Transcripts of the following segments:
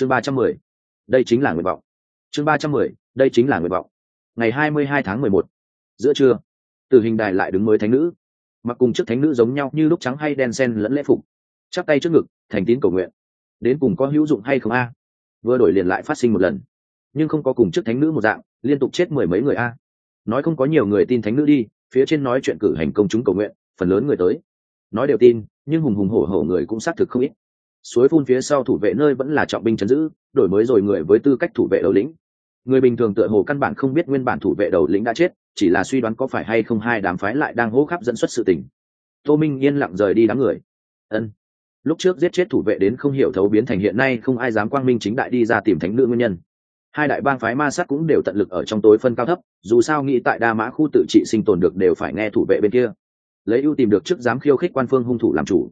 chương ba trăm mười, đây chính là nguyện vọng. Chương ba trăm mười, đây chính là nguyện vọng. Ngày hai mươi hai tháng mười một, giữa trưa, tử hình đài lại đứng mới thánh nữ. Mặc cùng trước thánh nữ giống nhau như lúc trắng hay đen sen lẫn lễ phục. Chắp tay trước ngực, thành tín cầu nguyện. Đến cùng có hữu dụng hay không a? Vừa đổi liền lại phát sinh một lần. Nhưng không có cùng trước thánh nữ một dạng, liên tục chết mười mấy người a. Nói không có nhiều người tin thánh nữ đi, phía trên nói chuyện cử hành công chúng cầu nguyện, phần lớn người tới. Nói đều tin, nhưng hùng hùng hổ hổ người cũng xác thực không ít suối phun phía sau thủ vệ nơi vẫn là trọng binh chấn giữ, đổi mới rồi người với tư cách thủ vệ đầu lĩnh. Người bình thường tựa hồ căn bản không biết nguyên bản thủ vệ đầu lĩnh đã chết, chỉ là suy đoán có phải hay không hai đám phái lại đang hô khắp dẫn xuất sự tình. Tô minh yên lặng rời đi đám người. Ân. Lúc trước giết chết thủ vệ đến không hiểu thấu biến thành hiện nay không ai dám quang minh chính đại đi ra tìm thánh nữ nguyên nhân. Hai đại bang phái ma sát cũng đều tận lực ở trong tối phân cao thấp, dù sao nghĩ tại đa mã khu tự trị sinh tồn được đều phải nghe thủ vệ bên kia. Lấy ưu tìm được chức dám khiêu khích quan phương hung thủ làm chủ.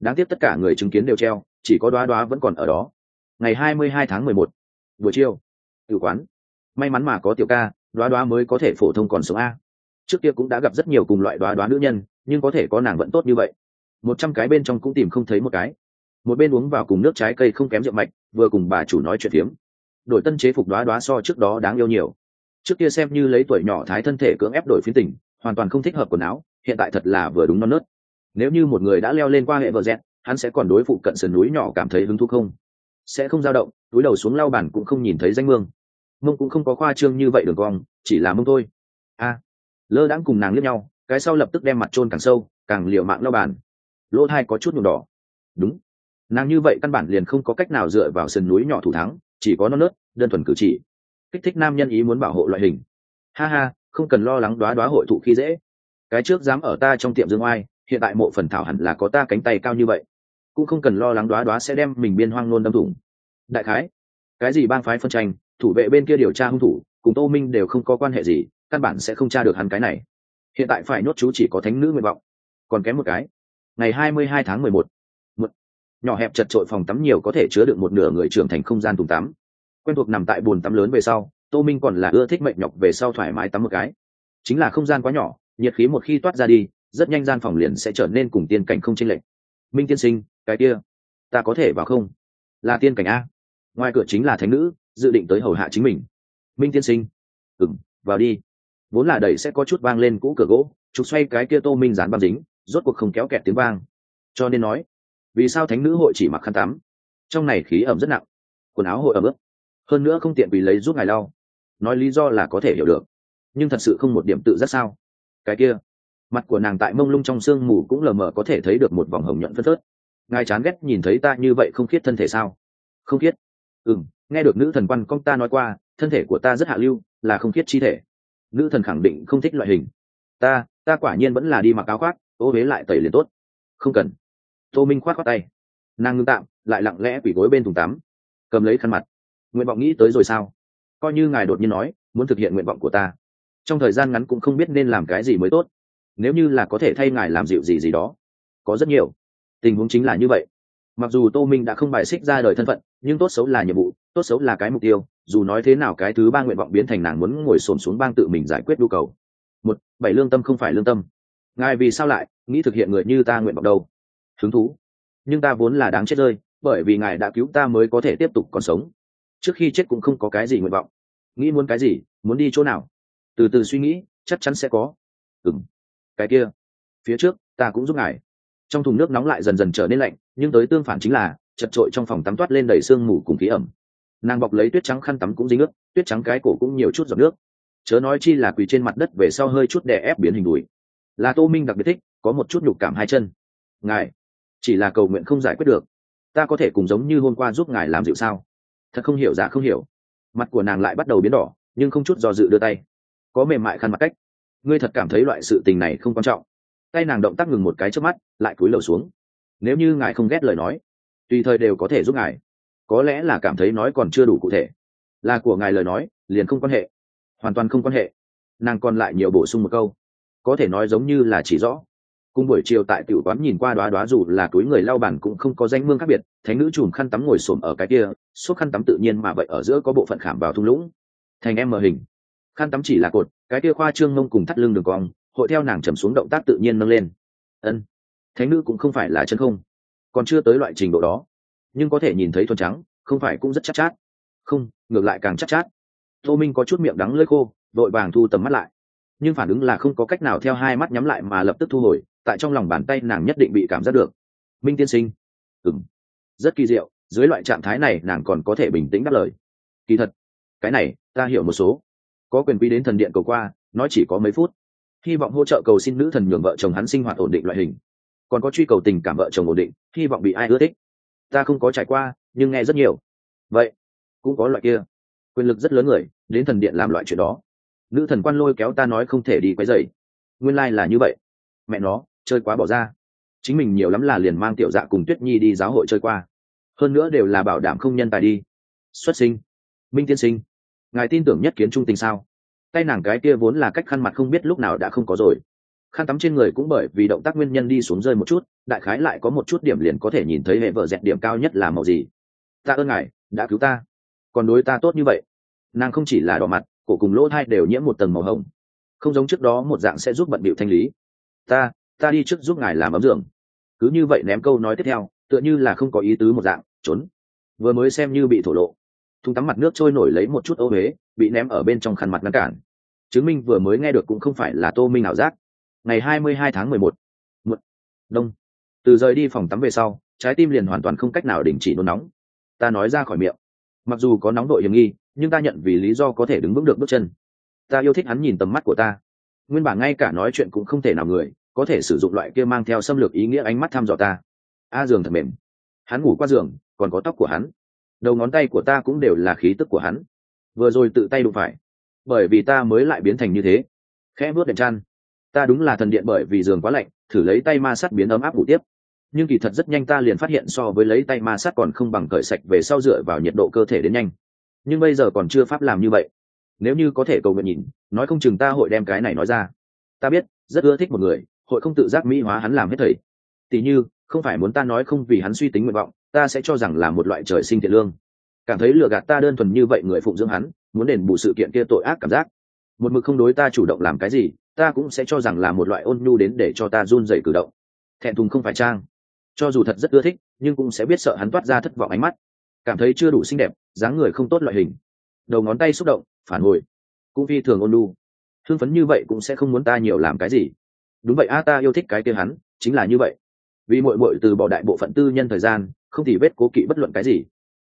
Đáng tiếc tất cả người chứng kiến đều treo chỉ có đoá đoá vẫn còn ở đó. Ngày hai mươi hai tháng mười một, buổi chiều, tự quán. May mắn mà có tiểu ca, đoá đoá mới có thể phổ thông còn sống a. Trước kia cũng đã gặp rất nhiều cùng loại đoá đoá nữ nhân, nhưng có thể có nàng vẫn tốt như vậy. Một trăm cái bên trong cũng tìm không thấy một cái. Một bên uống vào cùng nước trái cây không kém rượu mạch, vừa cùng bà chủ nói chuyện phiếm. Đổi tân chế phục đoá đoá so trước đó đáng yêu nhiều. Trước kia xem như lấy tuổi nhỏ thái thân thể cưỡng ép đổi phiến tình, hoàn toàn không thích hợp quần áo, hiện tại thật là vừa đúng non nớt. Nếu như một người đã leo lên qua hệ vợ dẹt hắn sẽ còn đối phụ cận sườn núi nhỏ cảm thấy hứng thú không? Sẽ không dao động, túi đầu xuống lau bản cũng không nhìn thấy danh mương. Mông cũng không có khoa trương như vậy đường cong, chỉ là mông thôi. A, lơ đãng cùng nàng liếc nhau, cái sau lập tức đem mặt trôn càng sâu, càng liều mạng lau bàn. Lỗ thai có chút nhuộm đỏ. Đúng. Nàng như vậy căn bản liền không có cách nào dựa vào sườn núi nhỏ thủ thắng, chỉ có non nớt, đơn thuần cử chỉ. Kích thích nam nhân ý muốn bảo hộ loại hình. Ha ha, không cần lo lắng đoá đoá hội thụ khi dễ. Cái trước dám ở ta trong tiệm dương oai, hiện tại mộ phần thảo hẳn là có ta cánh tay cao như vậy cũng không cần lo lắng đoá đoá sẽ đem mình biên hoang nôn đâm thủng. Đại khái, cái gì bang phái phân tranh, thủ vệ bên kia điều tra hung thủ, cùng tô minh đều không có quan hệ gì, căn bản sẽ không tra được hắn cái này. Hiện tại phải nhốt chú chỉ có thánh nữ nguyện vọng. Còn kém một cái, ngày hai mươi hai tháng mười một một nhỏ hẹp chật trội phòng tắm nhiều có thể chứa được một nửa người trưởng thành không gian tùng tắm. Quen thuộc nằm tại bồn tắm lớn về sau, tô minh còn là ưa thích mệnh nhọc về sau thoải mái tắm một cái. Chính là không gian quá nhỏ, nhiệt khí một khi toát ra đi, rất nhanh gian phòng liền sẽ trở nên cùng tiên cảnh không chênh lệch. Minh tiên sinh cái kia, ta có thể vào không? Là tiên cảnh a. Ngoài cửa chính là thánh nữ, dự định tới hầu hạ chính mình. Minh tiên sinh. Ừng vào đi. Vốn là đẩy sẽ có chút vang lên cũ cửa gỗ, trục xoay cái kia tô minh dán băng dính, rốt cuộc không kéo kẹt tiếng vang. Cho nên nói, vì sao thánh nữ hội chỉ mặc khăn tắm? Trong này khí ẩm rất nặng, quần áo hội ẩm ướt. Hơn nữa không tiện vì lấy giúp ngài lau. Nói lý do là có thể hiểu được. Nhưng thật sự không một điểm tự rất sao? Cái kia, mặt của nàng tại mông lung trong sương mù cũng lờ mờ có thể thấy được một vòng hồng nhuận phân phớt ngài chán ghét nhìn thấy ta như vậy không khiết thân thể sao? Không khiết. Ừ m nghe được nữ thần quan công ta nói qua, thân thể của ta rất hạ lưu, là không khiết chi thể. Nữ thần khẳng định không thích loại hình. Ta ta quả nhiên vẫn là đi mặc áo khoác, ô huế lại tẩy liền tốt. Không cần. Tô minh khoát khoát tay. Nàng ngưng tạm, lại lặng lẽ quỷ gối bên thùng tắm. Cầm lấy khăn mặt. Nguyện vọng nghĩ tới rồi sao? Coi như ngài đột nhiên nói, muốn thực hiện nguyện vọng của ta. Trong thời gian ngắn cũng không biết nên làm cái gì mới tốt. Nếu như là có thể thay ngài làm dịu gì gì đó, có rất nhiều tình huống chính là như vậy. Mặc dù tô minh đã không bài xích ra đời thân phận, nhưng tốt xấu là nhiệm vụ, tốt xấu là cái mục tiêu, dù nói thế nào cái thứ ba nguyện vọng biến thành nàng muốn ngồi xổm xuống bang tự mình giải quyết nhu cầu. Một, bảy lương tâm không phải lương tâm. Ngài vì sao lại nghĩ thực hiện người như ta nguyện vọng đâu? Hứng thú. Nhưng ta vốn là đáng chết rơi, bởi vì ngài đã cứu ta mới có thể tiếp tục còn sống. Trước khi chết cũng không có cái gì nguyện vọng. Nghĩ muốn cái gì, muốn đi chỗ nào? Từ từ suy nghĩ, chắc chắn sẽ có. Ừng cái kia. Phía trước, ta cũng giúp ngài trong thùng nước nóng lại dần dần trở nên lạnh, nhưng tới tương phản chính là, chật trội trong phòng tắm toát lên đầy sương mù cùng khí ẩm. Nàng bọc lấy tuyết trắng khăn tắm cũng dính nước tuyết trắng cái cổ cũng nhiều chút giọt nước. Chớ nói chi là quỳ trên mặt đất về sau hơi chút đè ép biến hình đùi. Là tô minh đặc biệt thích, có một chút nhục cảm hai chân. Ngài, chỉ là cầu nguyện không giải quyết được. Ta có thể cùng giống như hôm qua giúp ngài làm dịu sao? Thật không hiểu dạ không hiểu. Mặt của nàng lại bắt đầu biến đỏ, nhưng không chút do dự đưa tay. Có mềm mại khăn mặt cách. Ngươi thật cảm thấy loại sự tình này không quan trọng tay nàng động tác ngừng một cái trước mắt, lại cúi lầu xuống. Nếu như ngài không ghét lời nói, tùy thời đều có thể giúp ngài. Có lẽ là cảm thấy nói còn chưa đủ cụ thể. Là của ngài lời nói, liền không quan hệ. Hoàn toàn không quan hệ. Nàng còn lại nhiều bổ sung một câu. Có thể nói giống như là chỉ rõ. Cùng buổi chiều tại tiểu quán nhìn qua đoá đoá dù là túi người lau bàn cũng không có danh mương khác biệt, thánh nữ chùm khăn tắm ngồi xổm ở cái kia suốt khăn tắm tự nhiên mà vậy ở giữa có bộ phận khảm vào thung lũng. Thành em mờ hình. Khăn tắm chỉ là cột, cái kia khoa trương mông cùng thắt lưng đường cong hội theo nàng trầm xuống động tác tự nhiên nâng lên. Ân thánh nữ cũng không phải là chân không còn chưa tới loại trình độ đó nhưng có thể nhìn thấy thuần trắng không phải cũng rất chắc chát, chát không ngược lại càng chắc chát, chát tô minh có chút miệng đắng lưỡi khô vội vàng thu tầm mắt lại nhưng phản ứng là không có cách nào theo hai mắt nhắm lại mà lập tức thu hồi tại trong lòng bàn tay nàng nhất định bị cảm giác được. Minh tiên sinh. Ừng rất kỳ diệu dưới loại trạng thái này nàng còn có thể bình tĩnh đáp lời. Kỳ thật cái này ta hiểu một số. Có quyền quy đến thần điện cầu qua nói chỉ có mấy phút hy vọng hỗ trợ cầu xin nữ thần nhường vợ chồng hắn sinh hoạt ổn định loại hình. Còn có truy cầu tình cảm vợ chồng ổn định, hy vọng bị ai ưa thích. Ta không có trải qua, nhưng nghe rất nhiều. Vậy, cũng có loại kia. Quyền lực rất lớn người, đến thần điện làm loại chuyện đó. Nữ thần quan lôi kéo ta nói không thể đi quấy dày nguyên lai、like、là như vậy. Mẹ nó, chơi quá bỏ ra. Chính mình nhiều lắm là liền mang tiểu dạ cùng tuyết nhi đi giáo hội chơi qua. Hơn nữa đều là bảo đảm không nhân tài đi. Xuất sinh. Minh tiên sinh. Ngài tin tưởng nhất kiến trung tình sao? Tay nàng cái kia vốn là cách khăn mặt không biết lúc nào đã không có rồi. Khăn tắm trên người cũng bởi vì động tác nguyên nhân đi xuống rơi một chút, đại khái lại có một chút điểm liền có thể nhìn thấy hệ vợ dẹt điểm cao nhất là màu gì. Ta ơn ngài, đã cứu ta. Còn đối ta tốt như vậy. Nàng không chỉ là đỏ mặt, cổ cùng lỗ thai đều nhiễm một tầng màu hồng. Không giống trước đó một dạng sẽ giúp bận bịu thanh lý. Ta ta đi trước giúp ngài làm ấm giường. Cứ như vậy ném câu nói tiếp theo, tựa như là không có ý tứ một dạng, trốn. Vừa mới xem như bị thổ lộ. Thùng tắm mặt nước trôi nổi lấy một chút ô huế, bị ném ở bên trong khăn mặt ngăn cản chứng minh vừa mới nghe được cũng không phải là tô minh ảo giác. Ngày hai mươi hai tháng mười một đông. Từ rời đi phòng tắm về sau, trái tim liền hoàn toàn không cách nào đình chỉ nôn nóng. Ta nói ra khỏi miệng. Mặc dù có nóng đội hiểm nghi, nhưng ta nhận vì lý do có thể đứng vững được bước chân. Ta yêu thích hắn nhìn tầm mắt của ta. Nguyên bản ngay cả nói chuyện cũng không thể nào người, có thể sử dụng loại kia mang theo xâm lược ý nghĩa ánh mắt thăm dò ta. A giường thật mềm. Hắn ngủ qua giường, còn có tóc của hắn. Đầu ngón tay của ta cũng đều là khí tức của hắn. Vừa rồi tự tay đụng phải bởi vì ta mới lại biến thành như thế. Khẽ vớt đèn chăn ta đúng là thần điện bởi vì giường quá lạnh, thử lấy tay ma sắt biến ấm áp ngủ tiếp. Nhưng kỳ thật rất nhanh ta liền phát hiện so với lấy tay ma sát còn không bằng cởi sạch về sau dựa vào nhiệt độ cơ thể đến nhanh. Nhưng bây giờ còn chưa pháp làm như vậy. Nếu như có thể cầu nguyện nhìn, nói không chừng ta hội đem cái này nói ra. Ta biết, rất ưa thích một người, hội không tự giác mỹ hóa hắn làm hết thầy. Tỉ như, không phải muốn ta nói không vì hắn suy tính nguyện vọng, ta sẽ cho rằng là một loại trời sinh thiện lương. Cảm thấy lừa gạt ta đơn thuần như vậy người phụng dưỡng hắn muốn đền bù sự kiện kia tội ác cảm giác. Một mực không đối ta chủ động làm cái gì, ta cũng sẽ cho rằng là một loại ôn nhu đến để cho ta run dậy cử động. Thẹn thùng không phải trang. Cho dù thật rất ưa thích, nhưng cũng sẽ biết sợ hắn toát ra thất vọng ánh mắt. Cảm thấy chưa đủ xinh đẹp, dáng người không tốt loại hình. Đầu ngón tay xúc động, phản hồi. Cũng phi thường ôn nhu. Thương phấn như vậy cũng sẽ không muốn ta nhiều làm cái gì. Đúng vậy a, ta yêu thích cái kia hắn, chính là như vậy. Vì mội mội từ bỏ đại bộ phận tư nhân thời gian, không thì vết cố kỵ bất luận cái gì.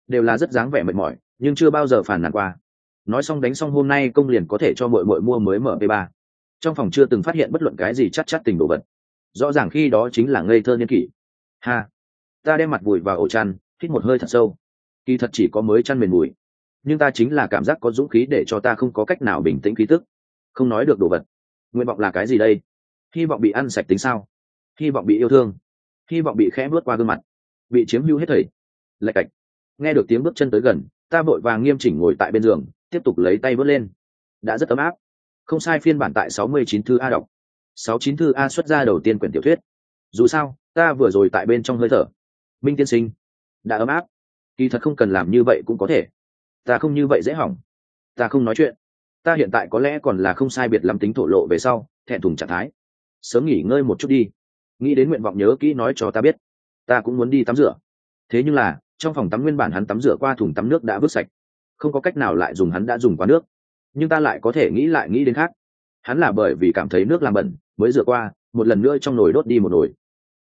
Đều là rất dáng vẻ mệt mỏi, nhưng chưa bao giờ phản nàn qua nói xong đánh xong hôm nay công liền có thể cho mội mội mua mới mở p ba. Trong phòng chưa từng phát hiện bất luận cái gì chắc chắc tình đồ vật. Rõ ràng khi đó chính là ngây thơ niên kỷ. Ha! Ta đem mặt vùi vào ổ chăn, hít một hơi thật sâu. Kỳ thật chỉ có mới chăn mềm mùi. Nhưng ta chính là cảm giác có dũng khí để cho ta không có cách nào bình tĩnh khí tức. Không nói được đồ vật. Nguyện vọng là cái gì đây? Hy vọng bị ăn sạch tính sao? Hy vọng bị yêu thương. Hy vọng bị khẽ bước qua gương mặt. Bị chiếm hữu hết thầy lạch cạch. Nghe được tiếng bước chân tới gần, ta vội vàng nghiêm chỉnh ngồi tại bên giường tiếp tục lấy tay vớt lên. Đã rất ấm áp. Không sai phiên bản tại sáu mươi chín thư a đọc. sáu chín thư a xuất ra đầu tiên quyển tiểu thuyết. Dù sao, ta vừa rồi tại bên trong hơi thở. Minh tiên sinh, đã ấm áp. Kỳ thật không cần làm như vậy cũng có thể. Ta không như vậy dễ hỏng. Ta không nói chuyện. Ta hiện tại có lẽ còn là không sai biệt lắm tính thổ lộ về sau, thẹn thùng trạng thái. Sớm nghỉ ngơi một chút đi. Nghĩ đến nguyện vọng nhớ kỹ nói cho ta biết. Ta cũng muốn đi tắm rửa. Thế nhưng là, trong phòng tắm nguyên bản hắn tắm rửa qua thùng tắm nước đã vứt sạch không có cách nào lại dùng hắn đã dùng qua nước. Nhưng ta lại có thể nghĩ lại nghĩ đến khác. Hắn là bởi vì cảm thấy nước làm bẩn, mới rửa qua, một lần nữa trong nồi đốt đi một nồi.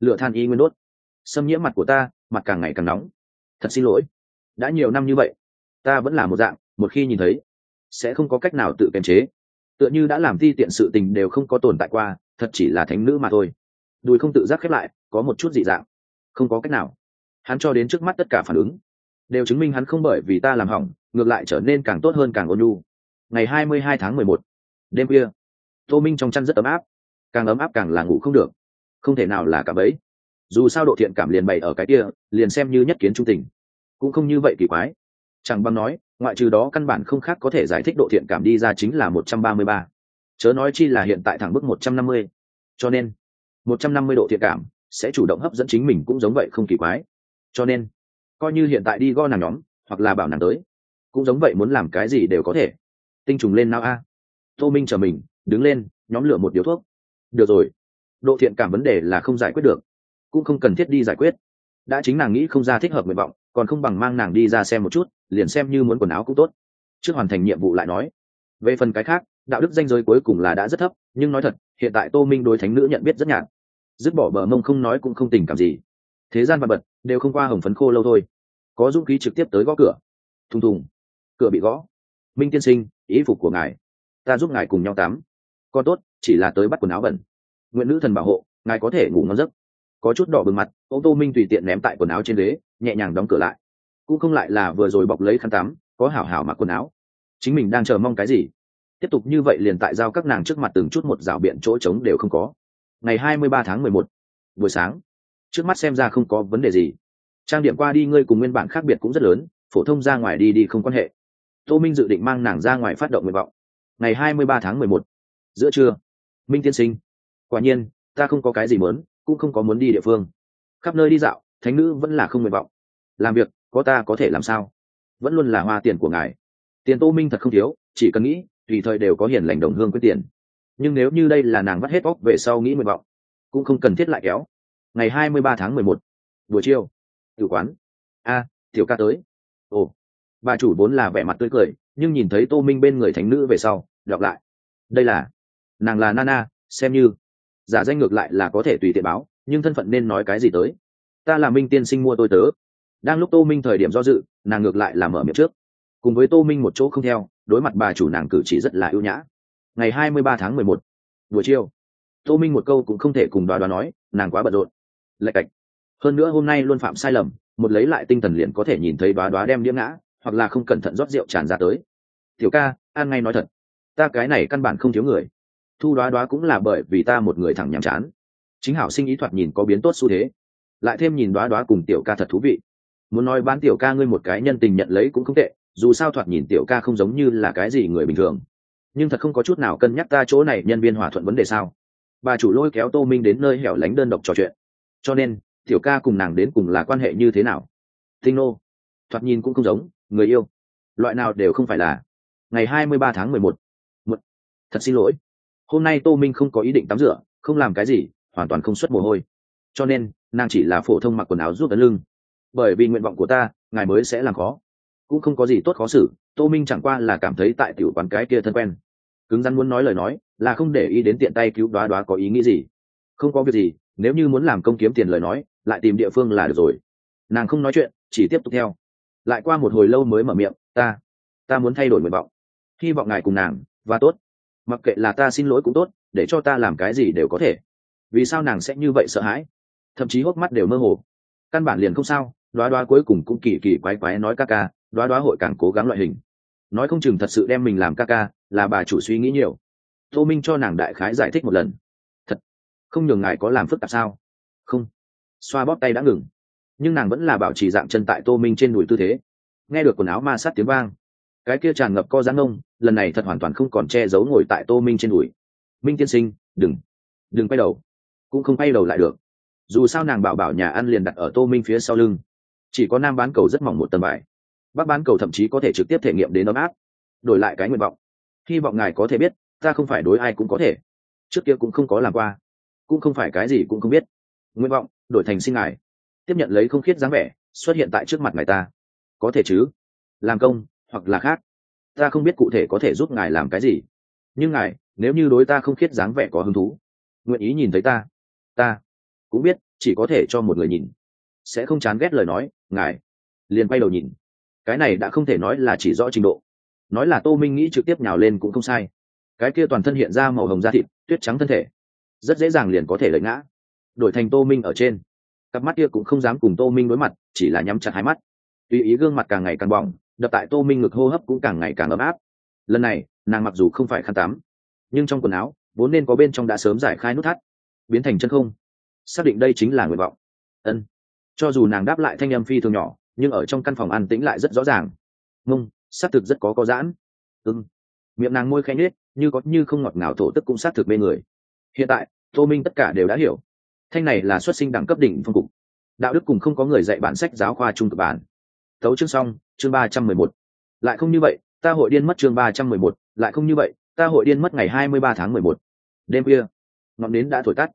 Lửa than y nguyên đốt. Xâm nhiễm mặt của ta, mặt càng ngày càng nóng. Thật xin lỗi. Đã nhiều năm như vậy, ta vẫn là một dạng, một khi nhìn thấy, sẽ không có cách nào tự kiềm chế. Tựa như đã làm thi tiện sự tình đều không có tồn tại qua, thật chỉ là thánh nữ mà thôi. Đùi không tự giác khép lại, có một chút dị dạng. Không có cách nào. Hắn cho đến trước mắt tất cả phản ứng đều chứng minh hắn không bởi vì ta làm hỏng, ngược lại trở nên càng tốt hơn càng ôn nhu. Ngày hai mươi hai tháng mười một, đêm khuya, tô minh trong chăn rất ấm áp, càng ấm áp càng là ngủ không được. Không thể nào là cả bấy. Dù sao độ thiện cảm liền bày ở cái kia, liền xem như nhất kiến trung tình. Cũng không như vậy kỳ quái. Chẳng bằng nói, ngoại trừ đó căn bản không khác có thể giải thích độ thiện cảm đi ra chính là một trăm ba mươi ba. Chớ nói chi là hiện tại thẳng bức một trăm năm mươi. Cho nên, một trăm năm mươi độ thiện cảm sẽ chủ động hấp dẫn chính mình cũng giống vậy không kỳ quái. Cho nên coi như hiện tại đi go nàng nhóm, hoặc là bảo nàng tới. Cũng giống vậy muốn làm cái gì đều có thể. Tinh trùng lên nào a? Tô minh chờ mình, đứng lên, nhóm lửa một điếu thuốc. Được rồi. Độ thiện cảm vấn đề là không giải quyết được. Cũng không cần thiết đi giải quyết. Đã chính nàng nghĩ không ra thích hợp nguyện vọng, còn không bằng mang nàng đi ra xem một chút, liền xem như muốn quần áo cũng tốt. Trước hoàn thành nhiệm vụ lại nói. Về phần cái khác, đạo đức danh giới cuối cùng là đã rất thấp, nhưng nói thật, hiện tại tô minh đối thánh nữ nhận biết rất nhạt. Dứt bỏ bờ mông không nói cũng không tình cảm gì. Thế gian vật bật đều không qua hồng phấn khô lâu thôi có dũng khí trực tiếp tới gõ cửa. Thùng thùng. Cửa bị gõ. Minh tiên sinh, ý phục của ngài. Ta giúp ngài cùng nhau tắm. Con tốt, chỉ là tới bắt quần áo bẩn. Nguyện nữ thần bảo hộ, ngài có thể ngủ ngon giấc. Có chút đỏ bừng mặt, ô tô minh tùy tiện ném tại quần áo trên ghế, nhẹ nhàng đóng cửa lại. Cũng không lại là vừa rồi bọc lấy khăn tắm, có hảo hảo mặc quần áo. Chính mình đang chờ mong cái gì? Tiếp tục như vậy liền tại giao các nàng trước mặt từng chút một rào biện chỗ trống đều không có. Ngày hai mươi ba tháng mười một, buổi sáng. Trước mắt xem ra không có vấn đề gì trang điểm qua đi ngươi cùng nguyên bản khác biệt cũng rất lớn, phổ thông ra ngoài đi đi không quan hệ. Tô minh dự định mang nàng ra ngoài phát động nguyện vọng. Ngày hai mươi ba tháng mười một, giữa trưa, minh tiên sinh. Quả nhiên, ta không có cái gì muốn, cũng không có muốn đi địa phương. Khắp nơi đi dạo, thánh nữ vẫn là không nguyện vọng. Làm việc, có ta có thể làm sao? Vẫn luôn là hoa tiền của ngài. Tiền tô minh thật không thiếu, chỉ cần nghĩ, tùy thời đều có hiền lành đồng hương quyết tiền. Nhưng nếu như đây là nàng vắt hết óc về sau nghĩ nguyện vọng, cũng không cần thiết lại kéo. Ngày hai mươi ba tháng mười một, buổi chiều tử quán. A, tiểu ca tới. Ồ, bà chủ vốn là vẻ mặt tươi cười, nhưng nhìn thấy tô minh bên người thánh nữ về sau, đọc lại. Đây là, nàng là nana, xem như. Giả danh ngược lại là có thể tùy tiện báo, nhưng thân phận nên nói cái gì tới? Ta là minh tiên sinh mua tôi tớ. Đang lúc tô minh thời điểm do dự, nàng ngược lại là mở miệng trước. Cùng với tô minh một chỗ không theo, đối mặt bà chủ nàng cử chỉ rất là ưu nhã. Ngày hai mươi ba tháng mười một, buổi chiều, tô minh một câu cũng không thể cùng đoá đoá nói, nàng quá bận rộn. Lạch cạch hơn nữa hôm nay luôn phạm sai lầm, một lấy lại tinh thần liền có thể nhìn thấy đoá đoá đem đĩa ngã, hoặc là không cẩn thận rót rượu tràn ra tới. Tiểu ca an ngay nói thật, ta cái này căn bản không thiếu người. Thu đoá đoá cũng là bởi vì ta một người thẳng nhàm chán. Chính hảo sinh ý thoạt nhìn có biến tốt xu thế. Lại thêm nhìn đoá đoá cùng tiểu ca thật thú vị. Muốn nói bán tiểu ca ngươi một cái nhân tình nhận lấy cũng không tệ, dù sao thoạt nhìn tiểu ca không giống như là cái gì người bình thường. Nhưng thật không có chút nào cân nhắc ta chỗ này nhân viên hòa thuận vấn đề sao. Bà chủ lôi kéo tô minh đến nơi hẻo lánh đơn độc trò chuyện. Cho nên tiểu ca cùng nàng đến cùng là quan hệ như thế nào? Tinh nô. Thoạt nhìn cũng không giống, người yêu. Loại nào đều không phải là. Ngày hai mươi ba tháng mười một. Một thật xin lỗi. Hôm nay tô minh không có ý định tắm rửa, không làm cái gì, hoàn toàn không xuất mồ hôi. Cho nên, nàng chỉ là phổ thông mặc quần áo giúp tấn lưng. Bởi vì nguyện vọng của ta, ngài mới sẽ làm khó. Cũng không có gì tốt khó xử, tô minh chẳng qua là cảm thấy tại tiểu quán cái kia thân quen. Cứng rắn muốn nói lời nói, là không để ý đến tiện tay cứu đoá đoá có ý nghĩ gì. Không có việc gì, nếu như muốn làm công kiếm tiền lời nói lại tìm địa phương là được rồi. Nàng không nói chuyện, chỉ tiếp tục theo. Lại qua một hồi lâu mới mở miệng, ta ta muốn thay đổi nguyện vọng. Hy vọng ngài cùng nàng, và tốt. Mặc kệ là ta xin lỗi cũng tốt, để cho ta làm cái gì đều có thể. Vì sao nàng sẽ như vậy sợ hãi? Thậm chí hốc mắt đều mơ hồ. Căn bản liền không sao, đoá đoá cuối cùng cũng kỳ kỳ quái quái nói ca ca, đoá đoá hội càng cố gắng loại hình. Nói không chừng thật sự đem mình làm ca ca, là bà chủ suy nghĩ nhiều. Tô minh cho nàng đại khái giải thích một lần. Thật, không nhường ngài có làm phức tạp sao? Không xoa bóp tay đã ngừng. Nhưng nàng vẫn là bảo trì dạng chân tại tô minh trên đùi tư thế. Nghe được quần áo ma sát tiếng vang, cái kia tràn ngập co giãn ông, lần này thật hoàn toàn không còn che giấu ngồi tại tô minh trên đùi. Minh tiên sinh, đừng đừng quay đầu. Cũng không quay đầu lại được. Dù sao nàng bảo bảo nhà ăn liền đặt ở tô minh phía sau lưng. Chỉ có nam bán cầu rất mỏng một tầng bài. Bắc bán cầu thậm chí có thể trực tiếp thể nghiệm đến ấm áp. Đổi lại cái nguyện vọng. Hy vọng ngài có thể biết, ta không phải đối ai cũng có thể. Trước kia cũng không có làm qua. Cũng không phải cái gì cũng không biết. Nguyện vọng đổi thành sinh ngài. Tiếp nhận lấy không khiết dáng vẻ, xuất hiện tại trước mặt ngài ta. Có thể chứ? Làm công, hoặc là khác. Ta không biết cụ thể có thể giúp ngài làm cái gì. Nhưng ngài, nếu như đối ta không khiết dáng vẻ có hứng thú, nguyện ý nhìn thấy ta. Ta cũng biết, chỉ có thể cho một người nhìn. Sẽ không chán ghét lời nói, ngài liền quay đầu nhìn. Cái này đã không thể nói là chỉ rõ trình độ. Nói là tô minh nghĩ trực tiếp nhào lên cũng không sai. Cái kia toàn thân hiện ra màu hồng da thịt, tuyết trắng thân thể. Rất dễ dàng liền có thể lấy ngã đổi thành tô minh ở trên. Cặp mắt kia cũng không dám cùng tô minh đối mặt chỉ là nhắm chặt hai mắt. Tùy ý gương mặt càng ngày càng bỏng đập tại tô minh ngực hô hấp cũng càng ngày càng ấm áp. Lần này nàng mặc dù không phải khăn tắm nhưng trong quần áo vốn nên có bên trong đã sớm giải khai nút thắt biến thành chân không. Xác định đây chính là nguyện vọng. Ân. Cho dù nàng đáp lại thanh âm phi thường nhỏ nhưng ở trong căn phòng an tĩnh lại rất rõ ràng. Mông xác thực rất có có giãn. Ưng miệng nàng môi khẽ nết, như có như không ngọt ngào thổ tức cũng xác thực bên người. Hiện tại tô minh tất cả đều đã hiểu thanh này là xuất sinh đẳng cấp đỉnh phong cục. Đạo đức cùng không có người dạy bản sách giáo khoa trung cực bản. Tấu chương xong, chương ba trăm mười một. Lại không như vậy, ta hội điên mất chương ba trăm mười một, lại không như vậy, ta hội điên mất ngày hai mươi ba tháng mười một. Đêm khuya, ngọn nến đã thổi tắt.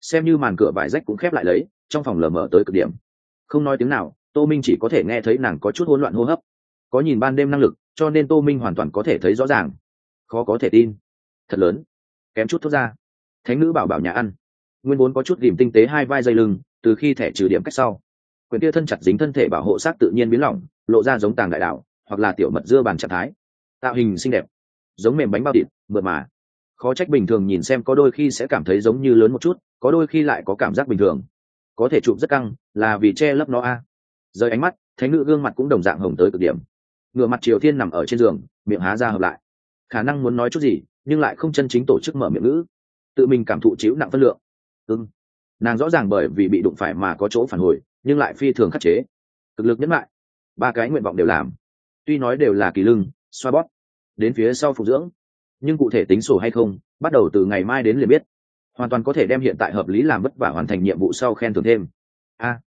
Xem như màn cửa vải rách cũng khép lại lấy, trong phòng lờ mờ tới cực điểm. Không nói tiếng nào, tô minh chỉ có thể nghe thấy nàng có chút hỗn loạn hô hấp. Có nhìn ban đêm năng lực, cho nên tô minh hoàn toàn có thể thấy rõ ràng. Khó có thể tin. Thật lớn. Kém chút thốt ra. Thánh nữ bảo bảo nhà ăn nguyên vốn có chút điểm tinh tế hai vai dây lưng, từ khi thẻ trừ điểm cách sau, quyền kia thân chặt dính thân thể bảo hộ sát tự nhiên biến lỏng, lộ ra giống tàng đại đạo, hoặc là tiểu mật dưa bàn trạng thái. Tạo hình xinh đẹp, giống mềm bánh bao thịt, mượt mà. Khó trách bình thường nhìn xem có đôi khi sẽ cảm thấy giống như lớn một chút, có đôi khi lại có cảm giác bình thường. Có thể chụp rất căng, là vì che lấp nó a. Rời ánh mắt, thánh nữ gương mặt cũng đồng dạng hồng tới cực điểm. Ngựa mặt triều thiên nằm ở trên giường, miệng há ra hợp lại. Khả năng muốn nói chút gì, nhưng lại không chân chính tổ chức mở miệng ngữ. Tự mình cảm thụ chịu nặng phân lượng ưng nàng rõ ràng bởi vì bị đụng phải mà có chỗ phản hồi, nhưng lại phi thường khắc chế. Cực lực nhẫn lại. Ba cái nguyện vọng đều làm. Tuy nói đều là kỳ lưng, xoa bóp, đến phía sau phục dưỡng, nhưng cụ thể tính sổ hay không, bắt đầu từ ngày mai đến liền biết. Hoàn toàn có thể đem hiện tại hợp lý làm vất vả hoàn thành nhiệm vụ sau khen thưởng thêm. A.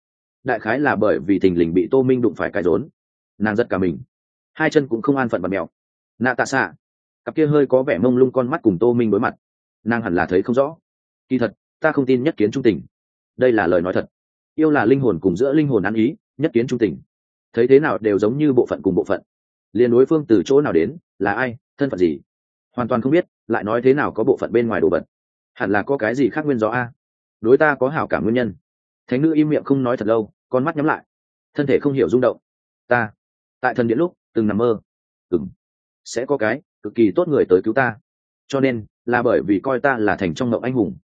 Đại khái là bởi vì thình lình bị tô minh đụng phải cái rốn. Nàng rất cả mình. Hai chân cũng không an phận bật mèo. Nạ tạ xạ. Cặp kia hơi có vẻ mông lung con mắt cùng tô minh đối mặt. Nàng hẳn là thấy không rõ. Kỳ thật ta không tin nhất kiến trung tình. Đây là lời nói thật. Yêu là linh hồn cùng giữa linh hồn ăn ý, nhất kiến trung tình. Thấy thế nào đều giống như bộ phận cùng bộ phận. Liền đối phương từ chỗ nào đến, là ai, thân phận gì? Hoàn toàn không biết, lại nói thế nào có bộ phận bên ngoài đồ vật. Hẳn là có cái gì khác nguyên do a? Đối ta có hảo cảm nguyên nhân. Thánh nữ im miệng không nói thật lâu, con mắt nhắm lại. Thân thể không hiểu rung động. Ta, tại thần điện lúc, từng nằm mơ. Ừng sẽ có cái, cực kỳ tốt người tới cứu ta. Cho nên, là bởi vì coi ta là thành trong mộng anh hùng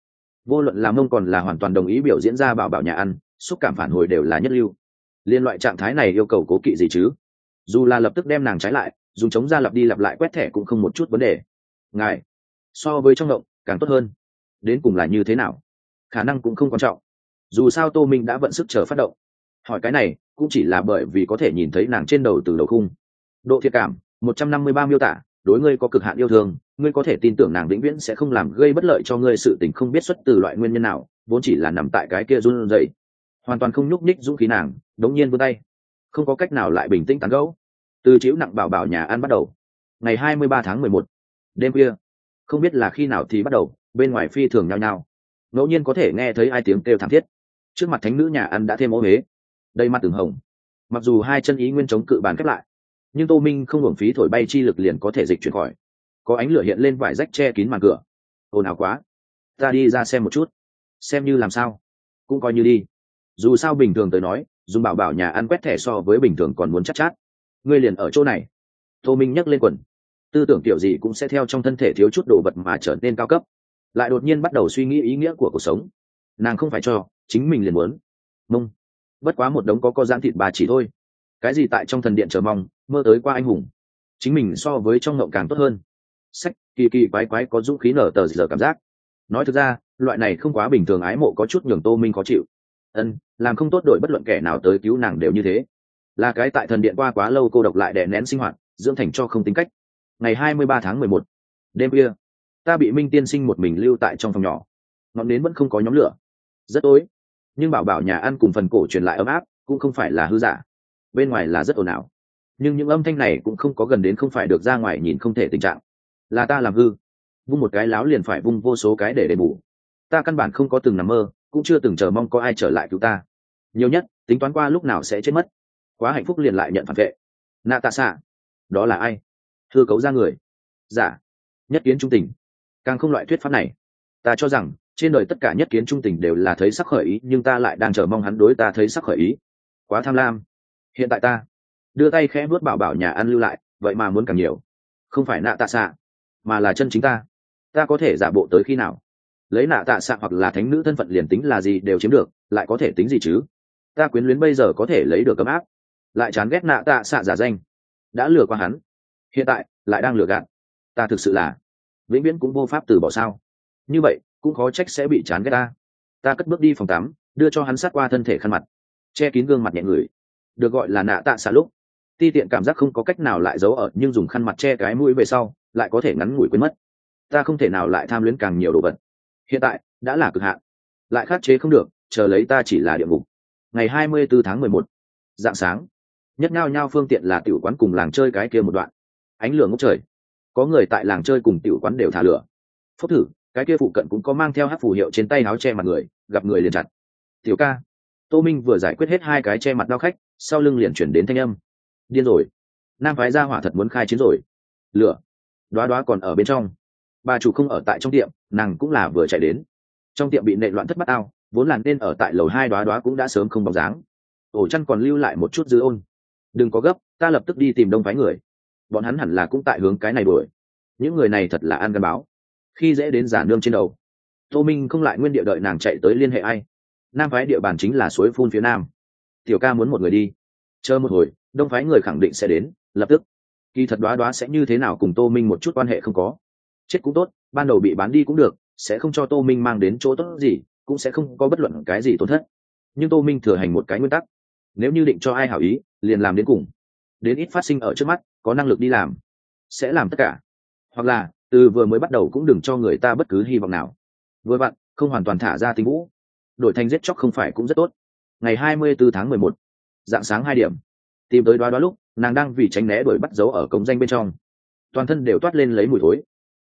vô luận làm mông còn là hoàn toàn đồng ý biểu diễn ra bảo bảo nhà ăn, xúc cảm phản hồi đều là nhất lưu. Liên loại trạng thái này yêu cầu cố kỵ gì chứ? Dù là lập tức đem nàng trái lại dùng chống ra lặp đi lặp lại quét thẻ cũng không một chút vấn đề. Ngài, so với trong động, càng tốt hơn. Đến cùng là như thế nào? Khả năng cũng không quan trọng. Dù sao tô minh đã vận sức chờ phát động. Hỏi cái này, cũng chỉ là bởi vì có thể nhìn thấy nàng trên đầu từ đầu khung. Độ thiệt cảm, một trăm năm mươi ba miêu tả đối ngươi có cực hạn yêu thương, ngươi có thể tin tưởng nàng vĩnh viễn sẽ không làm gây bất lợi cho ngươi sự tình không biết xuất từ loại nguyên nhân nào, vốn chỉ là nằm tại cái kia run rẩy. Hoàn toàn không nhúc nhích dũng khí nàng, đống nhiên vươn tay. Không có cách nào lại bình tĩnh tán gẫu. Từ chiếu nặng bảo bảo nhà ăn bắt đầu. Ngày hai mươi ba tháng mười một, đêm khuya. Không biết là khi nào thì bắt đầu, bên ngoài phi thường nhao nhao. Ngẫu nhiên có thể nghe thấy ai tiếng kêu thảm thiết. Trước mặt thánh nữ nhà ăn đã thêm ô huế. Đây mặt từng hồng. Mặc dù hai chân ý nguyên chống cự bàn khép lại nhưng tô minh không hưởng phí thổi bay chi lực liền có thể dịch chuyển khỏi. Có ánh lửa hiện lên vải rách che kín màn cửa. Ồn ào quá. Ta đi ra xem một chút. Xem như làm sao? Cũng coi như đi. Dù sao bình thường tới nói dùng bảo bảo nhà ăn quét thẻ so với bình thường còn muốn chắc chát, chát ngươi liền ở chỗ này. Tô minh nhấc lên quần. Tư tưởng kiểu gì cũng sẽ theo trong thân thể thiếu chút đồ vật mà trở nên cao cấp. Lại đột nhiên bắt đầu suy nghĩ ý nghĩa của cuộc sống. Nàng không phải cho chính mình liền muốn. Mông. Bất quá một đống có co giãn thịt bà chỉ thôi cái gì tại trong thần điện chờ mong, mơ tới qua anh hùng. Chính mình so với trong ngộng càng tốt hơn. Sách, kỳ kỳ quái quái có dũng khí nở tờ giờ cảm giác. Nói thực ra, loại này không quá bình thường ái mộ có chút nhường tô minh khó chịu. Ân, làm không tốt đổi bất luận kẻ nào tới cứu nàng đều như thế. Là cái tại thần điện qua quá lâu cô độc lại đè nén sinh hoạt, dưỡng thành cho không tính cách. Ngày hai mươi ba tháng mười một, đêm kia ta bị minh tiên sinh một mình lưu tại trong phòng nhỏ. Ngọn nến vẫn không có nhóm lửa. Rất tối, nhưng bảo bảo nhà ăn cùng phần cổ truyền lại ấm áp, cũng không phải là hư giả bên ngoài là rất ồn ào. Nhưng những âm thanh này cũng không có gần đến không phải được ra ngoài nhìn không thể tình trạng. Là ta làm hư. Vung một cái láo liền phải vung vô số cái để đền bù. Ta căn bản không có từng nằm mơ, cũng chưa từng chờ mong có ai trở lại cứu ta. Nhiều nhất, tính toán qua lúc nào sẽ chết mất. Quá hạnh phúc liền lại nhận phản vệ. Nạ tạ xạ đó là ai? Thư cấu ra người. Giả dạ. nhất kiến trung tình. Càng không loại thuyết pháp này. Ta cho rằng, trên đời tất cả nhất kiến trung tình đều là thấy sắc khởi ý, nhưng ta lại đang chờ mong hắn đối ta thấy sắc khởi ý. Quá tham lam hiện tại ta đưa tay khẽ vuốt bảo bảo nhà ăn lưu lại, vậy mà muốn càng nhiều. Không phải nạ tạ xạ, mà là chân chính ta. Ta có thể giả bộ tới khi nào? Lấy nạ tạ xạ hoặc là thánh nữ thân phận liền tính là gì đều chiếm được, lại có thể tính gì chứ? Ta quyến luyến bây giờ có thể lấy được ấm áp. Lại chán ghét nạ tạ xạ giả danh. Đã lừa qua hắn. Hiện tại, lại đang lừa gạt. Ta thực sự là vĩnh viễn cũng vô pháp từ bỏ sao? Như vậy, cũng khó trách sẽ bị chán ghét ta. Ta cất bước đi phòng tắm, đưa cho hắn sát qua thân thể khăn mặt. Che kín gương mặt nhẹ người được gọi là nạ tạ xạ lúc. Ti tiện cảm giác không có cách nào lại giấu ở, nhưng dùng khăn mặt che cái mũi về sau, lại có thể ngắn ngủi quên mất. Ta không thể nào lại tham luyến càng nhiều đồ vật. Hiện tại, đã là cực hạn. Lại khát chế không được, chờ lấy ta chỉ là địa ngục. Ngày hai mươi 24 tháng mười một, dạng sáng. Nhất ngao nhao phương tiện là tiểu quán cùng làng chơi cái kia một đoạn. Ánh lửa ngốc trời. Có người tại làng chơi cùng tiểu quán đều thả lửa. Phúc thử, cái kia phụ cận cũng có mang theo hát phù hiệu trên tay áo che mặt người, gặp người liền chặt. Tiểu ca tô minh vừa giải quyết hết hai cái che mặt đao khách, sau lưng liền chuyển đến thanh âm. Điên rồi. Nam phái ra hỏa thật muốn khai chiến rồi. Lửa. Đoá đoá còn ở bên trong. Bà chủ không ở tại trong tiệm, nàng cũng là vừa chạy đến. Trong tiệm bị nệ loạn thất bát ao, vốn là nên ở tại lầu hai đoá đoá cũng đã sớm không bóng dáng. Ổ chăn còn lưu lại một chút dư ôn. Đừng có gấp, ta lập tức đi tìm đông phái người. Bọn hắn hẳn là cũng tại hướng cái này đuổi. Những người này thật là ăn gắn báo. Khi dễ đến giả nương trên đầu, tô minh không lại nguyên địa đợi nàng chạy tới liên hệ ai nam phái địa bàn chính là suối phun phía nam. Tiểu ca muốn một người đi. Chờ một hồi, đông phái người khẳng định sẽ đến, lập tức. Kỳ thật đoá đoá sẽ như thế nào cùng tô minh một chút quan hệ không có. Chết cũng tốt, ban đầu bị bán đi cũng được, sẽ không cho tô minh mang đến chỗ tốt gì, cũng sẽ không có bất luận cái gì tổn thất. Nhưng tô minh thừa hành một cái nguyên tắc. Nếu như định cho ai hảo ý, liền làm đến cùng. Đến ít phát sinh ở trước mắt, có năng lực đi làm, sẽ làm tất cả. Hoặc là, từ vừa mới bắt đầu cũng đừng cho người ta bất cứ hy vọng nào. Vừa vặn, không hoàn toàn thả ra tình vũ đổi thành giết chóc không phải cũng rất tốt. Ngày hai mươi 24 tháng mười một, dạng sáng hai điểm, tìm tới đoá đoá lúc, nàng đang vì tránh né đuổi bắt dấu ở công danh bên trong. Toàn thân đều toát lên lấy mùi thối.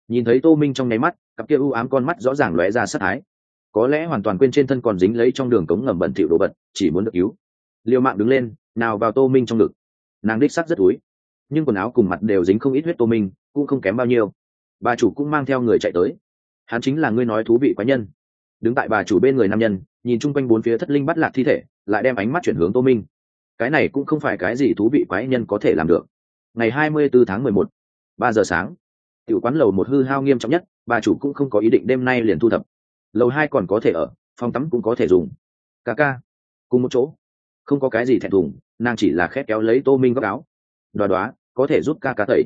Nhìn thấy tô minh trong nháy mắt, cặp kia u ám con mắt rõ ràng lóe ra sát thái. Có lẽ hoàn toàn quên trên thân còn dính lấy trong đường cống ngầm bẩn thỉu đồ vật, chỉ muốn được cứu. Liều mạng đứng lên, nào vào tô minh trong ngực. Nàng đích sắc rất túi nhưng quần áo cùng mặt đều dính không ít huyết tô minh, cũng không kém bao nhiêu. Bà chủ cũng mang theo người chạy tới. Hắn chính là ngươi nói thú vị quái nhân đứng tại bà chủ bên người nam nhân, nhìn chung quanh bốn phía thất linh bắt lạc thi thể, lại đem ánh mắt chuyển hướng tô minh. Cái này cũng không phải cái gì thú vị quái nhân có thể làm được. Ngày hai mươi bốn tháng mười một, ba giờ sáng, tiểu quán lầu một hư hao nghiêm trọng nhất, bà chủ cũng không có ý định đêm nay liền thu thập. Lầu hai còn có thể ở, phòng tắm cũng có thể dùng. Ca ca, cùng một chỗ. Không có cái gì thẹn thùng, nàng chỉ là khét kéo lấy tô minh góc áo. Đoá đoá, có thể giúp ca ca tẩy.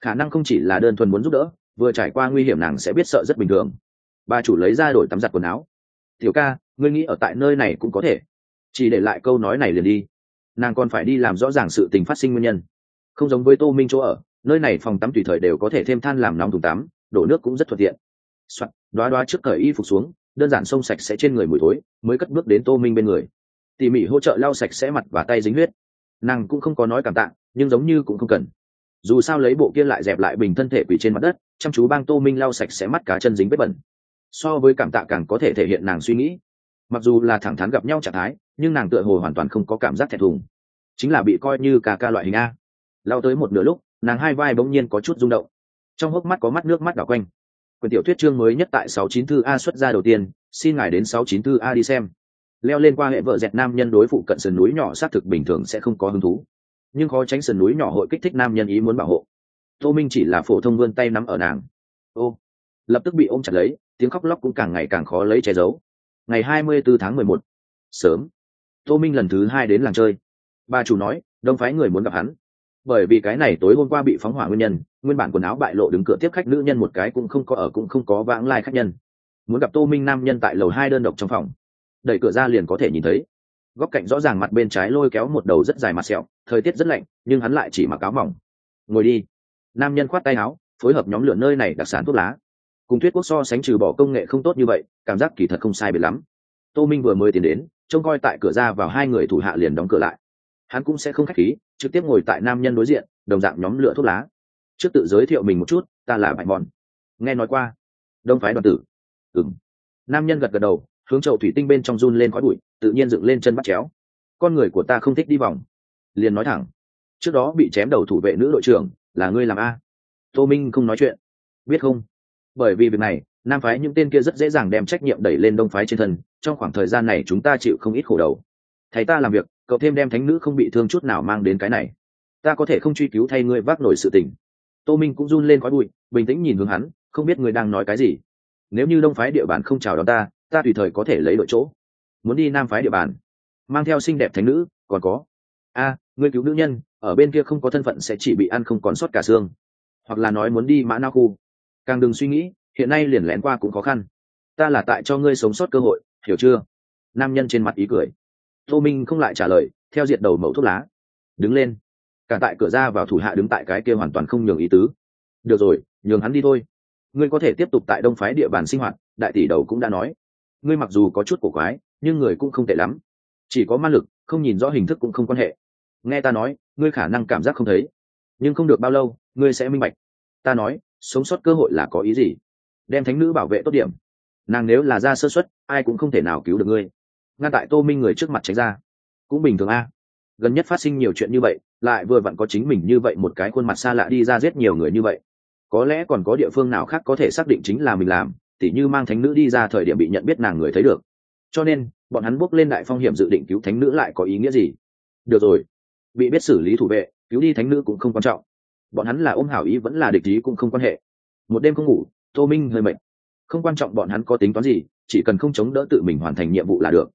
Khả năng không chỉ là đơn thuần muốn giúp đỡ, vừa trải qua nguy hiểm nàng sẽ biết sợ rất bình thường bà chủ lấy ra đổi tắm giặt quần áo. Tiểu ca ngươi nghĩ ở tại nơi này cũng có thể. Chỉ để lại câu nói này liền đi. Nàng còn phải đi làm rõ ràng sự tình phát sinh nguyên nhân. Không giống với tô minh chỗ ở nơi này phòng tắm tùy thời đều có thể thêm than làm nóng thùng tắm đổ nước cũng rất thuận tiện. Soạn, đoá đoá trước cởi y phục xuống đơn giản xông sạch sẽ trên người mùi thối mới cất bước đến tô minh bên người. Tỉ mỉ hỗ trợ lau sạch sẽ mặt và tay dính huyết. Nàng cũng không có nói cảm tạ nhưng giống như cũng không cần. Dù sao lấy bộ kia lại dẹp lại bình thân thể quỷ trên mặt đất chăm chú bang tô minh lau sạch sẽ mắt cá chân dính vết bẩn so với cảm tạ càng có thể thể hiện nàng suy nghĩ. Mặc dù là thẳng thắn gặp nhau trạng thái, nhưng nàng tựa hồ hoàn toàn không có cảm giác thẹn thùng. Chính là bị coi như ca ca loại hình a. Lao tới một nửa lúc, nàng hai vai bỗng nhiên có chút rung động. Trong hốc mắt có mắt nước mắt đỏ quanh. Quyển tiểu thuyết chương mới nhất tại sáu chín thư a xuất ra đầu tiên, xin ngài đến sáu chín thư a đi xem. Leo lên qua hệ vợ dẹt nam nhân đối phụ cận sườn núi nhỏ xác thực bình thường sẽ không có hứng thú. Nhưng khó tránh sườn núi nhỏ hội kích thích nam nhân ý muốn bảo hộ. Tô minh chỉ là phổ thông vươn tay nắm ở nàng. Ô. Lập tức bị ôm chặt lấy tiếng khóc lóc cũng càng ngày càng khó lấy che giấu. Ngày hai mươi 24 tháng mười một, sớm. Tô minh lần thứ hai đến làng chơi. Bà chủ nói, đông phái người muốn gặp hắn. Bởi vì cái này tối hôm qua bị phóng hỏa nguyên nhân, nguyên bản quần áo bại lộ đứng cửa tiếp khách nữ nhân một cái cũng không có ở, cũng không có vãng lai khách nhân. Muốn gặp tô minh nam nhân tại lầu hai đơn độc trong phòng. Đẩy cửa ra liền có thể nhìn thấy. Góc cạnh rõ ràng mặt bên trái lôi kéo một đầu rất dài mặt sẹo, thời tiết rất lạnh, nhưng hắn lại chỉ mặc áo mỏng. Ngồi đi. Nam nhân khoát tay áo, phối hợp nhóm lửa nơi này đặc sản thuốc lá cùng thuyết quốc so sánh trừ bỏ công nghệ không tốt như vậy, cảm giác kỳ thật không sai biệt lắm. Tô minh vừa mới tiến đến, trông coi tại cửa ra vào hai người thủ hạ liền đóng cửa lại. Hắn cũng sẽ không khách khí, trực tiếp ngồi tại nam nhân đối diện, đồng dạng nhóm lửa thuốc lá. Trước tự giới thiệu mình một chút, ta là bạch mòn nghe nói qua. Đông phái đoàn tử. Ừng nam nhân gật gật đầu, hướng chậu thủy tinh bên trong run lên khói bụi, tự nhiên dựng lên chân bắt chéo. Con người của ta không thích đi vòng. Liền nói thẳng. Trước đó bị chém đầu thủ vệ nữ đội trưởng, là ngươi làm a. Tô minh không nói chuyện. Biết không? Bởi vì việc này, nam phái những tên kia rất dễ dàng đem trách nhiệm đẩy lên đông phái trên thân, trong khoảng thời gian này chúng ta chịu không ít khổ đầu. Thầy ta làm việc, cậu thêm đem thánh nữ không bị thương chút nào mang đến cái này. Ta có thể không truy cứu thay ngươi vác nổi sự tình. Tô minh cũng run lên khói bụi, bình tĩnh nhìn hướng hắn, không biết ngươi đang nói cái gì. Nếu như đông phái địa bàn không chào đón ta ta tùy thời có thể lấy đội chỗ. Muốn đi nam phái địa bàn, mang theo xinh đẹp thánh nữ, còn có. A, ngươi cứu nữ nhân, ở bên kia không có thân phận sẽ chỉ bị ăn không còn sót cả xương. Hoặc là nói muốn đi mã na khu càng đừng suy nghĩ, hiện nay liền lén qua cũng khó khăn. Ta là tại cho ngươi sống sót cơ hội, hiểu chưa? Nam nhân trên mặt ý cười. Tô minh không lại trả lời, theo diện đầu mẫu thuốc lá. Đứng lên. Cả tại cửa ra vào thủ hạ đứng tại cái kia hoàn toàn không nhường ý tứ. Được rồi, nhường hắn đi thôi. Ngươi có thể tiếp tục tại đông phái địa bàn sinh hoạt, đại tỷ đầu cũng đã nói. Ngươi mặc dù có chút cổ quái, nhưng người cũng không tệ lắm. Chỉ có ma lực, không nhìn rõ hình thức cũng không quan hệ. Nghe ta nói, ngươi khả năng cảm giác không thấy. Nhưng không được bao lâu, ngươi sẽ minh bạch. Ta nói sống sót cơ hội là có ý gì? Đem thánh nữ bảo vệ tốt điểm. Nàng nếu là ra sơ xuất ai cũng không thể nào cứu được ngươi. Ngăn tại tô minh người trước mặt tránh ra. Cũng bình thường a. Gần nhất phát sinh nhiều chuyện như vậy, lại vừa vặn có chính mình như vậy một cái khuôn mặt xa lạ đi ra giết nhiều người như vậy. Có lẽ còn có địa phương nào khác có thể xác định chính là mình làm, tỉ như mang thánh nữ đi ra thời điểm bị nhận biết nàng người thấy được. Cho nên, bọn hắn bước lên đại phong hiểm dự định cứu thánh nữ lại có ý nghĩa gì? Được rồi. Bị biết xử lý thủ vệ, cứu đi thánh nữ cũng không quan trọng bọn hắn là ôm hảo ý vẫn là địch ý cũng không quan hệ. Một đêm không ngủ, tô minh hơi mệt. Không quan trọng bọn hắn có tính toán gì, chỉ cần không chống đỡ tự mình hoàn thành nhiệm vụ là được.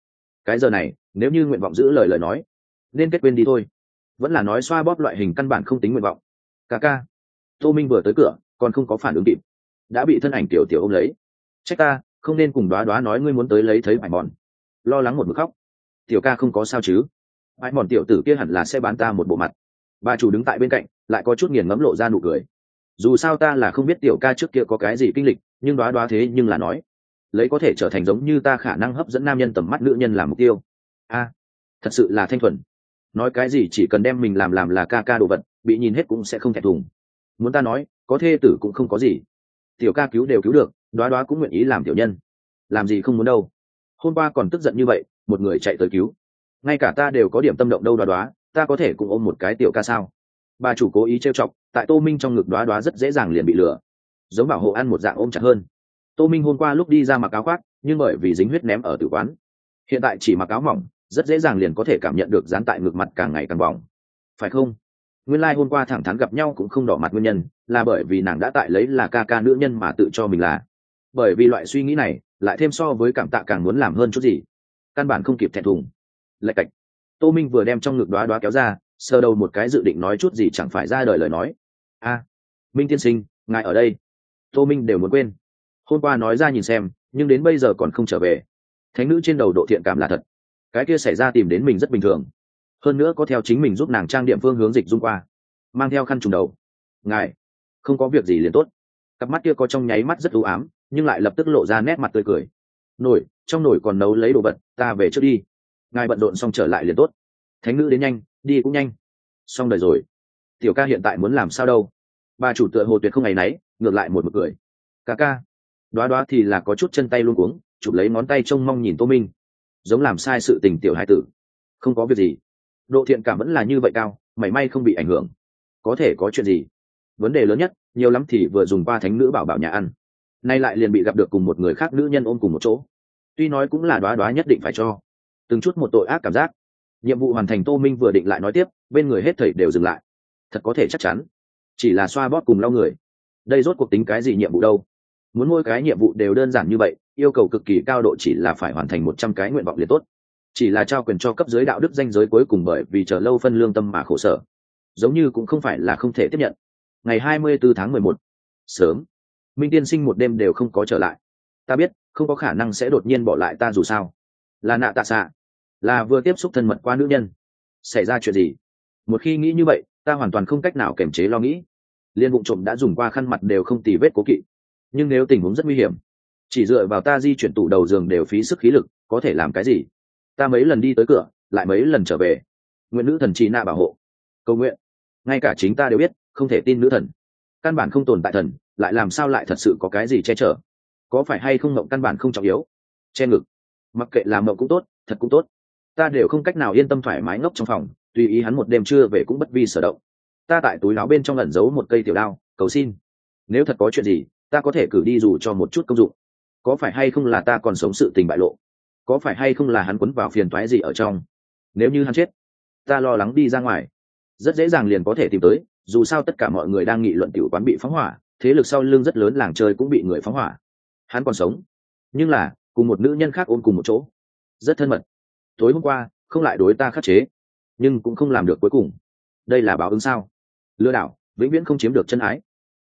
Cái giờ này, nếu như nguyện vọng giữ lời lời nói, nên kết quên đi thôi. Vẫn là nói xoa bóp loại hình căn bản không tính nguyện vọng. Ca ca, tô minh vừa tới cửa, còn không có phản ứng kịp. Đã bị thân ảnh tiểu tiểu ôm lấy. Trách ta, không nên cùng đoá đoá nói ngươi muốn tới lấy thấy mải mòn. Lo lắng một mực khóc. Tiểu ca không có sao chứ. Vải mòn tiểu tử kia hẳn là sẽ bán ta một bộ mặt bà chủ đứng tại bên cạnh, lại có chút nghiền ngấm lộ ra nụ cười. Dù sao ta là không biết tiểu ca trước kia có cái gì kinh lịch, nhưng đoá đoá thế nhưng là nói, lấy có thể trở thành giống như ta khả năng hấp dẫn nam nhân tầm mắt nữ nhân làm mục tiêu. A, thật sự là thanh thuần. Nói cái gì chỉ cần đem mình làm làm là ca ca đồ vật, bị nhìn hết cũng sẽ không thẹn thùng. Muốn ta nói, có thê tử cũng không có gì. Tiểu ca cứu đều cứu được, đoá đoá cũng nguyện ý làm tiểu nhân. Làm gì không muốn đâu. Hôm qua còn tức giận như vậy, một người chạy tới cứu. Ngay cả ta đều có điểm tâm động đâu đoá đoá ta có thể cùng ôm một cái tiểu ca sao? Bà chủ cố ý trêu chọc, tại tô minh trong ngực đoá đoá rất dễ dàng liền bị lừa giống bảo hộ ăn một dạng ôm chặt hơn. Tô minh hôm qua lúc đi ra mặc áo khoác, nhưng bởi vì dính huyết ném ở tử quán. Hiện tại chỉ mặc áo mỏng, rất dễ dàng liền có thể cảm nhận được dán tại ngực mặt càng ngày càng bỏng. Phải không? Nguyên lai、like、hôm qua thẳng thắn gặp nhau cũng không đỏ mặt nguyên nhân, là bởi vì nàng đã tại lấy là ca ca nữ nhân mà tự cho mình là. Bởi vì loại suy nghĩ này, lại thêm so với cảm tạ càng muốn làm hơn chút gì. Căn bản không kịp thẹn thùng. Lạch cạch tô minh vừa đem trong ngực đoá đoá kéo ra sơ đầu một cái dự định nói chút gì chẳng phải ra đời lời nói. A, minh tiên sinh, ngài ở đây. Tô minh đều muốn quên. Hôm qua nói ra nhìn xem, nhưng đến bây giờ còn không trở về. Thánh nữ trên đầu độ thiện cảm là thật. Cái kia xảy ra tìm đến mình rất bình thường. Hơn nữa có theo chính mình giúp nàng trang điểm phương hướng dịch dung qua. Mang theo khăn trùng đầu. Ngài, không có việc gì liền tốt. Cặp mắt kia có trong nháy mắt rất ưu ám, nhưng lại lập tức lộ ra nét mặt tươi cười. Nổi, trong nổi còn nấu lấy đồ vật, ta về trước đi ngài bận rộn xong trở lại liền tốt. Thánh nữ đến nhanh, đi cũng nhanh. Xong đời rồi. Tiểu ca hiện tại muốn làm sao đâu? Bà chủ tựa hồ tuyệt không ngày náy ngược lại một mực cười. Ca ca. Đoá đoá thì là có chút chân tay luôn cuống, chụp lấy ngón tay trông mong nhìn tô minh. Giống làm sai sự tình tiểu hai tử. Không có việc gì. Độ thiện cảm vẫn là như vậy cao, mảy may không bị ảnh hưởng. Có thể có chuyện gì? Vấn đề lớn nhất, nhiều lắm thì vừa dùng qua thánh nữ bảo bảo nhà ăn. Nay lại liền bị gặp được cùng một người khác nữ nhân ôm cùng một chỗ. Tuy nói cũng là đoá đoá nhất định phải cho từng chút một tội ác cảm giác. Nhiệm vụ hoàn thành tô minh vừa định lại nói tiếp, bên người hết thầy đều dừng lại. Thật có thể chắc chắn. Chỉ là xoa bóp cùng lau người. Đây rốt cuộc tính cái gì nhiệm vụ đâu? Muốn mỗi cái nhiệm vụ đều đơn giản như vậy, yêu cầu cực kỳ cao độ chỉ là phải hoàn thành một trăm cái nguyện vọng liền tốt. Chỉ là trao quyền cho cấp dưới đạo đức danh giới cuối cùng bởi vì chờ lâu phân lương tâm mà khổ sở. Giống như cũng không phải là không thể tiếp nhận. Ngày hai mươi 24 tháng mười một, sớm. Minh tiên sinh một đêm đều không có trở lại. Ta biết, không có khả năng sẽ đột nhiên bỏ lại ta dù sao. Là nạ tạ xạ là vừa tiếp xúc thân mật qua nữ nhân. Xảy ra chuyện gì? Một khi nghĩ như vậy, ta hoàn toàn không cách nào kiềm chế lo nghĩ. Liên vụ trộm đã dùng qua khăn mặt đều không tì vết cố kỵ. Nhưng nếu tình huống rất nguy hiểm, chỉ dựa vào ta di chuyển tủ đầu giường đều phí sức khí lực, có thể làm cái gì? Ta mấy lần đi tới cửa, lại mấy lần trở về. Nguyện nữ thần trì na bảo hộ. Cầu nguyện. Ngay cả chính ta đều biết, không thể tin nữ thần. Căn bản không tồn tại thần, lại làm sao lại thật sự có cái gì che chở? Có phải hay không mộng căn bản không trọng yếu? Che ngực. Mặc kệ làm mộng cũng tốt, thật cũng tốt ta đều không cách nào yên tâm thoải mái ngốc trong phòng, tùy ý hắn một đêm trưa về cũng bất vi sở động. Ta tại túi láo bên trong lẩn giấu một cây tiểu đao, cầu xin. Nếu thật có chuyện gì, ta có thể cử đi dù cho một chút công dụng. Có phải hay không là ta còn sống sự tình bại lộ? Có phải hay không là hắn quấn vào phiền toái gì ở trong? Nếu như hắn chết, ta lo lắng đi ra ngoài. Rất dễ dàng liền có thể tìm tới, dù sao tất cả mọi người đang nghị luận tiểu quán bị phóng hỏa, thế lực sau lưng rất lớn làng chơi cũng bị người phóng hỏa. Hắn còn sống, nhưng là, cùng một nữ nhân khác ôm cùng một chỗ. Rất thân mật tối hôm qua, không lại đối ta khắc chế, nhưng cũng không làm được cuối cùng. Đây là báo ứng sao? Lừa đảo, vĩnh viễn không chiếm được chân ái.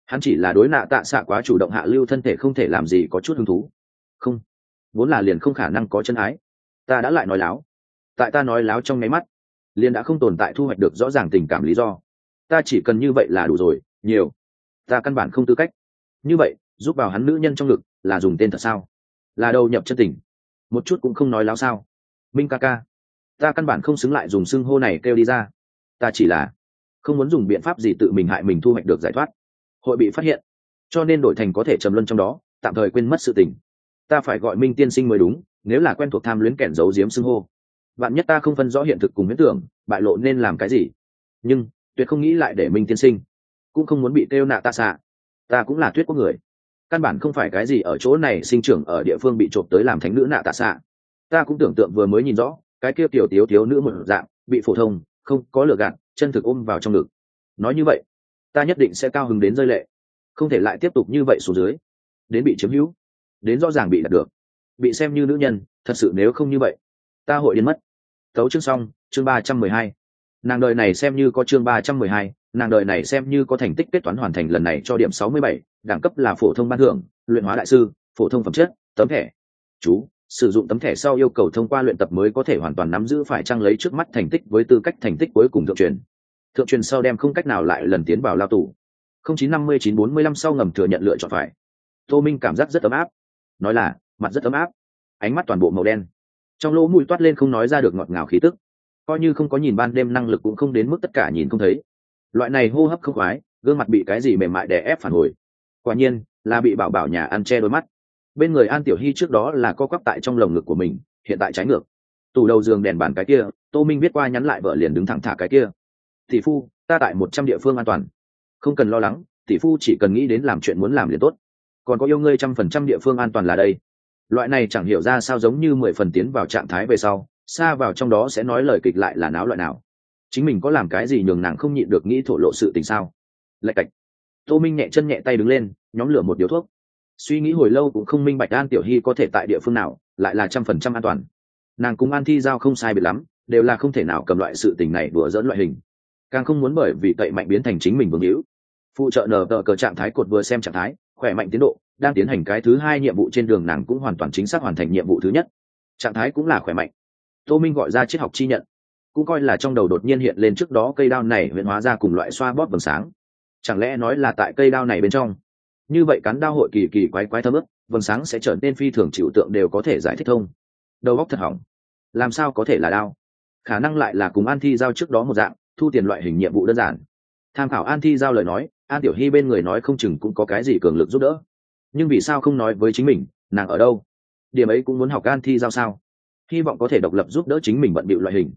Hắn chỉ là đối nạ tạ xạ quá chủ động hạ lưu thân thể không thể làm gì có chút hứng thú. Không, vốn là liền không khả năng có chân ái. Ta đã lại nói láo. Tại ta nói láo trong nháy mắt, liền đã không tồn tại thu hoạch được rõ ràng tình cảm lý do. Ta chỉ cần như vậy là đủ rồi, nhiều. Ta căn bản không tư cách. Như vậy, giúp vào hắn nữ nhân trong ngực là dùng tên thật sao? Là đầu nhập chân tình. Một chút cũng không nói láo sao? Minh ca ca. Ta căn bản không xứng lại dùng xưng hô này kêu đi ra. Ta chỉ là không muốn dùng biện pháp gì tự mình hại mình thu hoạch được giải thoát. Hội bị phát hiện, cho nên đổi thành có thể trầm luân trong đó, tạm thời quên mất sự tình. Ta phải gọi minh tiên sinh mới đúng, nếu là quen thuộc tham luyến kẻn giấu giếm xưng hô. Bạn nhất ta không phân rõ hiện thực cùng huyễn tưởng, bại lộ nên làm cái gì? Nhưng, tuyệt không nghĩ lại để minh tiên sinh cũng không muốn bị kêu nạ ta xạ. Ta cũng là tuyết của người. Căn bản không phải cái gì ở chỗ này, sinh trưởng ở địa phương bị trộm tới làm thánh nữ nạ tạ xạ ta cũng tưởng tượng vừa mới nhìn rõ, cái kia tiểu tiếu thiếu nữ một dạng, bị phổ thông, không có lừa gạt, chân thực ôm vào trong ngực. Nói như vậy, ta nhất định sẽ cao hứng đến rơi lệ. Không thể lại tiếp tục như vậy xuống dưới. Đến bị chiếm hữu, đến rõ ràng bị đạt được. Bị xem như nữ nhân, thật sự nếu không như vậy, ta hội điên mất. Thấu chương xong, chương ba trăm mười hai. Nàng đời này xem như có chương ba trăm mười hai, nàng đời này xem như có thành tích kết toán hoàn thành lần này cho điểm sáu mươi bảy, đẳng cấp là phổ thông ban thưởng, luyện hóa đại sư, phổ thông phẩm chất, tấm thẻ. Chú sử dụng tấm thẻ sau yêu cầu thông qua luyện tập mới có thể hoàn toàn nắm giữ phải trang lấy trước mắt thành tích với tư cách thành tích cuối cùng thượng truyền. Thượng truyền sau đem không cách nào lại lần tiến vào lao tù. Không chín năm mươi chín bốn mươi lăm sau ngầm thừa nhận lựa chọn phải. Tô minh cảm giác rất ấm áp. Nói là, mặt rất ấm áp. Ánh mắt toàn bộ màu đen. Trong lỗ mũi toát lên không nói ra được ngọt ngào khí tức. Coi như không có nhìn ban đêm năng lực cũng không đến mức tất cả nhìn không thấy. Loại này hô hấp không khoái, gương mặt bị cái gì mềm mại đè ép phản hồi. Quả nhiên, là bị bảo bảo nhà ăn che đôi mắt bên người an tiểu hy trước đó là co quắp tại trong lồng ngực của mình, hiện tại trái ngược. Tủ đầu giường đèn bàn cái kia, tô minh biết qua nhắn lại vợ liền đứng thẳng thả cái kia. Tỷ phu, ta tại một trăm địa phương an toàn. Không cần lo lắng, tỷ phu chỉ cần nghĩ đến làm chuyện muốn làm liền tốt. Còn có yêu ngươi trăm phần trăm địa phương an toàn là đây. Loại này chẳng hiểu ra sao giống như mười phần tiến vào trạng thái về sau, xa vào trong đó sẽ nói lời kịch lại là náo loại nào. Chính mình có làm cái gì nhường nàng không nhịn được nghĩ thổ lộ sự tình sao? Lạch cạch. Tô minh nhẹ chân nhẹ tay đứng lên, nhóm lửa một điếu thuốc suy nghĩ hồi lâu cũng không minh bạch an tiểu hy có thể tại địa phương nào, lại là trăm phần trăm an toàn. Nàng cùng an thi giao không sai biệt lắm, đều là không thể nào cầm loại sự tình này đùa dỡn loại hình. Càng không muốn bởi vì cậy mạnh biến thành chính mình vương hữu. Phụ trợ nờ tờ cờ trạng thái cột vừa xem trạng thái, khỏe mạnh tiến độ, đang tiến hành cái thứ hai nhiệm vụ trên đường nàng cũng hoàn toàn chính xác hoàn thành nhiệm vụ thứ nhất. Trạng thái cũng là khỏe mạnh. Tô minh gọi ra triết học chi nhận, cũng coi là trong đầu đột nhiên hiện lên trước đó cây đao này huyện hóa ra cùng loại xoa bóp vầng sáng. Chẳng lẽ nói là tại cây đao này bên trong? Như vậy cắn đao hội kỳ kỳ quái quái thơm ức vầng sáng sẽ trở nên phi thường chịu tượng đều có thể giải thích thông. Đầu góc thật hỏng. Làm sao có thể là đao? Khả năng lại là cùng an thi giao trước đó một dạng, thu tiền loại hình nhiệm vụ đơn giản. Tham khảo an thi giao lời nói, an tiểu hy bên người nói không chừng cũng có cái gì cường lực giúp đỡ. Nhưng vì sao không nói với chính mình, nàng ở đâu? Điểm ấy cũng muốn học an thi giao sao? Hy vọng có thể độc lập giúp đỡ chính mình bận bịu loại hình.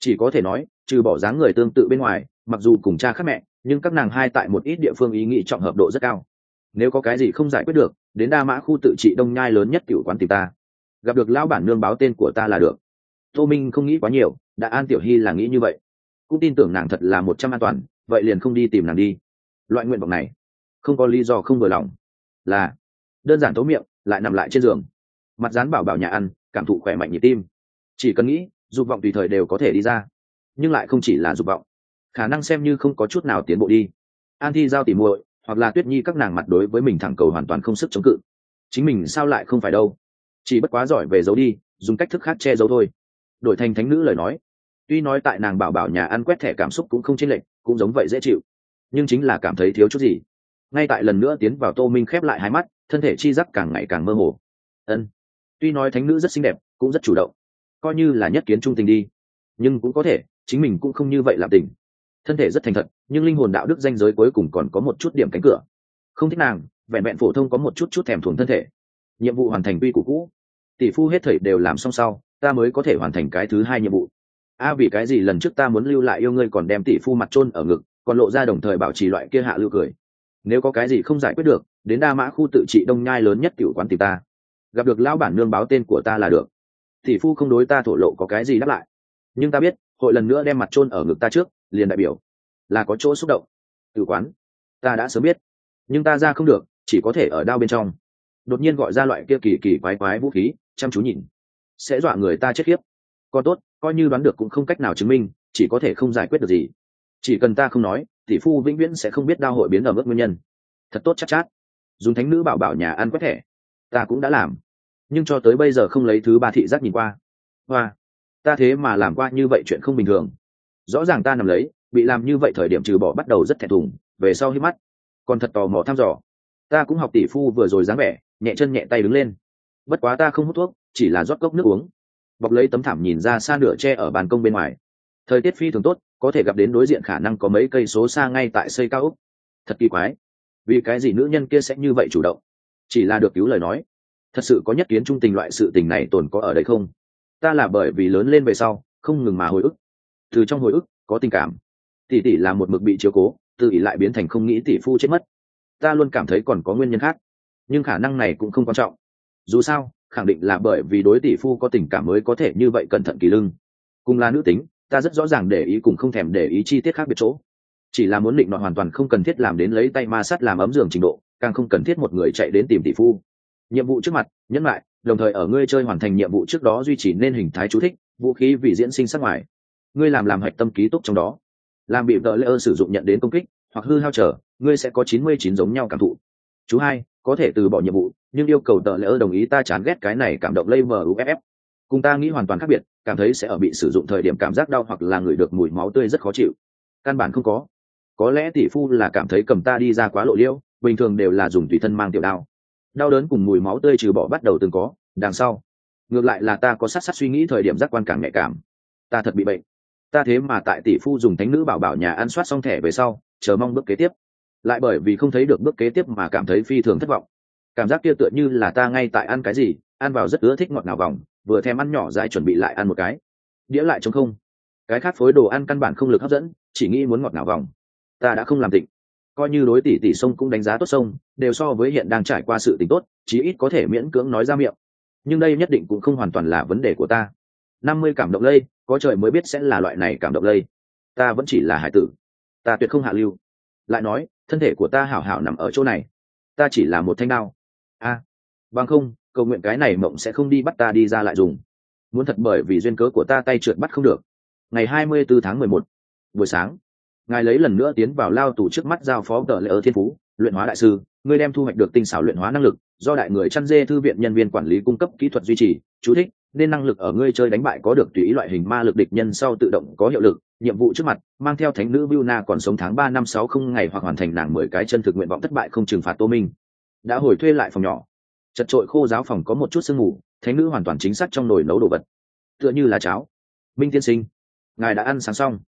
Chỉ có thể nói, trừ bỏ dáng người tương tự bên ngoài, mặc dù cùng cha khác mẹ, nhưng các nàng hai tại một ít địa phương ý nghĩ trọng hợp độ rất cao nếu có cái gì không giải quyết được, đến đa mã khu tự trị đông nhai lớn nhất cựu quán tìm ta. Gặp được lão bản nương báo tên của ta là được. Tô minh không nghĩ quá nhiều, đã an tiểu hy là nghĩ như vậy. Cũng tin tưởng nàng thật là một trăm an toàn, vậy liền không đi tìm nàng đi. Loại nguyện vọng này, không có lý do không vừa lòng. Là, đơn giản tố miệng, lại nằm lại trên giường. Mặt dán bảo bảo nhà ăn, cảm thụ khỏe mạnh nhịp tim. Chỉ cần nghĩ, dục vọng tùy thời đều có thể đi ra. Nhưng lại không chỉ là dục vọng. Khả năng xem như không có chút nào tiến bộ đi. An thi giao tỉ muội hoặc là tuyết nhi các nàng mặt đối với mình thẳng cầu hoàn toàn không sức chống cự. Chính mình sao lại không phải đâu? Chỉ bất quá giỏi về giấu đi, dùng cách thức khác che giấu thôi. Đổi thành thánh nữ lời nói, tuy nói tại nàng bảo bảo nhà ăn quét thẻ cảm xúc cũng không chênh lệch, cũng giống vậy dễ chịu, nhưng chính là cảm thấy thiếu chút gì. Ngay tại lần nữa tiến vào tô minh khép lại hai mắt, thân thể chi giác càng ngày càng mơ hồ. Ân, tuy nói thánh nữ rất xinh đẹp, cũng rất chủ động, coi như là nhất kiến trung tình đi, nhưng cũng có thể, chính mình cũng không như vậy làm tình thân thể rất thành thật, nhưng linh hồn đạo đức danh giới cuối cùng còn có một chút điểm cánh cửa. Không thích nàng, vẹn vẹn phổ thông có một chút chút thèm thuồng thân thể. Nhiệm vụ hoàn thành quy của cũ. Tỷ phu hết thầy đều làm xong sau, ta mới có thể hoàn thành cái thứ hai nhiệm vụ. A, vì cái gì lần trước ta muốn lưu lại yêu ngươi còn đem tỷ phu mặt trôn ở ngực, còn lộ ra đồng thời bảo trì loại kia hạ lưu cười. Nếu có cái gì không giải quyết được, đến đa mã khu tự trị đông nhai lớn nhất cựu quán tìm ta. Gặp được lão bản nương báo tên của ta là được. Tỷ phu không đối ta thổ lộ có cái gì đáp lại. Nhưng ta biết, hội lần nữa đem mặt trôn ở ngực ta trước liền đại biểu là có chỗ xúc động. Từ quán ta đã sớm biết nhưng ta ra không được chỉ có thể ở đao bên trong. Đột nhiên gọi ra loại kia kỳ kỳ quái quái vũ khí chăm chú nhìn. Sẽ dọa người ta chết khiếp. Còn tốt coi như đoán được cũng không cách nào chứng minh chỉ có thể không giải quyết được gì. Chỉ cần ta không nói tỷ phu vĩnh viễn sẽ không biết đao hội biến ở mức nguyên nhân. Thật tốt chắc chát, chát. Dùng thánh nữ bảo bảo nhà ăn quét thẻ. Ta cũng đã làm. Nhưng cho tới bây giờ không lấy thứ ba thị giác nhìn qua. Hoa. Ta thế mà làm qua như vậy chuyện không bình thường rõ ràng ta nằm lấy, bị làm như vậy thời điểm trừ bỏ bắt đầu rất thẹn thùng, về sau hít mắt. Còn thật tò mò thăm dò. Ta cũng học tỷ phu vừa rồi dáng vẻ, nhẹ chân nhẹ tay đứng lên. Bất quá ta không hút thuốc, chỉ là rót cốc nước uống. Bọc lấy tấm thảm nhìn ra xa nửa tre ở bàn công bên ngoài. Thời tiết phi thường tốt, có thể gặp đến đối diện khả năng có mấy cây số xa ngay tại xây cao úc thật kỳ quái. Vì cái gì nữ nhân kia sẽ như vậy chủ động? Chỉ là được cứu lời nói. Thật sự có nhất kiến trung tình loại sự tình này tồn có ở đây không? Ta là bởi vì lớn lên về sau, không ngừng mà hồi ức từ trong hồi ức, có tình cảm. Tỷ tỷ là một mực bị chiếu cố tự ỷ lại biến thành không nghĩ tỷ phu chết mất. Ta luôn cảm thấy còn có nguyên nhân khác, nhưng khả năng này cũng không quan trọng. Dù sao, khẳng định là bởi vì đối tỷ phu có tình cảm mới có thể như vậy cẩn thận kỳ lưng. Cùng là nữ tính, ta rất rõ ràng để ý cùng không thèm để ý chi tiết khác biệt chỗ. Chỉ là muốn định nọ hoàn toàn không cần thiết làm đến lấy tay ma sắt làm ấm giường trình độ, càng không cần thiết một người chạy đến tìm tỷ phu. Nhiệm vụ trước mặt nhấn lại, đồng thời ở ngươi chơi hoàn thành nhiệm vụ trước đó duy trì nên hình thái chú thích, vũ khí vì diễn sinh sắc ngoài ngươi làm làm hạch tâm ký túc trong đó. Làm bị vợ lễ ơn sử dụng nhận đến công kích, hoặc hư hao trở, ngươi sẽ có chín mươi chín giống nhau cảm thụ. Chú hai, có thể từ bỏ nhiệm vụ, nhưng yêu cầu tờ lễ ơn đồng ý ta chán ghét cái này cảm động lây muff cùng ta nghĩ hoàn toàn khác biệt, cảm thấy sẽ ở bị sử dụng thời điểm cảm giác đau hoặc là người được mùi máu tươi rất khó chịu. Căn bản không có. Có lẽ tỷ phu là cảm thấy cầm ta đi ra quá lộ liễu bình thường đều là dùng tùy thân mang tiểu đao. Đau đớn cùng mùi máu tươi trừ bỏ bắt đầu từng có, đằng sau. Ngược lại là ta có sát sát suy nghĩ thời điểm giác quan càng nhạy cảm. Ta thật bị bệnh ta thế mà tại tỷ phu dùng thánh nữ bảo bảo nhà ăn soát xong thẻ về sau, chờ mong bước kế tiếp. Lại bởi vì không thấy được bước kế tiếp mà cảm thấy phi thường thất vọng. Cảm giác kia tựa như là ta ngay tại ăn cái gì, ăn vào rất ưa thích ngọt ngào vòng, vừa thèm ăn nhỏ dại chuẩn bị lại ăn một cái. Đĩa lại chống không. Cái khác phối đồ ăn căn bản không lực hấp dẫn, chỉ nghĩ muốn ngọt ngào vòng. Ta đã không làm tịnh. Coi như đối tỷ tỷ sông cũng đánh giá tốt sông, đều so với hiện đang trải qua sự tình tốt, chí ít có thể miễn cưỡng nói ra miệng. Nhưng đây nhất định cũng không hoàn toàn là vấn đề của ta năm mươi cảm động lây, có trời mới biết sẽ là loại này cảm động lây. Ta vẫn chỉ là hải tử. Ta tuyệt không hạ lưu. Lại nói, thân thể của ta hảo hảo nằm ở chỗ này. Ta chỉ là một thanh đao. A. Bằng không, cầu nguyện cái này mộng sẽ không đi bắt ta đi ra lại dùng. Muốn thật bởi vì duyên cớ của ta tay trượt bắt không được. Ngày hai mươi 24 tháng mười một, buổi sáng, ngài lấy lần nữa tiến vào lao tù trước mắt giao phó tờ lệ ở thiên phú, luyện hóa đại sư, ngươi đem thu hoạch được tinh xảo luyện hóa năng lực, do đại người chăn dê thư viện nhân viên quản lý cung cấp kỹ thuật duy trì, chú thích nên năng lực ở ngươi chơi đánh bại có được tùy ý loại hình ma lực địch nhân sau tự động có hiệu lực, nhiệm vụ trước mặt, mang theo thánh nữ Vilna còn sống tháng ba năm sáu không ngày hoặc hoàn thành nàng mười cái chân thực nguyện vọng thất bại không trừng phạt tô minh. Đã hồi thuê lại phòng nhỏ. Chật trội khô giáo phòng có một chút sương mù, thánh nữ hoàn toàn chính xác trong nồi nấu đồ vật. Tựa như là cháo. Minh tiên sinh, ngài đã ăn sáng xong.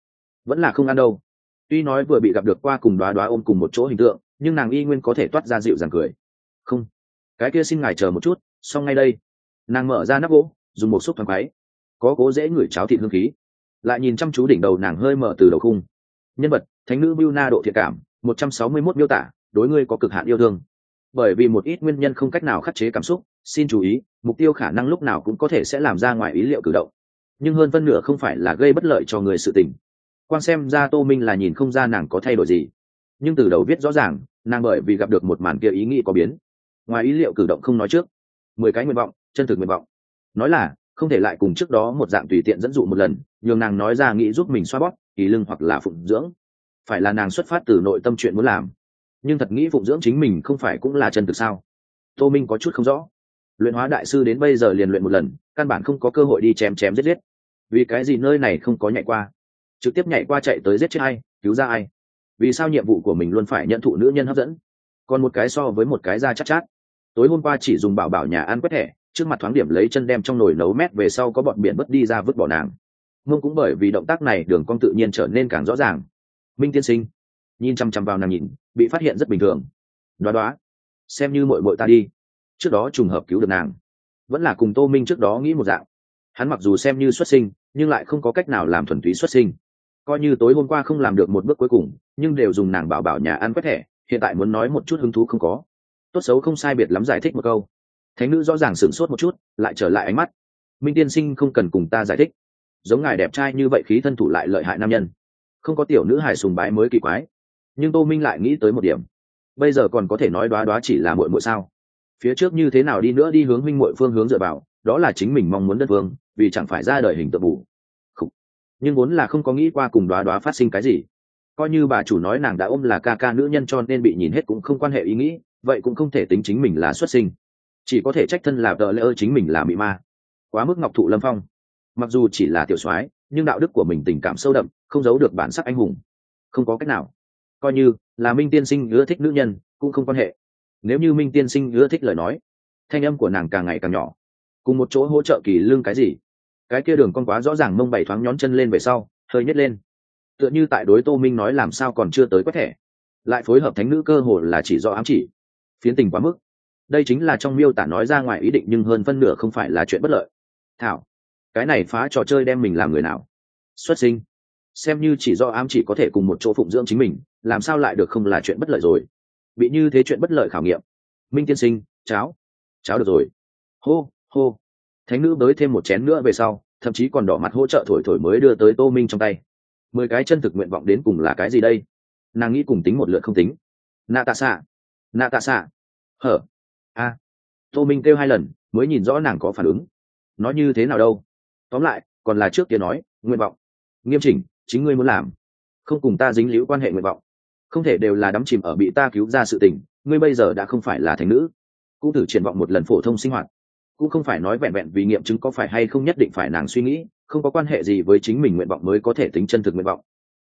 Vẫn là không ăn đâu. Tuy nói vừa bị gặp được qua cùng đoá đoá ôm cùng một chỗ hình tượng, nhưng nàng y nguyên có thể toát ra dịu dàng cười. Không. Cái kia xin ngài chờ một chút, xong ngay đây. Nàng mở ra nắp gỗ dùng một xúc thoáng quáy có cố dễ ngửi cháo thịt hương khí. Lại nhìn chăm chú đỉnh đầu nàng hơi mở từ đầu khung. Nhân vật, thánh nữ biu na độ thiệt cảm, một trăm sáu mươi 161 miêu tả, đối ngươi có cực hạn yêu thương. Bởi vì một ít nguyên nhân không cách nào khắc chế cảm xúc, xin chú ý, mục tiêu khả năng lúc nào cũng có thể sẽ làm ra ngoài ý liệu cử động. Nhưng hơn phân nửa không phải là gây bất lợi cho người sự tình. Quan xem ra tô minh là nhìn không ra nàng có thay đổi gì. Nhưng từ đầu viết rõ ràng, nàng bởi vì gặp được một màn kia ý nghĩ có biến. Ngoài ý liệu cử động không nói trước. Mười cái nguyện vọng, chân thực nguyện vọng nói là không thể lại cùng trước đó một dạng tùy tiện dẫn dụ một lần nhường nàng nói ra nghĩ giúp mình xoa bóp kỳ lưng hoặc là phụng dưỡng. Phải là nàng xuất phát từ nội tâm chuyện muốn làm. Nhưng thật nghĩ phụng dưỡng chính mình không phải cũng là chân thực sao? Tô minh có chút không rõ. Luyện hóa đại sư đến bây giờ liền luyện một lần căn bản không có cơ hội đi chém chém giết giết. Vì cái gì nơi này không có nhảy qua? Trực tiếp nhảy qua chạy tới giết chết ai cứu ra ai? Vì sao nhiệm vụ của mình luôn phải nhận thụ nữ nhân hấp dẫn? Còn một cái so với một cái da chắc chát, chát. Tối hôm qua chỉ dùng bảo bảo nhà ăn quét thẻ trước mặt thoáng điểm lấy chân đem trong nồi nấu mét về sau có bọn biển bất đi ra vứt bỏ nàng. Mông cũng bởi vì động tác này đường cong tự nhiên trở nên càng rõ ràng. Minh tiên sinh, nhìn chăm chăm vào nàng nhìn, bị phát hiện rất bình thường. Đoá đoá, xem như mội mội ta đi. Trước đó trùng hợp cứu được nàng. Vẫn là cùng tô minh trước đó nghĩ một dạng. Hắn mặc dù xem như xuất sinh, nhưng lại không có cách nào làm thuần túy xuất sinh. Coi như tối hôm qua không làm được một bước cuối cùng, nhưng đều dùng nàng bảo bảo nhà ăn quét thẻ, hiện tại muốn nói một chút hứng thú không có. Tốt xấu không sai biệt lắm giải thích một câu thánh nữ rõ ràng sửng sốt một chút, lại trở lại ánh mắt. Minh tiên sinh không cần cùng ta giải thích. Giống ngài đẹp trai như vậy khí thân thủ lại lợi hại nam nhân. Không có tiểu nữ hài sùng bái mới kỳ quái. Nhưng tô minh lại nghĩ tới một điểm. Bây giờ còn có thể nói đoá đoá chỉ là muội muội sao? Phía trước như thế nào đi nữa đi hướng minh muội phương hướng dựa vào, đó là chính mình mong muốn đất vương, vì chẳng phải ra đời hình tượng bù. Nhưng vốn là không có nghĩ qua cùng đoá đoá phát sinh cái gì. Coi như bà chủ nói nàng đã ôm là ca ca nữ nhân cho nên bị nhìn hết cũng không quan hệ ý nghĩ, vậy cũng không thể tính chính mình là xuất sinh chỉ có thể trách thân là tờ lễ ơ chính mình là mị ma. Quá mức ngọc thụ lâm phong. Mặc dù chỉ là tiểu soái, nhưng đạo đức của mình tình cảm sâu đậm, không giấu được bản sắc anh hùng. Không có cách nào. Coi như là minh tiên sinh ưa thích nữ nhân, cũng không quan hệ. Nếu như minh tiên sinh ưa thích lời nói, thanh âm của nàng càng ngày càng nhỏ. Cùng một chỗ hỗ trợ kỳ lương cái gì? Cái kia đường con quá rõ ràng mông bảy thoáng nhón chân lên về sau, hơi nhét lên. Tựa như tại đối tô minh nói làm sao còn chưa tới quét thẻ. Lại phối hợp thánh nữ cơ hồ là chỉ do ám chỉ. Phiến tình quá mức đây chính là trong miêu tả nói ra ngoài ý định nhưng hơn phân nửa không phải là chuyện bất lợi. Thảo, cái này phá trò chơi đem mình làm người nào? Xuất sinh. Xem như chỉ do ám chỉ có thể cùng một chỗ phụng dưỡng chính mình, làm sao lại được không là chuyện bất lợi rồi? Bị như thế chuyện bất lợi khảo nghiệm. Minh tiên sinh cháo cháo được rồi. Hô hô. Thánh nữ bới thêm một chén nữa về sau, thậm chí còn đỏ mặt hỗ trợ thổi thổi mới đưa tới tô minh trong tay. Mười cái chân thực nguyện vọng đến cùng là cái gì đây? Nàng nghĩ cùng tính một lượt không tính. Nạ tạ xạ. Nạ tạ xạ. Hở tô minh kêu hai lần, mới nhìn rõ nàng có phản ứng. Nói như thế nào đâu? Tóm lại, còn là trước kia nói, nguyện vọng. Nghiêm chỉnh, chính ngươi muốn làm. Không cùng ta dính liễu quan hệ nguyện vọng. Không thể đều là đắm chìm ở bị ta cứu ra sự tình, ngươi bây giờ đã không phải là thành nữ. Cũng thử triển vọng một lần phổ thông sinh hoạt. Cũng không phải nói vẹn vẹn vì nghiệm chứng có phải hay không nhất định phải nàng suy nghĩ, không có quan hệ gì với chính mình nguyện vọng mới có thể tính chân thực nguyện vọng.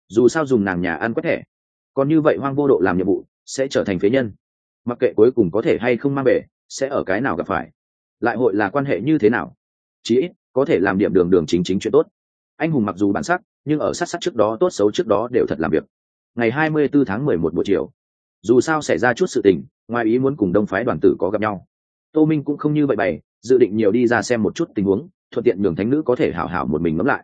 Dù sao dùng nàng nhà ăn quét thẻ, còn như vậy hoang vô độ làm nhiệm vụ, sẽ trở thành phế nhân. Mặc kệ cuối cùng có thể hay không mang về sẽ ở cái nào gặp phải? Lại hội là quan hệ như thế nào? Chí ít, có thể làm điểm đường đường chính chính chuyện tốt. Anh hùng mặc dù bản sắc, nhưng ở sát sắc trước đó, tốt xấu trước đó đều thật làm việc. Ngày 24 tháng 11 buổi chiều, dù sao xảy ra chút sự tình, ngoài ý muốn cùng đông phái đoàn tử có gặp nhau. Tô minh cũng không như vậy bày, dự định nhiều đi ra xem một chút tình huống, thuận tiện nhường thánh nữ có thể hảo hảo một mình ngẫm lại.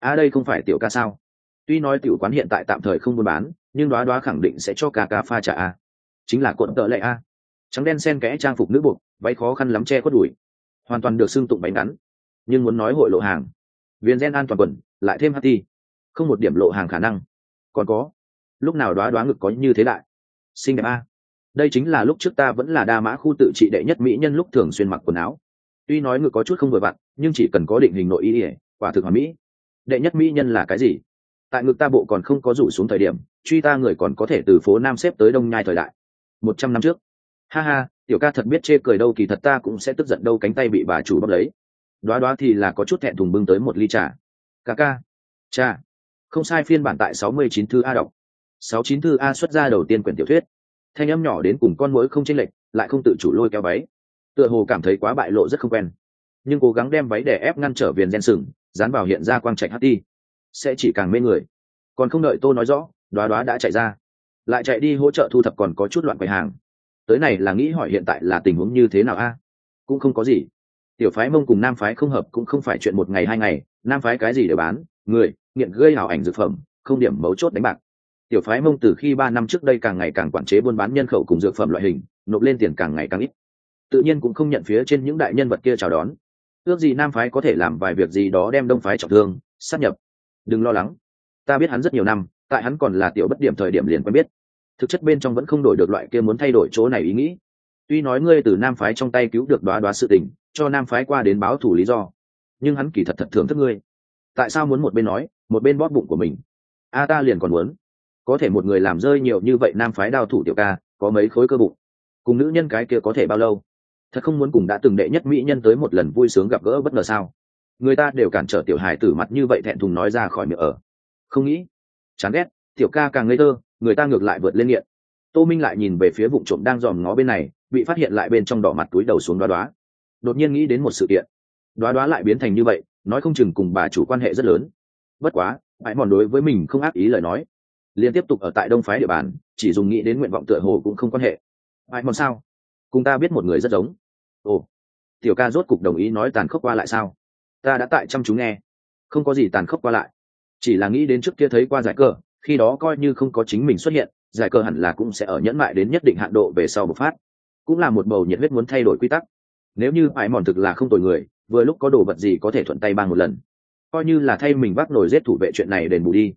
À đây không phải tiểu ca sao? Tuy nói tiểu quán hiện tại tạm thời không buôn bán, nhưng đoá đoá khẳng định sẽ cho ca ca pha trả a. Chính là cuộn tợ lệ a trắng đen sen kẽ trang phục nữ buộc, váy khó khăn lắm che khuất đùi. Hoàn toàn được xưng tụng bánh ngắn, nhưng muốn nói hội lộ hàng. Viên gen an toàn quần, lại thêm ht không một điểm lộ hàng khả năng. Còn có, lúc nào đoá đoá ngực có như thế đại xinh đẹp a. Đây chính là lúc trước ta vẫn là đa mã khu tự trị đệ nhất mỹ nhân lúc thường xuyên mặc quần áo. Tuy nói ngực có chút không vừa vặn, nhưng chỉ cần có định hình nội ý ỉa quả thực hoàn mỹ. Đệ nhất mỹ nhân là cái gì? Tại ngực ta bộ còn không có rủ xuống thời điểm, truy ta người còn có thể từ phố nam xếp tới đông nhai thời đại. Một trăm năm trước ha ha, tiểu ca thật biết chê cười đâu, kỳ thật ta cũng sẽ tức giận đâu, cánh tay bị bà chủ bắt lấy. Đoá đoá thì là có chút thẹn thùng bưng tới một ly trà. Ca ca, cha, không sai, phiên bản tại sáu mươi chín thư a đọc. sáu chín thư a xuất ra đầu tiên quyển tiểu thuyết. Thanh âm nhỏ đến cùng con mũi không chênh lệch, lại không tự chủ lôi kéo váy. Tựa hồ cảm thấy quá bại lộ rất không quen. Nhưng cố gắng đem váy để ép ngăn trở viền gen sừng, dán vào hiện ra quang trạch hát đi. Sẽ chỉ càng mê người. Còn không đợi tô nói rõ, đoá đoá đã chạy ra. Lại chạy đi hỗ trợ thu thập còn có chút loạn quầy hàng tới này là nghĩ hỏi hiện tại là tình huống như thế nào a? Cũng không có gì. Tiểu phái mông cùng nam phái không hợp cũng không phải chuyện một ngày hai ngày, nam phái cái gì để bán, người, nghiện gây hảo ảnh dược phẩm, không điểm mấu chốt đánh bạc. Tiểu phái mông từ khi ba năm trước đây càng ngày càng quản chế buôn bán nhân khẩu cùng dược phẩm loại hình, nộp lên tiền càng ngày càng ít. Tự nhiên cũng không nhận phía trên những đại nhân vật kia chào đón. Ước gì nam phái có thể làm vài việc gì đó đem đông phái trọng thương, sát nhập. Đừng lo lắng. Ta biết hắn rất nhiều năm, tại hắn còn là tiểu bất điểm thời điểm liền quen biết thực chất bên trong vẫn không đổi được loại kia muốn thay đổi chỗ này ý nghĩ. Tuy nói ngươi từ nam phái trong tay cứu được đoá đoá sự tình, cho nam phái qua đến báo thủ lý do, nhưng hắn kỳ thật thật thường thức ngươi. Tại sao muốn một bên nói, một bên bóp bụng của mình? A ta liền còn muốn. Có thể một người làm rơi nhiều như vậy nam phái đao thủ tiểu ca, có mấy khối cơ bụng. Cùng nữ nhân cái kia có thể bao lâu? Thật không muốn cùng đã từng đệ nhất mỹ nhân tới một lần vui sướng gặp gỡ bất ngờ sao? Người ta đều cản trở tiểu hài tử mặt như vậy thẹn thùng nói ra khỏi miệng ở. Không nghĩ. Chán ghét. Tiểu ca càng ngây thơ người ta ngược lại vượt lên nghiện. Tô minh lại nhìn về phía vụ trộm đang dòm ngó bên này, bị phát hiện lại bên trong đỏ mặt túi đầu xuống đoá đoá. Đột nhiên nghĩ đến một sự kiện. Đoá đoá lại biến thành như vậy, nói không chừng cùng bà chủ quan hệ rất lớn. Bất quá hãy mòn đối với mình không ác ý lời nói. Liền tiếp tục ở tại đông phái địa bàn, chỉ dùng nghĩ đến nguyện vọng tựa hồ cũng không quan hệ. Hãy mòn sao? Cùng ta biết một người rất giống. Ồ, tiểu ca rốt cục đồng ý nói tàn khốc qua lại sao? Ta đã tại chăm chú nghe. Không có gì tàn khốc qua lại. Chỉ là nghĩ đến trước kia thấy qua giải cờ khi đó coi như không có chính mình xuất hiện, giải cờ hẳn là cũng sẽ ở nhẫn mại đến nhất định hạn độ về sau bộc phát. Cũng là một bầu nhiệt huyết muốn thay đổi quy tắc. Nếu như ải mòn thực là không tồi người, vừa lúc có đồ vật gì có thể thuận tay bang một lần. Coi như là thay mình vác nổi giết thủ vệ chuyện này đền bù đi.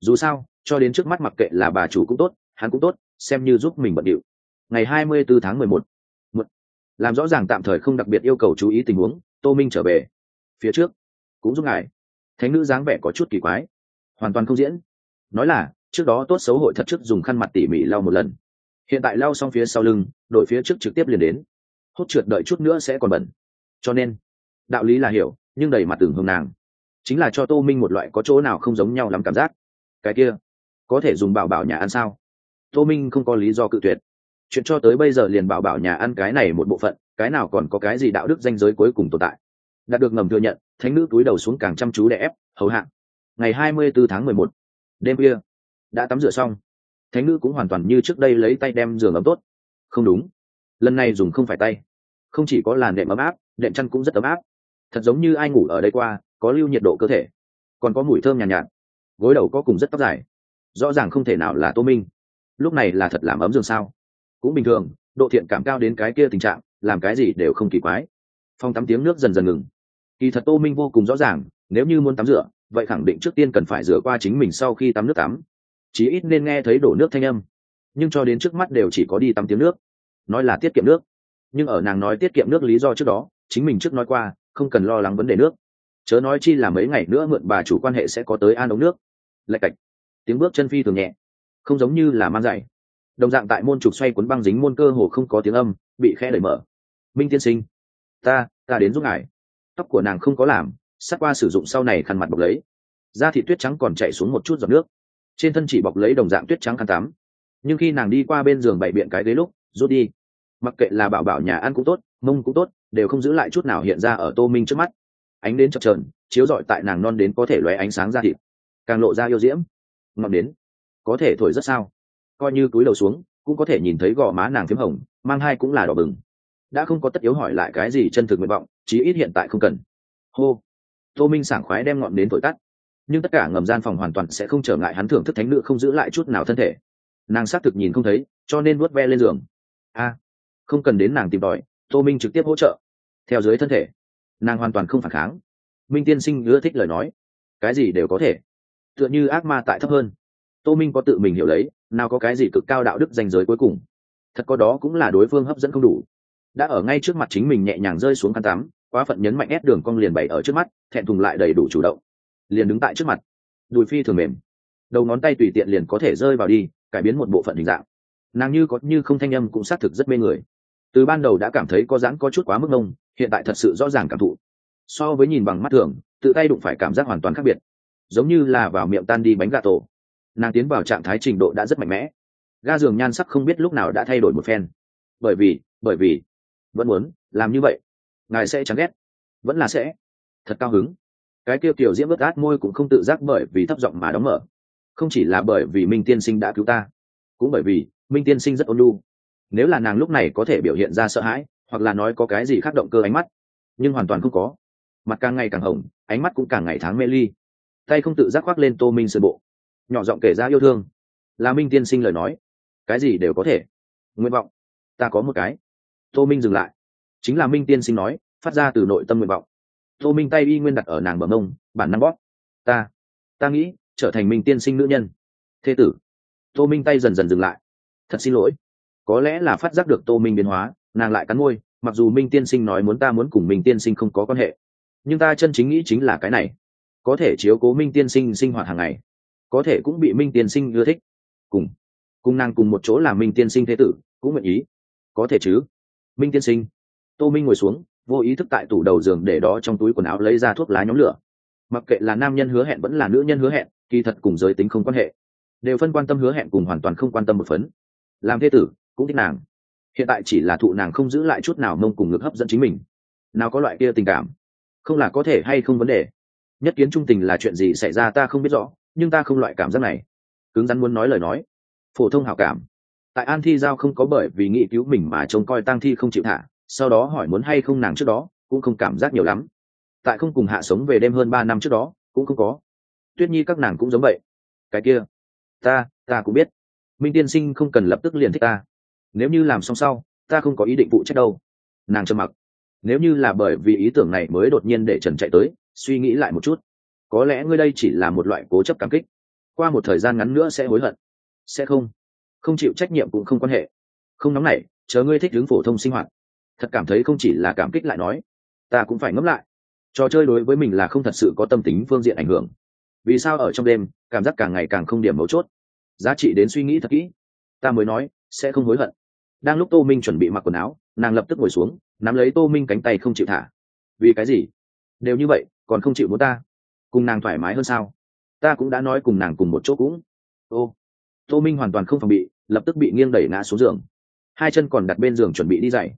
Dù sao, cho đến trước mắt mặc kệ là bà chủ cũng tốt, hắn cũng tốt, xem như giúp mình bận điệu. Ngày hai mươi 24 tháng mười một, làm rõ ràng tạm thời không đặc biệt yêu cầu chú ý tình huống, tô minh trở về. Phía trước, cũng giúp ngài. Thánh nữ dáng vẻ có chút kỳ quái. Hoàn toàn không diễn nói là, trước đó tốt xấu hội thật trước dùng khăn mặt tỉ mỉ lau một lần. Hiện tại lau xong phía sau lưng, đội phía trước trực tiếp liền đến. Hốt trượt đợi chút nữa sẽ còn bẩn. Cho nên, đạo lý là hiểu, nhưng đầy mặt tưởng hương nàng. Chính là cho tô minh một loại có chỗ nào không giống nhau lắm cảm giác. Cái kia, có thể dùng bảo bảo nhà ăn sao? Tô minh không có lý do cự tuyệt. Chuyện cho tới bây giờ liền bảo bảo nhà ăn cái này một bộ phận, cái nào còn có cái gì đạo đức danh giới cuối cùng tồn tại. Đạt được ngầm thừa nhận, thánh nữ túi đầu xuống càng chăm chú để ép, hầu hạ. Ngày hai mươi 24 tháng mười một đêm kia đã tắm rửa xong. Thánh nữ cũng hoàn toàn như trước đây lấy tay đem giường ấm tốt. Không đúng. Lần này dùng không phải tay. Không chỉ có làn đệm ấm áp đệm chăn cũng rất ấm áp. Thật giống như ai ngủ ở đây qua có lưu nhiệt độ cơ thể còn có mùi thơm nhàn nhạt, nhạt. Gối đầu có cùng rất tóc dài. Rõ ràng không thể nào là tô minh. Lúc này là thật làm ấm giường sao? Cũng bình thường độ thiện cảm cao đến cái kia tình trạng làm cái gì đều không kỳ quái. Phòng tắm tiếng nước dần dần ngừng. Kỳ thật tô minh vô cùng rõ ràng nếu như muốn tắm rửa vậy khẳng định trước tiên cần phải rửa qua chính mình sau khi tắm nước tắm. Chí ít nên nghe thấy đổ nước thanh âm. Nhưng cho đến trước mắt đều chỉ có đi tắm tiếng nước. Nói là tiết kiệm nước. Nhưng ở nàng nói tiết kiệm nước lý do trước đó, chính mình trước nói qua, không cần lo lắng vấn đề nước. Chớ nói chi là mấy ngày nữa mượn bà chủ quan hệ sẽ có tới an ống nước. Lạch cạch. Tiếng bước chân phi thường nhẹ. Không giống như là mang dạy. Đồng dạng tại môn trục xoay cuốn băng dính môn cơ hồ không có tiếng âm, bị khẽ đẩy mở. Minh tiên sinh. Ta ta đến giúp ngài. Tóc của nàng không có làm sát qua sử dụng sau này khăn mặt bọc lấy. Da thị tuyết trắng còn chạy xuống một chút giọt nước. Trên thân chỉ bọc lấy đồng dạng tuyết trắng khăn tắm. Nhưng khi nàng đi qua bên giường bày biện cái ghế lúc, rút đi. Mặc kệ là bảo bảo nhà ăn cũng tốt, mông cũng tốt, đều không giữ lại chút nào hiện ra ở tô minh trước mắt. Ánh đến chập trờn chiếu rọi tại nàng non đến có thể lóe ánh sáng ra thịt. Càng lộ ra yêu diễm. Ngọn đến có thể thổi rất sao. Coi như cúi đầu xuống, cũng có thể nhìn thấy gò má nàng p h í m hồng, mang hai cũng là đỏ bừng. Đã không có tất yếu hỏi lại cái gì chân thực nguyện vọng, chí ít hiện tại không cần. Hô tô minh sảng khoái đem ngọn đến thổi tắt. Nhưng tất cả ngầm gian phòng hoàn toàn sẽ không trở ngại hắn thưởng thức thánh nữ không giữ lại chút nào thân thể. Nàng xác thực nhìn không thấy, cho nên vuốt ve lên giường. A, không cần đến nàng tìm tòi, tô minh trực tiếp hỗ trợ. Theo dưới thân thể, nàng hoàn toàn không phản kháng. Minh tiên sinh ưa thích lời nói. Cái gì đều có thể. Tựa như ác ma tại thấp hơn. Tô minh có tự mình hiểu lấy, nào có cái gì cực cao đạo đức danh giới cuối cùng. Thật có đó cũng là đối phương hấp dẫn không đủ. Đã ở ngay trước mặt chính mình nhẹ nhàng rơi xuống khăn tắm quá phận nhấn mạnh ép đường cong liền bày ở trước mắt, thẹn thùng lại đầy đủ chủ động. Liền đứng tại trước mặt. Đùi phi thường mềm. Đầu ngón tay tùy tiện liền có thể rơi vào đi, cải biến một bộ phận hình dạng. Nàng như có như không thanh âm cũng xác thực rất mê người. Từ ban đầu đã cảm thấy có dáng có chút quá mức nông hiện tại thật sự rõ ràng cảm thụ. So với nhìn bằng mắt thường, tự tay đụng phải cảm giác hoàn toàn khác biệt. Giống như là vào miệng tan đi bánh gà tổ. Nàng tiến vào trạng thái trình độ đã rất mạnh mẽ. Ga giường nhan sắc không biết lúc nào đã thay đổi một phen. Bởi vì bởi vì, vẫn muốn làm như vậy ngài sẽ chán ghét. Vẫn là sẽ. Thật cao hứng. Cái kêu kiểu diễm ướt át môi cũng không tự giác bởi vì thấp giọng mà đóng mở. Không chỉ là bởi vì minh tiên sinh đã cứu ta, cũng bởi vì minh tiên sinh rất ôn lu nếu là nàng lúc này có thể biểu hiện ra sợ hãi, hoặc là nói có cái gì khác động cơ ánh mắt, nhưng hoàn toàn không có. Mặt càng ngày càng hồng, ánh mắt cũng càng ngày tháng mê ly. Tay không tự giác khoác lên tô minh sơn bộ. Nhỏ giọng kể ra yêu thương. Là minh tiên sinh lời nói. Cái gì đều có thể. Nguyện vọng. Ta có một cái. Tô minh dừng lại chính là minh tiên sinh nói, phát ra từ nội tâm nguyện vọng. Tô minh tay y nguyên đặt ở nàng bờ mông, bản năng bóp. Ta ta nghĩ, trở thành minh tiên sinh nữ nhân. Thế tử. Tô minh tay dần dần dừng lại. Thật xin lỗi. Có lẽ là phát giác được tô minh biến hóa, nàng lại cắn môi, mặc dù minh tiên sinh nói muốn ta muốn cùng minh tiên sinh không có quan hệ. Nhưng ta chân chính nghĩ chính là cái này. Có thể chiếu cố minh tiên sinh sinh hoạt hàng ngày. Có thể cũng bị minh tiên sinh ưa thích. Cùng cùng nàng cùng một chỗ làm minh tiên sinh thế tử, cũng nguyện ý. Có thể chứ. Minh tiên sinh tô minh ngồi xuống, vô ý thức tại tủ đầu giường để đó trong túi quần áo lấy ra thuốc lá nhóm lửa. Mặc kệ là nam nhân hứa hẹn vẫn là nữ nhân hứa hẹn, kỳ thật cùng giới tính không quan hệ. Đều phân quan tâm hứa hẹn cùng hoàn toàn không quan tâm một phấn. Làm thế tử, cũng thích nàng. Hiện tại chỉ là thụ nàng không giữ lại chút nào mông cùng ngực hấp dẫn chính mình. Nào có loại kia tình cảm? Không là có thể hay không vấn đề? Nhất kiến trung tình là chuyện gì xảy ra ta không biết rõ, nhưng ta không loại cảm giác này. Cứng rắn muốn nói lời nói. Phổ thông hảo cảm. Tại an thi giao không có bởi vì nghĩ cứu mình mà trông coi tang thi không chịu thả sau đó hỏi muốn hay không nàng trước đó, cũng không cảm giác nhiều lắm. Tại không cùng hạ sống về đêm hơn ba năm trước đó, cũng không có. Tuyết nhi các nàng cũng giống vậy. Cái kia, ta ta cũng biết. Minh tiên sinh không cần lập tức liền thích ta. Nếu như làm xong sau, ta không có ý định phụ trách đâu. Nàng trầm mặc. Nếu như là bởi vì ý tưởng này mới đột nhiên để trần chạy tới, suy nghĩ lại một chút. Có lẽ ngươi đây chỉ là một loại cố chấp cảm kích. Qua một thời gian ngắn nữa sẽ hối hận. Sẽ không. Không chịu trách nhiệm cũng không quan hệ. Không nóng nảy, chờ ngươi thích hướng phổ thông sinh hoạt thật cảm thấy không chỉ là cảm kích lại nói, ta cũng phải ngẫm lại. Trò chơi đối với mình là không thật sự có tâm tính phương diện ảnh hưởng. Vì sao ở trong đêm, cảm giác càng ngày càng không điểm mấu chốt? Giá trị đến suy nghĩ thật kỹ. Ta mới nói, sẽ không hối hận. Đang lúc tô minh chuẩn bị mặc quần áo, nàng lập tức ngồi xuống, nắm lấy tô minh cánh tay không chịu thả. Vì cái gì? Đều như vậy, còn không chịu muốn ta? Cùng nàng thoải mái hơn sao? Ta cũng đã nói cùng nàng cùng một chỗ cũng. Ô. Tô minh hoàn toàn không phòng bị, lập tức bị nghiêng đẩy ngã xuống giường. Hai chân còn đặt bên giường chuẩn bị đi dậy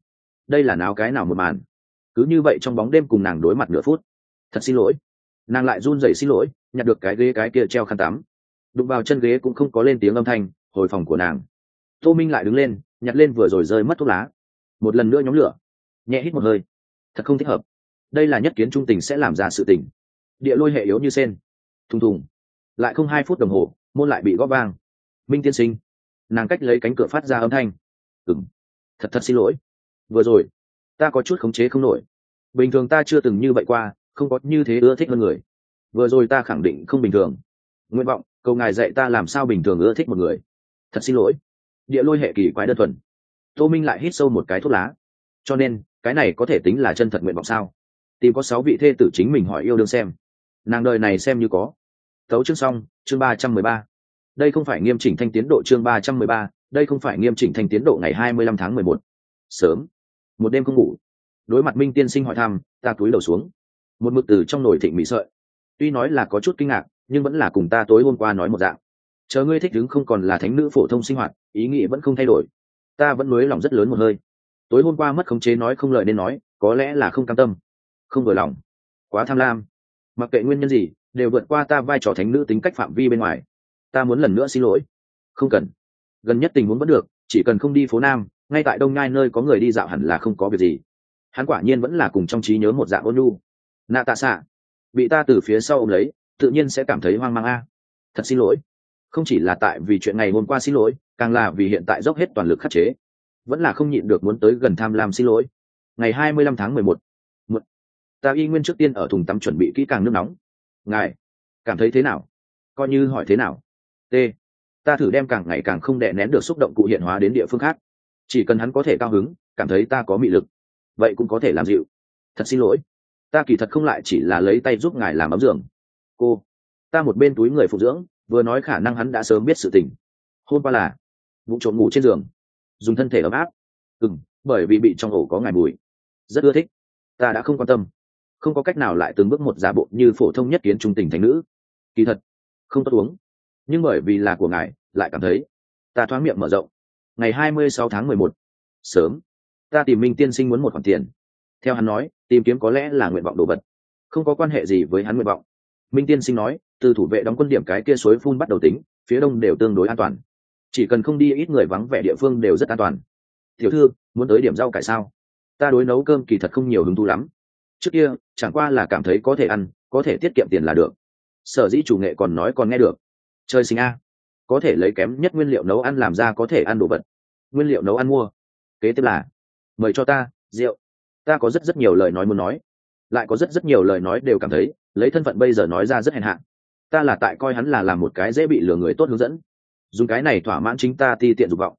đây là náo cái nào một màn. Cứ như vậy trong bóng đêm cùng nàng đối mặt nửa phút. Thật xin lỗi. Nàng lại run rẩy xin lỗi, nhặt được cái ghế cái kia treo khăn tắm. Đụng vào chân ghế cũng không có lên tiếng âm thanh, hồi phòng của nàng. Tô minh lại đứng lên, nhặt lên vừa rồi rơi mất thuốc lá. Một lần nữa nhóm lửa. Nhẹ hít một hơi. Thật không thích hợp. Đây là nhất kiến trung tình sẽ làm ra sự tình. Địa lôi hệ yếu như sen. Thùng thùng. Lại không hai phút đồng hồ, môn lại bị góp vang. Minh tiên sinh. Nàng cách lấy cánh cửa phát ra âm thanh. Ừng thật thật xin lỗi vừa rồi, ta có chút khống chế không nổi. Bình thường ta chưa từng như vậy qua, không có như thế ưa thích hơn người. Vừa rồi ta khẳng định không bình thường. Nguyện vọng, cầu ngài dạy ta làm sao bình thường ưa thích một người. Thật xin lỗi. Địa lôi hệ kỳ quái đơn thuần. Tô minh lại hít sâu một cái thuốc lá. Cho nên, cái này có thể tính là chân thật nguyện vọng sao? Tìm có sáu vị thê tử chính mình hỏi yêu đương xem. Nàng đời này xem như có. Tấu chương xong, chương ba trăm mười ba. Đây không phải nghiêm chỉnh thanh tiến độ chương ba trăm mười ba, đây không phải nghiêm chỉnh thanh tiến độ ngày hai mươi lăm tháng mười một. Sớm một đêm không ngủ. Đối mặt minh tiên sinh hỏi thăm, ta cúi đầu xuống. Một mực từ trong nồi thịnh mỹ sợi. Tuy nói là có chút kinh ngạc, nhưng vẫn là cùng ta tối hôm qua nói một dạng. Chờ ngươi thích đứng không còn là thánh nữ phổ thông sinh hoạt, ý nghĩ vẫn không thay đổi. Ta vẫn nuối lòng rất lớn một hơi. Tối hôm qua mất khống chế nói không lời nên nói, có lẽ là không cam tâm, không vừa lòng. Quá tham lam. Mặc kệ nguyên nhân gì, đều vượt qua ta vai trò thánh nữ tính cách phạm vi bên ngoài. Ta muốn lần nữa xin lỗi. Không cần. Gần nhất tình huống vẫn được, chỉ cần không đi phố nam ngay tại đông ngai nơi có người đi dạo hẳn là không có việc gì. Hắn quả nhiên vẫn là cùng trong trí nhớ một dạng ôn nhu. Nạ tạ xạ. Bị ta từ phía sau ôm lấy, tự nhiên sẽ cảm thấy hoang mang a. Thật xin lỗi. Không chỉ là tại vì chuyện ngày hôm qua xin lỗi, càng là vì hiện tại dốc hết toàn lực khắc chế. Vẫn là không nhịn được muốn tới gần tham lam xin lỗi. Ngày hai mươi lăm tháng mười một. Một. Ta y nguyên trước tiên ở thùng tắm chuẩn bị kỹ càng nước nóng. Ngài, cảm thấy thế nào? Coi như hỏi thế nào? T. Ta thử đem càng ngày càng không đè nén được xúc động cụ hiện hóa đến địa phương khác chỉ cần hắn có thể cao hứng, cảm thấy ta có mị lực, vậy cũng có thể làm dịu. Thật xin lỗi, ta kỳ thật không lại chỉ là lấy tay giúp ngài làm ấm giường. Cô, ta một bên túi người phụ dưỡng, vừa nói khả năng hắn đã sớm biết sự tình. Hôm qua là, vụ trộm ngủ trên giường, dùng thân thể ấm áp. Ừng bởi vì bị trong ổ có ngài mùi. rất ưa thích. Ta đã không quan tâm. Không có cách nào lại từng bước một giả bộ như phổ thông nhất kiến trung tình thành nữ. Kỳ thật, không tốt uống. Nhưng bởi vì là của ngài, lại cảm thấy, ta thoáng miệng mở rộng ngày hai mươi sáu tháng mười một. Sớm. Ta tìm minh tiên sinh muốn một khoản tiền. Theo hắn nói, tìm kiếm có lẽ là nguyện vọng đồ vật. Không có quan hệ gì với hắn nguyện vọng. Minh tiên sinh nói, từ thủ vệ đóng quân điểm cái kia suối phun bắt đầu tính, phía đông đều tương đối an toàn. Chỉ cần không đi, ít người vắng vẻ địa phương đều rất an toàn. Tiểu thư, muốn tới điểm rau cải sao? Ta đối nấu cơm kỳ thật không nhiều hứng thú lắm. Trước kia, chẳng qua là cảm thấy có thể ăn, có thể tiết kiệm tiền là được. Sở dĩ chủ nghệ còn nói còn nghe được. Chơi sinh a có thể lấy kém nhất nguyên liệu nấu ăn làm ra có thể ăn đồ vật. Nguyên liệu nấu ăn mua. Kế tiếp là, mời cho ta rượu. Ta có rất rất nhiều lời nói muốn nói. Lại có rất rất nhiều lời nói đều cảm thấy, lấy thân phận bây giờ nói ra rất hèn hạ. Ta là tại coi hắn là làm một cái dễ bị lừa người tốt hướng dẫn. Dùng cái này thỏa mãn chính ta ti tiện dục vọng.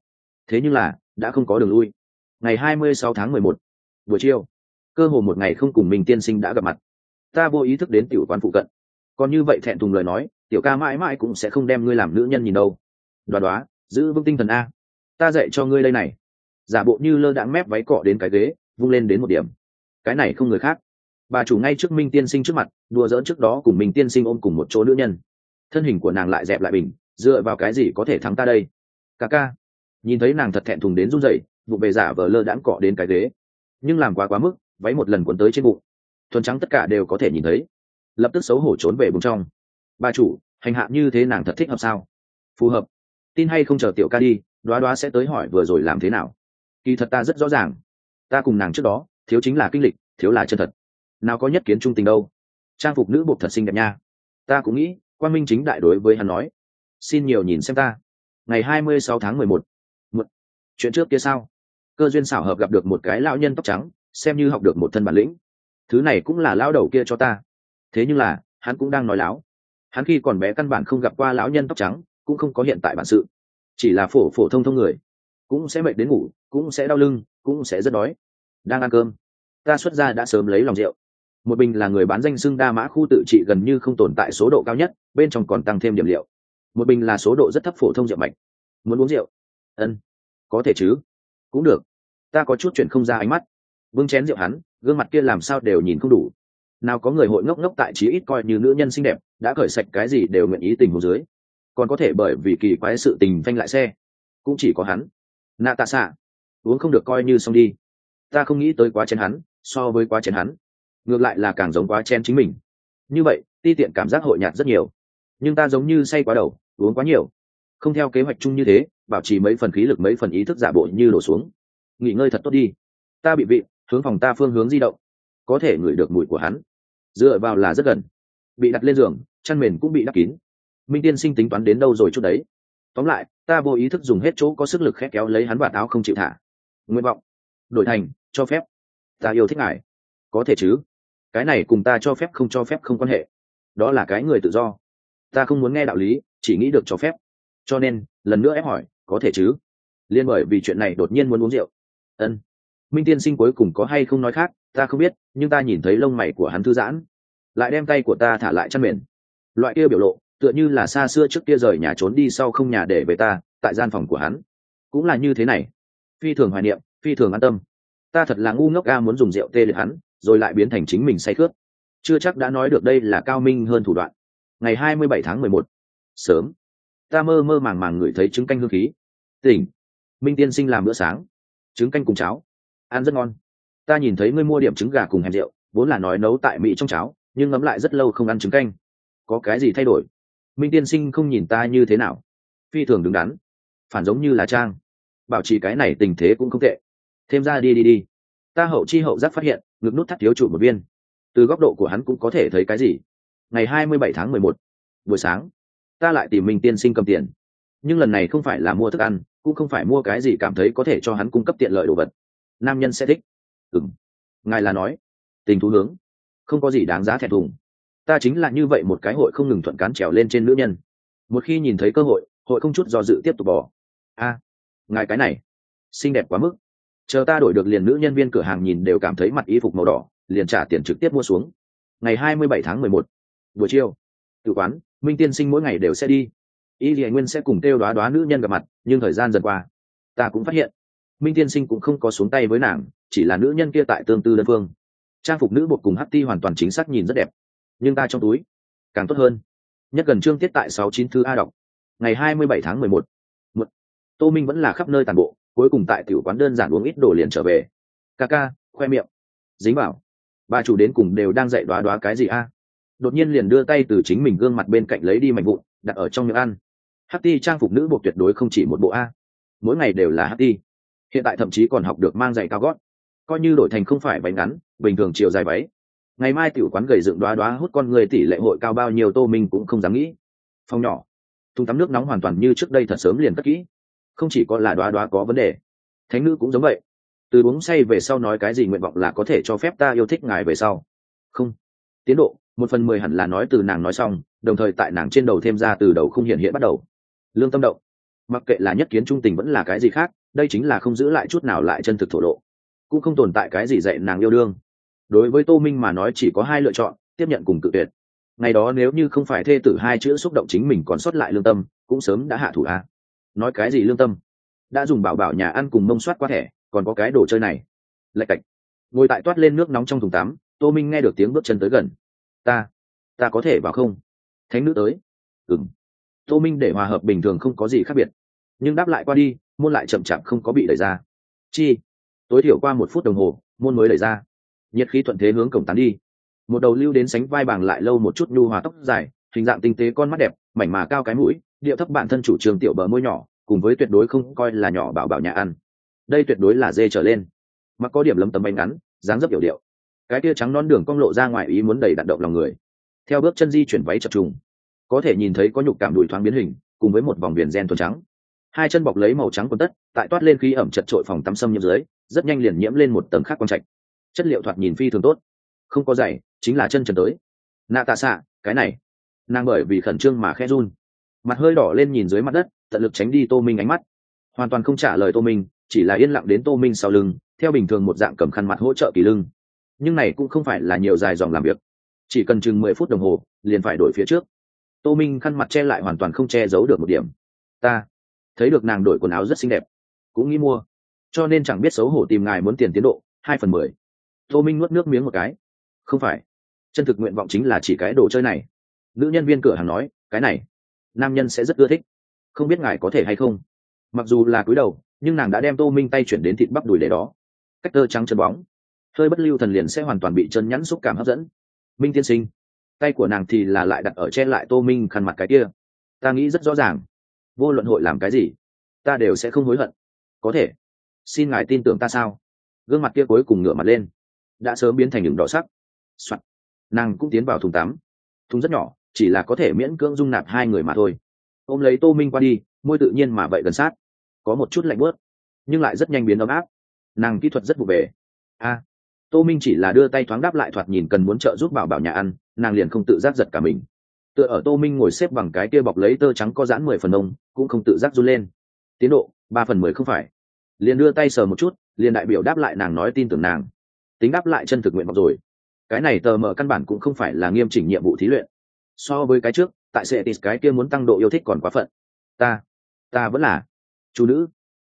Thế nhưng là, đã không có đường lui. Ngày hai mươi sáu tháng mười một, buổi chiều, cơ hồ một ngày không cùng mình tiên sinh đã gặp mặt. Ta vô ý thức đến tiểu quán phụ cận còn như vậy thẹn thùng lời nói, tiểu ca mãi mãi cũng sẽ không đem ngươi làm nữ nhân nhìn đâu. Đoá đoá, giữ vững tinh thần a. Ta dạy cho ngươi đây này. Giả bộ như lơ đãng mép váy cọ đến cái ghế, vung lên đến một điểm. Cái này không người khác. Bà chủ ngay trước minh tiên sinh trước mặt, đùa dỡn trước đó cùng minh tiên sinh ôm cùng một chỗ nữ nhân. Thân hình của nàng lại dẹp lại bình, dựa vào cái gì có thể thắng ta đây? Ca ca. Nhìn thấy nàng thật thẹn thùng đến run rẩy, vụ bề giả vờ lơ đãng cọ đến cái ghế. Nhưng làm quá quá mức, váy một lần cuốn tới trên bụng. Thuần trắng tất cả đều có thể nhìn thấy lập tức xấu hổ trốn về bụng trong. Bà chủ, hành hạ như thế nàng thật thích hợp sao? Phù hợp. Tin hay không chờ tiểu ca đi, đoá đoá sẽ tới hỏi vừa rồi làm thế nào. Kỳ thật ta rất rõ ràng. Ta cùng nàng trước đó, thiếu chính là kinh lịch, thiếu là chân thật. Nào có nhất kiến trung tình đâu. Trang phục nữ buộc thật xinh đẹp nha. Ta cũng nghĩ quan minh chính đại đối với hắn nói. Xin nhiều nhìn xem ta. Ngày hai mươi sáu tháng mười một. Một. Chuyện trước kia sao? Cơ duyên xảo hợp gặp được một cái lão nhân tóc trắng, xem như học được một thân bản lĩnh. Thứ này cũng là lão đầu kia cho ta thế nhưng là, hắn cũng đang nói láo. Hắn khi còn bé căn bản không gặp qua lão nhân tóc trắng, cũng không có hiện tại bản sự. Chỉ là phổ phổ thông thông người. Cũng sẽ mệt đến ngủ, cũng sẽ đau lưng, cũng sẽ rất đói. Đang ăn cơm. Ta xuất ra đã sớm lấy lòng rượu. Một bình là người bán danh xưng đa mã khu tự trị gần như không tồn tại số độ cao nhất, bên trong còn tăng thêm điểm liệu. Một bình là số độ rất thấp phổ thông rượu mạch. Muốn uống rượu? Ân. Có thể chứ. Cũng được. Ta có chút chuyện không ra ánh mắt. Vương chén rượu hắn, gương mặt kia làm sao đều nhìn không đủ nào có người hội ngốc ngốc tại trí ít coi như nữ nhân xinh đẹp, đã cởi sạch cái gì đều nguyện ý tình hồ dưới. Còn có thể bởi vì kỳ quái sự tình phanh lại xe. Cũng chỉ có hắn. Nạ tạ xạ uống không được coi như xong đi. Ta không nghĩ tới quá chén hắn, so với quá chén hắn. Ngược lại là càng giống quá chen chính mình. Như vậy, ti tiện cảm giác hội nhạt rất nhiều. Nhưng ta giống như say quá đầu, uống quá nhiều. Không theo kế hoạch chung như thế, bảo trì mấy phần khí lực, mấy phần ý thức giả bộ như đổ xuống. Nghỉ ngơi thật tốt đi. Ta bị vị, hướng phòng ta phương hướng di động. Có thể ngửi được mùi của hắn dựa vào là rất gần. Bị đặt lên giường, chăn mền cũng bị đắp kín. Minh tiên sinh tính toán đến đâu rồi chút đấy? Tóm lại, ta vô ý thức dùng hết chỗ có sức lực khét kéo lấy hắn và áo không chịu thả. Nguyện vọng, đổi thành, cho phép. Ta yêu thích ngài. Có thể chứ? Cái này cùng ta cho phép không cho phép không quan hệ. Đó là cái người tự do. Ta không muốn nghe đạo lý, chỉ nghĩ được cho phép. Cho nên, lần nữa ép hỏi, có thể chứ? Liên bởi vì chuyện này đột nhiên muốn uống rượu. Ân. Minh tiên sinh cuối cùng có hay không nói khác? Ta không biết, nhưng ta nhìn thấy lông mày của hắn thư giãn. Lại đem tay của ta thả lại chăn mền. Loại kia biểu lộ, tựa như là xa xưa trước kia rời nhà trốn đi sau không nhà để về ta, tại gian phòng của hắn. Cũng là như thế này. Phi thường hoài niệm, phi thường an tâm. Ta thật là ngu ngốc a muốn dùng rượu tê liệt hắn, rồi lại biến thành chính mình say khướt. Chưa chắc đã nói được đây là cao minh hơn thủ đoạn. Ngày hai mươi bảy tháng mười một. Sớm. Ta mơ mơ màng màng ngửi thấy trứng canh hương khí. Tỉnh. Minh tiên sinh làm bữa sáng. Trứng canh cùng cháo. Ăn rất ngon ta nhìn thấy ngươi mua điểm trứng gà cùng hèm rượu, vốn là nói nấu tại mỹ trong cháo, nhưng ngấm lại rất lâu không ăn trứng canh. Có cái gì thay đổi? Minh tiên sinh không nhìn ta như thế nào. Phi thường đứng đắn. Phản giống như là trang. Bảo trì cái này tình thế cũng không tệ. Thêm ra đi đi đi. Ta hậu chi hậu giác phát hiện, ngực nút thắt thiếu trụ một viên. Từ góc độ của hắn cũng có thể thấy cái gì? Ngày hai mươi bảy tháng mười một, buổi sáng, ta lại tìm minh tiên sinh cầm tiền. Nhưng lần này không phải là mua thức ăn, cũng không phải mua cái gì cảm thấy có thể cho hắn cung cấp tiện lợi đồ vật. Nam nhân sẽ thích ừng ngài là nói, tình thú hướng, không có gì đáng giá thẹn thùng. Ta chính là như vậy một cái hội không ngừng thuận cán trèo lên trên nữ nhân. Một khi nhìn thấy cơ hội hội không chút do dự tiếp tục bỏ a, ngài cái này, xinh đẹp quá mức. Chờ ta đổi được liền nữ nhân viên cửa hàng nhìn đều cảm thấy mặt y phục màu đỏ, liền trả tiền trực tiếp mua xuống. Ngày hai mươi bảy tháng mười một, buổi chiều, tự quán, minh tiên sinh mỗi ngày đều sẽ đi. Y thì nguyên sẽ cùng kêu đoá đoá nữ nhân gặp mặt, nhưng thời gian dần qua, ta cũng phát hiện, minh tiên sinh cũng không có xuống tay với nàng chỉ là nữ nhân kia tại tương tư đơn phương. Trang phục nữ bột cùng hát ti hoàn toàn chính xác nhìn rất đẹp, nhưng ta trong túi càng tốt hơn. Nhất gần chương tiết tại sáu chín thư a đọc, ngày hai mươi bảy tháng mười một. Một. Tô minh vẫn là khắp nơi tàn bộ, cuối cùng tại tiểu quán đơn giản uống ít đồ liền trở về. Ca ca, khoe miệng. Dính bảo. Bà chủ đến cùng đều đang dạy đoá đoá cái gì a? Đột nhiên liền đưa tay từ chính mình gương mặt bên cạnh lấy đi mảnh vụn, đặt ở trong miệng ăn. Hát ti trang phục nữ buộc tuyệt đối không chỉ một bộ a. Mỗi ngày đều là hát ti. Hiện tại thậm chí còn học được mang giày cao gót coi như đổi thành không phải váy ngắn, bình thường chiều dài váy. Ngày mai tiểu quán gầy dựng đoá đoá hút con người tỷ lệ hội cao bao nhiêu tô minh cũng không dám nghĩ. Phòng nhỏ, thùng tắm nước nóng hoàn toàn như trước đây thật sớm liền cất kỹ. Không chỉ có là đoá đoá có vấn đề, thánh nữ cũng giống vậy. Từ uống say về sau nói cái gì nguyện vọng là có thể cho phép ta yêu thích ngài về sau. Không. Tiến độ, một phần mười hẳn là nói từ nàng nói xong, đồng thời tại nàng trên đầu thêm ra từ đầu không hiện hiện bắt đầu. Lương tâm động. Mặc kệ là nhất kiến trung tình vẫn là cái gì khác, đây chính là không giữ lại chút nào lại chân thực thổ lộ cũng không tồn tại cái gì dạy nàng yêu đương. Đối với tô minh mà nói chỉ có hai lựa chọn, tiếp nhận cùng cự tuyệt. Ngày đó nếu như không phải thê tử hai chữ xúc động chính mình còn sót lại lương tâm, cũng sớm đã hạ thủ a. Nói cái gì lương tâm? Đã dùng bảo bảo nhà ăn cùng mông soát qua thẻ, còn có cái đồ chơi này. Lạch cạch. Ngồi tại toát lên nước nóng trong thùng tắm, tô minh nghe được tiếng bước chân tới gần. Ta ta có thể vào không? Thánh nữ tới. Ừng tô minh để hòa hợp bình thường không có gì khác biệt. Nhưng đáp lại qua đi, môn lại chậm chạp không có bị đẩy ra. Chi tối thiểu qua một phút đồng hồ, môn mới đẩy ra. Nhiệt khí thuận thế hướng cổng tán đi. Một đầu lưu đến sánh vai bàng lại lâu một chút nhu hòa tóc dài, hình dạng tinh tế con mắt đẹp, mảnh mà cao cái mũi, điệu thấp bản thân chủ trường tiểu bờ môi nhỏ, cùng với tuyệt đối không coi là nhỏ bảo bảo nhà ăn. Đây tuyệt đối là dê trở lên. Mặc có điểm lấm tấm bánh ngắn, dáng dấp hiểu điệu. Cái tia trắng non đường cong lộ ra ngoài ý muốn đầy đặn động lòng người. Theo bước chân di chuyển váy chập trùng, có thể nhìn thấy có nhục cảm đùi thoáng biến hình, cùng với một vòng viền gen thuần trắng hai chân bọc lấy màu trắng quần tất, tại toát lên khí ẩm chật trội phòng tắm sâm nhiễm dưới, rất nhanh liền nhiễm lên một tầng khác quang trạch. Chất liệu thoạt nhìn phi thường tốt, không có giày chính là chân trần tới. Nạ tạ xạ cái này. Nàng bởi vì khẩn trương mà khe run. Mặt hơi đỏ lên nhìn dưới mặt đất, tận lực tránh đi tô minh ánh mắt. Hoàn toàn không trả lời tô minh, chỉ là yên lặng đến tô minh sau lưng, theo bình thường một dạng cầm khăn mặt hỗ trợ kỳ lưng. Nhưng này cũng không phải là nhiều dài dòng làm việc. Chỉ cần chừng mười phút đồng hồ, liền phải đổi phía trước. Tô minh khăn mặt che lại hoàn toàn không che giấu được một điểm. Ta thấy được nàng đổi quần áo rất xinh đẹp, cũng nghĩ mua. Cho nên chẳng biết xấu hổ tìm ngài muốn tiền tiến độ, hai phần mười. Tô minh nuốt nước miếng một cái. Không phải. Chân thực nguyện vọng chính là chỉ cái đồ chơi này. Nữ nhân viên cửa hàng nói, cái này, nam nhân sẽ rất ưa thích. Không biết ngài có thể hay không. Mặc dù là cúi đầu, nhưng nàng đã đem tô minh tay chuyển đến thịt bắp đùi để đó. Cách tơ trắng chân bóng. Hơi bất lưu thần liền sẽ hoàn toàn bị chân nhắn xúc cảm hấp dẫn. Minh tiên sinh, tay của nàng thì là lại đặt ở che lại tô minh khăn mặt cái kia. Ta nghĩ rất rõ ràng vô luận hội làm cái gì, ta đều sẽ không hối hận. Có thể, xin ngài tin tưởng ta sao? Gương mặt kia cuối cùng ngửa mặt lên, đã sớm biến thành những đỏ sắc、Soạn. nàng cũng tiến vào thùng tắm. Thùng rất nhỏ, chỉ là có thể miễn cưỡng dung nạp hai người mà thôi. Ôm lấy tô minh qua đi, môi tự nhiên mà vậy gần sát. Có một chút lạnh bớt nhưng lại rất nhanh biến ấm áp. Nàng kỹ thuật rất vụ về a. Tô minh chỉ là đưa tay thoáng đáp lại thoạt nhìn cần muốn trợ giúp bảo bảo nhà ăn, nàng liền không tự giác giật cả mình tựa ở tô minh ngồi xếp bằng cái kia bọc lấy tơ trắng có giãn mười phần ông, cũng không tự giác run lên. Tiến độ, ba phần mười không phải. Liền đưa tay sờ một chút, liền đại biểu đáp lại nàng nói tin tưởng nàng. Tính đáp lại chân thực nguyện vọng rồi. Cái này tờ mở căn bản cũng không phải là nghiêm chỉnh nhiệm vụ thí luyện. So với cái trước, tại sệ tis cái kia muốn tăng độ yêu thích còn quá phận. Ta ta vẫn là chú nữ.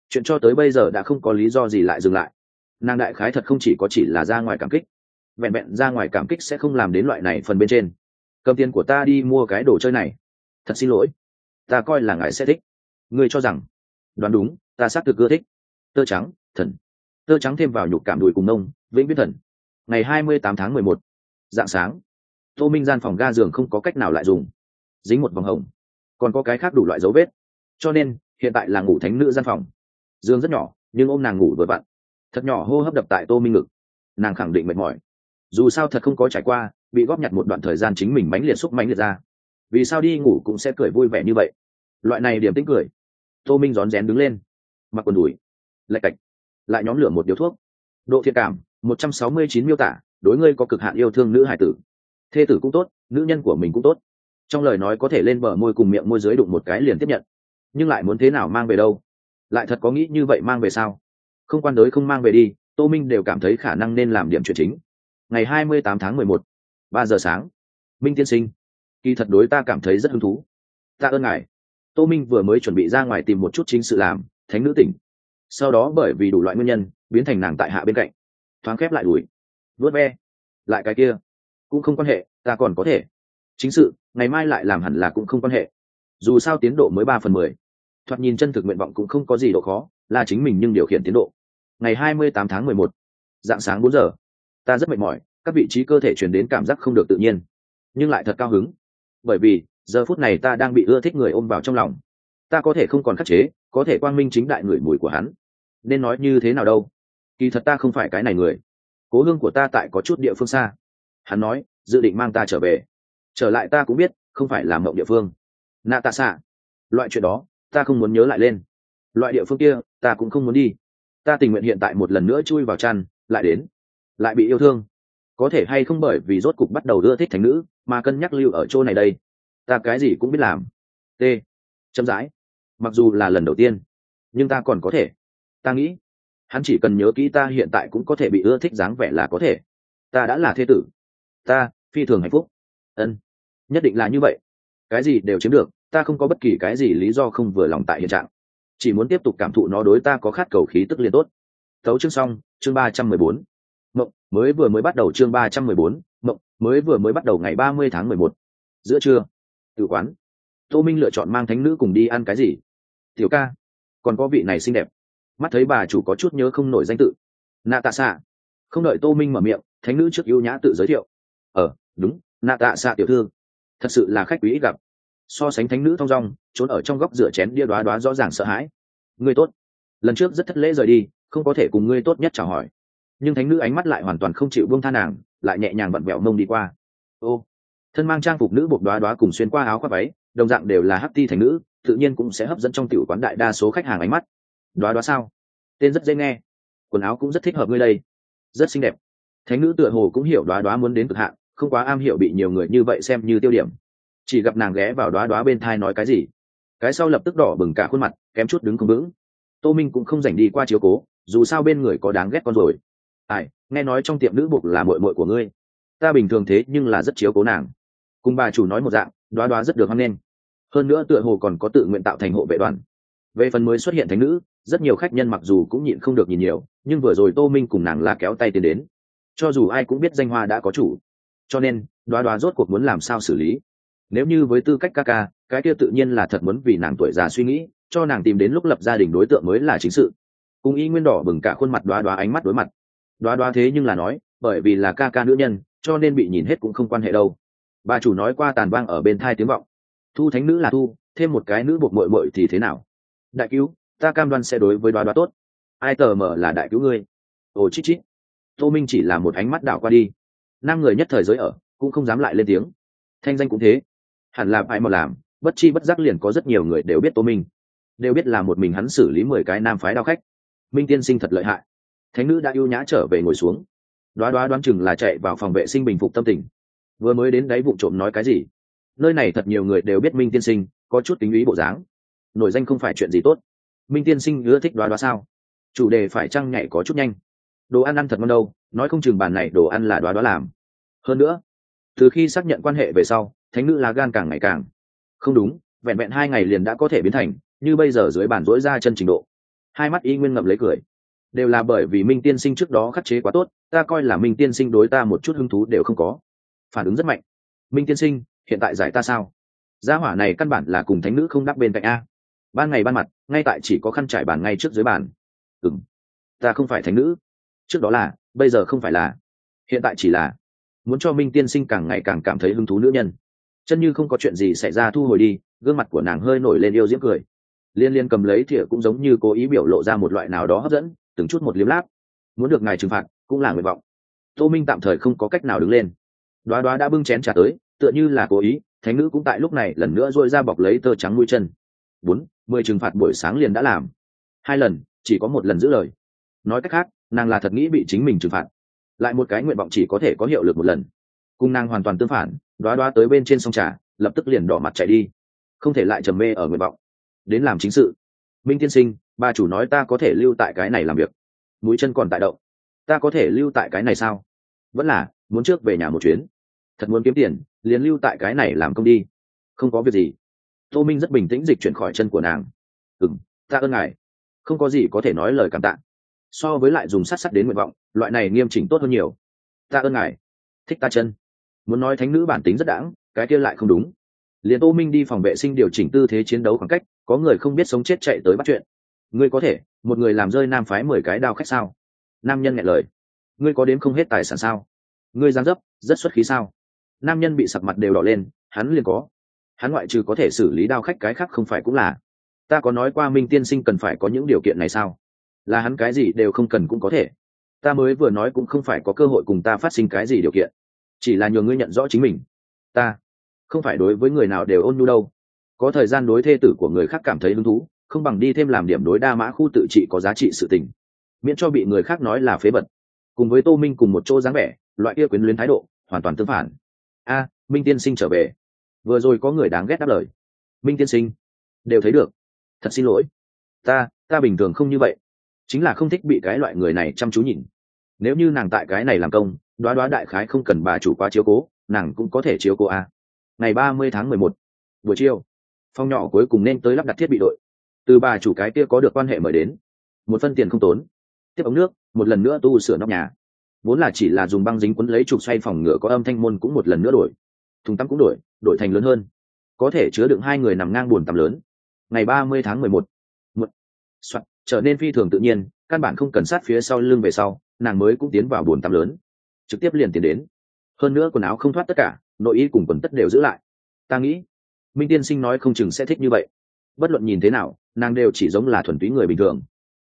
Chuyện cho tới bây giờ đã không có lý do gì lại dừng lại. Nàng đại khái thật không chỉ có chỉ là ra ngoài cảm kích. Vẹn vẹn ra ngoài cảm kích sẽ không làm đến loại này phần bên trên cầm tiền của ta đi mua cái đồ chơi này. Thật xin lỗi, ta coi là ngài sẽ thích. Ngươi cho rằng, đoán đúng, ta xác thực ưa thích. Tơ trắng, thần. Tơ trắng thêm vào nhục cảm đùi cùng nông, vĩnh viễn thần. Ngày hai mươi tám tháng mười một, dạng sáng, tô minh gian phòng ga giường không có cách nào lại dùng, dính một vòng hồng, còn có cái khác đủ loại dấu vết. Cho nên, hiện tại là ngủ thánh nữ gian phòng. Giường rất nhỏ, nhưng ôm nàng ngủ vừa vặn. Thật nhỏ hô hấp đập tại tô minh ngực, nàng khẳng định mệt mỏi. Dù sao thật không có trải qua bị góp nhặt một đoạn thời gian chính mình mánh liệt xúc mánh liệt ra. Vì sao đi ngủ cũng sẽ cười vui vẻ như vậy? Loại này điểm tính cười. Tô minh rón rén đứng lên. Mặc quần đùi. Lạch cạch. Lại nhóm lửa một điếu thuốc. Độ thiệt cảm, một trăm sáu mươi chín miêu tả, đối ngươi có cực hạn yêu thương nữ hải tử. Thê tử cũng tốt, nữ nhân của mình cũng tốt. Trong lời nói có thể lên bờ môi cùng miệng môi dưới đụng một cái liền tiếp nhận. Nhưng lại muốn thế nào mang về đâu? Lại thật có nghĩ như vậy mang về sao? Không quan đối không mang về đi, tô minh đều cảm thấy khả năng nên làm điểm chuyện chính. Ngày hai mươi tám tháng mười một ba giờ sáng. Minh tiên sinh, kỳ thật đối ta cảm thấy rất hứng thú. Ta ơn ngài. Tô minh vừa mới chuẩn bị ra ngoài tìm một chút chính sự làm, thánh nữ tỉnh. Sau đó bởi vì đủ loại nguyên nhân, biến thành nàng tại hạ bên cạnh. Thoáng khép lại đuổi vớt ve. Lại cái kia. Cũng không quan hệ, ta còn có thể. Chính sự, ngày mai lại làm hẳn là cũng không quan hệ. Dù sao tiến độ mới ba phần mười. Thoạt nhìn chân thực nguyện vọng cũng không có gì độ khó, là chính mình nhưng điều khiển tiến độ. Ngày hai mươi tám tháng mười một, dạng sáng bốn giờ. Ta rất mệt mỏi các vị trí cơ thể chuyển đến cảm giác không được tự nhiên, nhưng lại thật cao hứng. Bởi vì, giờ phút này ta đang bị ưa thích người ôm vào trong lòng. Ta có thể không còn khắc chế, có thể quang minh chính đại người mùi của hắn. Nên nói như thế nào đâu? Kỳ thật ta không phải cái này người. Cố hương của ta tại có chút địa phương xa. Hắn nói, dự định mang ta trở về. Trở lại ta cũng biết, không phải là mộng địa phương. Nạ tạ xạ. Loại chuyện đó, ta không muốn nhớ lại lên. Loại địa phương kia, ta cũng không muốn đi. Ta tình nguyện hiện tại một lần nữa chui vào chăn, lại đến. Lại bị yêu thương có thể hay không bởi vì rốt cục bắt đầu đưa thích thành nữ mà cân nhắc lưu ở chỗ này đây? Ta cái gì cũng biết làm. T. Chậm rãi. Mặc dù là lần đầu tiên, nhưng ta còn có thể. Ta nghĩ, hắn chỉ cần nhớ kỹ ta hiện tại cũng có thể bị ưa thích dáng vẻ là có thể. Ta đã là thế tử. Ta, phi thường hạnh phúc. Ân, nhất định là như vậy. Cái gì đều chiếm được, ta không có bất kỳ cái gì lý do không vừa lòng tại hiện trạng. Chỉ muốn tiếp tục cảm thụ nó đối ta có khát cầu khí tức liên tốt. Thấu chương xong, chương ba trăm mười bốn mới vừa mới bắt đầu chương ba trăm mười bốn, mộng, mới vừa mới bắt đầu ngày ba mươi tháng mười một. Giữa trưa tự quán, tô minh lựa chọn mang thánh nữ cùng đi ăn cái gì? Tiểu ca, còn có vị này xinh đẹp. Mắt thấy bà chủ có chút nhớ không nổi danh tự. Nạ tạ xạ không đợi tô minh mở miệng, thánh nữ trước ưu nhã tự giới thiệu. Ờ đúng nạ tạ xạ tiểu thư. Thật sự là khách quý gặp. So sánh thánh nữ thong dong, trốn ở trong góc rửa chén đĩa đoá đoá rõ ràng sợ hãi. Ngươi tốt. Lần trước rất thất lễ rời đi, không có thể cùng ngươi tốt nhất chào hỏi nhưng thánh nữ ánh mắt lại hoàn toàn không chịu buông tha nàng, lại nhẹ nhàng vặn vẹo mông đi qua. Ô, thân mang trang phục nữ buộc đoá đoá cùng xuyên qua áo khoác váy, đồng dạng đều là hắc ti thành nữ, tự nhiên cũng sẽ hấp dẫn trong tiểu quán đại đa số khách hàng ánh mắt. Đoá đoá sao? Tên rất dễ nghe. Quần áo cũng rất thích hợp ngươi đây. Rất xinh đẹp. Thánh nữ tựa hồ cũng hiểu đoá đoá muốn đến cực hạn, không quá am hiểu bị nhiều người như vậy xem như tiêu điểm. Chỉ gặp nàng ghé vào đoá đoá bên thai nói cái gì? Cái sau lập tức đỏ bừng cả khuôn mặt, kém chút đứng không vững. Tô minh cũng không dành đi qua chiếu cố, dù sao bên người có đáng ghét con rồi ai, nghe nói trong tiệm nữ bục là mội mội của ngươi. Ta bình thường thế nhưng là rất chiếu cố nàng. Cùng bà chủ nói một dạng, đoá đoá rất được hăng lên hơn nữa tựa hồ còn có tự nguyện tạo thành hộ vệ đoàn. Về phần mới xuất hiện thánh nữ, rất nhiều khách nhân mặc dù cũng nhịn không được nhìn nhiều, nhưng vừa rồi tô minh cùng nàng là kéo tay tiến đến. Cho dù ai cũng biết danh hoa đã có chủ. Cho nên, đoá đoá rốt cuộc muốn làm sao xử lý? Nếu như với tư cách ca ca, cái kia tự nhiên là thật muốn vì nàng tuổi già suy nghĩ, cho nàng tìm đến lúc lập gia đình đối tượng mới là chính sự. Cùng y nguyên đỏ bừng cả khuôn mặt đoá đoá ánh mắt đối mặt đoá đoá thế nhưng là nói, bởi vì là ca ca nữ nhân, cho nên bị nhìn hết cũng không quan hệ đâu. Bà chủ nói qua tàn vang ở bên thai tiếng vọng. Thu thánh nữ là thu, thêm một cái nữ buộc mội mội thì thế nào? Đại cứu, ta cam đoan sẽ đối với đoá đoá tốt. Ai tờ mờ là đại cứu ngươi? Ồ chít chít. Tô minh chỉ là một ánh mắt đảo qua đi. Năm người nhất thời giới ở, cũng không dám lại lên tiếng. Thanh danh cũng thế. Hẳn là phải mà làm, bất chi bất giác liền có rất nhiều người đều biết tô minh. Đều biết là một mình hắn xử lý mười cái nam phái đao khách. Minh tiên sinh thật lợi hại thánh nữ đã ưu nhã trở về ngồi xuống. Đoá đoá đoán chừng là chạy vào phòng vệ sinh bình phục tâm tình. Vừa mới đến đáy vụ trộm nói cái gì? Nơi này thật nhiều người đều biết minh tiên sinh, có chút tính ý bộ dáng. Nổi danh không phải chuyện gì tốt. Minh tiên sinh ưa thích đoá đoá sao? Chủ đề phải trăng nhảy có chút nhanh? Đồ ăn ăn thật ngon đâu, nói không chừng bàn này đồ ăn là đoá đoá làm. Hơn nữa, từ khi xác nhận quan hệ về sau, thánh nữ lá gan càng ngày càng không đúng, vẹn vẹn hai ngày liền đã có thể biến thành, như bây giờ dưới bàn rỗi ra chân trình độ. Hai mắt y nguyên ngậm lấy cười đều là bởi vì minh tiên sinh trước đó khắc chế quá tốt, ta coi là minh tiên sinh đối ta một chút hứng thú đều không có. Phản ứng rất mạnh. Minh tiên sinh, hiện tại giải ta sao? Gia hỏa này căn bản là cùng thánh nữ không đắp bên cạnh a. Ban ngày ban mặt, ngay tại chỉ có khăn trải bàn ngay trước dưới bàn. Ừng ta không phải thánh nữ. Trước đó là, bây giờ không phải là. Hiện tại chỉ là. Muốn cho minh tiên sinh càng ngày càng cảm thấy hứng thú nữ nhân. Chân như không có chuyện gì xảy ra thu hồi đi, gương mặt của nàng hơi nổi lên yêu diễm cười. Liên liên cầm lấy thìa cũng giống như cố ý biểu lộ ra một loại nào đó hấp dẫn từng chút một liếm láp. Muốn được ngài trừng phạt, cũng là nguyện vọng. Tô minh tạm thời không có cách nào đứng lên. Đoá đoá đã bưng chén trà tới, tựa như là cố ý, thánh nữ cũng tại lúc này lần nữa dội ra bọc lấy tơ trắng mũi chân. Bốn, mười trừng phạt buổi sáng liền đã làm. Hai lần, chỉ có một lần giữ lời. Nói cách khác, nàng là thật nghĩ bị chính mình trừng phạt. Lại một cái nguyện vọng chỉ có thể có hiệu lực một lần. Cung nàng hoàn toàn tương phản, đoá đoá tới bên trên sông trà, lập tức liền đỏ mặt chạy đi. Không thể lại trầm mê ở nguyện vọng. Đến làm chính sự. Minh tiên sinh ba chủ nói ta có thể lưu tại cái này làm việc. Mũi chân còn tại động. Ta có thể lưu tại cái này sao? Vẫn là, muốn trước về nhà một chuyến. Thật muốn kiếm tiền, liền lưu tại cái này làm công đi. Không có việc gì. Tô minh rất bình tĩnh dịch chuyển khỏi chân của nàng. Ừng ta ơn ngài. Không có gì có thể nói lời cảm tạ. So với lại dùng sát sắt đến nguyện vọng, loại này nghiêm chỉnh tốt hơn nhiều. Ta ơn ngài. Thích ta chân. Muốn nói thánh nữ bản tính rất đãng, cái kia lại không đúng. Liền tô minh đi phòng vệ sinh điều chỉnh tư thế chiến đấu khoảng cách, có người không biết sống chết chạy tới bắt chuyện ngươi có thể, một người làm rơi nam phái mười cái đao khách sao? Nam nhân nghe lời. Ngươi có đến không hết tài sản sao? Ngươi giáng dấp, rất xuất khí sao? Nam nhân bị sặc mặt đều đỏ lên, hắn liền có. Hắn ngoại trừ có thể xử lý đao khách cái khác không phải cũng là. Ta có nói qua minh tiên sinh cần phải có những điều kiện này sao? Là hắn cái gì đều không cần cũng có thể. Ta mới vừa nói cũng không phải có cơ hội cùng ta phát sinh cái gì điều kiện. Chỉ là nhờ ngươi nhận rõ chính mình. Ta không phải đối với người nào đều ôn nhu đâu. Có thời gian đối thê tử của người khác cảm thấy hứng thú không bằng đi thêm làm điểm đối đa mã khu tự trị có giá trị sự tình. Miễn cho bị người khác nói là phế vật. Cùng với tô minh cùng một chỗ dáng vẻ, loại kia quyến luyến thái độ, hoàn toàn tương phản. A, minh tiên sinh trở về. Vừa rồi có người đáng ghét đáp lời. Minh tiên sinh, đều thấy được. Thật xin lỗi. Ta ta bình thường không như vậy. Chính là không thích bị cái loại người này chăm chú nhìn. Nếu như nàng tại cái này làm công, đoá đoá đại khái không cần bà chủ quá chiếu cố, nàng cũng có thể chiếu cố a. Ngày ba mươi tháng mười một, buổi chiều phong nhỏ cuối cùng nên tới lắp đặt thiết bị đội từ bà chủ cái kia có được quan hệ mời đến. Một phân tiền không tốn. Tiếp ống nước, một lần nữa tu sửa nóc nhà. Vốn là chỉ là dùng băng dính quấn lấy trục xoay phòng ngựa có âm thanh môn cũng một lần nữa đổi. Thùng tắm cũng đổi đổi thành lớn hơn. Có thể chứa đựng hai người nằm ngang buồn tắm lớn. Ngày ba mươi tháng mười một một soạn, trở nên phi thường tự nhiên, căn bản không cần sát phía sau lưng về sau, nàng mới cũng tiến vào buồn tắm lớn. Trực tiếp liền tiến đến. Hơn nữa quần áo không thoát tất cả, nội y cùng quần tất đều giữ lại. Ta nghĩ, minh tiên sinh nói không chừng sẽ thích như vậy bất luận nhìn thế nào, nàng đều chỉ giống là thuần túy người bình thường.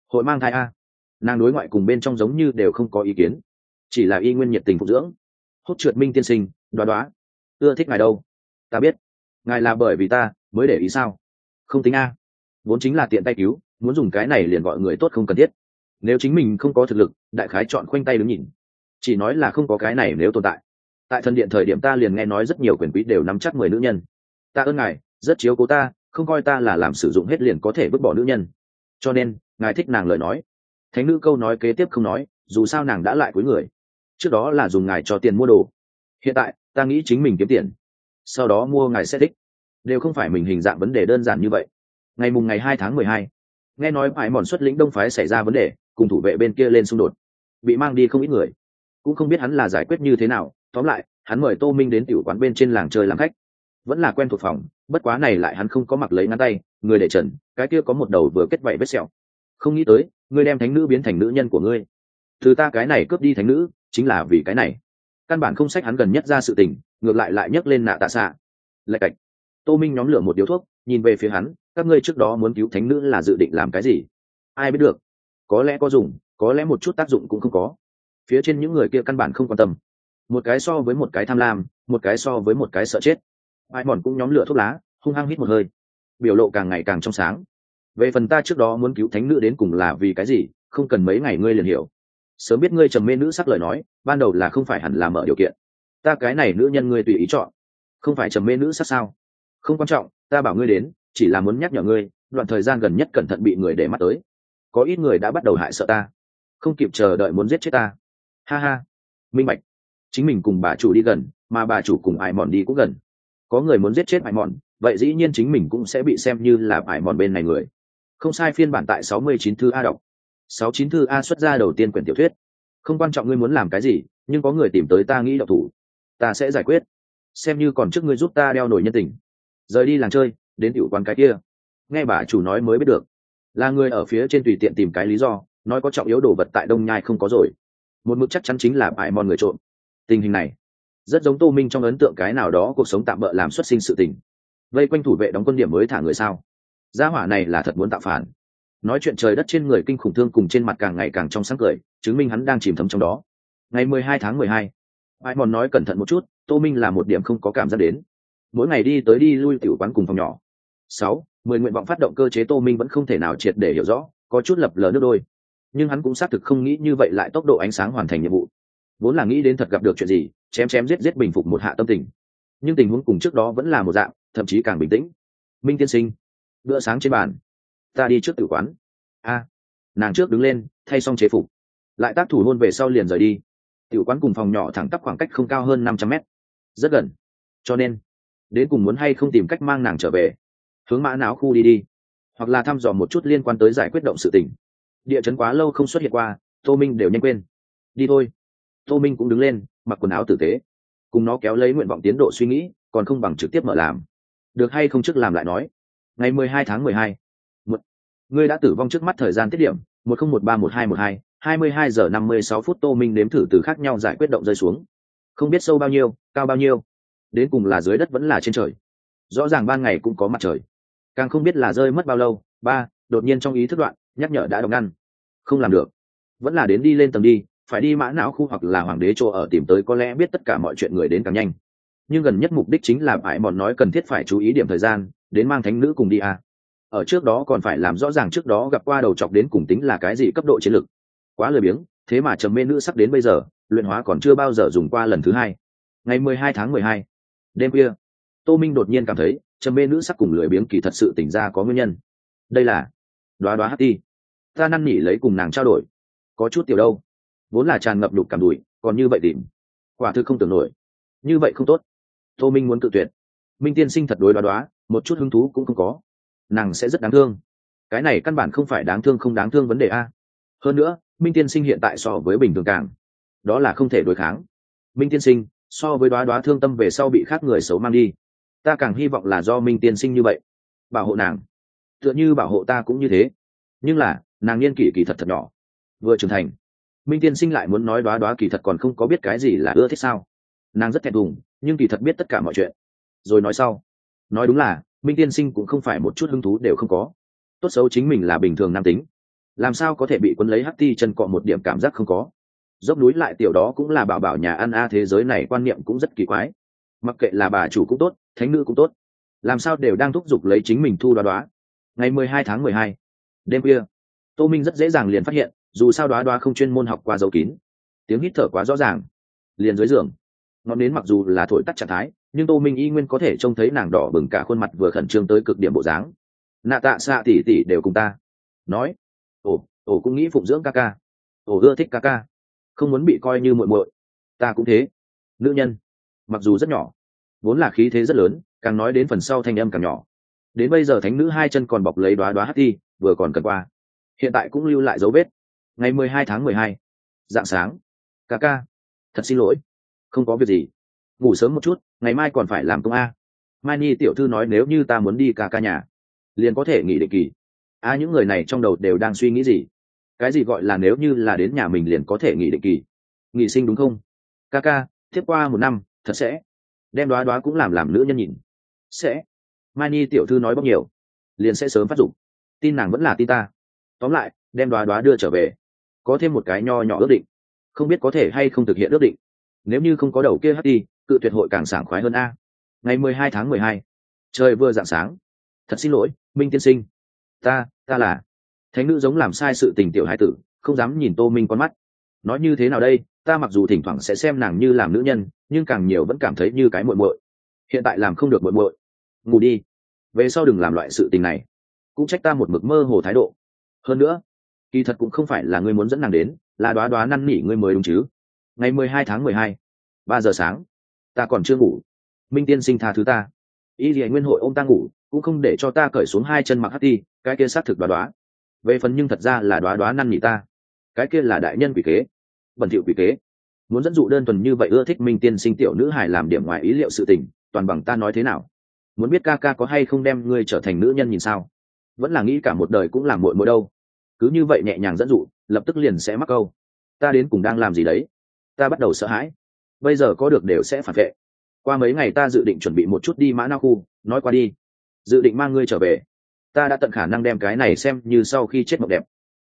Hội mang thai a. Nàng đối ngoại cùng bên trong giống như đều không có ý kiến. Chỉ là y nguyên nhiệt tình phục dưỡng. Hốt trượt minh tiên sinh, đoá đoá. Ưa thích ngài đâu? Ta biết. Ngài là bởi vì ta mới để ý sao? Không tính a. Vốn chính là tiện tay cứu, muốn dùng cái này liền gọi người tốt không cần thiết. Nếu chính mình không có thực lực, đại khái chọn khoanh tay đứng nhìn. Chỉ nói là không có cái này nếu tồn tại. Tại thần điện thời điểm ta liền nghe nói rất nhiều quyền quý đều nắm chắc mười nữ nhân. Ta ơn ngài, rất chiếu cố ta không coi ta là làm sử dụng hết liền có thể vứt bỏ nữ nhân. Cho nên, ngài thích nàng lời nói. Thánh nữ câu nói kế tiếp không nói, dù sao nàng đã lại cuối người. Trước đó là dùng ngài cho tiền mua đồ. Hiện tại, ta nghĩ chính mình kiếm tiền. Sau đó mua ngài sẽ thích. Đều không phải mình hình dạng vấn đề đơn giản như vậy. Ngày mùng ngày hai tháng mười hai, nghe nói phải mòn xuất lĩnh đông phái xảy ra vấn đề, cùng thủ vệ bên kia lên xung đột. Bị mang đi không ít người. Cũng không biết hắn là giải quyết như thế nào. Tóm lại, hắn mời tô minh đến tiểu quán bên trên làng chơi làm khách vẫn là quen thuộc phòng, bất quá này lại hắn không có mặc lấy ngắn tay, người để trần, cái kia có một đầu vừa kết vảy vết sẹo. Không nghĩ tới, ngươi đem thánh nữ biến thành nữ nhân của ngươi. Từ ta cái này cướp đi thánh nữ, chính là vì cái này. Căn bản không sách hắn gần nhất ra sự tình, ngược lại lại nhấc lên nạ tạ xạ. Lạch cạch. Tô minh nhóm lửa một điếu thuốc, nhìn về phía hắn, các ngươi trước đó muốn cứu thánh nữ là dự định làm cái gì? Ai biết được. Có lẽ có dùng, có lẽ một chút tác dụng cũng không có. Phía trên những người kia căn bản không quan tâm. Một cái so với một cái tham lam, một cái so với một cái sợ chết ai mòn cũng nhóm lửa thuốc lá, hung hăng hít một hơi. Biểu lộ càng ngày càng trong sáng. Về phần ta trước đó muốn cứu thánh nữ đến cùng là vì cái gì, không cần mấy ngày ngươi liền hiểu. Sớm biết ngươi trầm mê nữ sắc lời nói, ban đầu là không phải hẳn là mở điều kiện. Ta cái này nữ nhân ngươi tùy ý chọn. Không phải trầm mê nữ sắc sao? Không quan trọng, ta bảo ngươi đến, chỉ là muốn nhắc nhở ngươi, đoạn thời gian gần nhất cẩn thận bị người để mắt tới. Có ít người đã bắt đầu hại sợ ta. Không kịp chờ đợi muốn giết chết ta. Ha ha. Minh bạch. Chính mình cùng bà chủ đi gần, mà bà chủ cùng ai mòn đi cũng gần có người muốn giết chết bại mòn vậy dĩ nhiên chính mình cũng sẽ bị xem như là bại mòn bên này người. Không sai phiên bản tại sáu mươi chín thư a đọc. sáu chín thư a xuất ra đầu tiên quyển tiểu thuyết. Không quan trọng ngươi muốn làm cái gì, nhưng có người tìm tới ta nghĩ độc thủ. Ta sẽ giải quyết. Xem như còn trước ngươi giúp ta đeo nổi nhân tình. Rời đi làng chơi, đến tiểu quan cái kia. Nghe bà chủ nói mới biết được. Là người ở phía trên tùy tiện tìm cái lý do, nói có trọng yếu đồ vật tại đông nhai không có rồi. Một mực chắc chắn chính là bại mòn người trộm. Tình hình này rất giống tô minh trong ấn tượng cái nào đó cuộc sống tạm bỡ làm xuất sinh sự tình. Vây quanh thủ vệ đóng quân điểm mới thả người sao? Gia hỏa này là thật muốn tạo phản. Nói chuyện trời đất trên người kinh khủng thương cùng trên mặt càng ngày càng trong sáng cười, chứng minh hắn đang chìm thấm trong đó. Ngày mười hai tháng mười hai, ai mòn nói cẩn thận một chút, tô minh là một điểm không có cảm giác đến. Mỗi ngày đi tới đi lui tiểu quán cùng phòng nhỏ. Sáu, mười nguyện vọng phát động cơ chế tô minh vẫn không thể nào triệt để hiểu rõ, có chút lập lờ nước đôi. Nhưng hắn cũng xác thực không nghĩ như vậy lại tốc độ ánh sáng hoàn thành nhiệm vụ vốn là nghĩ đến thật gặp được chuyện gì, chém chém giết giết bình phục một hạ tâm tình. Nhưng tình huống cùng trước đó vẫn là một dạng, thậm chí càng bình tĩnh. Minh tiên sinh, bữa sáng trên bàn. Ta đi trước tử quán. A, nàng trước đứng lên, thay xong chế phục. Lại tác thủ hôn về sau liền rời đi. Tiểu quán cùng phòng nhỏ thẳng tắp khoảng cách không cao hơn năm trăm mét. Rất gần. Cho nên, đến cùng muốn hay không tìm cách mang nàng trở về. Hướng mã não khu đi đi. Hoặc là thăm dò một chút liên quan tới giải quyết động sự tình. Địa chấn quá lâu không xuất hiện qua, tô minh đều nhanh quên. Đi thôi tô minh cũng đứng lên, mặc quần áo tử tế. Cùng nó kéo lấy nguyện vọng tiến độ suy nghĩ, còn không bằng trực tiếp mở làm. Được hay không trước làm lại nói. Ngày mười hai tháng mười hai. Ngươi đã tử vong trước mắt thời gian tiết điểm, một không một ba một hai một hai hai mươi hai giờ năm mươi sáu phút tô minh nếm thử từ khác nhau giải quyết động rơi xuống. Không biết sâu bao nhiêu, cao bao nhiêu. Đến cùng là dưới đất vẫn là trên trời. Rõ ràng ban ngày cũng có mặt trời. Càng không biết là rơi mất bao lâu, ba, đột nhiên trong ý thức đoạn, nhắc nhở đã đọc ngăn. Không làm được. Vẫn là đến đi lên tầng đi phải đi mã não khu hoặc là hoàng đế chỗ ở tìm tới có lẽ biết tất cả mọi chuyện người đến càng nhanh. Nhưng gần nhất mục đích chính là ải mòn nói cần thiết phải chú ý điểm thời gian, đến mang thánh nữ cùng đi à. ở trước đó còn phải làm rõ ràng trước đó gặp qua đầu chọc đến cùng tính là cái gì cấp độ chiến lược. Quá lười biếng, thế mà trầm mê nữ sắp đến bây giờ, luyện hóa còn chưa bao giờ dùng qua lần thứ hai. Ngày mười hai tháng mười hai, đêm khuya, tô minh đột nhiên cảm thấy trầm mê nữ sắc cùng lười biếng kỳ thật sự tỉnh ra có nguyên nhân. Đây là đoá đoá hát ti. Ta năn nỉ lấy cùng nàng trao đổi. Có chút tiểu đâu vốn là tràn ngập đục cảm đùi, còn như vậy tìm. Quả thực không tưởng nổi. Như vậy không tốt. Tô minh muốn tự tuyệt. Minh tiên sinh thật đối đoá đoá, một chút hứng thú cũng không có. Nàng sẽ rất đáng thương. Cái này căn bản không phải đáng thương không đáng thương vấn đề a. Hơn nữa, minh tiên sinh hiện tại so với bình thường càng. Đó là không thể đối kháng. Minh tiên sinh, so với đoá đoá thương tâm về sau bị khác người xấu mang đi. Ta càng hy vọng là do minh tiên sinh như vậy. Bảo hộ nàng. Tựa như bảo hộ ta cũng như thế. Nhưng là, nàng niên kỷ kỳ thật thật nhỏ. Vừa trưởng thành minh tiên sinh lại muốn nói đoá đoá kỳ thật còn không có biết cái gì là ưa thích sao. Nàng rất thẹn thùng, nhưng kỳ thật biết tất cả mọi chuyện. Rồi nói sau. Nói đúng là, minh tiên sinh cũng không phải một chút hứng thú đều không có. Tốt xấu chính mình là bình thường nam tính. Làm sao có thể bị quân lấy hắt ti chân cọ một điểm cảm giác không có? Dốc núi lại tiểu đó cũng là bảo bảo nhà ăn a thế giới này quan niệm cũng rất kỳ quái. Mặc kệ là bà chủ cũng tốt, thánh nữ cũng tốt. Làm sao đều đang thúc giục lấy chính mình thu đoá đoá. Ngày mười hai tháng mười hai, đêm khuya, tô minh rất dễ dàng liền phát hiện dù sao đoá đoá không chuyên môn học qua dấu kín. Tiếng hít thở quá rõ ràng. Liền dưới giường. Ngọn đến mặc dù là thổi tắt trạng thái, nhưng tô minh y nguyên có thể trông thấy nàng đỏ bừng cả khuôn mặt vừa khẩn trương tới cực điểm bộ dáng. Nạ tạ xạ tỉ tỉ đều cùng ta. Nói, ồ ồ cũng nghĩ phụng dưỡng ca ca. Ồ, ưa thích ca ca. Không muốn bị coi như muội muội. Ta cũng thế. Nữ nhân, mặc dù rất nhỏ, vốn là khí thế rất lớn, càng nói đến phần sau thanh âm càng nhỏ. Đến bây giờ thánh nữ hai chân còn bọc lấy đoá đoá hát thi vừa còn cần qua. Hiện tại cũng lưu lại dấu vết ngày mười hai tháng mười hai. Dạng sáng. Ca ca. Thật xin lỗi. Không có việc gì. Ngủ sớm một chút, ngày mai còn phải làm công a. Mai ni tiểu thư nói nếu như ta muốn đi ca ca nhà, liền có thể nghỉ định kỳ. A, những người này trong đầu đều đang suy nghĩ gì? Cái gì gọi là nếu như là đến nhà mình liền có thể nghỉ định kỳ? Nghỉ sinh đúng không? Ca ca tiếp qua một năm, thật sẽ. Đem đoá đoá cũng làm làm nữ nhân nhìn. Sẽ. Mai ni tiểu thư nói bốc nhiều. Liền sẽ sớm phát dụng tin nàng vẫn là tin ta. Tóm lại, đem đoá đoá đưa trở về có thêm một cái nho nhỏ ước định. Không biết có thể hay không thực hiện ước định. Nếu như không có đầu kia hát đi, cự tuyệt hội càng sảng khoái hơn a. Ngày mười hai tháng mười hai. Trời vừa dạng sáng. Thật xin lỗi, minh tiên sinh. Ta ta là. Thánh nữ giống làm sai sự tình tiểu hai tử, không dám nhìn tô minh con mắt. Nói như thế nào đây, ta mặc dù thỉnh thoảng sẽ xem nàng như làm nữ nhân, nhưng càng nhiều vẫn cảm thấy như cái muội muội. Hiện tại làm không được muội muội. Ngủ đi. Về sau đừng làm loại sự tình này. Cũng trách ta một mực mơ hồ thái độ. Hơn nữa kỳ thật cũng không phải là ngươi muốn dẫn nàng đến, là đoá đoá năn nỉ ngươi mới đúng chứ. Ngày mười hai tháng mười hai, ba giờ sáng, ta còn chưa ngủ. Minh tiên sinh tha thứ ta. Y dì nguyên hội ô m ta ngủ, cũng không để cho ta cởi xuống hai chân mặc hát đi cái kia xác thực đoá đoá. Về phần nhưng thật ra là đoá đoá năn nỉ ta. Cái kia là đại nhân quỷ kế, bẩn thiệu quỷ kế. Muốn dẫn dụ đơn thuần như vậy ưa thích minh tiên sinh tiểu nữ hải làm điểm ngoài ý liệu sự tình, toàn bằng ta nói thế nào? Muốn biết ca ca có hay không đem ngươi trở thành nữ nhân nhìn sao? Vẫn là nghĩ cả một đời cũng làm muội muội đâu cứ như vậy nhẹ nhàng dẫn dụ, lập tức liền sẽ mắc câu. Ta đến cùng đang làm gì đấy? Ta bắt đầu sợ hãi. Bây giờ có được đều sẽ phản vệ. Qua mấy ngày ta dự định chuẩn bị một chút đi mã na khu, nói qua đi. Dự định mang ngươi trở về. Ta đã tận khả năng đem cái này xem như sau khi chết mộng đẹp.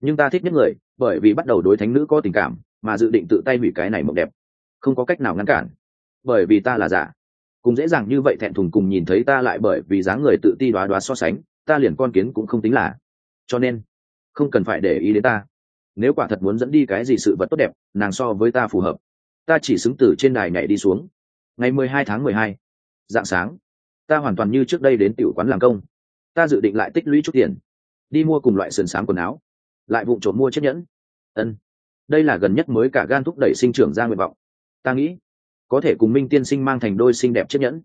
Nhưng ta thích nhất người, bởi vì bắt đầu đối thánh nữ có tình cảm, mà dự định tự tay hủy cái này mộng đẹp. Không có cách nào ngăn cản. Bởi vì ta là giả. Cùng dễ dàng như vậy thẹn thùng cùng nhìn thấy ta lại bởi vì dáng người tự ti đoá đoá so sánh, ta liền con kiến cũng không tính là. Cho nên không cần phải để ý đến ta. Nếu quả thật muốn dẫn đi cái gì sự vật tốt đẹp, nàng so với ta phù hợp. Ta chỉ xứng tử trên đài nhảy đi xuống. Ngày mười hai tháng mười hai, dạng sáng, ta hoàn toàn như trước đây đến tiểu quán làm công. Ta dự định lại tích lũy chút tiền, đi mua cùng loại sườn sáng quần áo, lại vụ trộm mua chiếc nhẫn. Ân, đây là gần nhất mới cả gan thúc đẩy sinh trưởng ra nguyện vọng. Ta nghĩ, có thể cùng minh tiên sinh mang thành đôi xinh đẹp chiếc nhẫn.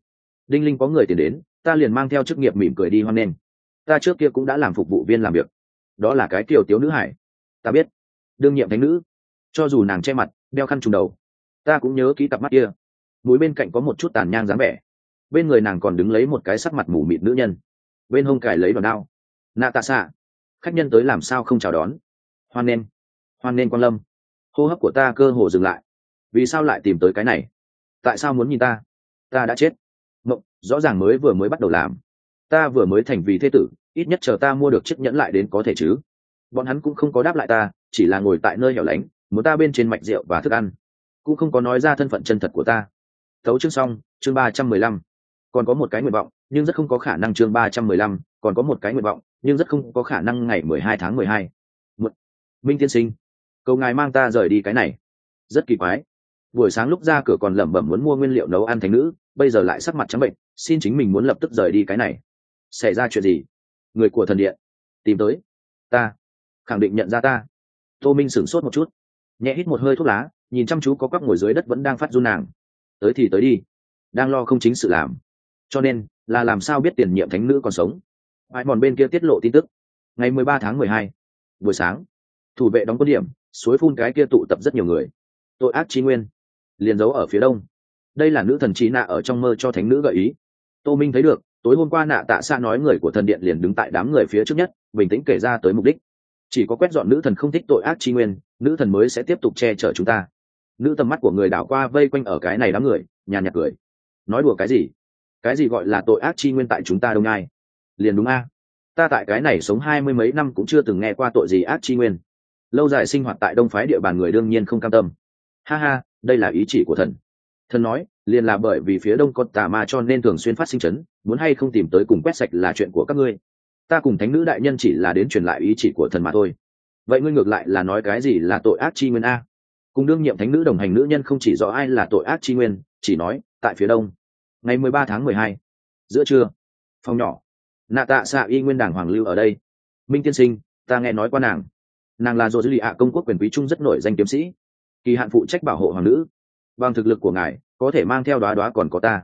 Đinh linh có người tiền đến, ta liền mang theo chức nghiệp mỉm cười đi hoan nghênh. Ta trước kia cũng đã làm phục vụ viên làm việc đó là cái tiểu tiếu nữ hải. Ta biết. Đương nhiệm thánh nữ. Cho dù nàng che mặt, đeo khăn trùng đầu, ta cũng nhớ kỹ cặp mắt kia. Mũi bên cạnh có một chút tàn nhang dáng vẻ. Bên người nàng còn đứng lấy một cái sắc mặt mù mịt nữ nhân. Bên hông cài lấy đòn đao. Nạ tạ xạ. Khách nhân tới làm sao không chào đón? Hoan nên hoan nên quan lâm. Hô hấp của ta cơ hồ dừng lại. Vì sao lại tìm tới cái này? Tại sao muốn nhìn ta? Ta đã chết. Mộng, rõ ràng mới vừa mới bắt đầu làm ta vừa mới thành vì thế tử, ít nhất chờ ta mua được chiếc nhẫn lại đến có thể chứ. Bọn hắn cũng không có đáp lại ta, chỉ là ngồi tại nơi hẻo lánh, muốn ta bên trên mạch rượu và thức ăn. Cũng không có nói ra thân phận chân thật của ta. Thấu chương xong, chương ba trăm mười lăm. Còn có một cái nguyện vọng, nhưng rất không có khả năng chương ba trăm mười lăm, còn có một cái nguyện vọng, nhưng rất không có khả năng ngày mười hai tháng mười hai. Minh tiên sinh, cầu ngài mang ta rời đi cái này. Rất kỳ quái. Buổi sáng lúc ra cửa còn lẩm bẩm muốn mua nguyên liệu nấu ăn thành nữ, bây giờ lại sắc mặt trắng bệnh, xin chính mình muốn lập tức rời đi cái này xảy ra chuyện gì? Người của thần điện tìm tới. Ta. Khẳng định nhận ra ta. Tô minh sửng sốt một chút. Nhẹ hít một hơi thuốc lá, nhìn chăm chú có các ngồi dưới đất vẫn đang phát run nàng. Tới thì tới đi. Đang lo không chính sự làm. Cho nên, là làm sao biết tiền nhiệm thánh nữ còn sống? Ai mòn bên kia tiết lộ tin tức. Ngày mười ba tháng mười hai, buổi sáng, thủ vệ đóng quân điểm, suối phun cái kia tụ tập rất nhiều người. Tội ác trí nguyên, liền giấu ở phía đông. Đây là nữ thần trí nạ ở trong mơ cho thánh nữ gợi ý. Tô minh thấy được tối hôm qua nạ tạ xa nói người của thần điện liền đứng tại đám người phía trước nhất, bình tĩnh kể ra tới mục đích. Chỉ có quét dọn nữ thần không thích tội ác chi nguyên, nữ thần mới sẽ tiếp tục che chở chúng ta. Nữ tầm mắt của người đảo qua vây quanh ở cái này đám người, nhàn nhạt cười. Nói đùa cái gì? Cái gì gọi là tội ác chi nguyên tại chúng ta đông ai? Liền đúng a. Ta tại cái này sống hai mươi mấy năm cũng chưa từng nghe qua tội gì ác chi nguyên. Lâu dài sinh hoạt tại đông phái địa bàn người đương nhiên không cam tâm. Ha ha, đây là ý chỉ của thần. Thần nói liền là bởi vì phía đông có tà ma cho nên thường xuyên phát sinh chấn, muốn hay không tìm tới cùng quét sạch là chuyện của các ngươi. Ta cùng thánh nữ đại nhân chỉ là đến truyền lại ý chỉ của thần mà thôi. Vậy ngươi ngược lại là nói cái gì là tội ác chi nguyên a? Cùng đương nhiệm thánh nữ đồng hành nữ nhân không chỉ rõ ai là tội ác chi nguyên, chỉ nói, tại phía đông. Ngày mười ba tháng mười hai, giữa trưa, phòng nhỏ, nạ tạ xạ y nguyên đảng hoàng lưu ở đây. Minh tiên sinh, ta nghe nói qua nàng. Nàng là dô dư lì ạ công quốc quyền quý trung rất nổi danh kiếm sĩ. Kỳ hạn phụ trách bảo hộ hoàng nữ. Bằng thực lực của ngài có thể mang theo đoá đoá còn có ta.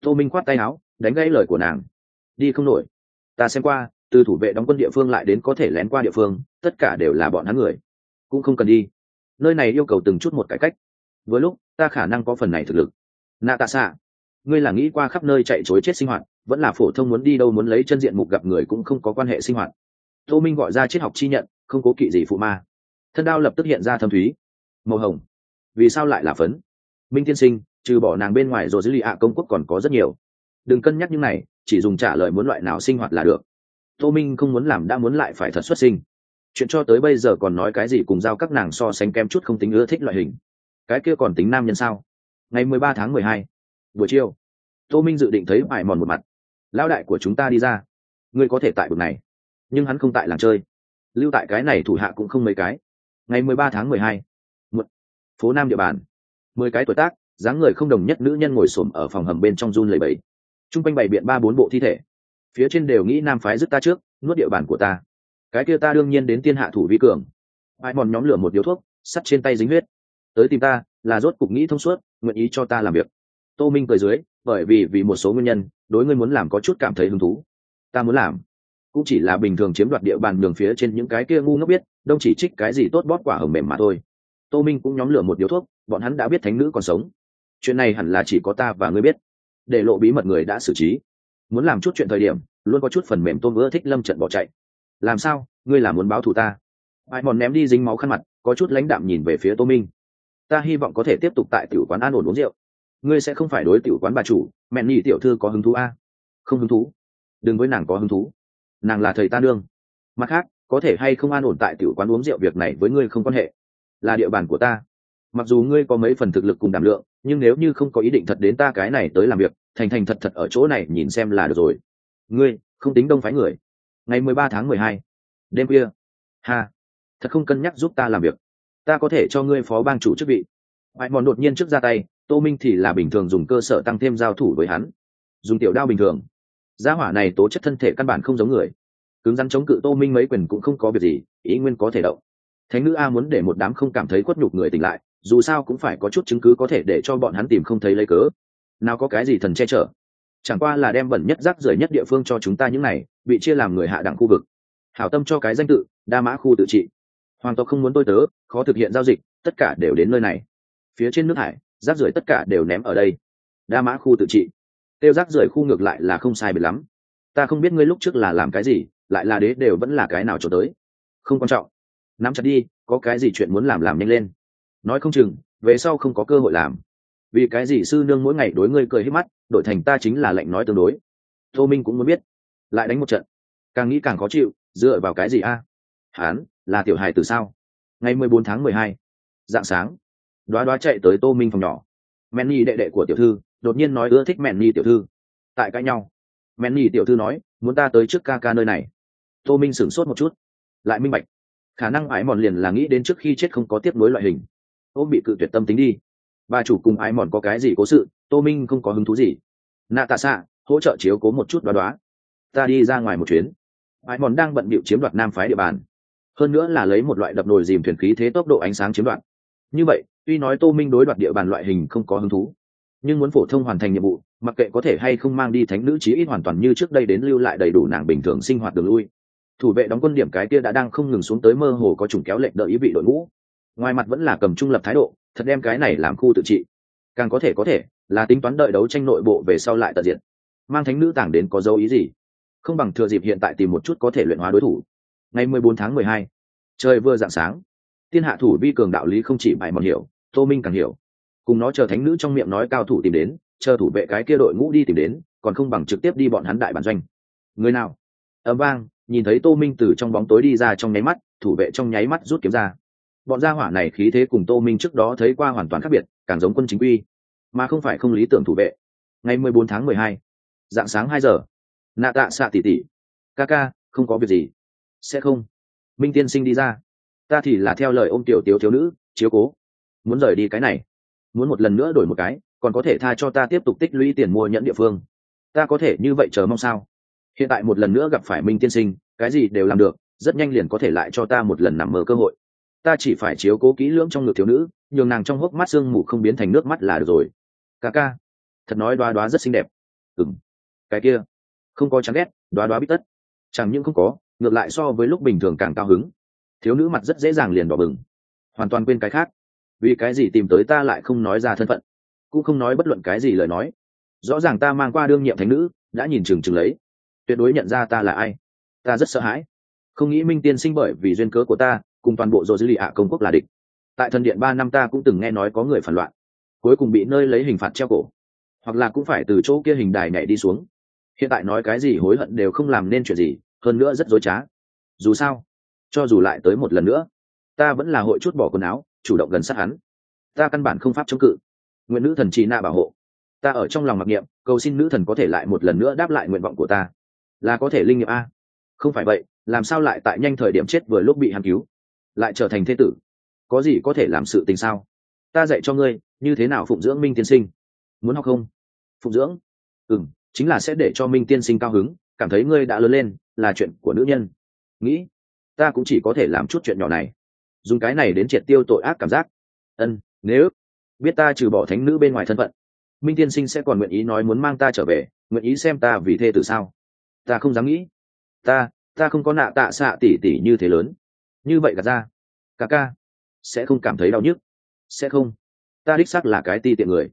Tô minh khoát tay áo, đánh gãy lời của nàng. Đi không nổi. Ta xem qua, từ thủ vệ đóng quân địa phương lại đến có thể lén qua địa phương, tất cả đều là bọn hắn người. Cũng không cần đi. Nơi này yêu cầu từng chút một cải cách. Với lúc, ta khả năng có phần này thực lực. Nạ tạ xạ ngươi là nghĩ qua khắp nơi chạy chối chết sinh hoạt, vẫn là phổ thông muốn đi đâu muốn lấy chân diện mục gặp người cũng không có quan hệ sinh hoạt. Tô minh gọi ra triết học chi nhận, không cố kỵ gì phụ ma. Thân đao lập tức hiện ra thâm thúy. Màu hồng. Vì sao lại là phấn? Minh tiên sinh trừ bỏ nàng bên ngoài rồi dữ lì ạ công quốc còn có rất nhiều. Đừng cân nhắc những này, chỉ dùng trả lời muốn loại nào sinh hoạt là được. Tô minh không muốn làm đã muốn lại phải thật xuất sinh. Chuyện cho tới bây giờ còn nói cái gì cùng giao các nàng so sánh kém chút không tính ưa thích loại hình. Cái kia còn tính nam nhân sao? Ngày mười ba tháng mười hai, buổi chiều, tô minh dự định thấy ải mòn một mặt. Lão đại của chúng ta đi ra. Ngươi có thể tại bực này. Nhưng hắn không tại làng chơi. Lưu tại cái này thủ hạ cũng không mấy cái. Ngày mười ba tháng mười hai phố nam địa bàn. Mười cái tuổi tác dáng người không đồng nhất nữ nhân ngồi xổm ở phòng hầm bên trong run lầy bẫy chung quanh bày biện ba bốn bộ thi thể. Phía trên đều nghĩ nam phái dứt ta trước, nuốt địa bàn của ta. Cái kia ta đương nhiên đến tiên hạ thủ vi cường. Ai mòn nhóm lửa một điếu thuốc, sắt trên tay dính huyết. Tới tìm ta, là rốt cục nghĩ thông suốt, nguyện ý cho ta làm việc. Tô minh cười dưới, bởi vì vì một số nguyên nhân, đối ngươi muốn làm có chút cảm thấy hứng thú. Ta muốn làm. Cũng chỉ là bình thường chiếm đoạt địa bàn đường phía trên những cái kia ngu ngốc biết, đông chỉ trích cái gì tốt bóp quả hầm mềm mà thôi. Tô minh cũng nhóm lửa một điếu thuốc, bọn hắn đã biết thánh nữ còn sống chuyện này hẳn là chỉ có ta và ngươi biết. Để lộ bí mật người đã xử trí. Muốn làm chút chuyện thời điểm, luôn có chút phần mềm tôm ưa thích lâm trận bỏ chạy. Làm sao? Ngươi là muốn báo thù ta? Ai mòn ném đi dính máu khăn mặt, có chút lãnh đạm nhìn về phía tô minh. Ta hy vọng có thể tiếp tục tại tiểu quán an ổn uống rượu. Ngươi sẽ không phải đối tiểu quán bà chủ, mẹ nhị tiểu thư có hứng thú a? À? không hứng thú. Đừng với nàng có hứng thú. Nàng là thầy ta đương mặt khác, có thể hay không an ổn tại tiểu quán uống rượu việc này với ngươi không quan hệ. Là địa bàn của ta. Mặc dù ngươi có mấy phần thực lực cùng đảm lượng nhưng nếu như không có ý định thật đến ta cái này tới làm việc, thành thành thật thật ở chỗ này nhìn xem là được rồi. Ngươi, không tính đông phái người. Ngày mười ba tháng mười hai, đêm khuya. Ha, thật không cân nhắc giúp ta làm việc. Ta có thể cho ngươi phó bang chủ chức vị. Bại mòn đột nhiên trước ra tay, tô minh thì là bình thường dùng cơ sở tăng thêm giao thủ với hắn. Dùng tiểu đao bình thường. Gia hỏa này tố chất thân thể căn bản không giống người. Cứng rắn chống cự tô minh mấy quyền cũng không có việc gì, ý nguyên có thể động. Thánh nữ a muốn để một đám không cảm thấy khuất nhục người tỉnh lại dù sao cũng phải có chút chứng cứ có thể để cho bọn hắn tìm không thấy lấy cớ. Nào có cái gì thần che chở? Chẳng qua là đem bẩn nhất rác rưởi nhất địa phương cho chúng ta những này, bị chia làm người hạ đẳng khu vực. Hảo tâm cho cái danh tự, đa mã khu tự trị. Hoàng tộc không muốn tôi tớ, khó thực hiện giao dịch, tất cả đều đến nơi này. Phía trên nước hải, rác rưởi tất cả đều ném ở đây. Đa mã khu tự trị. Tiêu rác rưởi khu ngược lại là không sai biệt lắm. Ta không biết ngươi lúc trước là làm cái gì, lại là đế đều vẫn là cái nào trốn tới. Không quan trọng. Nắm chặt đi, có cái gì chuyện muốn làm làm nhanh lên nói không chừng, về sau không có cơ hội làm. Vì cái gì sư nương mỗi ngày đối ngươi cười hết mắt, đổi thành ta chính là lệnh nói tương đối. Tô minh cũng muốn biết. Lại đánh một trận. Càng nghĩ càng khó chịu, dựa vào cái gì a? Hán, là tiểu hài từ sao? Ngày mười bốn tháng mười hai, dạng sáng, đoá đoá chạy tới tô minh phòng nhỏ. Men nhi đệ đệ của tiểu thư, đột nhiên nói ưa thích men nhi tiểu thư. Tại cãi nhau. Men nhi tiểu thư nói, muốn ta tới trước ca ca nơi này. Tô minh sửng sốt một chút. Lại minh bạch. Khả năng ái mòn liền là nghĩ đến trước khi chết không có tiếp nối loại hình ôm bị cự tuyệt tâm tính đi. Bà chủ cùng ái mòn có cái gì cố sự, tô minh không có hứng thú gì. Nạ tạ xạ hỗ trợ chiếu cố một chút đoá đoá. Ta đi ra ngoài một chuyến. Ái mòn đang bận bịu chiếm đoạt nam phái địa bàn. Hơn nữa là lấy một loại đập nồi dìm thuyền khí thế tốc độ ánh sáng chiếm đoạt. Như vậy, tuy nói tô minh đối đoạt địa bàn loại hình không có hứng thú, nhưng muốn phổ thông hoàn thành nhiệm vụ, mặc kệ có thể hay không mang đi thánh nữ chí ít hoàn toàn như trước đây đến lưu lại đầy đủ nàng bình thường sinh hoạt đường lui. Thủ vệ đóng quân điểm cái kia đã đang không ngừng xuống tới mơ hồ có chủng kéo lệnh đợi ý vị đội ngũ ngoài mặt vẫn là cầm trung lập thái độ, thật đem cái này làm khu tự trị. Càng có thể có thể, là tính toán đợi đấu tranh nội bộ về sau lại tận diện mang thánh nữ tảng đến có dấu ý gì? Không bằng thừa dịp hiện tại tìm một chút có thể luyện hóa đối thủ. Ngày mười bốn tháng mười hai, trời vừa dạng sáng. Thiên hạ thủ vi cường đạo lý không chỉ bài mòn hiểu, tô minh càng hiểu. Cùng nó chờ thánh nữ trong miệng nói cao thủ tìm đến, chờ thủ vệ cái kia đội ngũ đi tìm đến, còn không bằng trực tiếp đi bọn hắn đại bản doanh. Người nào? Ấm vang, nhìn thấy tô minh từ trong bóng tối đi ra trong nháy mắt, thủ vệ trong nháy mắt rút kiếm ra bọn gia hỏa này khí thế cùng tô minh trước đó thấy qua hoàn toàn khác biệt, càng giống quân chính quy, mà không phải không lý tưởng thủ vệ. Ngày mười bốn tháng mười hai, dạng sáng hai giờ, nạ tạ xạ tỉ tỉ. Ca ca, không có việc gì. Sẽ không. Minh tiên sinh đi ra. Ta thì là theo lời ôm tiểu tiếu thiếu nữ, chiếu cố. Muốn rời đi cái này. Muốn một lần nữa đổi một cái, còn có thể tha cho ta tiếp tục tích lũy tiền mua nhẫn địa phương. Ta có thể như vậy chờ mong sao? Hiện tại một lần nữa gặp phải minh tiên sinh, cái gì đều làm được, rất nhanh liền có thể lại cho ta một lần nằm mơ cơ hội ta chỉ phải chiếu cố kỹ lưỡng trong ngực thiếu nữ, nhường nàng trong hốc mắt sương mù không biến thành nước mắt là được rồi. Ca ca, thật nói đoá đoá rất xinh đẹp. Ừng cái kia, không có chán ghét, đoá đoá bít tất. Chẳng những không có, ngược lại so với lúc bình thường càng cao hứng. Thiếu nữ mặt rất dễ dàng liền đỏ bừng. Hoàn toàn quên cái khác. Vì cái gì tìm tới ta lại không nói ra thân phận? Cũng không nói bất luận cái gì lời nói. Rõ ràng ta mang qua đương nhiệm thánh nữ, đã nhìn chừng chừng lấy. Tuyệt đối nhận ra ta là ai. Ta rất sợ hãi. Không nghĩ minh tiên sinh bởi vì duyên cớ của ta cùng toàn bộ dô dữ lì ạ công quốc là địch. Tại thần điện ba năm ta cũng từng nghe nói có người phản loạn, cuối cùng bị nơi lấy hình phạt treo cổ. Hoặc là cũng phải từ chỗ kia hình đài nhảy đi xuống. Hiện tại nói cái gì hối hận đều không làm nên chuyện gì, hơn nữa rất dối trá. Dù sao, cho dù lại tới một lần nữa, ta vẫn là hội chút bỏ quần áo, chủ động gần sát hắn. Ta căn bản không pháp chống cự. Nguyện nữ thần trì na bảo hộ. Ta ở trong lòng mặc niệm, cầu xin nữ thần có thể lại một lần nữa đáp lại nguyện vọng của ta. Là có thể linh nghiệm a. Không phải vậy, làm sao lại tại nhanh thời điểm chết vừa lúc bị hàn cứu? Lại trở thành thế tử. Có gì có thể làm sự tình sao? Ta dạy cho ngươi, như thế nào phụng dưỡng minh tiên sinh. Muốn học không? Phụng dưỡng? Ừ m chính là sẽ để cho minh tiên sinh cao hứng, cảm thấy ngươi đã lớn lên, là chuyện của nữ nhân. Nghĩ, ta cũng chỉ có thể làm chút chuyện nhỏ này. Dùng cái này đến triệt tiêu tội ác cảm giác. Ân, nếu biết ta trừ bỏ thánh nữ bên ngoài thân phận, minh tiên sinh sẽ còn nguyện ý nói muốn mang ta trở về, nguyện ý xem ta vì thê từ sao? Ta không dám nghĩ. Ta ta không có nạ tạ xạ tỉ tỉ như thế lớn như vậy gạt ra ca ca sẽ không cảm thấy đau nhức. Sẽ không. Ta đích xác là cái ti tiện người.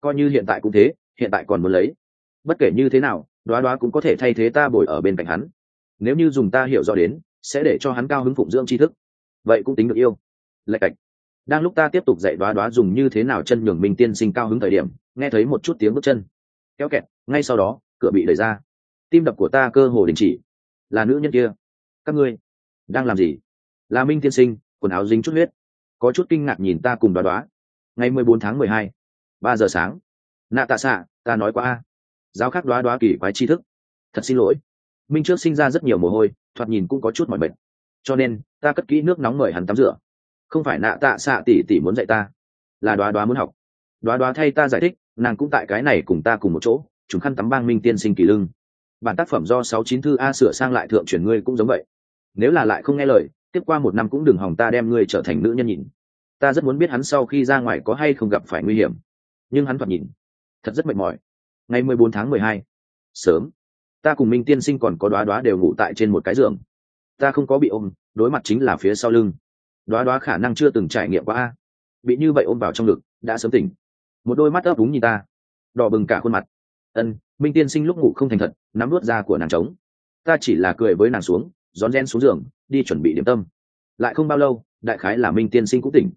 Coi như hiện tại cũng thế, hiện tại còn muốn lấy. Bất kể như thế nào, đoá đoá cũng có thể thay thế ta bồi ở bên cạnh hắn. Nếu như dùng ta hiểu rõ đến, sẽ để cho hắn cao hứng phụng dưỡng tri thức. Vậy cũng tính được yêu. Lạch cạch. Đang lúc ta tiếp tục dạy đoá đoá dùng như thế nào chân nhường minh tiên sinh cao hứng thời điểm, nghe thấy một chút tiếng bước chân. Kéo kẹt, ngay sau đó, cửa bị đẩy ra. Tim đập của ta cơ hồ đình chỉ. Là nữ nhân kia. Các ngươi đang làm gì? Là minh tiên sinh, quần áo dính chút huyết. Có chút kinh ngạc nhìn ta cùng đoá đoá. Ngày mười bốn tháng mười hai, ba giờ sáng. Nạ tạ xạ, ta nói quá a. Giáo khác đoá đoá kỳ quái tri thức. Thật xin lỗi. Minh trước sinh ra rất nhiều mồ hôi, thoạt nhìn cũng có chút mỏi mệt. Cho nên, ta cất kỹ nước nóng mời hắn tắm rửa. Không phải nạ tạ xạ tỉ tỉ muốn dạy ta, là đoá đoá muốn học. Đoá đoá thay ta giải thích, nàng cũng tại cái này cùng ta cùng một chỗ chúng khăn tắm bang minh tiên sinh kỳ lưng. Bản tác phẩm do sáu chín thư a sửa sang lại thượng truyền ngươi cũng giống vậy. Nếu là lại không nghe lời tiếp qua một năm cũng đừng hòng ta đem ngươi trở thành nữ nhân nhìn. Ta rất muốn biết hắn sau khi ra ngoài có hay không gặp phải nguy hiểm. Nhưng hắn thoạt nhìn, thật rất mệt mỏi. Ngày mười bốn tháng mười hai, sớm. Ta cùng minh tiên sinh còn có đoá đoá đều ngủ tại trên một cái giường. Ta không có bị ôm, đối mặt chính là phía sau lưng. Đoá đoá khả năng chưa từng trải nghiệm qua a. Bị như vậy ôm vào trong ngực, đã sớm tỉnh. Một đôi mắt ấp úng nhìn ta. Đỏ bừng cả khuôn mặt. Ân, minh tiên sinh lúc ngủ không thành thật, nắm nuốt da của nàng trống. Ta chỉ là cười với nàng xuống rón ren xuống giường, đi chuẩn bị điểm tâm. Lại không bao lâu, đại khái là minh tiên sinh cũng tỉnh.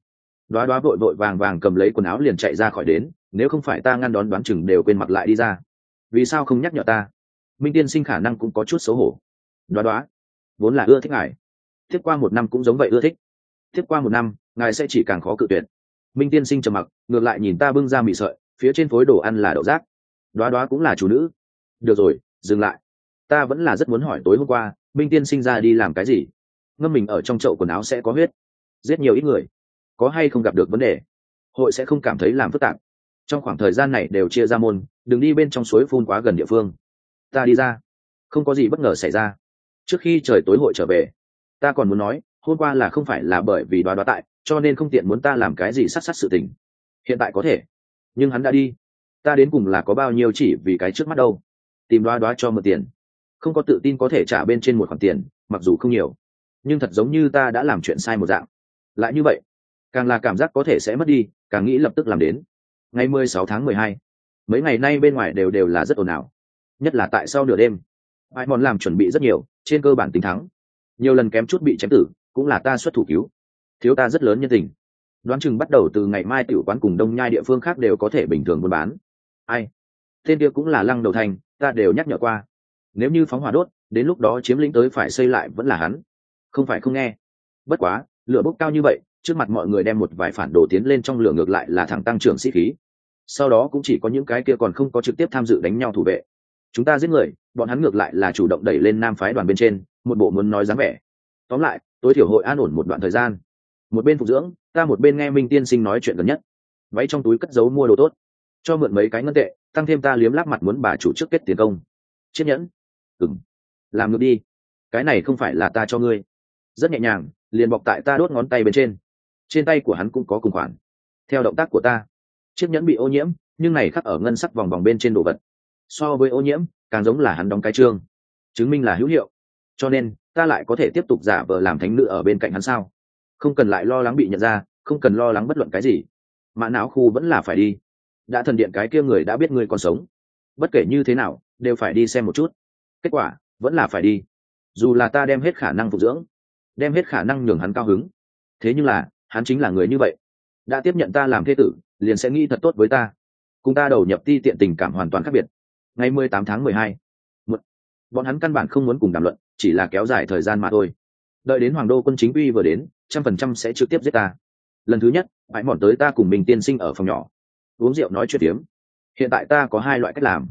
Đoá đoá vội vội vàng vàng cầm lấy quần áo liền chạy ra khỏi đến, nếu không phải ta ngăn đón đoán chừng đều quên mặc lại đi ra. Vì sao không nhắc nhở ta? Minh tiên sinh khả năng cũng có chút xấu hổ. Đoá đoá, vốn là ưa thích ngài. Tiếp qua một năm cũng giống vậy ưa thích. Tiếp qua một năm, ngài sẽ chỉ càng khó cự tuyệt. Minh tiên sinh trầm mặc, ngược lại nhìn ta bưng ra mì sợi, phía trên phối đồ ăn là đậu rác. Đoá đoá cũng là chủ nữ. Được rồi, dừng lại. Ta vẫn là rất muốn hỏi tối hôm qua minh tiên sinh ra đi làm cái gì? Ngâm mình ở trong chậu quần áo sẽ có huyết. Giết nhiều ít người. Có hay không gặp được vấn đề? Hội sẽ không cảm thấy làm phức tạp. Trong khoảng thời gian này đều chia ra môn, đừng đi bên trong suối phun quá gần địa phương. Ta đi ra. Không có gì bất ngờ xảy ra. Trước khi trời tối hội trở về, ta còn muốn nói, hôm qua là không phải là bởi vì đoá đoá tại, cho nên không tiện muốn ta làm cái gì sát sát sự tình. Hiện tại có thể. Nhưng hắn đã đi. Ta đến cùng là có bao nhiêu chỉ vì cái trước mắt đâu? Tìm đoá đoá cho mượn tiền không có tự tin có thể trả bên trên một khoản tiền, mặc dù không nhiều. Nhưng thật giống như ta đã làm chuyện sai một dạng. Lại như vậy, càng là cảm giác có thể sẽ mất đi, càng nghĩ lập tức làm đến. Ngày mười sáu tháng mười hai, mấy ngày nay bên ngoài đều đều là rất ồn ào, nhất là tại sau nửa đêm. Ai mòn làm chuẩn bị rất nhiều, trên cơ bản tính thắng. Nhiều lần kém chút bị chém tử, cũng là ta xuất thủ cứu. Thiếu ta rất lớn nhân tình. Đoán chừng bắt đầu từ ngày mai tiểu quán cùng đông nhai địa phương khác đều có thể bình thường buôn bán. Ai? Tên kia cũng là lăng đầu thành, ta đều nhắc nhở qua nếu như phóng hỏa đốt, đến lúc đó chiếm lĩnh tới phải xây lại vẫn là hắn. Không phải không nghe. Bất quá, lửa bốc cao như vậy, trước mặt mọi người đem một vài phản đồ tiến lên trong lửa ngược lại là thẳng tăng trưởng sĩ khí. Sau đó cũng chỉ có những cái kia còn không có trực tiếp tham dự đánh nhau thủ vệ. Chúng ta giết người, bọn hắn ngược lại là chủ động đẩy lên nam phái đoàn bên trên, một bộ muốn nói dáng vẻ. Tóm lại, tối thiểu hội an ổn một đoạn thời gian. Một bên phục dưỡng, ta một bên nghe minh tiên sinh nói chuyện gần nhất. Váy trong túi cất giấu mua đồ tốt. Cho mượn mấy cái ngân tệ, tăng thêm ta liếm láp mặt muốn bà chủ trước kết tiền công. Chiếc nhẫn ừng làm ngược đi. Cái này không phải là ta cho ngươi. Rất nhẹ nhàng, liền bọc tại ta đốt ngón tay bên trên. Trên tay của hắn cũng có cùng khoản. Theo động tác của ta, chiếc nhẫn bị ô nhiễm, nhưng này khắc ở ngân sắc vòng vòng bên trên đồ vật. So với ô nhiễm, càng giống là hắn đóng cái trương. Chứng minh là hữu hiệu. Cho nên, ta lại có thể tiếp tục giả vờ làm thánh nữ ở bên cạnh hắn sao? Không cần lại lo lắng bị nhận ra, không cần lo lắng bất luận cái gì. Mã não khu vẫn là phải đi. Đã thần điện cái kia người đã biết ngươi còn sống. Bất kể như thế nào, đều phải đi xem một chút kết quả, vẫn là phải đi. Dù là ta đem hết khả năng phục dưỡng, đem hết khả năng nhường hắn cao hứng. Thế nhưng là, hắn chính là người như vậy. Đã tiếp nhận ta làm thế tử, liền sẽ nghĩ thật tốt với ta. Cùng ta đầu nhập ti tiện tình cảm hoàn toàn khác biệt. Ngày mười tám tháng mười hai bọn hắn căn bản không muốn cùng đàm luận, chỉ là kéo dài thời gian mà thôi. Đợi đến hoàng đô quân chính quy vừa đến, trăm phần trăm sẽ trực tiếp giết ta. Lần thứ nhất, hãy mòn tới ta cùng mình tiên sinh ở phòng nhỏ. Uống rượu nói chuyện tiếm hiện tại ta có hai loại cách làm.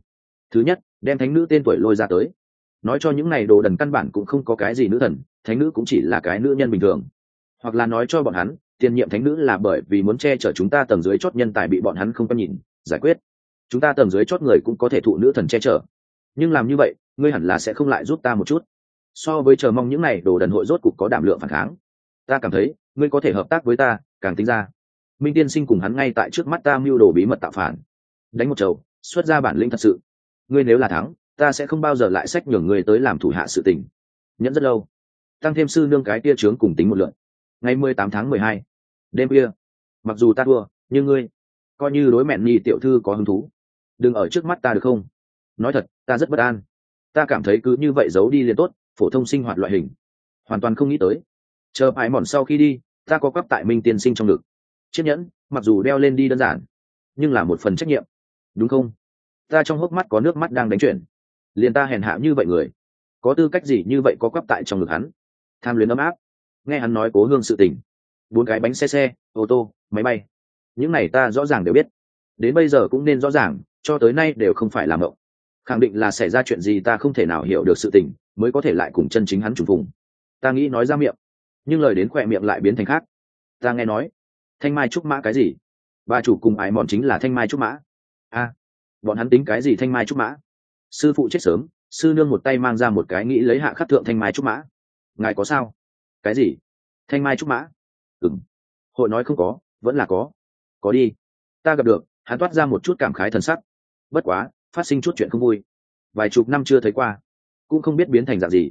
Thứ nhất đem thánh nữ tên tuổi lôi ra tới. Nói cho những này đồ đần căn bản cũng không có cái gì nữ thần, thánh nữ cũng chỉ là cái nữ nhân bình thường. Hoặc là nói cho bọn hắn, tiền nhiệm thánh nữ là bởi vì muốn che chở chúng ta tầng dưới chót nhân tài bị bọn hắn không có nhìn, giải quyết. Chúng ta tầng dưới chót người cũng có thể thụ nữ thần che chở. Nhưng làm như vậy, ngươi hẳn là sẽ không lại giúp ta một chút. So với chờ mong những này đồ đần hội rốt cục có đảm lượng phản kháng. Ta cảm thấy, ngươi có thể hợp tác với ta, càng tính ra. Minh tiên sinh cùng hắn ngay tại trước mắt ta mưu đồ bí mật tạo phản. Đánh một chầu, xuất ra bản lĩnh thật sự ngươi nếu là thắng, ta sẽ không bao giờ lại sách nhường ngươi tới làm thủ hạ sự tình. Nhẫn rất lâu, tăng thêm sư nương cái tia trướng cùng tính một lượn ngày mười tám tháng mười hai, đêm kia mặc dù ta thua, nhưng ngươi coi như đối mẹn nhi tiểu thư có hứng thú. Đừng ở trước mắt ta được không? Nói thật, ta rất bất an. Ta cảm thấy cứ như vậy giấu đi liền tốt, phổ thông sinh hoạt loại hình, hoàn toàn không nghĩ tới. Chờ ải mòn sau khi đi, ta có quắp tại minh tiên sinh trong ngực. Chiếc nhẫn, mặc dù đeo lên đi đơn giản, nhưng là một phần trách nhiệm. Đúng không? Ta trong hốc mắt có nước mắt đang đánh chuyển. Liền ta hèn hạ như vậy người, có tư cách gì như vậy có quắp tại trong ngực hắn? Tham luyến ấm áp. Nghe hắn nói cố hương sự tình. Bốn cái bánh xe xe, ô tô, máy bay. Những này ta rõ ràng đều biết. Đến bây giờ cũng nên rõ ràng, cho tới nay đều không phải là mộng. Khẳng định là xảy ra chuyện gì ta không thể nào hiểu được sự tình, mới có thể lại cùng chân chính hắn trùng vùng ta nghĩ nói ra miệng, nhưng lời đến khỏe miệng lại biến thành khác. Ta nghe nói, thanh mai trúc mã cái gì? Bà chủ cùng ái mòn chính là thanh mai trúc mã. A bọn hắn tính cái gì thanh mai trúc mã? Sư phụ chết sớm, sư nương một tay mang ra một cái nghĩ lấy hạ khắc thượng thanh mai trúc mã. Ngài có sao? Cái gì? Thanh mai trúc mã? Ừng hội nói không có, vẫn là có. Có đi. Ta gặp được, hắn toát ra một chút cảm khái thần sắc. Bất quá, phát sinh chút chuyện không vui. Vài chục năm chưa thấy qua, cũng không biết biến thành dạng gì.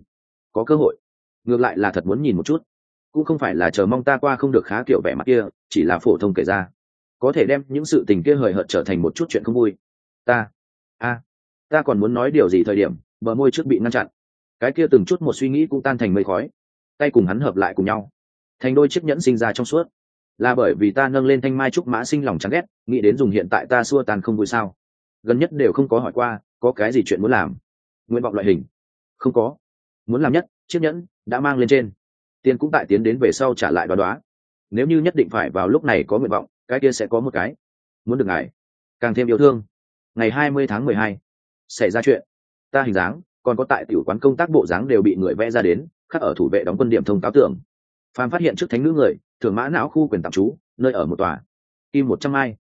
Có cơ hội. Ngược lại là thật muốn nhìn một chút. Cũng không phải là chờ mong ta qua không được khá kiểu vẻ mặt kia, chỉ là phổ thông kể ra. Có thể đem những sự tình kia hời hợt trở thành một chút chuyện không vui ta, a, ta còn muốn nói điều gì thời điểm, bờ môi trước bị ngăn chặn. Cái kia từng chút một suy nghĩ cũng tan thành mây khói. Tay cùng hắn hợp lại cùng nhau. Thành đôi chiếc nhẫn sinh ra trong suốt. Là bởi vì ta nâng lên thanh mai trúc mã sinh lòng chán ghét, nghĩ đến dùng hiện tại ta xua tàn không vui sao. Gần nhất đều không có hỏi qua, có cái gì chuyện muốn làm. Nguyện vọng loại hình. Không có. Muốn làm nhất, chiếc nhẫn đã mang lên trên. Tiền cũng tại tiến đến về sau trả lại đoá đoá. Nếu như nhất định phải vào lúc này có nguyện vọng, cái kia sẽ có một cái. Muốn được ngài, càng thêm yêu thương ngày hai mươi tháng mười hai, xảy ra chuyện. Ta hình dáng, còn có tại tiểu quán công tác bộ dáng đều bị người vẽ ra đến, khắc ở thủ vệ đóng quân điểm thông cáo tưởng. Phan phát hiện trước thánh nữ người, thưởng mã não khu quyền tạm trú, nơi ở một tòa. Kim một trăm ai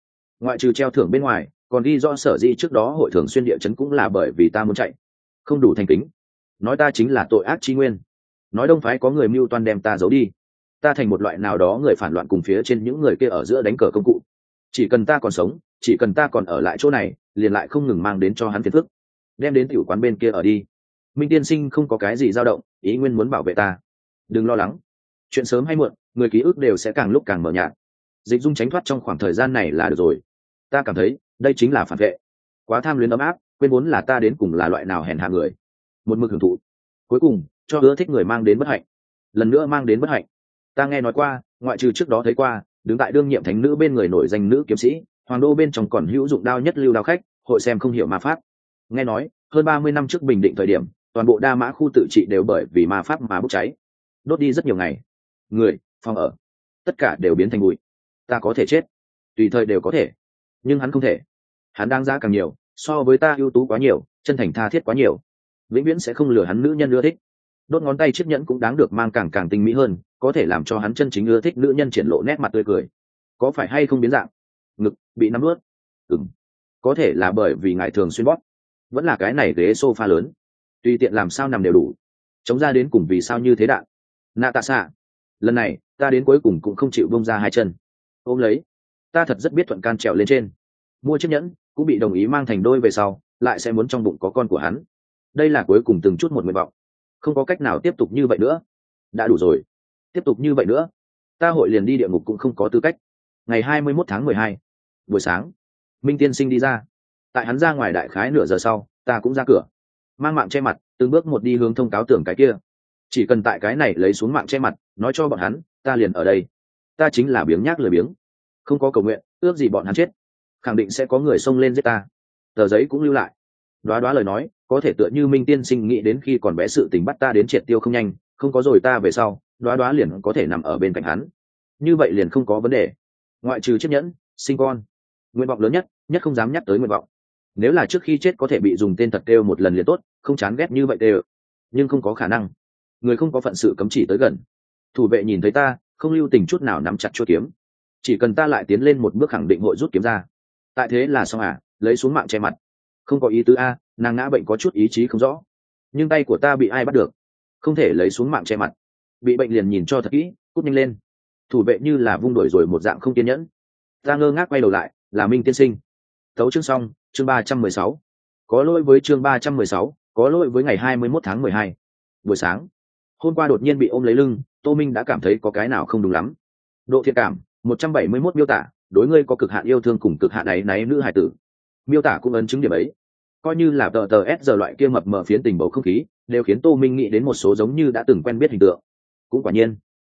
ngoại trừ treo thưởng bên ngoài, còn đi do sở di trước đó hội thường xuyên địa chấn cũng là bởi vì ta muốn chạy. Không đủ thành kính. Nói ta chính là tội ác chi nguyên. Nói đông phái có người mưu toan đem ta giấu đi. Ta thành một loại nào đó người phản loạn cùng phía trên những người kia ở giữa đánh cờ công cụ. Chỉ cần ta còn sống chỉ cần ta còn ở lại chỗ này, liền lại không ngừng mang đến cho hắn phiền phức. Đem đến tiểu quán bên kia ở đi. Minh tiên sinh không có cái gì dao động, ý nguyên muốn bảo vệ ta. Đừng lo lắng. Chuyện sớm hay muộn, người ký ức đều sẽ càng lúc càng mờ nhạt. Dịch dung tránh thoát trong khoảng thời gian này là được rồi. Ta cảm thấy, đây chính là phản vệ. Quá tham luyến ấm áp, quên muốn là ta đến cùng là loại nào hèn hạ người. Một mực hưởng thụ. Cuối cùng, cho ưa thích người mang đến bất hạnh. Lần nữa mang đến bất hạnh. Ta nghe nói qua, ngoại trừ trước đó thấy qua, đứng tại đương nhiệm thánh nữ bên người nổi danh nữ kiếm sĩ hoàng đô bên trong còn hữu dụng đao nhất lưu đao khách, hội xem không hiểu ma pháp. Nghe nói, hơn ba mươi năm trước bình định thời điểm, toàn bộ đa mã khu tự trị đều bởi vì ma pháp mà bốc cháy. Đốt đi rất nhiều ngày. Người, phòng ở, tất cả đều biến thành bụi. Ta có thể chết. Tùy thời đều có thể. Nhưng hắn không thể. Hắn đang ra càng nhiều, so với ta ưu tú quá nhiều, chân thành tha thiết quá nhiều. Vĩnh viễn sẽ không lừa hắn nữ nhân ưa thích. Đốt ngón tay chiếc nhẫn cũng đáng được mang càng càng tinh mỹ hơn, có thể làm cho hắn chân chính ưa thích nữ nhân triển lộ nét mặt tươi cười. Có phải hay không biến dạng? Ngực, bị nắm ướt ừng có thể là bởi vì ngài thường xuyên bóp. Vẫn là cái này ghế sofa lớn. Tùy tiện làm sao nằm đều đủ. Chống ra đến cùng vì sao như thế đạn. Nạ tạ xạ lần này, ta đến cuối cùng cũng không chịu bông ra hai chân. Ôm lấy. Ta thật rất biết thuận can trèo lên trên. Mua chiếc nhẫn, cũng bị đồng ý mang thành đôi về sau, lại sẽ muốn trong bụng có con của hắn. Đây là cuối cùng từng chút một nguyện vọng. Không có cách nào tiếp tục như vậy nữa. Đã đủ rồi. Tiếp tục như vậy nữa. Ta hội liền đi địa ngục cũng không có tư cách. Ngày hai mươi 21 tháng mười hai buổi sáng, minh tiên sinh đi ra. Tại hắn ra ngoài đại khái nửa giờ sau, ta cũng ra cửa. Mang mạng che mặt, từng bước một đi hướng thông cáo tưởng cái kia. Chỉ cần tại cái này lấy xuống mạng che mặt, nói cho bọn hắn, ta liền ở đây. Ta chính là biếng nhác lười biếng. Không có cầu nguyện, ước gì bọn hắn chết. Khẳng định sẽ có người xông lên giết ta. Tờ giấy cũng lưu lại. Đoá đoá lời nói, có thể tựa như minh tiên sinh nghĩ đến khi còn bé sự tình bắt ta đến triệt tiêu không nhanh, không có rồi ta về sau, đoá đoá liền có thể nằm ở bên cạnh hắn. Như vậy liền không có vấn đề. Ngoại trừ chiếc nhẫn, sinh con nguyện vọng lớn nhất nhất không dám nhắc tới nguyện vọng. Nếu là trước khi chết có thể bị dùng tên thật kêu một lần liền tốt, không chán ghét như vậy đều. Nhưng không có khả năng. Người không có phận sự cấm chỉ tới gần. Thủ vệ nhìn thấy ta, không lưu tình chút nào nắm chặt chuôi kiếm. Chỉ cần ta lại tiến lên một bước khẳng định hội rút kiếm ra. Tại thế là xong à lấy xuống mạng che mặt. Không có ý tứ a, nàng ngã bệnh có chút ý chí không rõ. Nhưng tay của ta bị ai bắt được? Không thể lấy xuống mạng che mặt. Bị bệnh liền nhìn cho thật kỹ, cút nhanh lên. Thủ vệ như là vung đuổi rồi một dạng không kiên nhẫn. Ta ngơ ngác quay đầu lại là minh tiên sinh. Thấu chương xong, chương ba trăm mười sáu. Có lỗi với chương ba trăm mười sáu, có lỗi với ngày hai mươi mốt tháng mười hai. Buổi sáng, hôm qua đột nhiên bị ôm lấy lưng, tô minh đã cảm thấy có cái nào không đúng lắm. Độ thiện cảm, một trăm bảy mươi mốt miêu tả, đối ngươi có cực hạn yêu thương cùng cực hạn ấy náy nữ hải tử. Miêu tả cũng ấn chứng điểm ấy. Coi như là tờ tờ s giờ loại kia mập mờ phiến tình bầu không khí, đều khiến tô minh nghĩ đến một số giống như đã từng quen biết hình tượng. Cũng quả nhiên,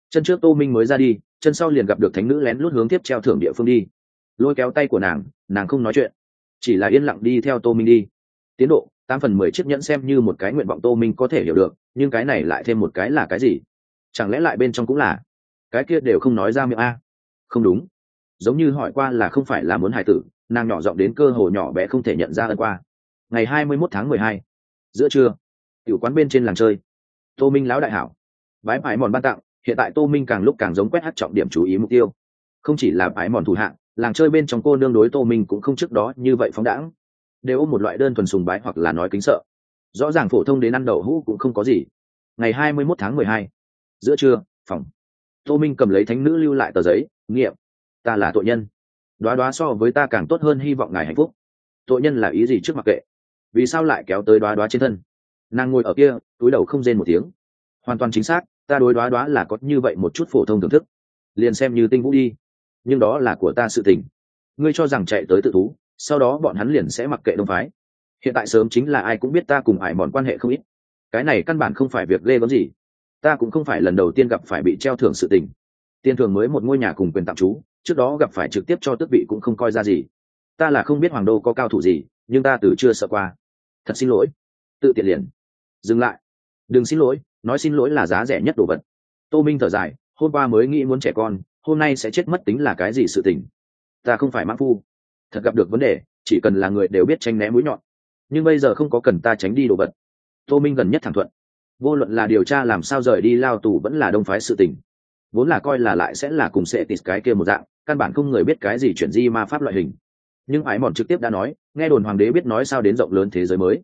chân trước tô minh mới ra đi, chân sau liền gặp được thánh nữ lén lút hướng tiếp treo thưởng địa phương đi lôi kéo tay của nàng nàng không nói chuyện, chỉ là yên lặng đi theo tô minh đi. Tiến độ, tám phần mười chiếc nhẫn xem như một cái nguyện vọng tô minh có thể hiểu được, nhưng cái này lại thêm một cái là cái gì? Chẳng lẽ lại bên trong cũng là? Cái kia đều không nói ra miệng a. Không đúng. Giống như hỏi qua là không phải là muốn hài tử, nàng nhỏ giọng đến cơ hồ nhỏ bé không thể nhận ra ân qua. Ngày hai mươi mốt tháng mười hai, giữa trưa, tiểu quán bên trên làng chơi. Tô minh lão đại hảo. Bái bái mòn ban tặng, hiện tại tô minh càng lúc càng giống quét hát trọng điểm chú ý mục tiêu. Không chỉ là bãi mòn thủ hạng làng chơi bên trong cô nương đối tô minh cũng không trước đó như vậy phóng đãng. Đều ôm một loại đơn thuần sùng bái hoặc là nói kính sợ. Rõ ràng phổ thông đến ăn đậu hũ cũng không có gì. Ngày hai mươi mốt tháng mười hai, giữa trưa, phòng. Tô minh cầm lấy thánh nữ lưu lại tờ giấy, nghiệm, ta là tội nhân. Đoá đoá so với ta càng tốt hơn, hy vọng ngài hạnh phúc. Tội nhân là ý gì trước mặc kệ? Vì sao lại kéo tới đoá đoá trên thân? Nàng ngồi ở kia, túi đầu không rên một tiếng. Hoàn toàn chính xác, ta đối đoá đoá là có như vậy một chút phổ thông thưởng thức. Liền xem như tinh vũ đi nhưng đó là của ta sự tình. Ngươi cho rằng chạy tới tự thú, sau đó bọn hắn liền sẽ mặc kệ đông phái. Hiện tại sớm chính là ai cũng biết ta cùng ải mòn quan hệ không ít. Cái này căn bản không phải việc ghê gớm gì. Ta cũng không phải lần đầu tiên gặp phải bị treo thưởng sự tình. Tiền thưởng mới một ngôi nhà cùng quyền tạm trú, trước đó gặp phải trực tiếp cho tước vị cũng không coi ra gì. Ta là không biết hoàng đô có cao thủ gì, nhưng ta từ chưa sợ qua. Thật xin lỗi. Tự tiện liền. Dừng lại. Đừng xin lỗi, nói xin lỗi là giá rẻ nhất đồ vật. Tô minh thở dài, hôm qua mới nghĩ muốn trẻ con hôm nay sẽ chết mất tính là cái gì sự tình? Ta không phải mãn phu. Thật gặp được vấn đề, chỉ cần là người đều biết tranh né mũi nhọn. Nhưng bây giờ không có cần ta tránh đi đồ vật. Tô minh gần nhất thẳng thuận. Vô luận là điều tra làm sao rời đi lao tù vẫn là đông phái sự tình. Vốn là coi là lại sẽ là cùng sẽ tịt cái kia một dạng, căn bản không người biết cái gì chuyển di ma pháp loại hình. Nhưng ái mòn trực tiếp đã nói, nghe đồn hoàng đế biết nói sao đến rộng lớn thế giới mới.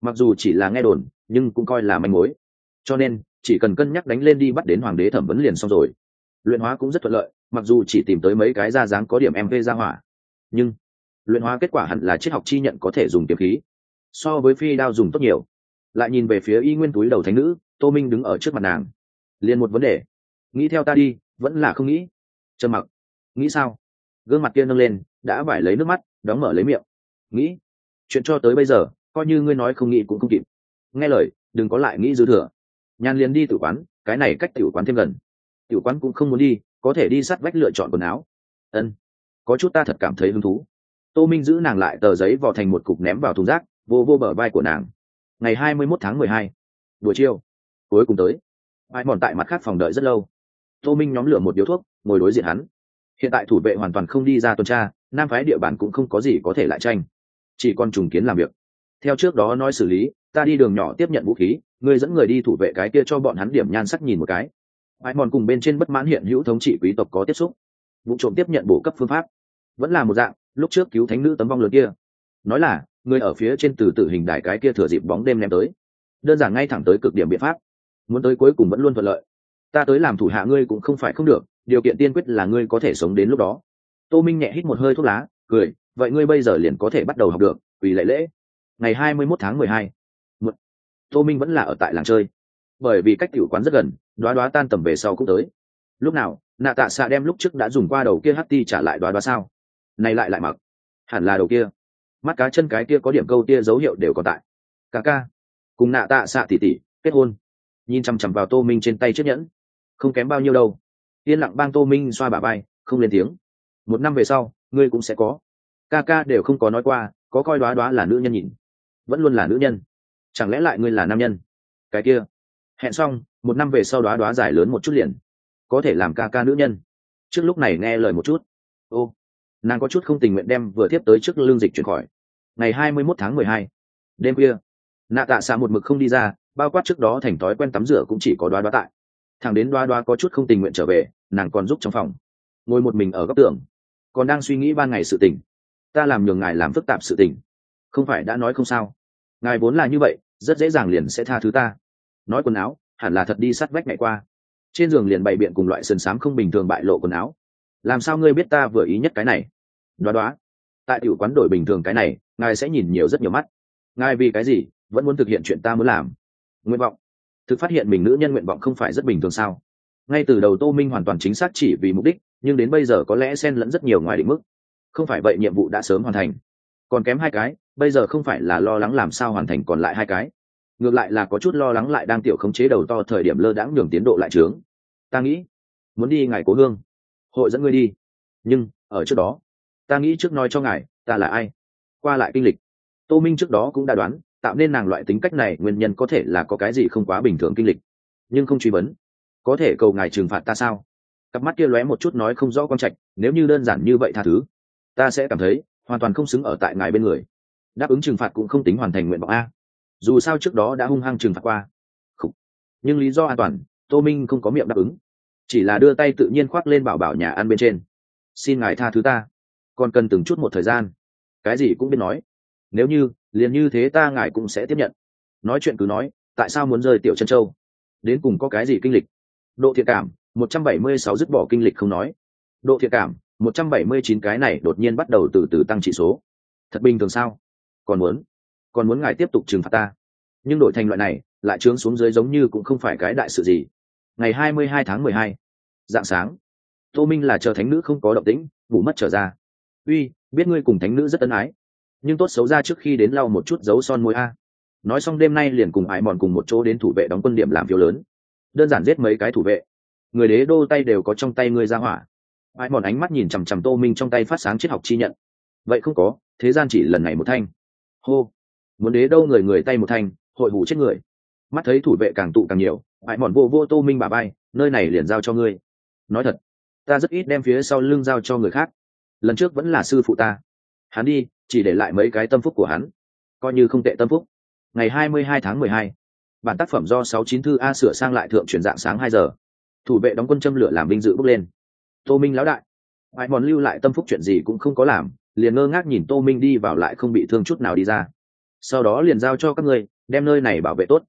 Mặc dù chỉ là nghe đồn, nhưng cũng coi là manh mối. Cho nên, chỉ cần cân nhắc đánh lên đi bắt đến hoàng đế thẩm vấn liền xong rồi luyện hóa cũng rất thuận lợi, mặc dù chỉ tìm tới mấy cái ra dáng có điểm mv ra hỏa. Nhưng, luyện hóa kết quả hẳn là triết học chi nhận có thể dùng kiếm khí. So với phi đao dùng tốt nhiều. Lại nhìn về phía y nguyên túi đầu thánh nữ, tô minh đứng ở trước mặt nàng. Liền một vấn đề. Nghĩ theo ta đi, vẫn là không nghĩ. Trầm mặc. Nghĩ sao? Gương mặt kia nâng lên, đã vải lấy nước mắt, đóng mở lấy miệng. Nghĩ. Chuyện cho tới bây giờ, coi như ngươi nói không nghĩ cũng không kịp. Nghe lời, đừng có lại nghĩ dư thừa. Nhàn liền đi tử quán, cái này cách tiểu quán thêm gần tiểu quán cũng không muốn đi, có thể đi sắt vách lựa chọn quần áo. Ân, có chút ta thật cảm thấy hứng thú. Tô minh giữ nàng lại tờ giấy vò thành một cục ném vào thùng rác, vô vô bờ vai của nàng. Ngày hai mươi mốt tháng mười hai, buổi chiều, cuối cùng tới. Ai mòn tại mặt khác phòng đợi rất lâu. Tô minh nhóm lửa một điếu thuốc, ngồi đối diện hắn. Hiện tại thủ vệ hoàn toàn không đi ra tuần tra, nam phái địa bàn cũng không có gì có thể lại tranh. Chỉ còn trùng kiến làm việc. Theo trước đó nói xử lý, ta đi đường nhỏ tiếp nhận vũ khí ngươi dẫn người đi thủ vệ cái kia cho bọn hắn điểm nhan sắc nhìn một cái ai mòn cùng bên trên bất mãn hiện hữu thống trị quý tộc có tiếp xúc. Vụ trộm tiếp nhận bổ cấp phương pháp. Vẫn là một dạng, lúc trước cứu thánh nữ tấm vong lớn kia. Nói là, người ở phía trên từ tử hình đài cái kia thừa dịp bóng đêm ném tới. Đơn giản ngay thẳng tới cực điểm biện pháp. Muốn tới cuối cùng vẫn luôn thuận lợi. Ta tới làm thủ hạ ngươi cũng không phải không được, điều kiện tiên quyết là ngươi có thể sống đến lúc đó. Tô minh nhẹ hít một hơi thuốc lá, cười, vậy ngươi bây giờ liền có thể bắt đầu học được, vì lễ lễ. Ngày hai mươi mốt tháng mười hai. Tô minh vẫn là ở tại làng chơi bởi vì cách tiểu quán rất gần, đoá đoá tan tầm về sau cũng tới. Lúc nào, nạ tạ xạ đem lúc trước đã dùng qua đầu kia hát ti trả lại đoá đoá sao? Này lại lại mặc. Hẳn là đầu kia. Mắt cá chân cái kia có điểm câu tia dấu hiệu đều còn tại. Ca ca. Cùng nạ tạ xạ tỉ tỉ, kết hôn. Nhìn chằm chằm vào tô minh trên tay chiếc nhẫn. Không kém bao nhiêu đâu. Yên lặng bang tô minh xoa bà bay không lên tiếng. Một năm về sau, ngươi cũng sẽ có. Ca ca đều không có nói qua, có coi đoá đoá là nữ nhân nhìn. Vẫn luôn là nữ nhân. Chẳng lẽ lại ngươi là nam nhân? Cái kia hẹn xong, một năm về sau đoá đoá giải lớn một chút liền. Có thể làm ca ca nữ nhân. Trước lúc này nghe lời một chút. Ô, nàng có chút không tình nguyện đem vừa tiếp tới trước lương dịch chuyển khỏi. Ngày hai mươi mốt tháng mười hai, đêm khuya, nạ tạ xạ một mực không đi ra, bao quát trước đó thành thói quen tắm rửa cũng chỉ có đoá đoá tại. Thằng đến đoá đoá có chút không tình nguyện trở về, nàng còn giúp trong phòng. Ngồi một mình ở góc tường. Còn đang suy nghĩ ban ngày sự tình. Ta làm nhường ngài làm phức tạp sự tình. Không phải đã nói không sao. Ngài vốn là như vậy, rất dễ dàng liền sẽ tha thứ ta nói quần áo, hẳn là thật đi sắt vách ngày qua. Trên giường liền bày biện cùng loại sườn xám không bình thường bại lộ quần áo. Làm sao ngươi biết ta vừa ý nhất cái này? Đoá đoá. Tại tiểu quán đổi bình thường cái này, ngài sẽ nhìn nhiều rất nhiều mắt. Ngài vì cái gì vẫn muốn thực hiện chuyện ta muốn làm? Nguyện vọng. Thực phát hiện mình nữ nhân nguyện vọng không phải rất bình thường sao? Ngay từ đầu tô minh hoàn toàn chính xác chỉ vì mục đích, nhưng đến bây giờ có lẽ xen lẫn rất nhiều ngoài định mức. Không phải vậy nhiệm vụ đã sớm hoàn thành. Còn kém hai cái, bây giờ không phải là lo lắng làm sao hoàn thành còn lại hai cái ngược lại là có chút lo lắng lại đang tiểu khống chế đầu to thời điểm lơ đãng nhường tiến độ lại trướng. Ta nghĩ, muốn đi ngài cố hương, hội dẫn ngươi đi. Nhưng, ở trước đó, ta nghĩ trước nói cho ngài, ta là ai? Qua lại kinh lịch. Tô minh trước đó cũng đã đoán, tạo nên nàng loại tính cách này nguyên nhân có thể là có cái gì không quá bình thường kinh lịch. Nhưng không truy vấn. Có thể cầu ngài trừng phạt ta sao? Cặp mắt kia lóe một chút nói không rõ con trạch, nếu như đơn giản như vậy tha thứ, ta sẽ cảm thấy hoàn toàn không xứng ở tại ngài bên người. Đáp ứng trừng phạt cũng không tính hoàn thành nguyện vọng a dù sao trước đó đã hung hăng trừng phạt qua. Nhưng lý do an toàn, tô minh không có miệng đáp ứng. Chỉ là đưa tay tự nhiên khoác lên bảo bảo nhà ăn bên trên. Xin ngài tha thứ ta. Còn cần từng chút một thời gian. Cái gì cũng biết nói. Nếu như, liền như thế ta ngài cũng sẽ tiếp nhận. Nói chuyện cứ nói, tại sao muốn rời tiểu chân châu? Đến cùng có cái gì kinh lịch? Độ thiện cảm, một trăm bảy mươi sáu dứt bỏ kinh lịch không nói. Độ thiện cảm, một trăm bảy mươi chín cái này đột nhiên bắt đầu từ từ tăng trị số. Thật bình thường sao? Còn muốn còn muốn ngài tiếp tục trừng phạt ta. Nhưng đổi thành loại này, lại trướng xuống dưới giống như cũng không phải cái đại sự gì. Ngày hai mươi hai tháng mười hai, dạng sáng, tô minh là chờ thánh nữ không có động tĩnh, ngủ mất trở ra. Uy, biết ngươi cùng thánh nữ rất ân ái, nhưng tốt xấu ra trước khi đến lau một chút dấu son môi a. Nói xong đêm nay liền cùng ải mòn cùng một chỗ đến thủ vệ đóng quân điểm làm phiếu lớn. Đơn giản giết mấy cái thủ vệ. Người đế đô tay đều có trong tay ngươi ra hỏa. Ải mòn ánh mắt nhìn chằm chằm tô minh trong tay phát sáng triết học chi nhận. Vậy không có, thế gian chỉ lần này một thanh. Hô muốn đế đâu người người tay một thanh, hội hủ chết người. Mắt thấy thủ vệ càng tụ càng nhiều hại mòn vô vô tô minh bà bay nơi này liền giao cho ngươi. Nói thật, ta rất ít đem phía sau lưng giao cho người khác. Lần trước vẫn là sư phụ ta. Hắn đi, chỉ để lại mấy cái tâm phúc của hắn. Coi như không tệ tâm phúc. Ngày hai mươi hai tháng mười hai, bản tác phẩm do sáu chín thư a sửa sang lại thượng chuyển dạng sáng hai giờ. Thủ vệ đóng quân châm lửa làm vinh dự bước lên. Tô minh lão đại. Ai mòn lưu lại tâm phúc chuyện gì cũng không có làm, liền ngơ ngác nhìn tô minh đi vào lại không bị thương chút nào đi ra sau đó liền giao cho các ngươi, đem nơi này bảo vệ tốt.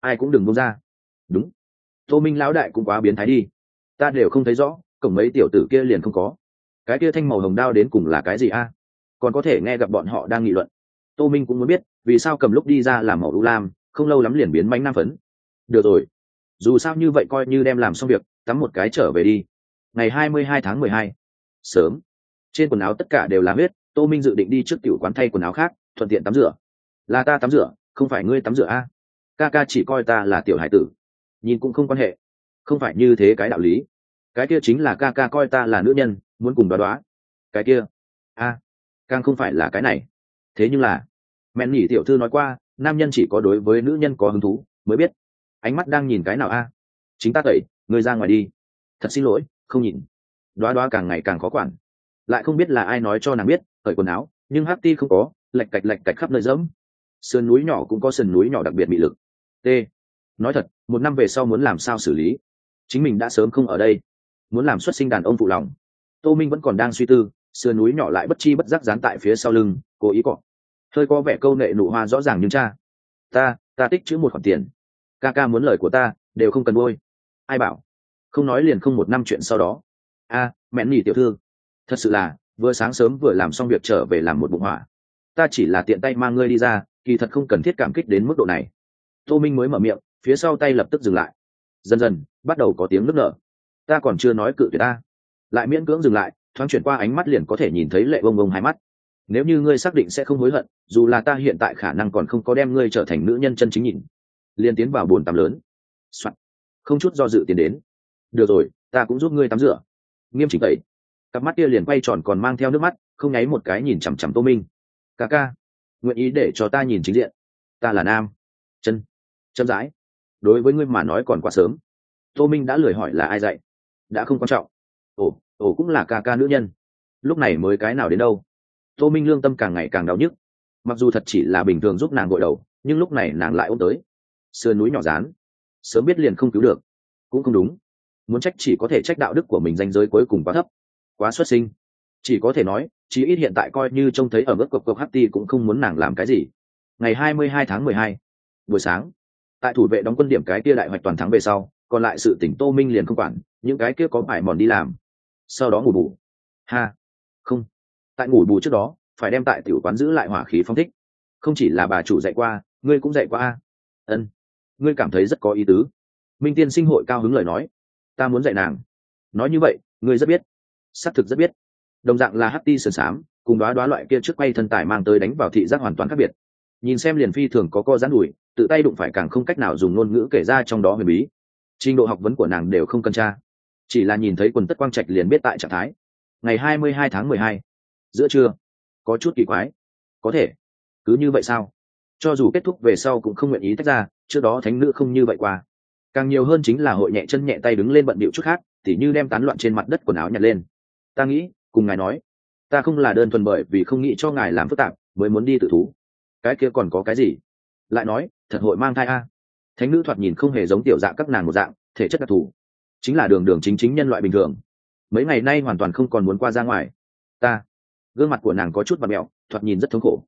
Ai cũng đừng bông ra. Đúng. Tô minh lão đại cũng quá biến thái đi. Ta đều không thấy rõ, cổng mấy tiểu tử kia liền không có. Cái kia thanh màu hồng đao đến cùng là cái gì a? Còn có thể nghe gặp bọn họ đang nghị luận. Tô minh cũng muốn biết, vì sao cầm lúc đi ra làm màu u lam, không lâu lắm liền biến bánh nam phấn. Được rồi. Dù sao như vậy coi như đem làm xong việc, tắm một cái trở về đi. Ngày hai mươi hai tháng mười hai. Sớm. Trên quần áo tất cả đều là huyết, tô minh dự định đi trước tiểu quán thay quần áo khác, thuận tiện tắm rửa là ta tắm rửa, không phải ngươi tắm rửa a. Ca ca chỉ coi ta là tiểu hải tử. Nhìn cũng không quan hệ. Không phải như thế cái đạo lý. Cái kia chính là ca ca coi ta là nữ nhân, muốn cùng đoá đoá. Cái kia. A. Càng không phải là cái này. Thế nhưng là mẹn nhỉ tiểu thư nói qua, nam nhân chỉ có đối với nữ nhân có hứng thú, mới biết. Ánh mắt đang nhìn cái nào a? Chính ta tẩy người ra ngoài đi. Thật xin lỗi, không nhìn. Đoá đoá càng ngày càng khó quản. Lại không biết là ai nói cho nàng biết cởi quần áo, nhưng hát ti không có, lạch cạch lạch cạch khắp nơi dẫm sườn núi nhỏ cũng có sườn núi nhỏ đặc biệt bị lực. T. Nói thật một năm về sau muốn làm sao xử lý? Chính mình đã sớm không ở đây. Muốn làm xuất sinh đàn ông phụ lòng. Tô minh vẫn còn đang suy tư sườn núi nhỏ lại bất chi bất giác dán tại phía sau lưng cố ý cọ. Hơi có vẻ câu nệ nụ hoa rõ ràng nhưng cha. Ta ta tích chữ một khoản tiền. Ca ca muốn lời của ta đều không cần bôi ai bảo? Không nói liền không một năm chuyện sau đó. A à, mẹ nỉ tiểu thư. Thật sự là vừa sáng sớm vừa làm xong việc trở về làm một bụng hỏa ta chỉ là tiện tay mang ngươi đi ra, kỳ thật không cần thiết cảm kích đến mức độ này. Tô minh mới mở miệng, phía sau tay lập tức dừng lại. Dần dần, bắt đầu có tiếng nức nở. Ta còn chưa nói cự tuyệt ta. Lại miễn cưỡng dừng lại, thoáng chuyển qua ánh mắt liền có thể nhìn thấy lệ bông bông hai mắt. Nếu như ngươi xác định sẽ không hối hận, dù là ta hiện tại khả năng còn không có đem ngươi trở thành nữ nhân chân chính nhìn, liền tiến vào bồn tắm lớn、Soạn. không chút do dự tiến đến. Được rồi, ta cũng giúp ngươi tắm rửa. Nghiêm chỉnh tẩy. Cặp mắt kia liền quay tròn còn mang theo nước mắt, không nháy một cái nhìn chằm chằm tô minh ca ca, nguyện ý để cho ta nhìn chính diện. Ta là nam. Chân. Chậm rãi. Đối với ngươi mà nói còn quá sớm. Tô minh đã lười hỏi là ai dạy. Đã không quan trọng. Ồ ồ cũng là ca ca nữ nhân. Lúc này mới cái nào đến đâu. Tô minh lương tâm càng ngày càng đau nhức. Mặc dù thật chỉ là bình thường giúp nàng gội đầu, nhưng lúc này nàng lại ôm tới. Sườn núi nhỏ rán. Sớm biết liền không cứu được. Cũng không đúng. Muốn trách chỉ có thể trách đạo đức của mình danh giới cuối cùng quá thấp, quá xuất sinh. Chỉ có thể nói chí ít hiện tại coi như trông thấy ở mức cộc cộc ti cũng không muốn nàng làm cái gì. Ngày 22 tháng 12, buổi sáng tại thủ vệ đóng quân điểm cái kia đại hoạch toàn thắng về sau còn lại sự tỉnh tô minh liền không quản những cái kia có phải mòn đi làm. Sau đó ngủ bù. Ha không. Tại ngủ bù trước đó phải đem tại tiểu quán giữ lại hỏa khí phong thích. Không chỉ là bà chủ dạy qua ngươi cũng dạy qua a. Ân ngươi cảm thấy rất có ý tứ. Minh tiên sinh hội cao hứng lời nói. Ta muốn dạy nàng. Nói như vậy ngươi rất biết. Xác thực rất biết đồng dạng là hắc ti sườn xám, cùng đoá đoá loại kia trước quay thân tài mang tới đánh vào thị giác hoàn toàn khác biệt. Nhìn xem liền phi thường có co giãn đùi, tự tay đụng phải càng không cách nào dùng ngôn ngữ kể ra trong đó huyền bí. Trình độ học vấn của nàng đều không cân tra, chỉ là nhìn thấy quần tất quang trạch liền biết tại trạng thái. Ngày hai mươi hai tháng mười hai, giữa trưa, có chút kỳ quái. Có thể, cứ như vậy sao? Cho dù kết thúc về sau cũng không nguyện ý tách ra, trước đó thánh nữ không như vậy qua. Càng nhiều hơn chính là hội nhẹ chân nhẹ tay đứng lên bận điệu chút khác, tỉ như đem tán loạn trên mặt đất quần áo nhặt lên. Ta nghĩ cùng ngài nói, ta không là đơn thuần bởi vì không nghĩ cho ngài làm phức tạp, mới muốn đi tự thú. Cái kia còn có cái gì? Lại nói, thật hội mang thai a. Thánh nữ thoạt nhìn không hề giống tiểu dạng các nàng một dạng, thể chất đặc thù. Chính là đường đường chính chính nhân loại bình thường. Mấy ngày nay hoàn toàn không còn muốn qua ra ngoài. Ta, gương mặt của nàng có chút mặt mẹo, thoạt nhìn rất thống khổ.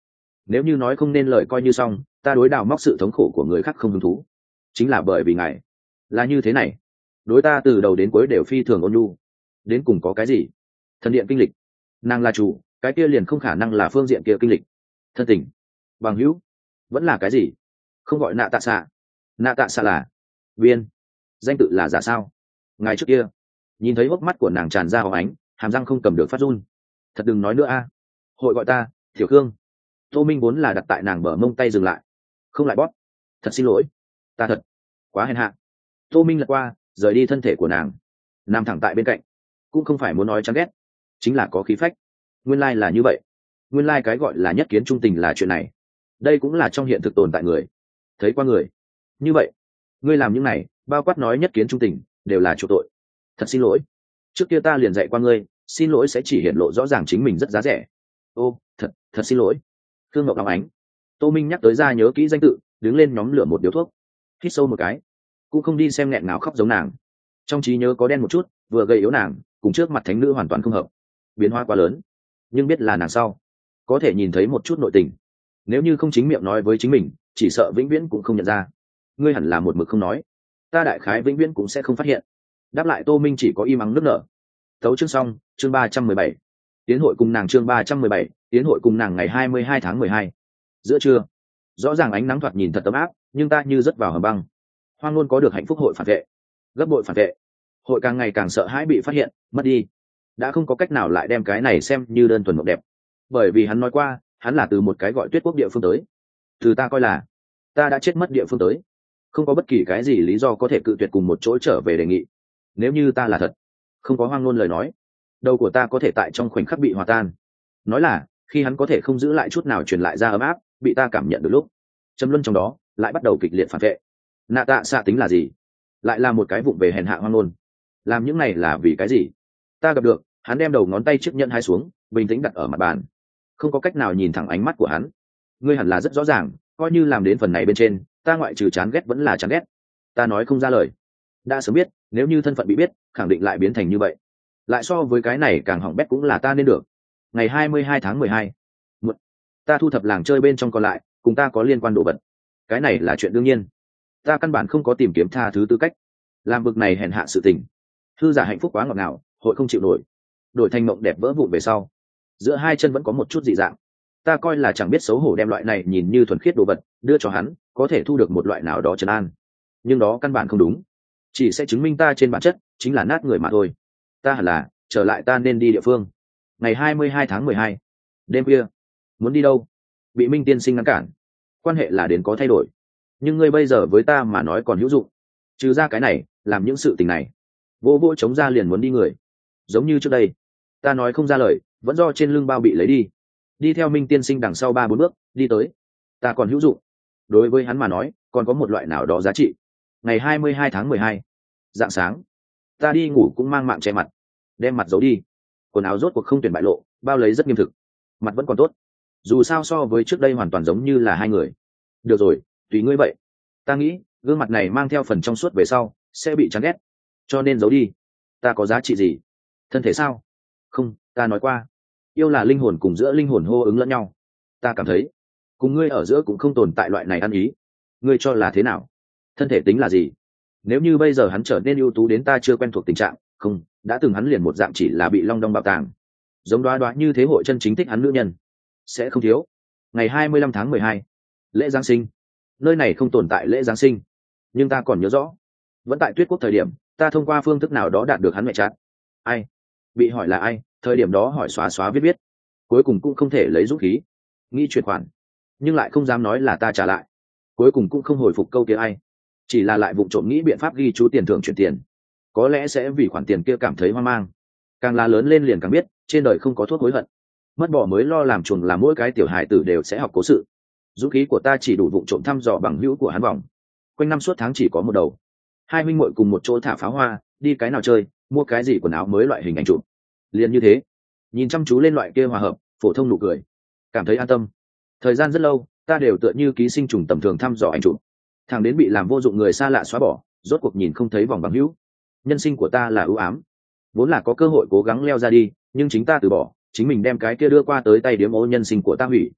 Nếu như nói không nên lời coi như xong, ta đối đào móc sự thống khổ của người khác không hứng thú. Chính là bởi vì ngài. Là như thế này. Đối ta từ đầu đến cuối đều phi thường ôn nhu. Đến cùng có cái gì? Thần điện kinh lịch. Nàng là chủ, cái kia liền không khả năng là phương diện kia kinh lịch. Thân tình, bằng hữu, vẫn là cái gì? Không gọi nạ tạ xạ. Nạ tạ xạ là viên. Danh tự là giả sao? Ngài trước kia, nhìn thấy hốc mắt của nàng tràn ra hóng ánh, hàm răng không cầm được phát run. Thật đừng nói nữa a. Hội gọi ta thiểu khương. Tô minh vốn là đặt tại nàng bờ mông tay dừng lại. Không lại bóp. Thật xin lỗi. Ta thật quá hèn hạ. Tô minh lật qua, rời đi thân thể của nàng. Nằm thẳng tại bên cạnh. Cũng không phải muốn nói chán ghét chính là có khí phách. Nguyên lai、like、là như vậy. Nguyên lai、like、cái gọi là nhất kiến trung tình là chuyện này. Đây cũng là trong hiện thực tồn tại người. Thấy qua người. Như vậy, ngươi làm những này, bao quát nói nhất kiến trung tình, đều là chỗ tội. Thật xin lỗi. Trước kia ta liền dạy qua ngươi, xin lỗi sẽ chỉ hiện lộ rõ ràng chính mình rất giá rẻ. Ô, thật thật xin lỗi. Thương ngọc ngọc ánh. Tô minh nhắc tới ra nhớ kỹ danh tự, đứng lên nhóm lửa một điếu thuốc. Hít sâu một cái. Cũng không đi xem nghẹn nào khóc giống nàng. Trong trí nhớ có đen một chút, vừa gây yếu nàng, cùng trước mặt thánh nữ hoàn toàn không hợp biến hóa quá lớn. Nhưng biết là nàng sau, có thể nhìn thấy một chút nội tình. Nếu như không chính miệng nói với chính mình, chỉ sợ vĩnh viễn cũng không nhận ra. Ngươi hẳn là một mực không nói. Ta đại khái vĩnh viễn cũng sẽ không phát hiện. Đáp lại tô minh chỉ có im ắng nước nở. Thấu chương xong, chương ba trăm mười bảy. Tiến hội cùng nàng chương ba trăm mười bảy, tiến hội cùng nàng ngày hai mươi hai tháng mười hai. Giữa trưa, rõ ràng ánh nắng thoạt nhìn thật ấm áp, nhưng ta như rớt vào hầm băng. Hoang luôn có được hạnh phúc hội phản vệ. Gấp bội phản vệ. Hội càng ngày càng sợ hãi bị phát hiện, mất đi đã không có cách nào lại đem cái này xem như đơn thuần mộng đẹp. Bởi vì hắn nói qua, hắn là từ một cái gọi tuyết quốc địa phương tới. Từ ta coi là, ta đã chết mất địa phương tới. Không có bất kỳ cái gì lý do có thể cự tuyệt cùng một chỗ trở về đề nghị. Nếu như ta là thật, không có hoang ngôn lời nói, đầu của ta có thể tại trong khoảnh khắc bị hòa tan. Nói là, khi hắn có thể không giữ lại chút nào truyền lại ra ấm áp, bị ta cảm nhận được lúc châm luân trong đó lại bắt đầu kịch liệt phản vệ. Nạ tạ xạ tính là gì? Lại là một cái vụng về hèn hạ hoang ngôn. Làm những này là vì cái gì? Ta gặp được, hắn đem đầu ngón tay chiếc nhận hai xuống, bình tĩnh đặt ở mặt bàn. Không có cách nào nhìn thẳng ánh mắt của hắn. Ngươi hẳn là rất rõ ràng, coi như làm đến phần này bên trên, ta ngoại trừ chán ghét vẫn là chán ghét. Ta nói không ra lời. Đã sớm biết, nếu như thân phận bị biết, khẳng định lại biến thành như vậy. Lại so với cái này càng hỏng bét cũng là ta nên được. Ngày hai mươi hai tháng mười hai. Ta thu thập làng chơi bên trong còn lại, cùng ta có liên quan đồ vật. Cái này là chuyện đương nhiên. Ta căn bản không có tìm kiếm tha thứ tư cách. Làm vực này hèn hạ sự tình. Thư giả hạnh phúc quá ngọt ngào hội không chịu nổi. Đổi thành mộng đẹp vỡ vụn về sau, giữa hai chân vẫn có một chút dị dạng. Ta coi là chẳng biết xấu hổ đem loại này nhìn như thuần khiết đồ vật đưa cho hắn, có thể thu được một loại nào đó trấn an. Nhưng đó căn bản không đúng. Chỉ sẽ chứng minh ta trên bản chất chính là nát người mà thôi. Ta hẳn là trở lại ta nên đi địa phương. Ngày hai mươi hai tháng mười hai, đêm kia muốn đi đâu? Bị minh tiên sinh ngăn cản. Quan hệ là đến có thay đổi. Nhưng ngươi bây giờ với ta mà nói còn hữu dụng. Trừ ra cái này, làm những sự tình này, vô vô chống ra liền muốn đi người giống như trước đây. Ta nói không ra lời, vẫn do trên lưng bao bị lấy đi. Đi theo minh tiên sinh đằng sau ba bốn bước, đi tới. Ta còn hữu dụng. Đối với hắn mà nói, còn có một loại nào đó giá trị. Ngày hai mươi hai tháng mười hai, dạng sáng, ta đi ngủ cũng mang mạng che mặt, đem mặt giấu đi. Quần áo rốt cuộc không tuyển bại lộ, bao lấy rất nghiêm thực. Mặt vẫn còn tốt. Dù sao so với trước đây hoàn toàn giống như là hai người. Được rồi, tùy ngươi vậy. Ta nghĩ, gương mặt này mang theo phần trong suốt về sau, sẽ bị chán ghét. Cho nên giấu đi. Ta có giá trị gì? Thân thể sao? Không, ta nói qua. Yêu là linh hồn cùng giữa linh hồn hô ứng lẫn nhau. Ta cảm thấy, cùng ngươi ở giữa cũng không tồn tại loại này ăn ý. Ngươi cho là thế nào? Thân thể tính là gì? Nếu như bây giờ hắn trở nên ưu tú đến ta chưa quen thuộc tình trạng, không, đã từng hắn liền một dạng chỉ là bị long đong bảo tàng. Giống đoá đoá như thế hội chân chính thích hắn nữ nhân, sẽ không thiếu. Ngày hai mươi lăm tháng mười hai, lễ giáng sinh. Nơi này không tồn tại lễ giáng sinh, nhưng ta còn nhớ rõ. Vẫn tại tuyết quốc thời điểm, ta thông qua phương thức nào đó đạt được hắn mẹ chát ai? Bị hỏi là ai, thời điểm đó hỏi xóa xóa viết viết. Cuối cùng cũng không thể lấy dũng khí. Nghĩ chuyển khoản. Nhưng lại không dám nói là ta trả lại. Cuối cùng cũng không hồi phục câu kia ai. Chỉ là lại vụ trộm nghĩ biện pháp ghi chú tiền thưởng chuyển tiền. Có lẽ sẽ vì khoản tiền kia cảm thấy hoang mang. Càng là lớn lên liền càng biết, trên đời không có thuốc hối hận. Mất bỏ mới lo làm chuồng là mỗi cái tiểu hài tử đều sẽ học cố sự. Dũng khí của ta chỉ đủ vụ trộm thăm dò bằng hữu của hắn vòng quanh năm suốt tháng chỉ có một đầu. Hai minh muội cùng một chỗ thả pháo hoa, đi cái nào chơi? Mua cái gì quần áo mới loại hình ảnh chụp. Liền như thế, nhìn chăm chú lên loại kia hòa hợp, phổ thông nụ cười. Cảm thấy an tâm. Thời gian rất lâu, ta đều tựa như ký sinh trùng tầm thường thăm dò ảnh chụp. Thằng đến bị làm vô dụng người xa lạ xóa bỏ, rốt cuộc nhìn không thấy vòng bằng hữu. Nhân sinh của ta là ưu ám. Vốn là có cơ hội cố gắng leo ra đi, nhưng chính ta từ bỏ, chính mình đem cái kia đưa qua tới tay điếm ô nhân sinh của ta hủy.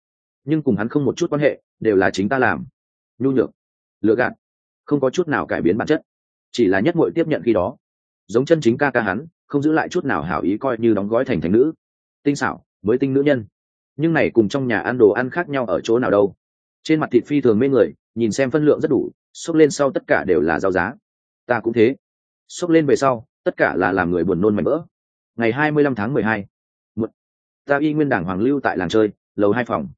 Nhưng cùng hắn không một chút quan hệ, đều là chính ta làm. Nhu nhược lựa gạt, không có chút nào cải biến bản chất. Chỉ là nhất mội tiếp nhận khi đó giống chân chính ca ca hắn, không giữ lại chút nào hảo ý coi như đóng gói thành thành nữ. Tinh xảo, mới tinh nữ nhân. Nhưng này cùng trong nhà ăn đồ ăn khác nhau ở chỗ nào đâu. Trên mặt thịt phi thường mê người, nhìn xem phân lượng rất đủ, xốc lên sau tất cả đều là giao giá. Ta cũng thế. Xốc lên về sau, tất cả là làm người buồn nôn mảnh vỡ. Ngày hai mươi lăm tháng mười hai một ta y nguyên đảng hoàng lưu tại làng chơi, lầu hai phòng.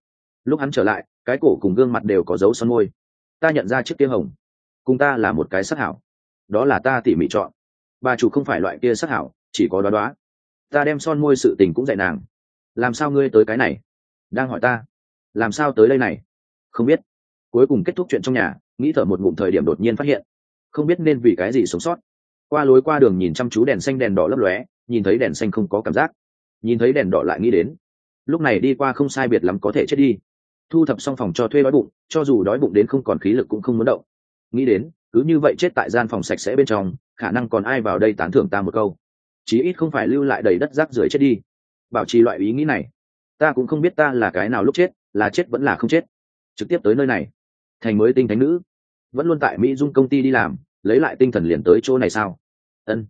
Lúc hắn trở lại, cái cổ cùng gương mặt đều có dấu son môi. Ta nhận ra chiếc kia hồng. Cùng ta là một cái sắc hảo. Đó là ta tỉ mỉ chọn bà chủ không phải loại kia sắc hảo, chỉ có đoá đoá. Ta đem son môi sự tình cũng dạy nàng. Làm sao ngươi tới cái này? Đang hỏi ta. Làm sao tới đây này? Không biết. Cuối cùng kết thúc chuyện trong nhà, nghĩ thở một ngụm thời điểm đột nhiên phát hiện. Không biết nên vì cái gì sống sót. Qua lối qua đường nhìn chăm chú đèn xanh đèn đỏ lấp lóe, nhìn thấy đèn xanh không có cảm giác. Nhìn thấy đèn đỏ lại nghĩ đến. Lúc này đi qua không sai biệt lắm có thể chết đi. Thu thập xong phòng cho thuê đói bụng, cho dù đói bụng đến không còn khí lực cũng không muốn động. Nghĩ đến cứ như vậy chết tại gian phòng sạch sẽ bên trong, khả năng còn ai vào đây tán thưởng ta một câu. Chí ít không phải lưu lại đầy đất rác rưởi chết đi. Bảo trì loại ý nghĩ này, ta cũng không biết ta là cái nào lúc chết, là chết vẫn là không chết. Trực tiếp tới nơi này. Thành mới tinh thánh nữ. Vẫn luôn tại mỹ dung công ty đi làm, lấy lại tinh thần liền tới chỗ này sao? Ân.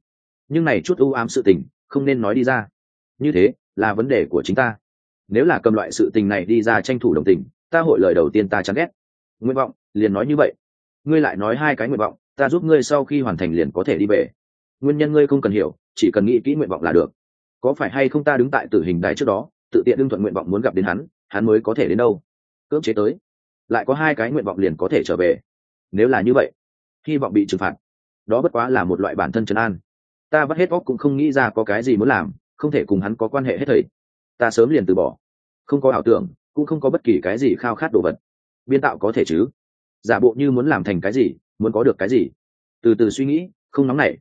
Nhưng này chút ưu ám sự tình, không nên nói đi ra. Như thế, là vấn đề của chính ta. Nếu là cầm loại sự tình này đi ra tranh thủ đồng tình, ta hội lời đầu tiên ta chán ghét. Nguyện vọng, liền nói như vậy ngươi lại nói hai cái nguyện vọng, ta giúp ngươi sau khi hoàn thành liền có thể đi về. Nguyên nhân ngươi không cần hiểu, chỉ cần nghĩ kỹ nguyện vọng là được. Có phải hay không ta đứng tại tử hình đài trước đó, tự tiện đương thuận nguyện vọng muốn gặp đến hắn hắn mới có thể đến đâu? Cưỡng chế tới. Lại có hai cái nguyện vọng liền có thể trở về. Nếu là như vậy, hy vọng bị trừng phạt. Đó bất quá là một loại bản thân trấn an. Ta vắt hết óc cũng không nghĩ ra có cái gì muốn làm, không thể cùng hắn có quan hệ hết thầy ta sớm liền từ bỏ. Không có ảo tưởng, cũng không có bất kỳ cái gì khao khát đồ vật. Biên tạo có thể chứ? Giả bộ như muốn làm thành cái gì, muốn có được cái gì. Từ từ suy nghĩ, không nóng nảy.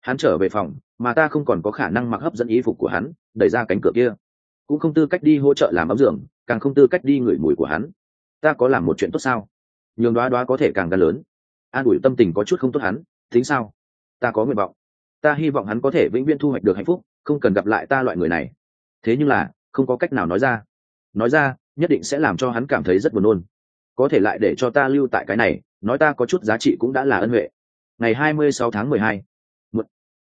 Hắn trở về phòng, mà ta không còn có khả năng mặc hấp dẫn ý phục của hắn, đẩy ra cánh cửa kia. Cũng không tư cách đi hỗ trợ làm ấm giường, càng không tư cách đi ngửi mùi của hắn. Ta có làm một chuyện tốt sao? Nhường đoá đoá có thể càng gan lớn. An ủi tâm tình có chút không tốt hắn. Tính sao? Ta có nguyện vọng. Ta hy vọng hắn có thể vĩnh viễn thu hoạch được hạnh phúc, không cần gặp lại ta loại người này. Thế nhưng là, không có cách nào nói ra. Nói ra, nhất định sẽ làm cho hắn cảm thấy rất buồn nôn có thể lại để cho ta lưu tại cái này, nói ta có chút giá trị cũng đã là ân huệ. Ngày hai mươi sáu tháng mười hai, một,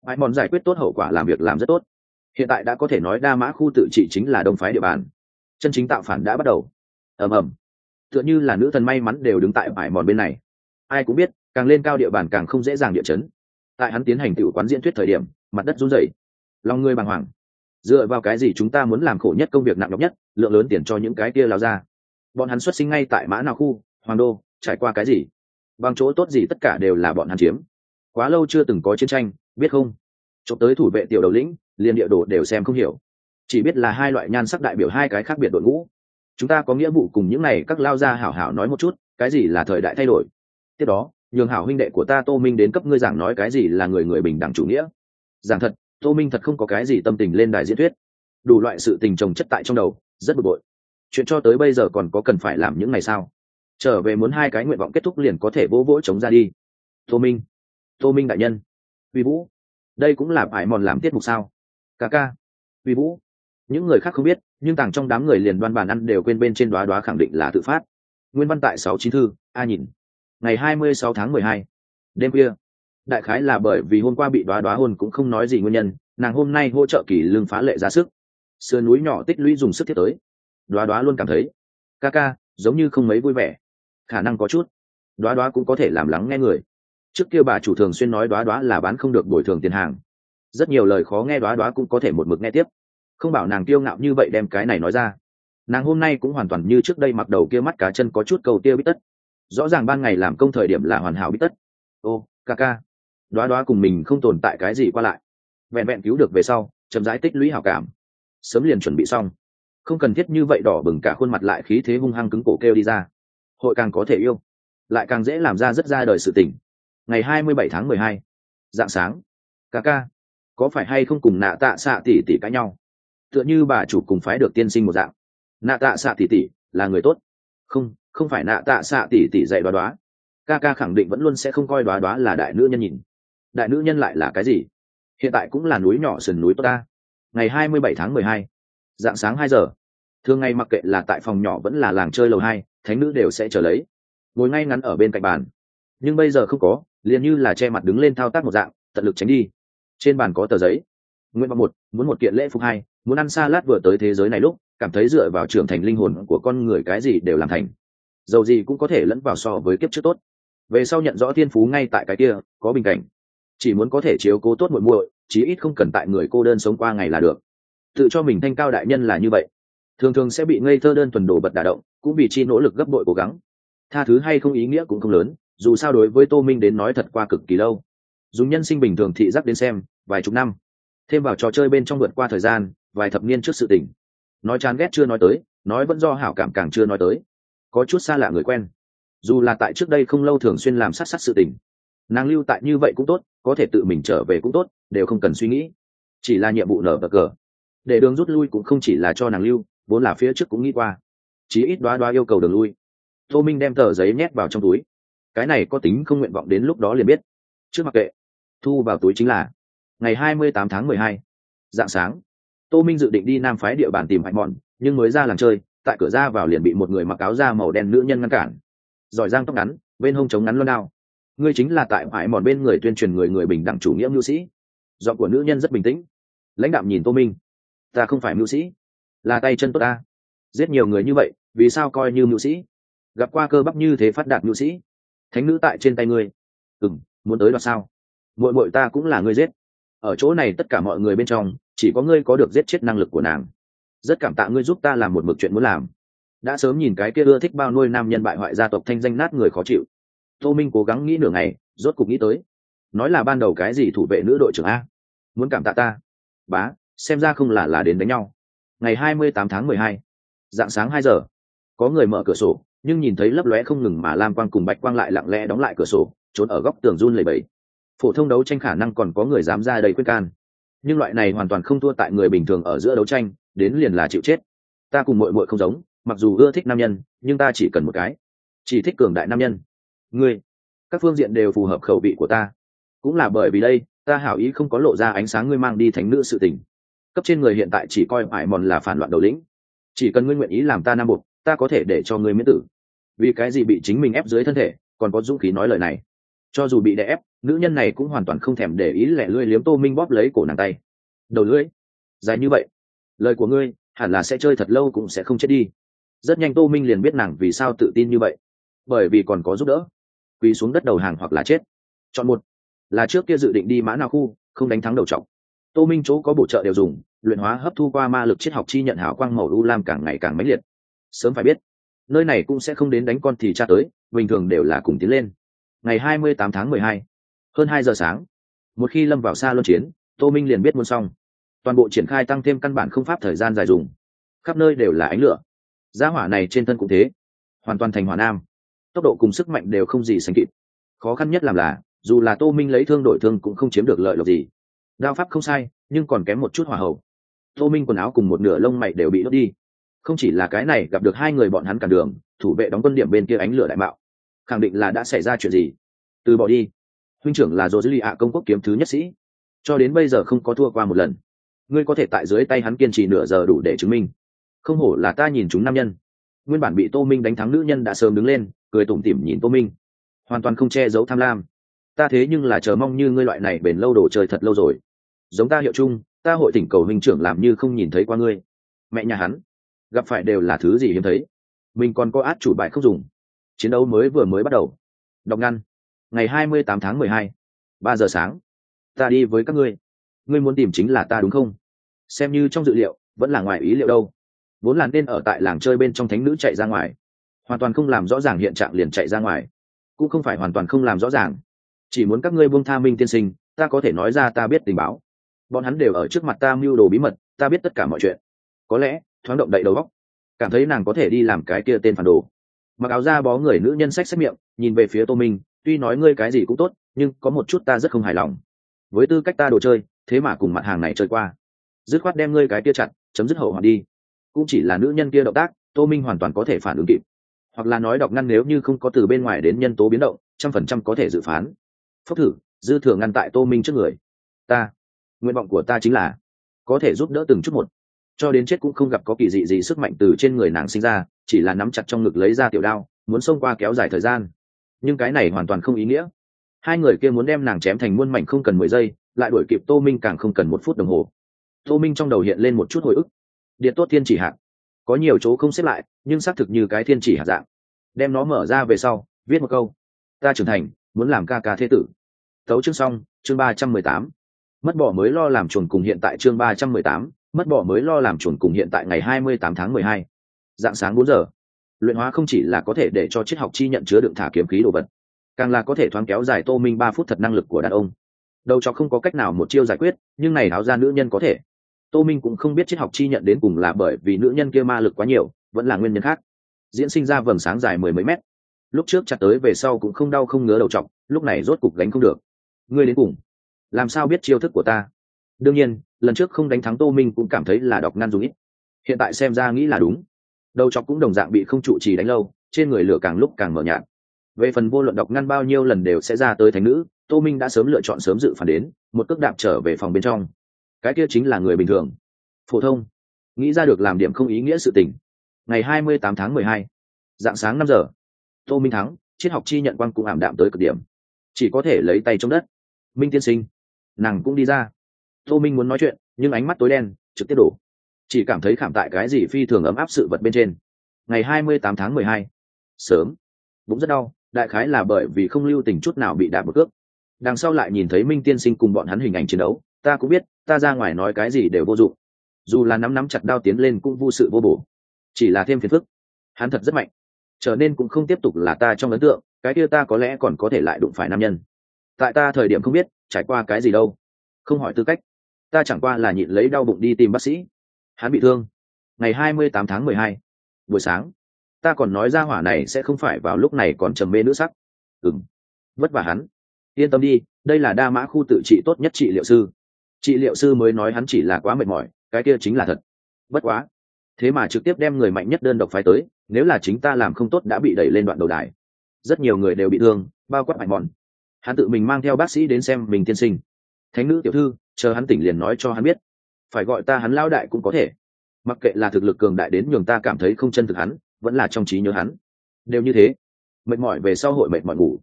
ai mòn giải quyết tốt hậu quả làm việc làm rất tốt. Hiện tại đã có thể nói đa mã khu tự trị chính là đông phái địa bàn. Chân chính tạo phản đã bắt đầu. Ầm ầm. Tựa như là nữ thần may mắn đều đứng tại bãi mòn bên này. Ai cũng biết, càng lên cao địa bàn càng không dễ dàng địa chấn. Tại hắn tiến hành tiểu quán diễn thuyết thời điểm, mặt đất run rẩy. Lòng người bàng hoàng. Dựa vào cái gì chúng ta muốn làm khổ nhất công việc nặng nhọc nhất, lượng lớn tiền cho những cái kia lao ra? Bọn hắn xuất sinh ngay tại mã nào khu, hoàng đô, trải qua cái gì? Bằng chỗ tốt gì tất cả đều là bọn hắn chiếm. Quá lâu chưa từng có chiến tranh, biết không? Trộm tới thủ vệ tiểu đầu lĩnh, liền địa đồ đều xem không hiểu. Chỉ biết là hai loại nhan sắc đại biểu hai cái khác biệt đội ngũ. Chúng ta có nghĩa vụ cùng những này, các lao gia hảo hảo nói một chút, cái gì là thời đại thay đổi? Tiếp đó, nhường hảo huynh đệ của ta tô minh đến cấp ngươi giảng nói cái gì là người người bình đẳng chủ nghĩa. Giảng thật, tô minh thật không có cái gì tâm tình lên đài diễn thuyết. Đủ loại sự tình trồng chất tại trong đầu, rất bực bội chuyện cho tới bây giờ còn có cần phải làm những ngày sao trở về muốn hai cái nguyện vọng kết thúc liền có thể vỗ vỗ chống ra đi. Tô minh. Tô minh đại nhân. Uy vũ. Đây cũng là phải mòn làm tiết mục sao? Ca ca. Uy vũ. Những người khác không biết, nhưng tàng trong đám người liền đoan bàn ăn đều quên bên trên đoá đoá khẳng định là tự phát. Nguyên văn tại sáu chín thư, a nhìn. Ngày hai mươi sáu tháng mười hai, đêm khuya. Đại khái là bởi vì hôm qua bị đoá đoá hôn cũng không nói gì nguyên nhân, nàng hôm nay hỗ trợ kỳ lương phá lệ ra sức. Sườn núi nhỏ tích lũy dùng sức thiết tới đoá đoá luôn cảm thấy, ca ca, giống như không mấy vui vẻ. Khả năng có chút. Đoá đoá cũng có thể làm lắng nghe người. Trước kia bà chủ thường xuyên nói đoá đoá là bán không được bồi thường tiền hàng. Rất nhiều lời khó nghe đoá đoá cũng có thể một mực nghe tiếp. Không bảo nàng kiêu ngạo như vậy đem cái này nói ra. Nàng hôm nay cũng hoàn toàn như trước đây mặc đầu kia mắt cá chân có chút cầu tiêu bít tất. Rõ ràng ban ngày làm công thời điểm là hoàn hảo bít tất. Ô, ca ca. Đoá đoá cùng mình không tồn tại cái gì qua lại. Vẹn vẹn cứu được về sau, chậm rãi tích lũy hảo cảm. Sớm liền chuẩn bị xong không cần thiết như vậy đỏ bừng cả khuôn mặt lại khí thế hung hăng cứng cổ kêu đi ra. Hội càng có thể yêu, lại càng dễ làm ra rất ra đời sự tình. Ngày hai mươi bảy tháng mười hai, dạng sáng, ca ca, có phải hay không cùng nạ tạ xạ tỉ tỉ cãi nhau? Tựa như bà chủ cùng phái được tiên sinh một dạng. Nạ tạ xạ tỉ tỉ, là người tốt. Không không phải nạ tạ xạ tỉ tỉ dạy đoá đoá. Ca ca khẳng định vẫn luôn sẽ không coi đoá đoá là đại nữ nhân nhìn. Đại nữ nhân lại là cái gì? Hiện tại cũng là núi nhỏ sườn núi tốt ta. Ngày hai mươi bảy tháng mười hai dạng sáng hai giờ. Thường ngày mặc kệ là tại phòng nhỏ vẫn là làng chơi lầu hai, thánh nữ đều sẽ trở lấy. Ngồi ngay ngắn ở bên cạnh bàn. Nhưng bây giờ không có, liền như là che mặt đứng lên thao tác một dạng, tận lực tránh đi. Trên bàn có tờ giấy. Nguyện vọng một, muốn một kiện lễ phục hai, muốn ăn xa lát vừa tới thế giới này lúc, cảm thấy dựa vào trưởng thành linh hồn của con người cái gì đều làm thành. Dầu gì cũng có thể lẫn vào so với kiếp trước tốt. Về sau nhận rõ thiên phú ngay tại cái kia, có bình cảnh. Chỉ muốn có thể chiếu cố tốt muội muội, chí ít không cần tại người cô đơn sống qua ngày là được tự cho mình thanh cao đại nhân là như vậy. Thường thường sẽ bị ngây thơ đơn thuần đồ bật đả động, cũng vì chi nỗ lực gấp bội cố gắng. Tha thứ hay không ý nghĩa cũng không lớn, dù sao đối với tô minh đến nói thật qua cực kỳ lâu. Dùng nhân sinh bình thường thị giác đến xem, vài chục năm. Thêm vào trò chơi bên trong vượt qua thời gian, vài thập niên trước sự tình. Nói chán ghét chưa nói tới, nói vẫn do hảo cảm càng chưa nói tới. Có chút xa lạ người quen. Dù là tại trước đây không lâu thường xuyên làm sát sát sự tình. Nàng lưu tại như vậy cũng tốt, có thể tự mình trở về cũng tốt, đều không cần suy nghĩ. Chỉ là nhiệm vụ nở bờ cờ để đường rút lui cũng không chỉ là cho nàng lưu, vốn là phía trước cũng nghĩ qua. Chí ít đoá đoá yêu cầu đường lui. Tô minh đem tờ giấy nhét vào trong túi. Cái này có tính không nguyện vọng đến lúc đó liền biết. Trước mặc kệ. Thu vào túi chính là ngày hai mươi tám tháng mười hai, dạng sáng. Tô minh dự định đi nam phái địa bàn tìm hạnh mọn, nhưng mới ra làng chơi, tại cửa ra vào liền bị một người mặc áo da màu đen nữ nhân ngăn cản. Giỏi giang tóc ngắn, bên hông chống ngắn luôn đao. Ngươi chính là tại hải mòn bên người tuyên truyền người người bình đẳng chủ nghĩa mưu sĩ. Giọng của nữ nhân rất bình tĩnh. Lãnh đạo nhìn tô minh ta không phải mưu sĩ. Là tay chân tốt ta. Giết nhiều người như vậy, vì sao coi như mưu sĩ? Gặp qua cơ bắp như thế phát đạt mưu sĩ. Thánh nữ tại trên tay ngươi. Ừ m muốn tới đoạt sao? Muội muội ta cũng là ngươi giết. Ở chỗ này tất cả mọi người bên trong, chỉ có ngươi có được giết chết năng lực của nàng. Rất cảm tạ ngươi giúp ta làm một mực chuyện muốn làm. Đã sớm nhìn cái kia ưa thích bao nuôi nam nhân bại hoại gia tộc thanh danh nát người khó chịu. Tô minh cố gắng nghĩ nửa ngày, rốt cục nghĩ tới. Nói là ban đầu cái gì thủ vệ nữ đội trưởng a? Muốn cảm tạ ta? Bá xem ra không là là đến đánh nhau. Ngày hai mươi tám tháng mười hai, dạng sáng hai giờ, có người mở cửa sổ, nhưng nhìn thấy lấp lóe không ngừng mà lam quang cùng bạch quang lại lặng lẽ đóng lại cửa sổ, trốn ở góc tường run lầy bẫy phổ thông đấu tranh khả năng còn có người dám ra đầy quyết can. Nhưng loại này hoàn toàn không thua tại người bình thường ở giữa đấu tranh, đến liền là chịu chết. Ta cùng mội mội không giống, mặc dù ưa thích nam nhân, nhưng ta chỉ cần một cái. Chỉ thích cường đại nam nhân. Ngươi, các phương diện đều phù hợp khẩu vị của ta. Cũng là bởi vì đây, ta hảo ý không có lộ ra ánh sáng ngươi mang đi thánh nữ sự tình cấp trên người hiện tại chỉ coi hải mòn là phản loạn đầu lĩnh. Chỉ cần ngươi nguyện ý làm ta nam buộc ta có thể để cho ngươi miễn tử. Vì cái gì bị chính mình ép dưới thân thể, còn có dũng khí nói lời này. Cho dù bị đè ép, nữ nhân này cũng hoàn toàn không thèm để ý lẻ lưỡi liếm tô minh bóp lấy cổ nàng tay. Đầu lưỡi, dài như vậy. Lời của ngươi, hẳn là sẽ chơi thật lâu cũng sẽ không chết đi. Rất nhanh tô minh liền biết nàng vì sao tự tin như vậy. Bởi vì còn có giúp đỡ. Quỳ xuống đất đầu hàng hoặc là chết. Chọn một, là trước kia dự định đi mã nào khu, không đánh thắng đầu trọng tô minh chỗ có bổ trợ đều dùng, luyện hóa hấp thu qua ma lực triết học chi nhận hảo quang màu u lam càng ngày càng mãnh liệt. Sớm phải biết, nơi này cũng sẽ không đến đánh con thì cha tới, bình thường đều là cùng tiến lên. Ngày hai mươi tám tháng mười hai, hơn hai giờ sáng, một khi lâm vào xa luân chiến, tô minh liền biết muốn xong. Toàn bộ triển khai tăng thêm căn bản không pháp thời gian dài dùng. Khắp nơi đều là ánh lửa. Giá hỏa này trên thân cũng thế, hoàn toàn thành hỏa nam. Tốc độ cùng sức mạnh đều không gì sánh kịp. Khó khăn nhất làm là, dù là tô minh lấy thương đổi thương cũng không chiếm được lợi lộc gì đao pháp không sai, nhưng còn kém một chút hỏa hậu tô minh quần áo cùng một nửa lông mày đều bị đốt đi. Không chỉ là cái này, gặp được hai người bọn hắn cản đường, thủ vệ đóng quân điểm bên kia ánh lửa đại mạo. Khẳng định là đã xảy ra chuyện gì? Từ bỏ đi. Huynh trưởng là dô dữ lì ạ công quốc kiếm thứ nhất sĩ. Cho đến bây giờ không có thua qua một lần. Ngươi có thể tại dưới tay hắn kiên trì nửa giờ đủ để chứng minh. Không hổ là ta nhìn chúng nam nhân. Nguyên bản bị tô minh đánh thắng nữ nhân đã sớm đứng lên, cười tủm tỉm nhìn tô minh. Hoàn toàn không che giấu tham lam. Ta thế nhưng là chờ mong như ngươi loại này bền lâu đồ chơi thật lâu rồi giống ta hiệu chung, ta hội tỉnh cầu huynh trưởng làm như không nhìn thấy qua ngươi. Mẹ nhà hắn, gặp phải đều là thứ gì hiếm thấy. Mình còn có át chủ bài không dùng. Chiến đấu mới vừa mới bắt đầu. Đọc ngăn. Ngày hai mươi tám tháng mười hai, ba giờ sáng. Ta đi với các ngươi. Ngươi muốn tìm chính là ta đúng không? Xem như trong dự liệu, vẫn là ngoài ý liệu đâu. Vốn là nên ở tại làng chơi bên trong thánh nữ chạy ra ngoài. Hoàn toàn không làm rõ ràng hiện trạng liền chạy ra ngoài. Cũng không phải hoàn toàn không làm rõ ràng. Chỉ muốn các ngươi buông tha minh tiên sinh, ta có thể nói ra ta biết tình báo bọn hắn đều ở trước mặt ta mưu đồ bí mật, ta biết tất cả mọi chuyện. Có lẽ, thoáng động đậy đầu góc cảm thấy nàng có thể đi làm cái kia tên phản đồ. Mặc áo da bó người nữ nhân sách xét miệng, nhìn về phía tô minh, tuy nói ngươi cái gì cũng tốt, nhưng có một chút ta rất không hài lòng. Với tư cách ta đồ chơi, thế mà cùng mặt hàng này chơi qua. Dứt khoát đem ngươi cái kia chặt, chấm dứt hậu hoạn đi. Cũng chỉ là nữ nhân kia động tác, tô minh hoàn toàn có thể phản ứng kịp. Hoặc là nói đọc ngăn nếu như không có từ bên ngoài đến nhân tố biến động, trăm phần trăm có thể dự phán. Phốc thử, dư thừa ngăn tại tô minh trước người. Ta nguyện vọng của ta chính là có thể giúp đỡ từng chút một. Cho đến chết cũng không gặp có kỳ dị gì sức mạnh từ trên người nàng sinh ra, chỉ là nắm chặt trong ngực lấy ra tiểu đao, muốn xông qua kéo dài thời gian. Nhưng cái này hoàn toàn không ý nghĩa. Hai người kia muốn đem nàng chém thành muôn mảnh không cần mười giây, lại đuổi kịp tô minh càng không cần một phút đồng hồ. Tô minh trong đầu hiện lên một chút hồi ức. Điện tốt thiên chỉ hạng có nhiều chỗ không xếp lại, nhưng xác thực như cái thiên chỉ hạt dạng. Đem nó mở ra về sau, viết một câu. Ta trưởng thành, muốn làm ca ca thế tử. Tấu chương xong, chương ba trăm mười tám mất bỏ mới lo làm chuồn cùng hiện tại chương ba trăm mười tám mất bỏ mới lo làm chuồn cùng hiện tại ngày hai mươi tám tháng mười hai. Dạng sáng bốn giờ luyện hóa không chỉ là có thể để cho triết học chi nhận chứa đựng thả kiếm khí đồ vật càng là có thể thoáng kéo dài tô minh ba phút thật năng lực của đàn ông. Đầu cho không có cách nào một chiêu giải quyết nhưng này áo ra nữ nhân có thể. Tô minh cũng không biết triết học chi nhận đến cùng là bởi vì nữ nhân kia ma lực quá nhiều vẫn là nguyên nhân khác. Diễn sinh ra vầng sáng dài mười mấy mét. Lúc trước chặt tới về sau cũng không đau không ngứa đầu trọng, lúc này rốt cục gánh không được. Ngươi đến cùng làm sao biết chiêu thức của ta? Đương nhiên, lần trước không đánh thắng tô minh cũng cảm thấy là đọc ngăn dùng ít. Hiện tại xem ra nghĩ là đúng. Đầu chọc cũng đồng dạng bị không trụ trì đánh lâu, trên người lửa càng lúc càng mở nhạt. Về phần vô luận đọc ngăn bao nhiêu lần đều sẽ ra tới thành nữ, tô minh đã sớm lựa chọn sớm dự phản đến, một cước đạp trở về phòng bên trong. Cái kia chính là người bình thường. Phổ thông. Nghĩ ra được làm điểm không ý nghĩa sự tình. Ngày hai mươi tám tháng mười hai, dạng sáng năm giờ, tô minh thắng, triết học chi nhận quang cũng ảm đạm tới cực điểm. Chỉ có thể lấy tay trong đất. Minh tiên sinh nàng cũng đi ra. Tô minh muốn nói chuyện, nhưng ánh mắt tối đen, trực tiếp đổ. Chỉ cảm thấy khảm tại cái gì phi thường ấm áp sự vật bên trên. Ngày hai mươi tám tháng mười hai, sớm. Bụng rất đau, đại khái là bởi vì không lưu tình chút nào bị đạp một cước. Đằng sau lại nhìn thấy minh tiên sinh cùng bọn hắn hình ảnh chiến đấu, ta cũng biết, ta ra ngoài nói cái gì đều vô dụng. Dù là nắm nắm chặt đao tiến lên cũng vô sự vô bổ. Chỉ là thêm phiền phức. Hắn thật rất mạnh. Trở nên cũng không tiếp tục là ta trong ấn tượng, cái kia ta có lẽ còn có thể lại đụng phải nam nhân tại ta thời điểm không biết, trải qua cái gì đâu. Không hỏi tư cách. Ta chẳng qua là nhịn lấy đau bụng đi tìm bác sĩ. Hắn bị thương. Ngày hai mươi tám tháng mười hai, buổi sáng. Ta còn nói ra hỏa này sẽ không phải vào lúc này còn trầm mê nữ sắc. Ừng vất vả hắn. Yên tâm đi, đây là đa mã khu tự trị tốt nhất trị liệu sư. Trị liệu sư mới nói hắn chỉ là quá mệt mỏi, cái kia chính là thật. Bất quá. Thế mà trực tiếp đem người mạnh nhất đơn độc phái tới, nếu là chính ta làm không tốt đã bị đẩy lên đoạn đầu đài. Rất nhiều người đều bị thương, bao quát mạnh mòn hắn tự mình mang theo bác sĩ đến xem mình tiên sinh. Thánh nữ tiểu thư, chờ hắn tỉnh liền nói cho hắn biết. Phải gọi ta hắn lao đại cũng có thể. Mặc kệ là thực lực cường đại đến nhường ta cảm thấy không chân thực hắn, vẫn là trong trí nhớ hắn. Đều như thế. Mệt mỏi về sau hội mệt mỏi ngủ.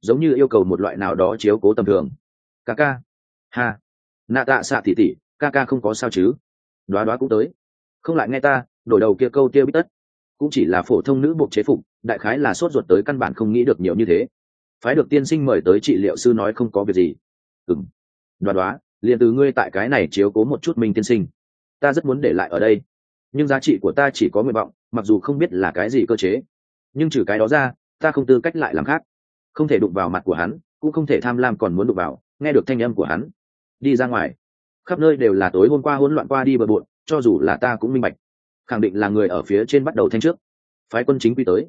Giống như yêu cầu một loại nào đó chiếu cố tầm thường. Ca ca. Ha. Nạ tạ xạ tỉ tỉ, ca ca không có sao chứ? Đoá đoá cũng tới. Không lại nghe ta, đổi đầu kia câu tiêu bít tất. Cũng chỉ là phổ thông nữ buộc chế phục, đại khái là sốt ruột tới căn bản không nghĩ được nhiều như thế phái được tiên sinh mời tới trị liệu sư nói không có việc gì. Ừng đoá đoá, liền từ ngươi tại cái này chiếu cố một chút mình tiên sinh. Ta rất muốn để lại ở đây. Nhưng giá trị của ta chỉ có nguyện vọng, mặc dù không biết là cái gì cơ chế. Nhưng trừ cái đó ra, ta không tư cách lại làm khác. Không thể đụng vào mặt của hắn, cũng không thể tham lam còn muốn đụng vào, nghe được thanh âm của hắn. Đi ra ngoài. Khắp nơi đều là tối hôm qua hỗn loạn qua đi bờ bộn, cho dù là ta cũng minh bạch. Khẳng định là người ở phía trên bắt đầu thanh trước. Phái quân chính quy tới.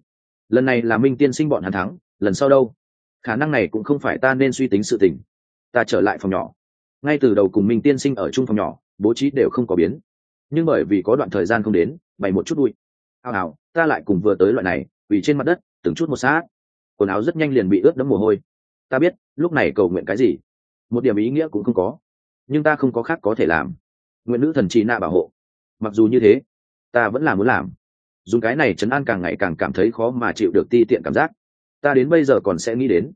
Lần này là minh tiên sinh bọn hắn thắng, lần sau đâu? Khả năng này cũng không phải ta nên suy tính sự tình. Ta trở lại phòng nhỏ. Ngay từ đầu cùng minh tiên sinh ở chung phòng nhỏ, bố trí đều không có biến. Nhưng bởi vì có đoạn thời gian không đến, bày một chút vui. Hào hào, ta lại cùng vừa tới loại này vì trên mặt đất, từng chút một sát. Quần áo rất nhanh liền bị ướt đẫm mồ hôi. Ta biết, lúc này cầu nguyện cái gì? Một điểm ý nghĩa cũng không có. Nhưng ta không có khác có thể làm. Nguyện nữ thần trì nạ bảo hộ. Mặc dù như thế, ta vẫn là muốn làm. Dùng cái này chấn an càng ngày càng cảm thấy khó mà chịu được ti tiện cảm giác ta đến bây giờ còn sẽ nghĩ đến.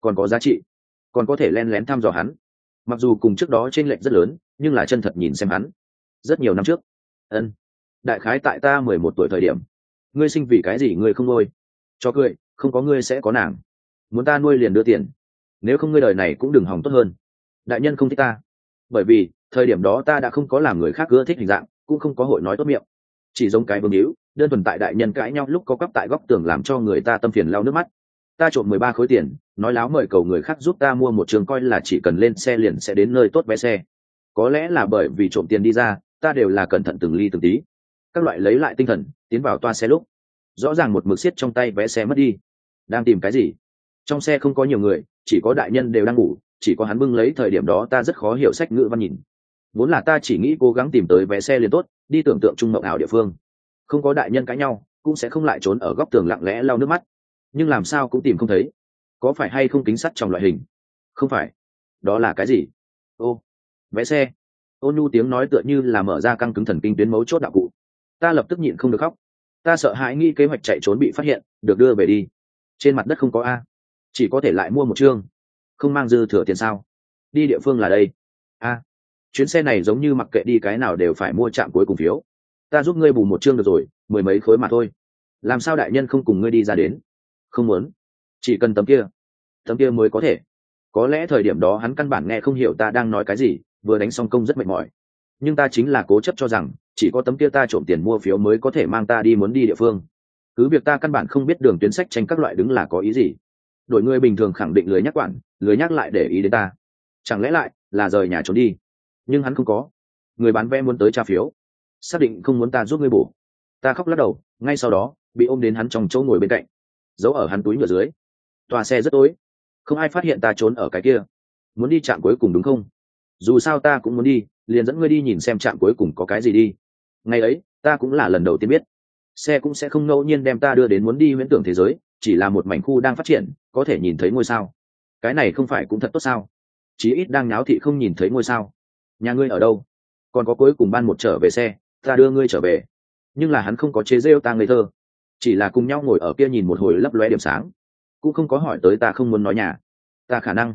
Còn có giá trị. Còn có thể len lén thăm dò hắn. Mặc dù cùng trước đó t r ê n lệch rất lớn, nhưng là chân thật nhìn xem hắn. Rất nhiều năm trước. Ân. Đại khái tại ta mười một tuổi thời điểm. Ngươi sinh vì cái gì ngươi không nuôi? Cho cười, không có ngươi sẽ có nàng. Muốn ta nuôi liền đưa tiền. Nếu không ngươi đời này cũng đừng hỏng tốt hơn. Đại nhân không thích ta. Bởi vì, thời điểm đó ta đã không có làm người khác ưa thích hình dạng, cũng không có hội nói tốt miệng. Chỉ giống cái vương hữu, đơn thuần tại đại nhân cãi nhau lúc có cắp tại góc tường làm cho người ta tâm phiền lau nước mắt ta trộm mười ba khối tiền, nói láo mời cầu người khác giúp ta mua một trường coi là chỉ cần lên xe liền sẽ đến nơi tốt vé xe. Có lẽ là bởi vì trộm tiền đi ra, ta đều là cẩn thận từng ly từng tí. Các loại lấy lại tinh thần, tiến vào toa xe lúc, rõ ràng một mực xiết trong tay vé xe mất đi. Đang tìm cái gì? Trong xe không có nhiều người, chỉ có đại nhân đều đang ngủ, chỉ có hắn bưng lấy thời điểm đó ta rất khó hiểu sách ngữ văn nhìn. Vốn là ta chỉ nghĩ cố gắng tìm tới vé xe liền tốt, đi tưởng tượng trung mộng ảo địa phương. Không có đại nhân cãi nhau, cũng sẽ không lại trốn ở góc tường lặng lẽ lau nước mắt nhưng làm sao cũng tìm không thấy. Có phải hay không kính sắt trong loại hình? Không phải. Đó là cái gì? Ô, vé xe. Ô nhu tiếng nói tựa như là mở ra căng cứng thần kinh tuyến mấu chốt đạo cụ. Ta lập tức nhịn không được khóc. Ta sợ hãi nghĩ kế hoạch chạy trốn bị phát hiện, được đưa về đi. Trên mặt đất không có a. Chỉ có thể lại mua một chương. Không mang dư thừa tiền sao? Đi địa phương là đây. A. Chuyến xe này giống như mặc kệ đi cái nào đều phải mua trạm cuối cùng phiếu. Ta giúp ngươi bù một chương được rồi, mười mấy khối mà thôi. Làm sao đại nhân không cùng ngươi đi ra đến? Không muốn. Chỉ cần tấm kia tấm kia mới có thể. Có lẽ thời điểm đó hắn căn bản nghe không hiểu ta đang nói cái gì, vừa đánh xong công rất mệt mỏi. Nhưng ta chính là cố chấp cho rằng, chỉ có tấm kia ta trộm tiền mua phiếu mới có thể mang ta đi muốn đi địa phương. Cứ việc ta căn bản không biết đường tuyến sách tranh các loại đứng là có ý gì. Đội người bình thường khẳng định lười nhắc quản, lười nhắc lại để ý đến ta. Chẳng lẽ lại là rời nhà trốn đi? Nhưng hắn không có. Người bán vé muốn tới tra phiếu. Xác định không muốn ta giúp ngươi bổ. Ta khóc lắc đầu, ngay sau đó, bị ôm đến hắn trong chỗ ngồi bên cạnh giấu ở hắn túi ngựa dưới. Tòa xe rất tối. Không ai phát hiện ta trốn ở cái kia. Muốn đi trạm cuối cùng đúng không? Dù sao ta cũng muốn đi, liền dẫn ngươi đi nhìn xem trạm cuối cùng có cái gì đi. Ngày ấy, ta cũng là lần đầu tiên biết. Xe cũng sẽ không ngẫu nhiên đem ta đưa đến muốn đi huyễn tưởng thế giới, chỉ là một mảnh khu đang phát triển, có thể nhìn thấy ngôi sao. Cái này không phải cũng thật tốt sao? Chí ít đang nháo thị không nhìn thấy ngôi sao. Nhà ngươi ở đâu? Còn có cuối cùng ban một trở về xe, ta đưa ngươi trở về. Nhưng là hắn không có chế rêu ta ngây thơ chỉ là cùng nhau ngồi ở kia nhìn một hồi lấp lóe điểm sáng. Cũng không có hỏi tới ta không muốn nói nhà. Ta khả năng.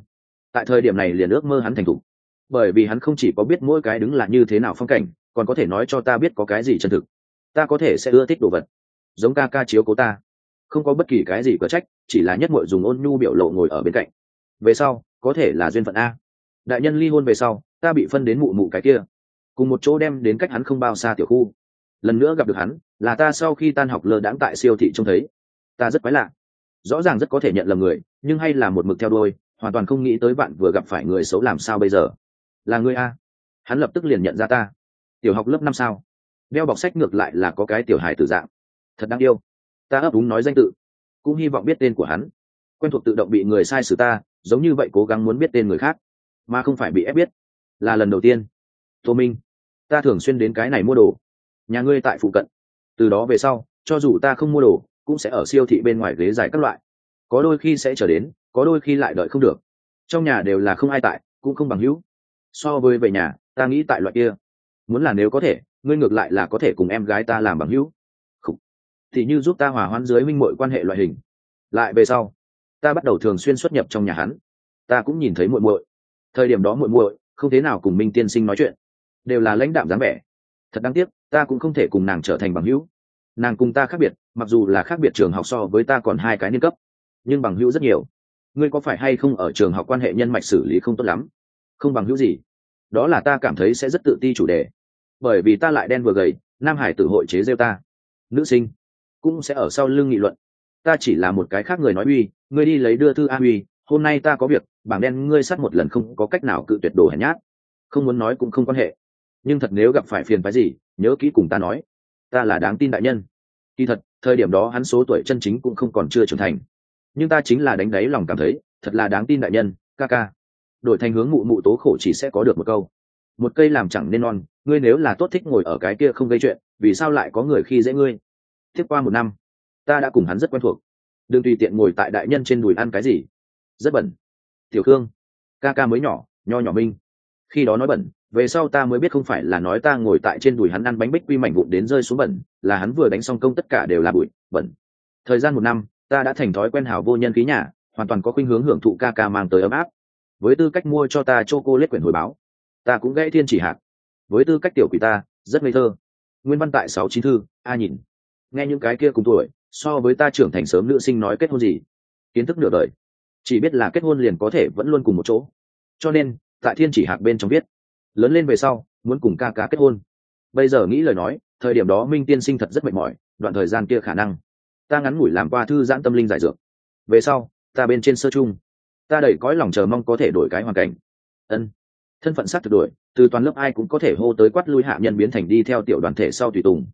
Tại thời điểm này liền ước mơ hắn thành thục. Bởi vì hắn không chỉ có biết mỗi cái đứng là như thế nào phong cảnh, còn có thể nói cho ta biết có cái gì chân thực. Ta có thể sẽ ưa thích đồ vật. Giống ca ca chiếu cố ta. Không có bất kỳ cái gì có trách chỉ là nhất mội dùng ôn nhu biểu lộ ngồi ở bên cạnh. Về sau, có thể là duyên phận a. Đại nhân ly hôn về sau, ta bị phân đến mụ mụ cái kia. Cùng một chỗ đem đến cách hắn không bao xa tiểu khu lần nữa gặp được hắn, là ta sau khi tan học lơ đãng tại siêu thị trông thấy. Ta rất quái lạ. Rõ ràng rất có thể nhận lầm người, nhưng hay là một mực theo đôi hoàn toàn không nghĩ tới bạn vừa gặp phải người xấu làm sao bây giờ. Là người a. Hắn lập tức liền nhận ra ta. Tiểu học lớp năm sao? Đeo bọc sách ngược lại là có cái tiểu hài tử dạng. Thật đáng yêu. Ta ấp úng nói danh tự. Cũng hy vọng biết tên của hắn. Quen thuộc tự động bị người sai xử ta, giống như vậy cố gắng muốn biết tên người khác. Mà không phải bị ép biết. Là lần đầu tiên. Tô minh, ta thường xuyên đến cái này mua đồ nhà ngươi tại phụ cận. Từ đó về sau, cho dù ta không mua đồ, cũng sẽ ở siêu thị bên ngoài ghế dài các loại. Có đôi khi sẽ trở đến, có đôi khi lại đợi không được. Trong nhà đều là không ai tại, cũng không bằng hữu. So với về nhà, ta nghĩ tại loại kia. Muốn là nếu có thể, ngươi ngược lại là có thể cùng em gái ta làm bằng hữu. Khủ. thì như giúp ta hòa hoãn dưới minh mội quan hệ loại hình. Lại về sau, ta bắt đầu thường xuyên xuất nhập trong nhà hắn. Ta cũng nhìn thấy muội muội. Thời điểm đó muội muội không thế nào cùng minh tiên sinh nói chuyện. Đều là lãnh đạm dáng vẻ. Thật đáng tiếc ta cũng không thể cùng nàng trở thành bằng hữu. Nàng cùng ta khác biệt, mặc dù là khác biệt trường học so với ta còn hai cái niên cấp, nhưng bằng hữu rất nhiều. Ngươi có phải hay không ở trường học quan hệ nhân mạch xử lý không tốt lắm? Không bằng hữu gì? Đó là ta cảm thấy sẽ rất tự ti chủ đề. Bởi vì ta lại đen vừa gầy, nam hải tự hội chế rêu ta. Nữ sinh cũng sẽ ở sau lưng nghị luận. Ta chỉ là một cái khác người nói uy, ngươi đi lấy đưa thư a uy, hôm nay ta có việc, bảng đen ngươi sát một lần không có cách nào cự tuyệt đồ hèn nhát. Không muốn nói cũng không quan hệ nhưng thật nếu gặp phải phiền phái gì, nhớ kỹ cùng ta nói. Ta là đáng tin đại nhân. Kỳ thật, thời điểm đó hắn số tuổi chân chính cũng không còn chưa trưởng thành. Nhưng ta chính là đánh đáy lòng cảm thấy, thật là đáng tin đại nhân, ca ca. Đổi thành hướng mụ mụ tố khổ chỉ sẽ có được một câu. Một cây làm chẳng nên non, ngươi nếu là tốt thích ngồi ở cái kia không gây chuyện, vì sao lại có người khi dễ ngươi? Tiếp qua một năm, ta đã cùng hắn rất quen thuộc. Đừng tùy tiện ngồi tại đại nhân trên đùi ăn cái gì. Rất bẩn. Tiểu khương, ca ca mới nhỏ, nho nhỏ minh. Khi đó nói bẩn về sau ta mới biết không phải là nói ta ngồi tại trên đùi hắn ăn bánh bích quy mảnh vụn đến rơi xuống bẩn, là hắn vừa đánh xong công tất cả đều là bụi, bẩn. Thời gian một năm, ta đã thành thói quen hảo vô nhân khí nhà, hoàn toàn có khuynh hướng hưởng thụ ca ca mang tới ấm áp. Với tư cách mua cho ta chô cô lết quyển hồi báo, ta cũng gãy thiên chỉ hạt với tư cách tiểu quỷ ta, rất ngây thơ. Nguyên văn tại sáu chín thư, a nhìn. Nghe những cái kia cùng tuổi, so với ta trưởng thành sớm nữ sinh nói kết hôn gì? Kiến thức nửa đời. Chỉ biết là kết hôn liền có thể vẫn luôn cùng một chỗ. Cho nên, tại thiên chỉ hạc bên trong viết lớn lên về sau, muốn cùng ca ca kết hôn. Bây giờ nghĩ lời nói, thời điểm đó minh tiên sinh thật rất mệt mỏi, đoạn thời gian kia khả năng, ta ngắn ngủi làm qua thư giãn tâm linh giải dược. Về sau, ta bên trên sơ chung. Ta đẩy cõi lòng chờ mong có thể đổi cái hoàn cảnh. Ân. Thân phận sát thực đổi, từ toàn lớp ai cũng có thể hô tới quát lui hạ nhân biến thành đi theo tiểu đoàn thể sau tùy tùng.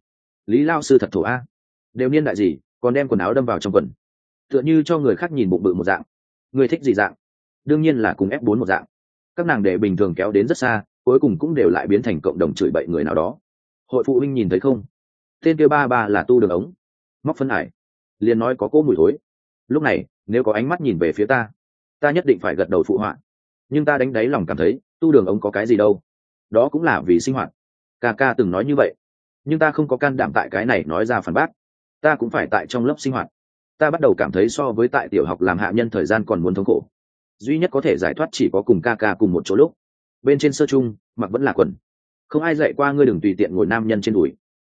Lý lao sư thật thổ a. Đều niên đại gì, còn đem quần áo đâm vào trong quần. Tựa như cho người khác nhìn bụng bự một dạng. Người thích gì dạng? Đương nhiên là cùng ép bốn một dạng. Các nàng để bình thường kéo đến rất xa cuối cùng cũng đều lại biến thành cộng đồng chửi bậy người nào đó. Hội phụ huynh nhìn thấy không? Tên kia ba ba là tu đường ống. Móc phân hải liền nói có cỗ mùi thối. Lúc này, nếu có ánh mắt nhìn về phía ta ta nhất định phải gật đầu phụ họa. Nhưng ta đánh đáy lòng cảm thấy, tu đường ống có cái gì đâu. Đó cũng là vì sinh hoạt. Ca ca từng nói như vậy. Nhưng ta không có can đảm tại cái này nói ra phản bác. Ta cũng phải tại trong lớp sinh hoạt. Ta bắt đầu cảm thấy so với tại tiểu học làm hạ nhân thời gian còn muốn thống khổ. Duy nhất có thể giải thoát chỉ có cùng ca ca cùng một chỗ lúc bên trên sơ chung mặc vẫn là quần. Không ai dạy qua ngươi đừng tùy tiện ngồi nam nhân trên đùi.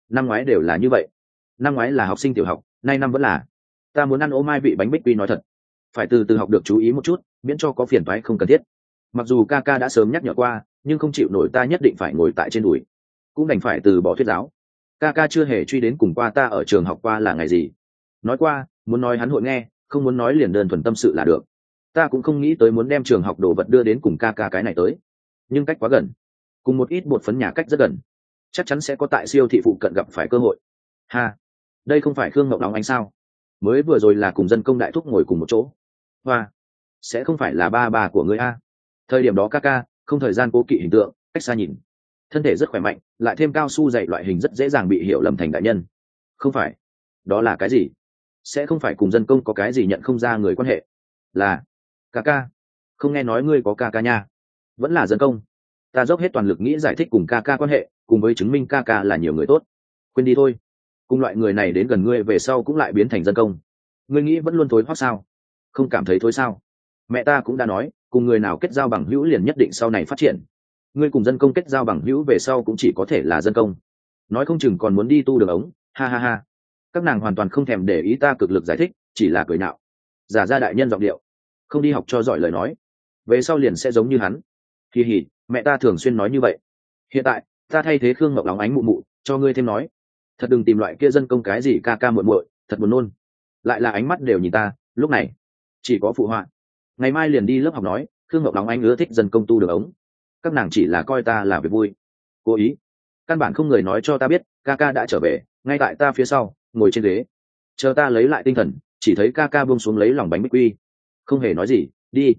Năm ngoái đều là như vậy. Năm ngoái là học sinh tiểu học, nay năm vẫn là. Ta muốn ăn ô mai vị bánh bích quy nói thật. Phải từ từ học được chú ý một chút, miễn cho có phiền toái không cần thiết. Mặc dù ca ca đã sớm nhắc nhở qua, nhưng không chịu nổi ta nhất định phải ngồi tại trên đùi. Cũng đành phải từ bỏ thuyết giáo. Ca ca chưa hề truy đến cùng qua ta ở trường học qua là ngày gì. Nói qua, muốn nói hắn hội nghe, không muốn nói liền đơn thuần tâm sự là được. Ta cũng không nghĩ tới muốn đem trường học đồ vật đưa đến cùng ca ca cái này tới nhưng cách quá gần, cùng một ít bột phấn nhà cách rất gần, chắc chắn sẽ có tại siêu thị phụ cận gặp phải cơ hội. Ha, đây không phải khương ngọc đóng anh sao? Mới vừa rồi là cùng dân công đại thúc ngồi cùng một chỗ. Hoa, sẽ không phải là ba bà của người a? Thời điểm đó ca ca, không thời gian cố kỵ hình tượng, cách xa nhìn. Thân thể rất khỏe mạnh, lại thêm cao su dày loại hình rất dễ dàng bị hiểu lầm thành đại nhân. Không phải. Đó là cái gì? Sẽ không phải cùng dân công có cái gì nhận không ra người quan hệ. Là, ca ca, không nghe nói ngươi có ca ca nha vẫn là dân công. Ta dốc hết toàn lực nghĩ giải thích cùng ca ca quan hệ, cùng với chứng minh ca ca là nhiều người tốt. Quên đi thôi. Cùng loại người này đến gần ngươi về sau cũng lại biến thành dân công. Ngươi nghĩ vẫn luôn thối hoác sao? Không cảm thấy thối sao? Mẹ ta cũng đã nói, cùng người nào kết giao bằng hữu liền nhất định sau này phát triển. Ngươi cùng dân công kết giao bằng hữu về sau cũng chỉ có thể là dân công. Nói không chừng còn muốn đi tu đường ống. Ha ha ha. Các nàng hoàn toàn không thèm để ý ta cực lực giải thích, chỉ là cười nạo. Giả ra đại nhân giọng điệu. Không đi học cho giỏi lời nói. Về sau liền sẽ giống như hắn kỳ hỉ mẹ ta thường xuyên nói như vậy. Hiện tại, ta thay thế khương ngọc lóng ánh mụ mụ, cho ngươi thêm nói. Thật đừng tìm loại kia dân công cái gì ca ca muộn muội, thật buồn nôn. Lại là ánh mắt đều nhìn ta, lúc này, chỉ có phụ họa. Ngày mai liền đi lớp học nói, khương ngọc lóng ánh ưa thích dân công tu đường ống. Các nàng chỉ là coi ta là việc vui. Cố ý. Căn bản không người nói cho ta biết, ca ca đã trở về, ngay tại ta phía sau, ngồi trên ghế. Chờ ta lấy lại tinh thần, chỉ thấy ca ca buông xuống lấy lòng bánh bích quy. Không hề nói gì, đi.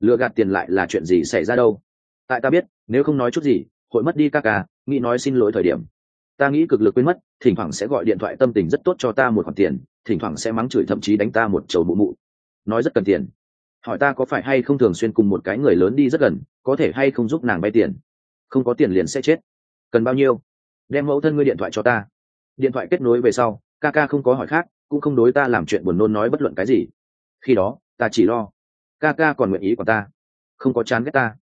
Lừa gạt tiền lại là chuyện gì xảy ra đâu? Tại ta biết, nếu không nói chút gì, hội mất đi ca ca, nghĩ nói xin lỗi thời điểm. Ta nghĩ cực lực quên mất, thỉnh thoảng sẽ gọi điện thoại tâm tình rất tốt cho ta một khoản tiền, thỉnh thoảng sẽ mắng chửi thậm chí đánh ta một chầu mụ mụ. Nói rất cần tiền. Hỏi ta có phải hay không thường xuyên cùng một cái người lớn đi rất gần, có thể hay không giúp nàng bay tiền. Không có tiền liền sẽ chết. Cần bao nhiêu? Đem mẫu thân ngươi điện thoại cho ta. Điện thoại kết nối về sau, ca ca không có hỏi khác, cũng không đối ta làm chuyện buồn nôn nói bất luận cái gì. Khi đó, ta chỉ lo. Ca ca còn nguyện ý của ta. Không có chán ghét ta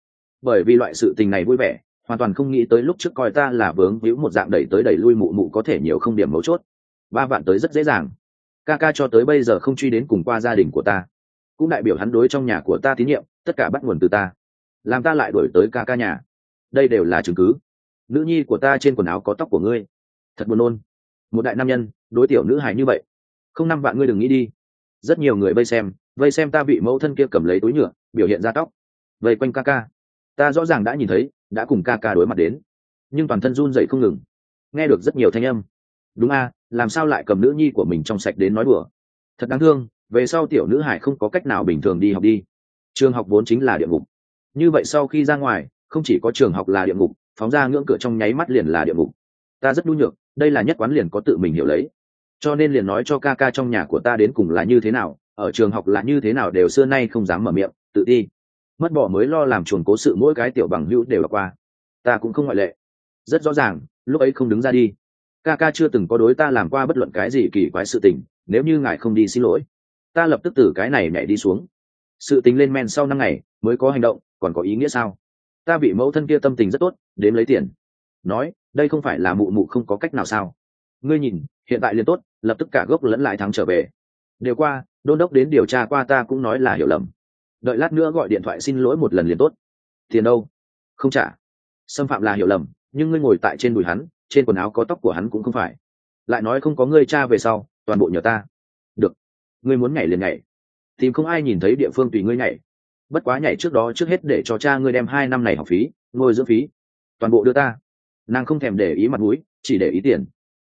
bởi vì loại sự tình này vui vẻ, hoàn toàn không nghĩ tới lúc trước coi ta là vướng víu một dạng đẩy tới đẩy lui mụ mụ có thể nhiều không điểm mấu chốt. Ba vạn tới rất dễ dàng. Ca ca cho tới bây giờ không truy đến cùng qua gia đình của ta. Cũng đại biểu hắn đối trong nhà của ta tín nhiệm, tất cả bắt nguồn từ ta. Làm ta lại đổi tới ca ca nhà. Đây đều là chứng cứ. Nữ nhi của ta trên quần áo có tóc của ngươi. Thật buồn nôn. Một đại nam nhân, đối tiểu nữ hài như vậy. Không năm vạn ngươi đừng nghĩ đi. Rất nhiều người vây xem vây xem ta bị mẫu thân kia cầm lấy túi nhựa, biểu hiện ra tóc. Vây quanh ca ca ta rõ ràng đã nhìn thấy, đã cùng ca ca đối mặt đến. Nhưng toàn thân run dậy không ngừng. Nghe được rất nhiều thanh âm. Đúng a, làm sao lại cầm nữ nhi của mình trong sạch đến nói đùa? Thật đáng thương, về sau tiểu nữ hải không có cách nào bình thường đi học đi. Trường học vốn chính là địa ngục. Như vậy sau khi ra ngoài, không chỉ có trường học là địa ngục, phóng ra ngưỡng cửa trong nháy mắt liền là địa ngục. Ta rất nhu nhược, đây là nhất quán liền có tự mình hiểu lấy. Cho nên liền nói cho ca ca trong nhà của ta đến cùng là như thế nào, ở trường học là như thế nào đều xưa nay không dám mở miệng, tự ti mất bỏ mới lo làm chuồn cố sự mỗi cái tiểu bằng hữu đều đọc qua. Ta cũng không ngoại lệ. Rất rõ ràng, lúc ấy không đứng ra đi. Ca ca chưa từng có đối ta làm qua bất luận cái gì kỳ quái sự tình, nếu như ngài không đi xin lỗi. Ta lập tức từ cái này nhảy đi xuống. Sự tình lên men sau năm ngày, mới có hành động, còn có ý nghĩa sao? Ta bị mẫu thân kia tâm tình rất tốt, đến lấy tiền. Nói, đây không phải là mụ mụ không có cách nào sao? Ngươi nhìn, hiện tại liền tốt, lập tức cả gốc lẫn lại thắng trở về. Đều qua, đôn đốc đến điều tra qua ta cũng nói là hiểu lầm đợi lát nữa gọi điện thoại xin lỗi một lần liền tốt. Tiền đâu? Không trả. Xâm phạm là hiểu lầm, nhưng ngươi ngồi tại trên đùi hắn, trên quần áo có tóc của hắn cũng không phải. Lại nói không có ngươi cha về sau, toàn bộ nhờ ta. Được. Ngươi muốn nhảy liền nhảy. Tìm không ai nhìn thấy địa phương tùy ngươi nhảy. Bất quá nhảy trước đó trước hết để cho cha ngươi đem hai năm này học phí, nuôi dưỡng phí. Toàn bộ đưa ta. Nàng không thèm để ý mặt mũi, chỉ để ý tiền.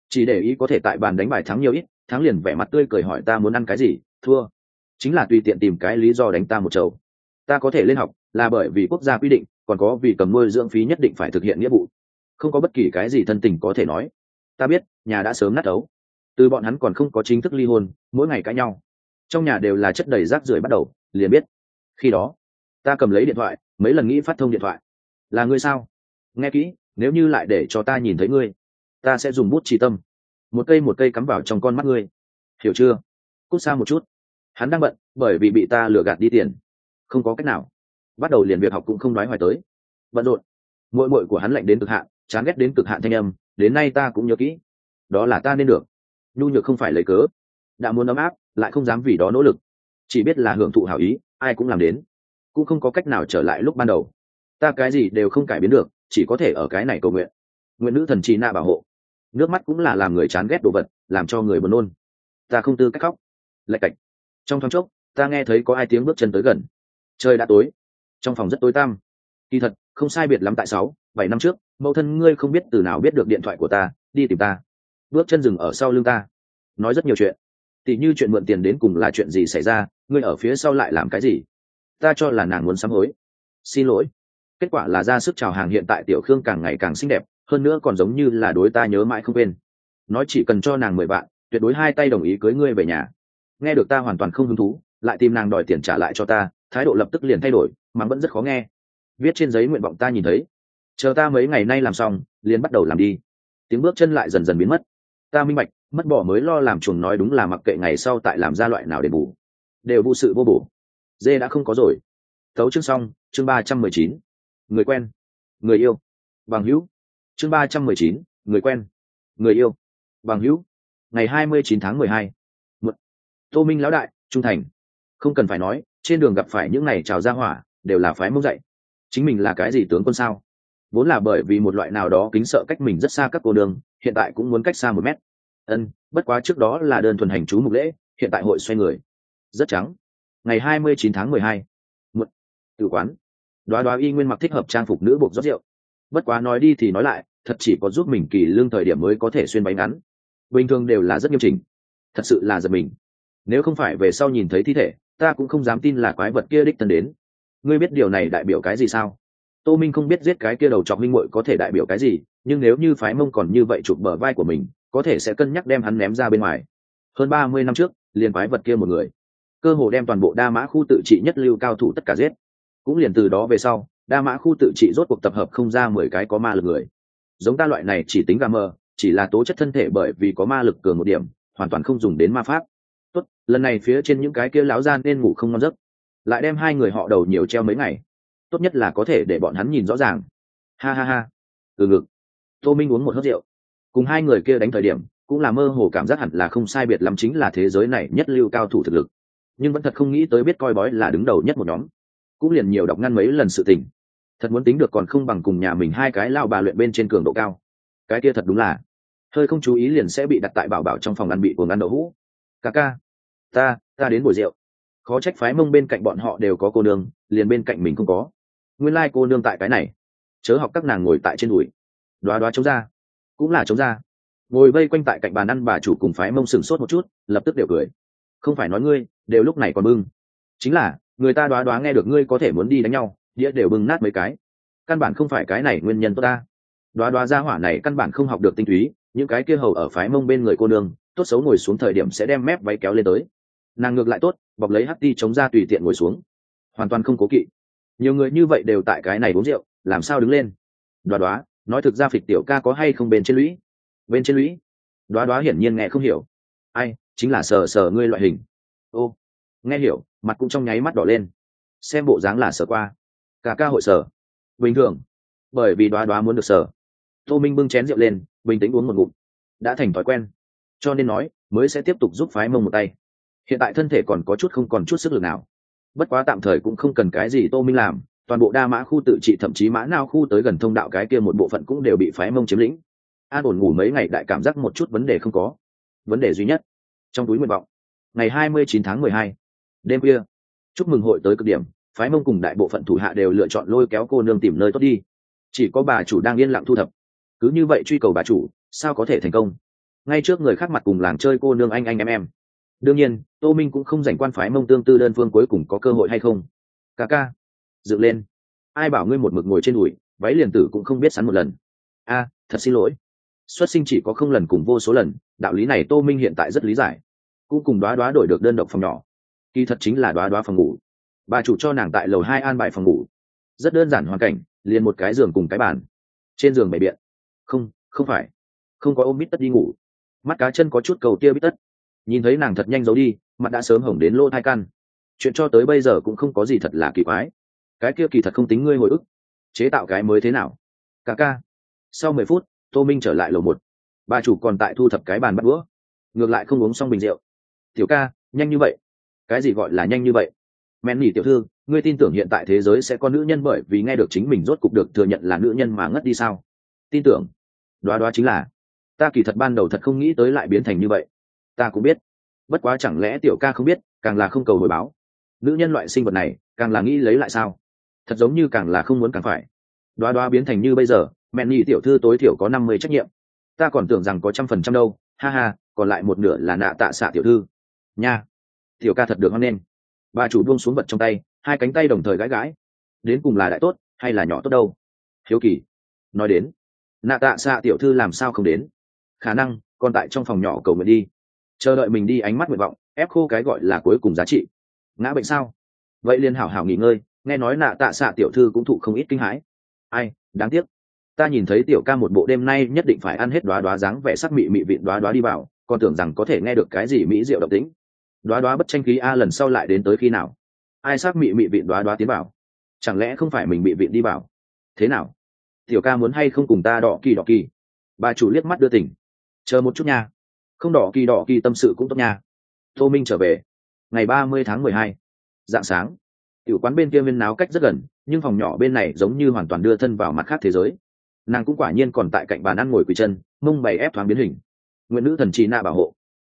Chỉ để ý có thể tại bàn đánh bài thắng nhiều ít, thắng liền vẻ mặt tươi cười hỏi ta muốn ăn cái gì, thua chính là tùy tiện tìm cái lý do đánh ta một chầu. Ta có thể lên học là bởi vì quốc gia quy định, còn có vì cầm nuôi dưỡng phí nhất định phải thực hiện nghĩa vụ. Không có bất kỳ cái gì thân tình có thể nói. Ta biết, nhà đã sớm nát ấu. Từ bọn hắn còn không có chính thức ly hôn, mỗi ngày cãi nhau. Trong nhà đều là chất đầy rác rưởi bắt đầu, liền biết. Khi đó, ta cầm lấy điện thoại, mấy lần nghĩ phát thông điện thoại. Là ngươi sao? Nghe kỹ, nếu như lại để cho ta nhìn thấy ngươi, ta sẽ dùng bút chỉ tâm. Một cây một cây cắm vào trong con mắt ngươi. Hiểu chưa? Cút xa một chút hắn đang bận, bởi vì bị ta lừa gạt đi tiền. Không có cách nào. Bắt đầu liền việc học cũng không nói hoài tới. Bận rộn. Mội mội của hắn lạnh đến cực hạn, chán ghét đến cực hạn thanh âm, đến nay ta cũng nhớ kỹ. Đó là ta nên được. Nhu nhược không phải lấy cớ. Đã muốn ấm áp, lại không dám vì đó nỗ lực. Chỉ biết là hưởng thụ hảo ý, ai cũng làm đến. Cũng không có cách nào trở lại lúc ban đầu. Ta cái gì đều không cải biến được, chỉ có thể ở cái này cầu nguyện. Nguyện nữ thần trì na bảo hộ. Nước mắt cũng là làm người chán ghét đồ vật, làm cho người buồn nôn. Ta không tư cách khóc. Lạch cạch trong thoáng chốc ta nghe thấy có ai tiếng bước chân tới gần. Trời đã tối. Trong phòng rất tối tăm. Kỳ thật không sai biệt lắm tại sáu bảy năm trước mẫu thân ngươi không biết từ nào biết được điện thoại của ta đi tìm ta. Bước chân dừng ở sau lưng ta. Nói rất nhiều chuyện. Tỉ như chuyện mượn tiền đến cùng là chuyện gì xảy ra ngươi ở phía sau lại làm cái gì? Ta cho là nàng muốn sám hối. Xin lỗi. Kết quả là ra sức chào hàng hiện tại tiểu khương càng ngày càng xinh đẹp hơn nữa còn giống như là đối ta nhớ mãi không quên. Nói chỉ cần cho nàng mười bạn, tuyệt đối hai tay đồng ý cưới ngươi về nhà nghe được ta hoàn toàn không hứng thú, lại tìm nàng đòi tiền trả lại cho ta, thái độ lập tức liền thay đổi, mà vẫn rất khó nghe. Viết trên giấy nguyện vọng ta nhìn thấy. Chờ ta mấy ngày nay làm xong, liền bắt đầu làm đi. Tiếng bước chân lại dần dần biến mất. Ta minh bạch, mất bỏ mới lo làm chuồng nói đúng là mặc kệ ngày sau tại làm ra loại nào để bù. Đều vụ sự vô bổ. Dê đã không có rồi. Thấu chương xong, chương ba trăm mười chín. Người quen. Người yêu. Bằng hữu. Chương ba trăm mười chín, người quen. Người yêu. Bằng hữu. Ngày hai mươi chín tháng mười hai tô minh lão đại, trung thành. Không cần phải nói, trên đường gặp phải những này trào ra hỏa, đều là phái mông dậy chính mình là cái gì tướng quân sao? Vốn là bởi vì một loại nào đó kính sợ cách mình rất xa các cô đường, hiện tại cũng muốn cách xa một mét. Ân, bất quá trước đó là đơn thuần hành chú mục lễ, hiện tại hội xoay người. Rất trắng. Ngày hai mươi chín tháng mười hai. Một tự quán. Đoá đoá y nguyên mặc thích hợp trang phục nữ buộc rót rượu. Bất quá nói đi thì nói lại, thật chỉ có giúp mình kỳ lương thời điểm mới có thể xuyên bánh ngắn. Bình thường đều là rất nghiêm trình thật sự là giật mình nếu không phải về sau nhìn thấy thi thể, ta cũng không dám tin là quái vật kia đích thân đến. Ngươi biết điều này đại biểu cái gì sao? Tô minh không biết giết cái kia đầu trọc minh muội có thể đại biểu cái gì, nhưng nếu như phái mông còn như vậy chụp bờ vai của mình, có thể sẽ cân nhắc đem hắn ném ra bên ngoài. Hơn ba mươi năm trước, liền quái vật kia một người. Cơ hồ đem toàn bộ đa mã khu tự trị nhất lưu cao thủ tất cả giết. Cũng liền từ đó về sau, đa mã khu tự trị rốt cuộc tập hợp không ra mười cái có ma lực người. Giống ta loại này chỉ tính gà mờ, chỉ là tố chất thân thể bởi vì có ma lực cường một điểm, hoàn toàn không dùng đến ma pháp tốt, lần này phía trên những cái kia láo gian nên ngủ không ngon giấc. Lại đem hai người họ đầu nhiều treo mấy ngày. Tốt nhất là có thể để bọn hắn nhìn rõ ràng. Ha ha ha. Từ ngực. Tô minh uống một hớt rượu. Cùng hai người kia đánh thời điểm, cũng là mơ hồ cảm giác hẳn là không sai biệt lắm chính là thế giới này nhất lưu cao thủ thực lực. Nhưng vẫn thật không nghĩ tới biết coi bói là đứng đầu nhất một nhóm. Cũng liền nhiều đọc ngăn mấy lần sự tình. Thật muốn tính được còn không bằng cùng nhà mình hai cái lao bà luyện bên trên cường độ cao. Cái kia thật đúng là. Hơi không chú ý liền sẽ bị đặt tại bảo bảo trong phòng ăn bị cuồng ăn đậu hũ ca ca, ta ta đến buổi rượu. Khó trách phái mông bên cạnh bọn họ đều có cô nương, liền bên cạnh mình không có. Nguyên lai、like、cô nương tại cái này. Chớ học các nàng ngồi tại trên đùi. Đoá đoá chống ra. Cũng là chống ra. Ngồi vây quanh tại cạnh bàn ăn bà chủ cùng phái mông sừng sốt một chút, lập tức đều cười. Không phải nói ngươi, đều lúc này còn bưng. Chính là, người ta đoá đoá nghe được ngươi có thể muốn đi đánh nhau, đĩa đều bưng nát mấy cái. Căn bản không phải cái này nguyên nhân tốt ta. Đoá đoá ra hỏa này căn bản không học được tinh túy, những cái kia hầu ở phái mông bên người cô nương tốt xấu ngồi xuống thời điểm sẽ đem mép váy kéo lên tới. Nàng ngược lại tốt, bọc lấy hắt đi chống ra tùy tiện ngồi xuống. Hoàn toàn không cố kỵ. Nhiều người như vậy đều tại cái này uống rượu, làm sao đứng lên? Đoá đoá, nói thực ra phịch tiểu ca có hay không bên trên lũy? Bên trên lũy? Đoá đoá hiển nhiên nghe không hiểu. Ai, chính là sờ sờ ngươi loại hình. Ô, nghe hiểu, mặt cũng trong nháy mắt đỏ lên. Xem bộ dáng là sờ qua. Cả ca hội sờ. Bình thường. Bởi vì đoá đoá muốn được sờ. Tô minh bưng chén rượu lên, bình tĩnh uống một ngụm. Đã thành thói quen cho nên nói, mới sẽ tiếp tục giúp phái mông một tay. Hiện tại thân thể còn có chút không còn chút sức lực nào. Bất quá tạm thời cũng không cần cái gì tô minh làm, toàn bộ đa mã khu tự trị thậm chí mã nao khu tới gần thông đạo cái kia một bộ phận cũng đều bị phái mông chiếm lĩnh. An ổn ngủ mấy ngày đại cảm giác một chút vấn đề không có. Vấn đề duy nhất, trong túi nguyện vọng, ngày hai mươi chín tháng mười hai, đêm khuya, chúc mừng hội tới cực điểm, phái mông cùng đại bộ phận thủ hạ đều lựa chọn lôi kéo cô nương tìm nơi tốt đi. Chỉ có bà chủ đang yên lặng thu thập. Cứ như vậy truy cầu bà chủ, sao có thể thành công? Ngay trước người khác mặt cùng làng chơi cô nương anh anh em em. Đương nhiên, tô minh cũng không dành quan phái mông tương tư đơn phương cuối cùng có cơ hội hay không. Ca ca, dựng lên. Ai bảo ngươi một mực ngồi trên đùi, váy liền tử cũng không biết sắn một lần. A, thật xin lỗi. Xuất sinh chỉ có không lần cùng vô số lần, đạo lý này tô minh hiện tại rất lý giải. Cũng cùng đoá đoá đổi được đơn độc phòng nhỏ. Kỳ thật chính là đoá đoá phòng ngủ. Bà chủ cho nàng tại lầu hai an bài phòng ngủ. Rất đơn giản hoàn cảnh, liền một cái giường cùng cái bàn. Trên giường bày biện. Không không phải. Không có ôm mít tất đi ngủ mắt cá chân có chút cầu tia bít tất. Nhìn thấy nàng thật nhanh giấu đi, mặt đã sớm hỏng đến lô thai căn. Chuyện cho tới bây giờ cũng không có gì thật là kỳ quái. Cái kia kỳ thật không tính ngươi hồi ức. Chế tạo cái mới thế nào? Ca ca. Sau mười phút, tô minh trở lại lầu một. Bà chủ còn tại thu thập cái bàn bắt đũa ngược lại không uống xong bình rượu. Tiểu ca, nhanh như vậy. Cái gì gọi là nhanh như vậy? Men nỉ tiểu thư, ngươi tin tưởng hiện tại thế giới sẽ có nữ nhân bởi vì nghe được chính mình rốt cục được thừa nhận là nữ nhân mà ngất đi sao? Tin tưởng. Đoá đoá chính là ta kỳ thật ban đầu thật không nghĩ tới lại biến thành như vậy. Ta cũng biết. Bất quá chẳng lẽ tiểu ca không biết, càng là không cầu hồi báo. Nữ nhân loại sinh vật này, càng là nghĩ lấy lại sao? Thật giống như càng là không muốn càng phải. Đoá đoá biến thành như bây giờ, mẹ nhị tiểu thư tối thiểu có năm mươi trách nhiệm. Ta còn tưởng rằng có trăm phần trăm đâu, ha ha, còn lại một nửa là nạ tạ xạ tiểu thư. Nha, tiểu ca thật được hoan nghênh. Bà chủ buông xuống vật trong tay, hai cánh tay đồng thời gãi gãi. Đến cùng là đại tốt, hay là nhỏ tốt đâu? Hiếu kỳ. Nói đến, nạ tạ xạ tiểu thư làm sao không đến? Khả năng, còn tại trong phòng nhỏ cầu nguyện đi. Chờ đợi mình đi ánh mắt nguyện vọng, ép khô cái gọi là cuối cùng giá trị. Ngã bệnh sao? Vậy liền hảo hảo nghỉ ngơi, nghe nói nạ tạ xạ tiểu thư cũng thụ không ít kinh hãi. Ai, đáng tiếc. Ta nhìn thấy tiểu ca một bộ đêm nay nhất định phải ăn hết đoá đoá dáng vẻ sắc mị mị vịn đoá đoá đi vào, còn tưởng rằng có thể nghe được cái gì mỹ diệu độc tính đoá đoá bất tranh khí a lần sau lại đến tới khi nào? Ai sắc mị mị vịn đoá đoá tiến vào? Chẳng lẽ không phải mình bị vịn đi vào? Thế nào? Tiểu ca muốn hay không cùng ta đỏ kỳ đỏ kỳ? Bà chủ liếc mắt đưa tỉnh chờ một chút nha. Không đỏ kỳ đỏ kỳ tâm sự cũng tốt nha. Tô minh trở về. Ngày ba mươi tháng mười hai. Dạng sáng. Tiểu quán bên kia viên náo cách rất gần, nhưng phòng nhỏ bên này giống như hoàn toàn đưa thân vào mặt khác thế giới. Nàng cũng quả nhiên còn tại cạnh bàn ăn ngồi quỳ chân, mông bày ép thoáng biến hình. Nguyện nữ thần trì nạ bảo hộ.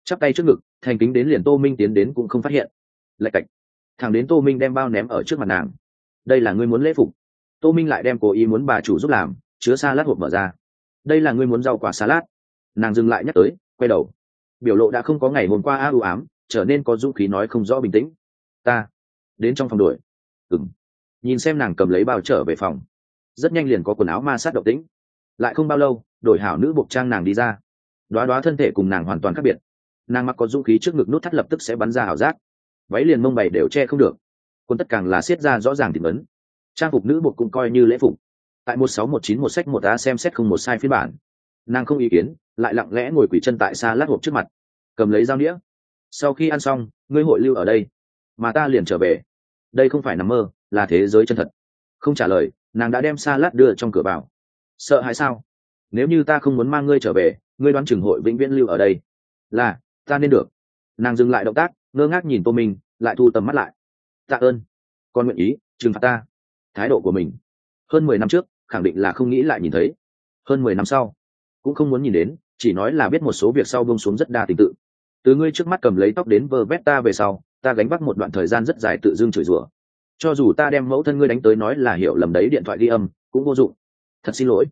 Chắp tay trước ngực, thành kính đến liền tô minh tiến đến cũng không phát hiện. Lạch cạnh thằng đến tô minh đem bao ném ở trước mặt nàng. Đây là ngươi muốn lễ phục. Tô minh lại đem cố ý muốn bà chủ giúp làm, chứa xa lát hộp mở ra. Đây là ngươi muốn rau quả salad nàng dừng lại nhắc tới, quay đầu. Biểu lộ đã không có ngày hôm qua a ưu ám, trở nên có dũng khí nói không rõ bình tĩnh. Ta đến trong phòng đuổi. Ừng nhìn xem nàng cầm lấy bao trở về phòng. Rất nhanh liền có quần áo ma sát động tĩnh. Lại không bao lâu, đổi hảo nữ buộc trang nàng đi ra. Đoá đoá thân thể cùng nàng hoàn toàn khác biệt. Nàng mặc có dũng khí trước ngực nút thắt lập tức sẽ bắn ra ảo giác. Váy liền mông bày đều che không được. Quân tất càng là siết ra rõ ràng tìm ấn. Trang phục nữ buộc cũng coi như lễ phục. Tại một sáu một chín một sách một a xem xét không một sai phiên bản nàng không ý kiến, lại lặng lẽ ngồi quỷ chân tại xa lát hộp trước mặt. Cầm lấy dao đĩa sau khi ăn xong, ngươi hội lưu ở đây. Mà ta liền trở về. Đây không phải nằm mơ, là thế giới chân thật. Không trả lời, nàng đã đem xa lát đưa trong cửa vào. Sợ hãi sao? Nếu như ta không muốn mang ngươi trở về, ngươi đoán chừng hội vĩnh viễn lưu ở đây. Là, ta nên được. Nàng dừng lại động tác, ngơ ngác nhìn tô minh, lại thu tầm mắt lại. Tạ ơn. Con nguyện ý, trừng phạt ta. Thái độ của mình. Hơn mười năm trước, khẳng định là không nghĩ lại nhìn thấy. Hơn mười năm sau cũng không muốn nhìn đến, chỉ nói là biết một số việc sau bông xuống rất đa tình tự. Từ ngươi trước mắt cầm lấy tóc đến vơ vét ta về sau, ta gánh vác một đoạn thời gian rất dài tự dưng chửi rủa. Cho dù ta đem mẫu thân ngươi đánh tới nói là hiểu lầm đấy, điện thoại ghi âm, cũng vô dụng. Thật xin lỗi.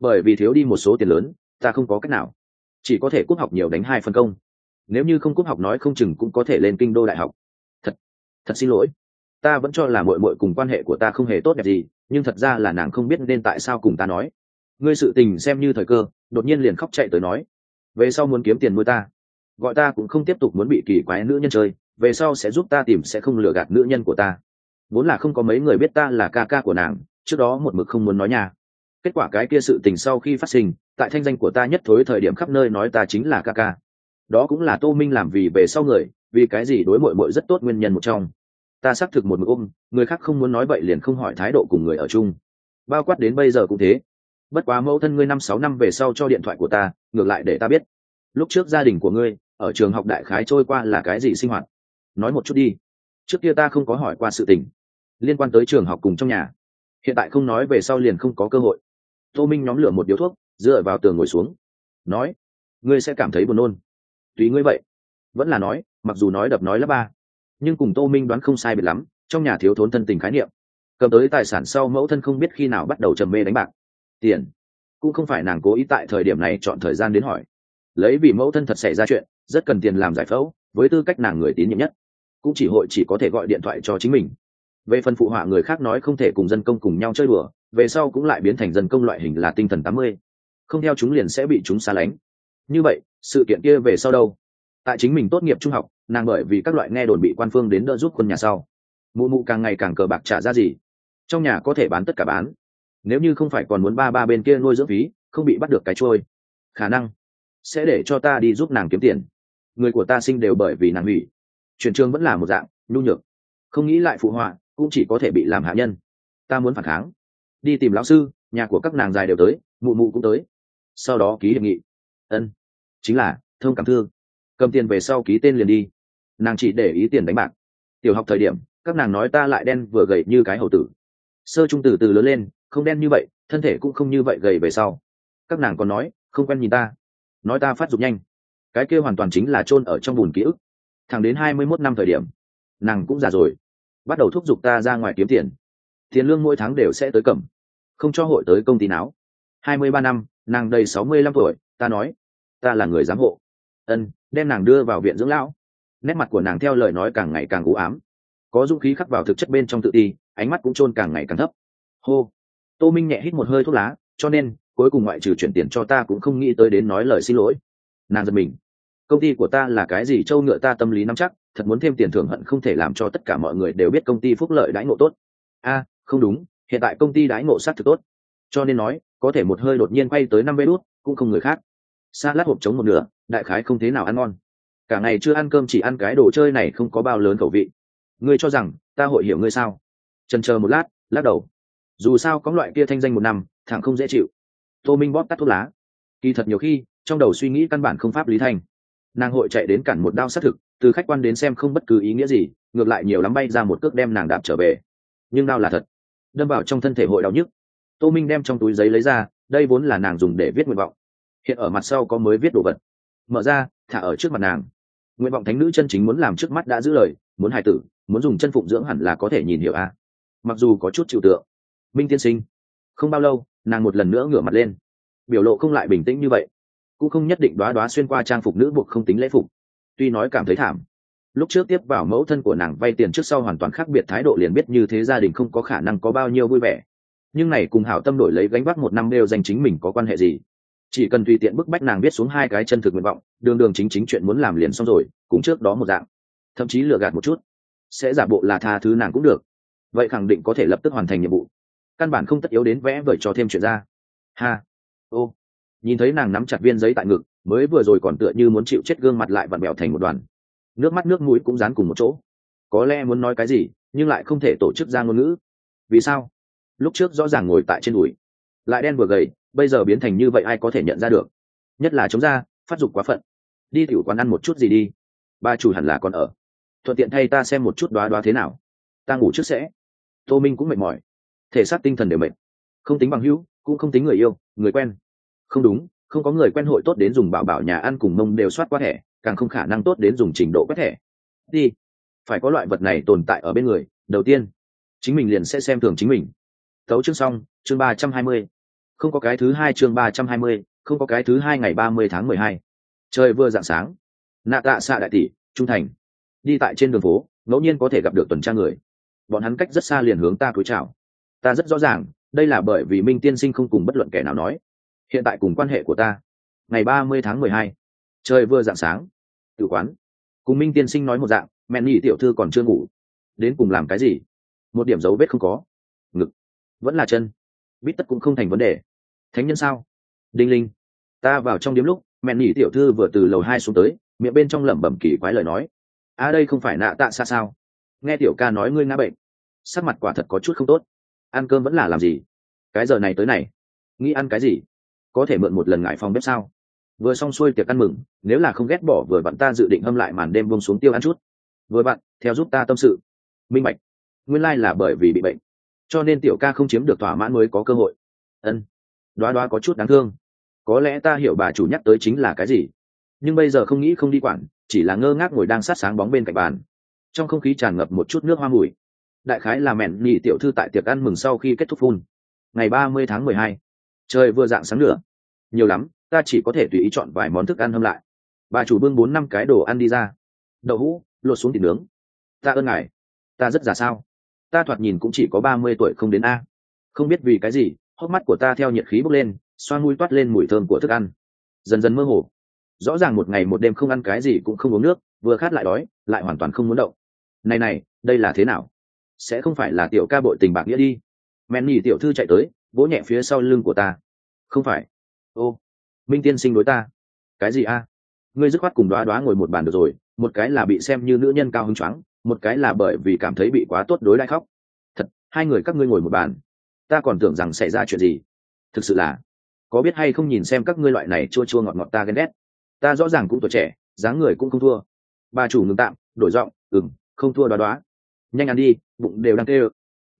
Bởi vì thiếu đi một số tiền lớn, ta không có cách nào. Chỉ có thể cúp học nhiều đánh hai phân công. Nếu như không cúp học nói không chừng cũng có thể lên kinh đô đại học. Thật thật xin lỗi. Ta vẫn cho là mội mội cùng quan hệ của ta không hề tốt đẹp gì, nhưng thật ra là nàng không biết nên tại sao cùng ta nói. Ngươi sự tình xem như thời cơ đột nhiên liền khóc chạy tới nói, về sau muốn kiếm tiền nuôi ta. Gọi ta cũng không tiếp tục muốn bị kỳ quái nữ nhân chơi, về sau sẽ giúp ta tìm sẽ không lừa gạt nữ nhân của ta. Vốn là không có mấy người biết ta là ca ca của nàng, trước đó một mực không muốn nói nhà kết quả cái kia sự tình sau khi phát sinh, tại thanh danh của ta nhất thối thời điểm khắp nơi nói ta chính là ca ca. Đó cũng là tô minh làm vì về sau người, vì cái gì đối mội mội rất tốt nguyên nhân một trong. Ta xác thực một mực ôm, người khác không muốn nói vậy liền không hỏi thái độ cùng người ở chung. Bao quát đến bây giờ cũng thế bất quá mẫu thân ngươi năm sáu năm về sau cho điện thoại của ta, ngược lại để ta biết. Lúc trước gia đình của ngươi, ở trường học đại khái trôi qua là cái gì sinh hoạt? Nói một chút đi. Trước kia ta không có hỏi qua sự tình. Liên quan tới trường học cùng trong nhà. Hiện tại không nói về sau liền không có cơ hội. Tô minh nhóm lửa một điếu thuốc, dựa vào tường ngồi xuống. Nói, ngươi sẽ cảm thấy buồn nôn. Tùy ngươi vậy. Vẫn là nói, mặc dù nói đập nói là ba, nhưng cùng tô minh đoán không sai biệt lắm, trong nhà thiếu thốn thân tình khái niệm. Cầm tới tài sản sau mẫu thân không biết khi nào bắt đầu trầm mê đánh bạc tiền. Cũng không phải nàng cố ý tại thời điểm này chọn thời gian đến hỏi. Lấy vì mẫu thân thật xảy ra chuyện, rất cần tiền làm giải phẫu, với tư cách nàng người tín nhiệm nhất. Cũng chỉ hội chỉ có thể gọi điện thoại cho chính mình. Về phần phụ họa người khác nói không thể cùng dân công cùng nhau chơi đùa, về sau cũng lại biến thành dân công loại hình là tinh thần tám mươi. Không theo chúng liền sẽ bị chúng xa lánh. Như vậy, sự kiện kia về sau đâu? Tại chính mình tốt nghiệp trung học, nàng bởi vì các loại nghe đồn bị quan phương đến đỡ giúp quân nhà sau. Mụ mụ càng ngày càng cờ bạc trả ra gì? Trong nhà có thể bán tất cả bán nếu như không phải còn muốn ba ba bên kia nuôi dưỡng phí, không bị bắt được cái trôi. Khả năng sẽ để cho ta đi giúp nàng kiếm tiền. Người của ta sinh đều bởi vì nàng hủy. Chuyển trường vẫn là một dạng, nhu nhược. Không nghĩ lại phụ họa, cũng chỉ có thể bị làm hạ nhân. Ta muốn phản kháng. Đi tìm lão sư, nhà của các nàng dài đều tới, mụ mụ cũng tới. Sau đó ký hiệp nghị. Ân. Chính là thương cảm thương. Cầm tiền về sau ký tên liền đi. Nàng chỉ để ý tiền đánh bạc. Tiểu học thời điểm, các nàng nói ta lại đen vừa gầy như cái hầu tử. Sơ trung từ từ lớn lên không đen như vậy, thân thể cũng không như vậy gầy về sau. Các nàng còn nói, không quen nhìn ta. Nói ta phát dục nhanh. Cái kia hoàn toàn chính là chôn ở trong bùn ký ức. Thẳng đến hai mươi mốt năm thời điểm, nàng cũng già rồi. Bắt đầu thúc giục ta ra ngoài kiếm tiền. Tiền lương mỗi tháng đều sẽ tới cầm. Không cho hội tới công ty nào hai mươi ba năm, nàng đầy sáu mươi lăm tuổi, ta nói, ta là người giám hộ. Ân, đem nàng đưa vào viện dưỡng lão. Nét mặt của nàng theo lời nói càng ngày càng u ám. Có dũng khí khắc vào thực chất bên trong tự ti, ánh mắt cũng chôn càng ngày càng thấp. Hô tô minh nhẹ hít một hơi thuốc lá, cho nên, cuối cùng ngoại trừ chuyển tiền cho ta cũng không nghĩ tới đến nói lời xin lỗi. Nàng giật mình. Công ty của ta là cái gì châu ngựa ta tâm lý nắm chắc, thật muốn thêm tiền thưởng hận không thể làm cho tất cả mọi người đều biết công ty phúc lợi đãi ngộ tốt. A, không đúng, hiện tại công ty đãi ngộ sát thực tốt. Cho nên nói, có thể một hơi đột nhiên quay tới năm vé đốt cũng không người khác. Xa lát hộp trống một nửa, đại khái không thế nào ăn ngon. Cả ngày chưa ăn cơm chỉ ăn cái đồ chơi này không có bao lớn khẩu vị. Ngươi cho rằng, ta hội hiểu ngươi sao? Trần chờ một lát, lắc đầu dù sao có loại kia thanh danh một năm, thẳng không dễ chịu. Tô minh bóp tắt thuốc lá. Kỳ thật nhiều khi, trong đầu suy nghĩ căn bản không pháp lý thành nàng hội chạy đến cản một đao xác thực, từ khách quan đến xem không bất cứ ý nghĩa gì, ngược lại nhiều lắm bay ra một cước đem nàng đạp trở về. Nhưng đau là thật. Đâm vào trong thân thể hội đau nhức. Tô minh đem trong túi giấy lấy ra, đây vốn là nàng dùng để viết nguyện vọng. Hiện ở mặt sau có mới viết đồ vật. Mở ra, thả ở trước mặt nàng. Nguyện vọng thánh nữ chân chính muốn làm trước mắt đã giữ lời, muốn hài tử, muốn dùng chân phụng dưỡng hẳn là có thể nhìn hiểu a. À. mặc dù có chút chịu tượng minh tiên sinh. Không bao lâu, nàng một lần nữa ngửa mặt lên. Biểu lộ không lại bình tĩnh như vậy. Cũng không nhất định đoá đoá xuyên qua trang phục nữ buộc không tính lễ phục. Tuy nói cảm thấy thảm. Lúc trước tiếp vào mẫu thân của nàng vay tiền trước sau hoàn toàn khác biệt thái độ liền biết như thế gia đình không có khả năng có bao nhiêu vui vẻ. Nhưng này cùng hảo tâm đổi lấy gánh vác một năm đều danh chính mình có quan hệ gì? Chỉ cần tùy tiện bức bách nàng viết xuống hai cái chân thực nguyện vọng, đường đường chính chính chuyện muốn làm liền xong rồi, cũng trước đó một dạng. Thậm chí lừa gạt một chút. Sẽ giả bộ là tha thứ nàng cũng được. Vậy khẳng định có thể lập tức hoàn thành nhiệm vụ căn bản không tất yếu đến vẽ vời cho thêm chuyện ra. Ha. Ô. Nhìn thấy nàng nắm chặt viên giấy tại ngực, mới vừa rồi còn tựa như muốn chịu chết gương mặt lại vặn bèo thành một đoàn. Nước mắt nước mũi cũng dán cùng một chỗ. Có lẽ muốn nói cái gì, nhưng lại không thể tổ chức ra ngôn ngữ. Vì sao? Lúc trước rõ ràng ngồi tại trên đùi. Lại đen vừa gầy, bây giờ biến thành như vậy ai có thể nhận ra được? Nhất là chống ra, phát dục quá phận. Đi tiểu quán ăn một chút gì đi. Ba chủ hẳn là còn ở. Thuận tiện thay ta xem một chút đoá đoá thế nào. Ta ngủ trước sẽ. Tô minh cũng mệt mỏi thể xác tinh thần đều mệt. Không tính bằng hữu, cũng không tính người yêu, người quen. Không đúng, không có người quen hội tốt đến dùng bảo bảo nhà ăn cùng mông đều soát qua thẻ, càng không khả năng tốt đến dùng trình độ quét thẻ. Đi. Phải có loại vật này tồn tại ở bên người, đầu tiên, chính mình liền sẽ xem thường chính mình. Tấu chương xong, chương ba trăm hai mươi. Không có cái thứ hai chương ba trăm hai mươi, không có cái thứ hai ngày ba mươi tháng mười hai. Trời vừa rạng sáng, nạ tạ xạ đại tỷ, trung thành. Đi tại trên đường phố, ngẫu nhiên có thể gặp được tuần tra người. Bọn hắn cách rất xa liền hướng ta cúi chào ta rất rõ ràng, đây là bởi vì minh tiên sinh không cùng bất luận kẻ nào nói. Hiện tại cùng quan hệ của ta, ngày ba mươi tháng mười hai, trời vừa dạng sáng tự quán. Cùng minh tiên sinh nói một dạng, mẹ nhị tiểu thư còn chưa ngủ. Đến cùng làm cái gì? Một điểm dấu vết không có. Ngực, vẫn là chân. Bít tất cũng không thành vấn đề. Thánh nhân sao? Đinh linh, ta vào trong điếm lúc, mẹ nhị tiểu thư vừa từ lầu hai xuống tới, miệng bên trong lẩm bẩm kỳ quái lời nói. À đây không phải nạ tạ xa sao? Nghe tiểu ca nói ngươi ngã bệnh. Sắc mặt quả thật có chút không tốt ăn cơm vẫn là làm gì? Cái giờ này tới này. Nghĩ ăn cái gì? Có thể mượn một lần ngại phòng bếp sao? Vừa xong xuôi tiệc ăn mừng, nếu là không ghét bỏ vừa bạn ta dự định hâm lại màn đêm buông xuống tiêu ăn chút. Vừa bạn, theo giúp ta tâm sự. Minh bạch. Nguyên lai、like、là bởi vì bị bệnh. Cho nên tiểu ca không chiếm được thỏa mãn mới có cơ hội. Ân. Đoá đoá có chút đáng thương. Có lẽ ta hiểu bà chủ nhắc tới chính là cái gì. Nhưng bây giờ không nghĩ không đi quản, chỉ là ngơ ngác ngồi đang sát sáng bóng bên cạnh bàn. Trong không khí tràn ngập một chút nước hoa mùi đại khái là mẹn nhị tiểu thư tại tiệc ăn mừng sau khi kết thúc phun. Ngày ba mươi tháng mười hai, trời vừa dạng sáng nữa nhiều lắm, ta chỉ có thể tùy ý chọn vài món thức ăn hâm lại. Bà chủ bưng bốn năm cái đồ ăn đi ra. Đậu hũ, lột xuống thịt nướng. Ta ơn ngài. Ta rất già sao? Ta thoạt nhìn cũng chỉ có ba mươi tuổi không đến a. Không biết vì cái gì, hốc mắt của ta theo nhiệt khí bốc lên, xoa mũi toát lên mùi thơm của thức ăn. Dần dần mơ hồ. Rõ ràng một ngày một đêm không ăn cái gì cũng không uống nước, vừa khát lại đói, lại hoàn toàn không muốn động. Này này, đây là thế nào? Sẽ không phải là tiểu ca bội tình bạc nghĩa đi. Men nhì tiểu thư chạy tới, vỗ nhẹ phía sau lưng của ta. Không phải. Ô, minh tiên sinh đối ta. Cái gì a? Ngươi dứt khoát cùng đoá đoá ngồi một bàn được rồi, một cái là bị xem như nữ nhân cao hứng choáng, một cái là bởi vì cảm thấy bị quá tốt đối đãi khóc. Thật, hai người các ngươi ngồi một bàn. Ta còn tưởng rằng xảy ra chuyện gì. Thực sự là, có biết hay không nhìn xem các ngươi loại này chua chua ngọt ngọt ta ghen ghét. Ta rõ ràng cũng tuổi trẻ, dáng người cũng không thua. Bà chủ ngừng tạm, đổi giọng ừng không thua đoá đoá nhanh ăn đi, bụng đều đang tê ơ.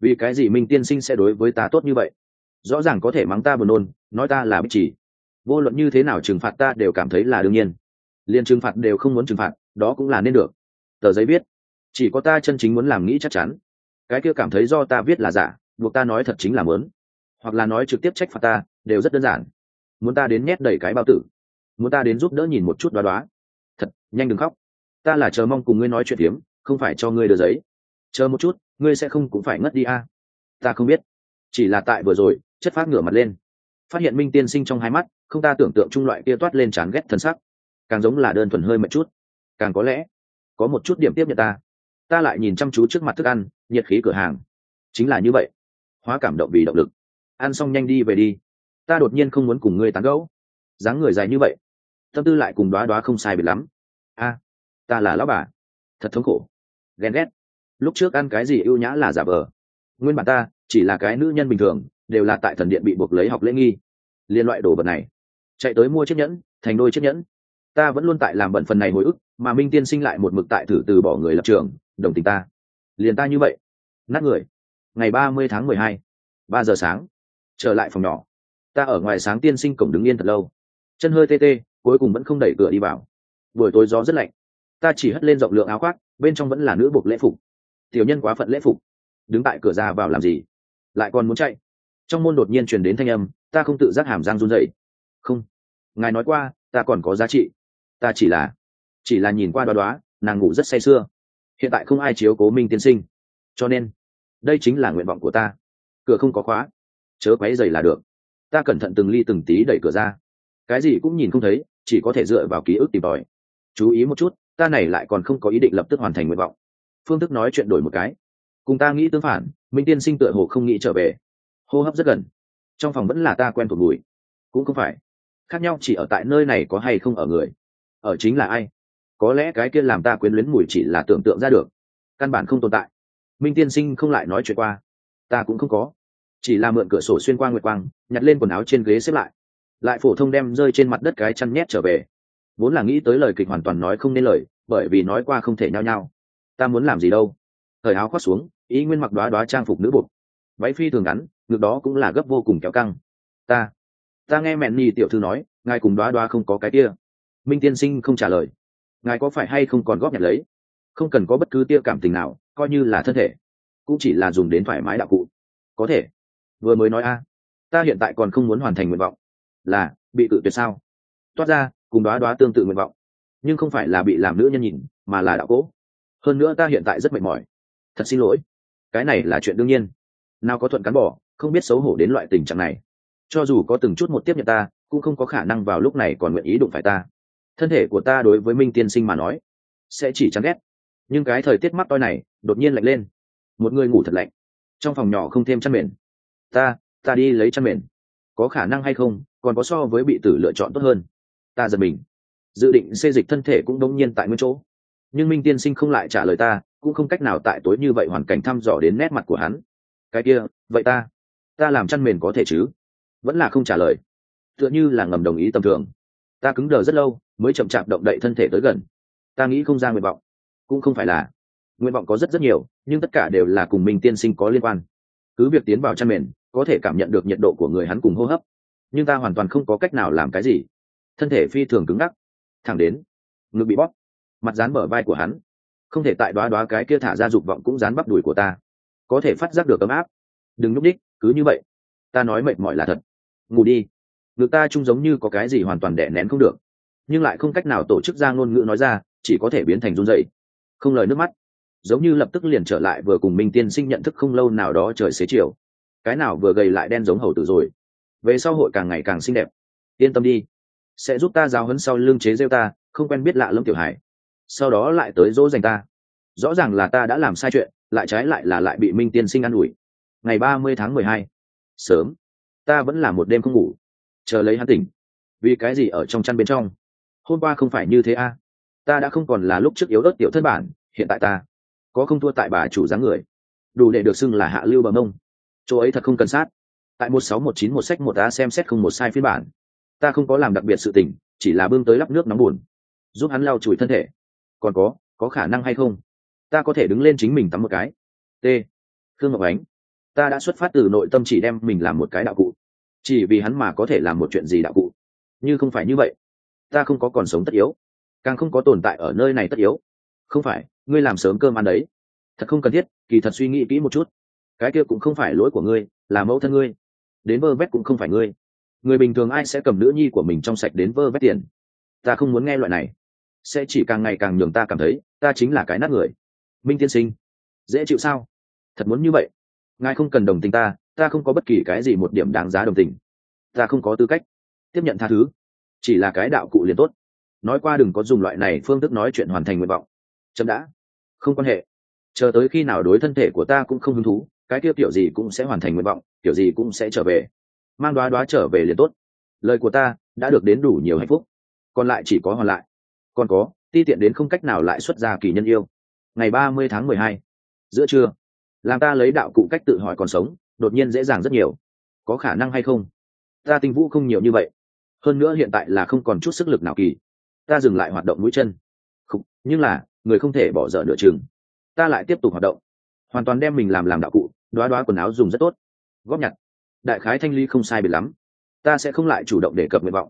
Vì cái gì minh tiên sinh sẽ đối với ta tốt như vậy? Rõ ràng có thể mắng ta buồn nôn, nói ta là bích chỉ. Vô luận như thế nào trừng phạt ta đều cảm thấy là đương nhiên. Liền trừng phạt đều không muốn trừng phạt, đó cũng là nên được. Tờ giấy viết, chỉ có ta chân chính muốn làm nghĩ chắc chắn. Cái kia cảm thấy do ta viết là giả, buộc ta nói thật chính là mớn hoặc là nói trực tiếp trách phạt ta, đều rất đơn giản. Muốn ta đến nhét đầy cái bao tử. Muốn ta đến giúp đỡ nhìn một chút đoá đoá. Thật, nhanh đừng khóc. Ta là chờ mong cùng ngươi nói chuyện hiếm không phải cho ngươi đưa giấy chờ một chút, ngươi sẽ không cũng phải ngất đi a. À? ta không biết. Chỉ là tại vừa rồi, chất phát ngửa mặt lên. Phát hiện minh tiên sinh trong hai mắt, không ta tưởng tượng trung loại kia toát lên chán ghét thân sắc. Càng giống là đơn thuần hơi một chút. Càng có lẽ, có một chút điểm tiếp nhận ta. Ta lại nhìn chăm chú trước mặt thức ăn, nhiệt khí cửa hàng. Chính là như vậy. Hóa cảm động vì động lực. Ăn xong nhanh đi về đi. Ta đột nhiên không muốn cùng ngươi tán gẫu. Dáng người dài như vậy. Tâm tư lại cùng đoá đoá không sai biệt lắm. A, ta là lão bà. Thật thống khổ. Ghen ghét lúc trước ăn cái gì ưu nhã là giả vờ. Nguyên bản ta, chỉ là cái nữ nhân bình thường, đều là tại thần điện bị buộc lấy học lễ nghi. Liên loại đồ vật này. Chạy tới mua chiếc nhẫn, thành đôi chiếc nhẫn. Ta vẫn luôn tại làm bận phần này hồi ức, mà minh tiên sinh lại một mực tại thử từ bỏ người lập trường, đồng tình ta. Liền ta như vậy. Nát người. Ngày ba mươi tháng mười hai, ba giờ sáng. Trở lại phòng nhỏ. Ta ở ngoài sáng tiên sinh cổng đứng yên thật lâu. Chân hơi tê tê, cuối cùng vẫn không đẩy cửa đi vào. Buổi tối gió rất lạnh. Ta chỉ hất lên rộng lượng áo khoác, bên trong vẫn là nữ buộc lễ phục tiểu nhân quá phận lễ phục. Đứng tại cửa ra vào làm gì? Lại còn muốn chạy. Trong môn đột nhiên truyền đến thanh âm, ta không tự giác hàm răng run dậy không. Ngài nói qua, ta còn có giá trị. Ta chỉ là chỉ là nhìn qua đoá đoá, nàng ngủ rất say sưa. Hiện tại không ai chiếu cố minh tiên sinh. Cho nên, đây chính là nguyện vọng của ta. Cửa không có khóa. Chớ quấy dày là được. Ta cẩn thận từng ly từng tí đẩy cửa ra. Cái gì cũng nhìn không thấy, chỉ có thể dựa vào ký ức tìm tòi. Chú ý một chút, ta này lại còn không có ý định lập tức hoàn thành nguyện vọng phương thức nói chuyện đổi một cái. Cùng ta nghĩ tương phản, minh tiên sinh tựa hồ không nghĩ trở về. Hô hấp rất gần. Trong phòng vẫn là ta quen thuộc mùi. Cũng không phải. Khác nhau chỉ ở tại nơi này có hay không ở người. Ở chính là ai? Có lẽ cái kia làm ta quyến luyến mùi chỉ là tưởng tượng ra được. Căn bản không tồn tại. Minh tiên sinh không lại nói chuyện qua. Ta cũng không có. Chỉ là mượn cửa sổ xuyên qua nguyệt quang, nhặt lên quần áo trên ghế xếp lại. Lại phổ thông đem rơi trên mặt đất cái chăn nhét trở về. Vốn là nghĩ tới lời kịch hoàn toàn nói không nên lời, bởi vì nói qua không thể nhao nhao ta muốn làm gì đâu. Thời áo khoác xuống ý nguyên mặc đoá đoá trang phục nữ bột váy phi thường ngắn ngược đó cũng là gấp vô cùng kéo căng. Ta ta nghe mẹn nhi tiểu thư nói, ngài cùng đoá đoá không có cái kia. Minh tiên sinh không trả lời. Ngài có phải hay không còn góp nhặt lấy? Không cần có bất cứ tia cảm tình nào, coi như là thân thể, cũng chỉ là dùng đến thoải mái đạo cụ. Có thể. Vừa mới nói a, ta hiện tại còn không muốn hoàn thành nguyện vọng. Là, bị tự tuyệt sao? Toát ra, cùng đoá đoá tương tự nguyện vọng. Nhưng không phải là bị làm nữ nhân nhìn, mà là đạo cỗ hơn nữa ta hiện tại rất mệt mỏi. Thật xin lỗi. Cái này là chuyện đương nhiên. Nào có thuận cán bỏ, không biết xấu hổ đến loại tình trạng này. Cho dù có từng chút một tiếp nhận ta, cũng không có khả năng vào lúc này còn nguyện ý đụng phải ta. Thân thể của ta đối với minh tiên sinh mà nói, sẽ chỉ chán ghét. Nhưng cái thời tiết mắt toi này, đột nhiên lạnh lên. Một người ngủ thật lạnh. Trong phòng nhỏ không thêm chăn mền. Ta ta đi lấy chăn mền. Có khả năng hay không, còn có so với bị tử lựa chọn tốt hơn. Ta giật mình. Dự định xê dịch thân thể cũng đống nhiên tại nguyên chỗ nhưng minh tiên sinh không lại trả lời ta, cũng không cách nào tại tối như vậy hoàn cảnh thăm dò đến nét mặt của hắn. Cái kia, vậy ta ta làm chăn mền có thể chứ? Vẫn là không trả lời. Tựa như là ngầm đồng ý tầm thường. Ta cứng đờ rất lâu, mới chậm chạp động đậy thân thể tới gần. Ta nghĩ không ra nguyện vọng. Cũng không phải là. Nguyện vọng có rất rất nhiều, nhưng tất cả đều là cùng minh tiên sinh có liên quan. Cứ việc tiến vào chăn mền, có thể cảm nhận được nhiệt độ của người hắn cùng hô hấp. Nhưng ta hoàn toàn không có cách nào làm cái gì. Thân thể phi thường cứng ngắc. Thẳng đến, ngực bị bóp mặt dán bờ vai của hắn. Không thể tại đoá đoá cái kia thả ra dục vọng cũng dán bắp đùi của ta. Có thể phát giác được ấm áp. Đừng nhúc đích, cứ như vậy. Ta nói mệt mỏi là thật. Ngủ đi. Ngực ta chung giống như có cái gì hoàn toàn đẻ nén không được. Nhưng lại không cách nào tổ chức ra ngôn ngữ nói ra, chỉ có thể biến thành run dậy không lời nước mắt. Giống như lập tức liền trở lại vừa cùng minh tiên sinh nhận thức không lâu nào đó trời xế chiều. Cái nào vừa gầy lại đen giống hầu tử rồi. Về sau hội càng ngày càng xinh đẹp. Yên tâm đi. Sẽ giúp ta giáo hấn sau lương chế rêu ta, không quen biết lạ lâm tiểu hải sau đó lại tới dỗ dành ta. Rõ ràng là ta đã làm sai chuyện, lại trái lại là lại bị minh tiên sinh ă n ủi. Ngày ba mươi tháng mười hai, sớm. Ta vẫn là một đêm không ngủ. Chờ lấy hắn tỉnh. Vì cái gì ở trong chăn bên trong? Hôm qua không phải như thế a. Ta đã không còn là lúc trước yếu ớt tiểu thân bản, hiện tại ta có không thua tại bà chủ dáng người. Đủ để được xưng là hạ lưu bờ mông. Chỗ ấy thật không cần sát. Tại một sáu một chín một sách một ta xem xét không một sai phiên bản. Ta không có làm đặc biệt sự tình, chỉ là bưng tới lắp nước nóng buồn, giúp hắn lau chùi thân thể còn có có khả năng hay không? Ta có thể đứng lên chính mình tắm một cái. T. Khương ngọc ánh. Ta đã xuất phát từ nội tâm chỉ đem mình làm một cái đạo cụ. Chỉ vì hắn mà có thể làm một chuyện gì đạo cụ. Như không phải như vậy, ta không có còn sống tất yếu. Càng không có tồn tại ở nơi này tất yếu. Không phải, ngươi làm sớm cơm ăn đấy. Thật không cần thiết, kỳ thật suy nghĩ kỹ một chút. Cái kia cũng không phải lỗi của ngươi, là mẫu thân ngươi. Đến vơ vét cũng không phải ngươi. Người bình thường ai sẽ cầm nữ nhi của mình trong sạch đến vơ vét tiền? Ta không muốn nghe loại này sẽ chỉ càng ngày càng nhường ta cảm thấy ta chính là cái nát người. Minh tiên sinh, dễ chịu sao? Thật muốn như vậy? Ngài không cần đồng tình ta ta không có bất kỳ cái gì một điểm đáng giá đồng tình. Ta không có tư cách tiếp nhận tha thứ, chỉ là cái đạo cụ liền tốt. Nói qua đừng có dùng loại này phương thức nói chuyện hoàn thành nguyện vọng. Chậm đã. Không quan hệ. Chờ tới khi nào đối thân thể của ta cũng không hứng thú, cái kia kiểu gì cũng sẽ hoàn thành nguyện vọng, kiểu gì cũng sẽ trở về. Mang đoá đoá trở về liền tốt. Lời của ta đã được đến đủ nhiều hạnh phúc, còn lại chỉ có hoàn lại còn có ti tiện đến không cách nào lại xuất ra kỳ nhân yêu. Ngày ba mươi tháng mười hai giữa trưa làm ta lấy đạo cụ cách tự hỏi còn sống đột nhiên dễ dàng rất nhiều. Có khả năng hay không? Ta tinh vũ không nhiều như vậy. Hơn nữa hiện tại là không còn chút sức lực nào kỳ. Ta dừng lại hoạt động mũi chân. Không, nhưng là người không thể bỏ dở nửa chừng. Ta lại tiếp tục hoạt động. Hoàn toàn đem mình làm làm đạo cụ đoá đoá quần áo dùng rất tốt. Góp nhặt. Đại khái thanh ly không sai biệt lắm. Ta sẽ không lại chủ động đề cập nguyện vọng.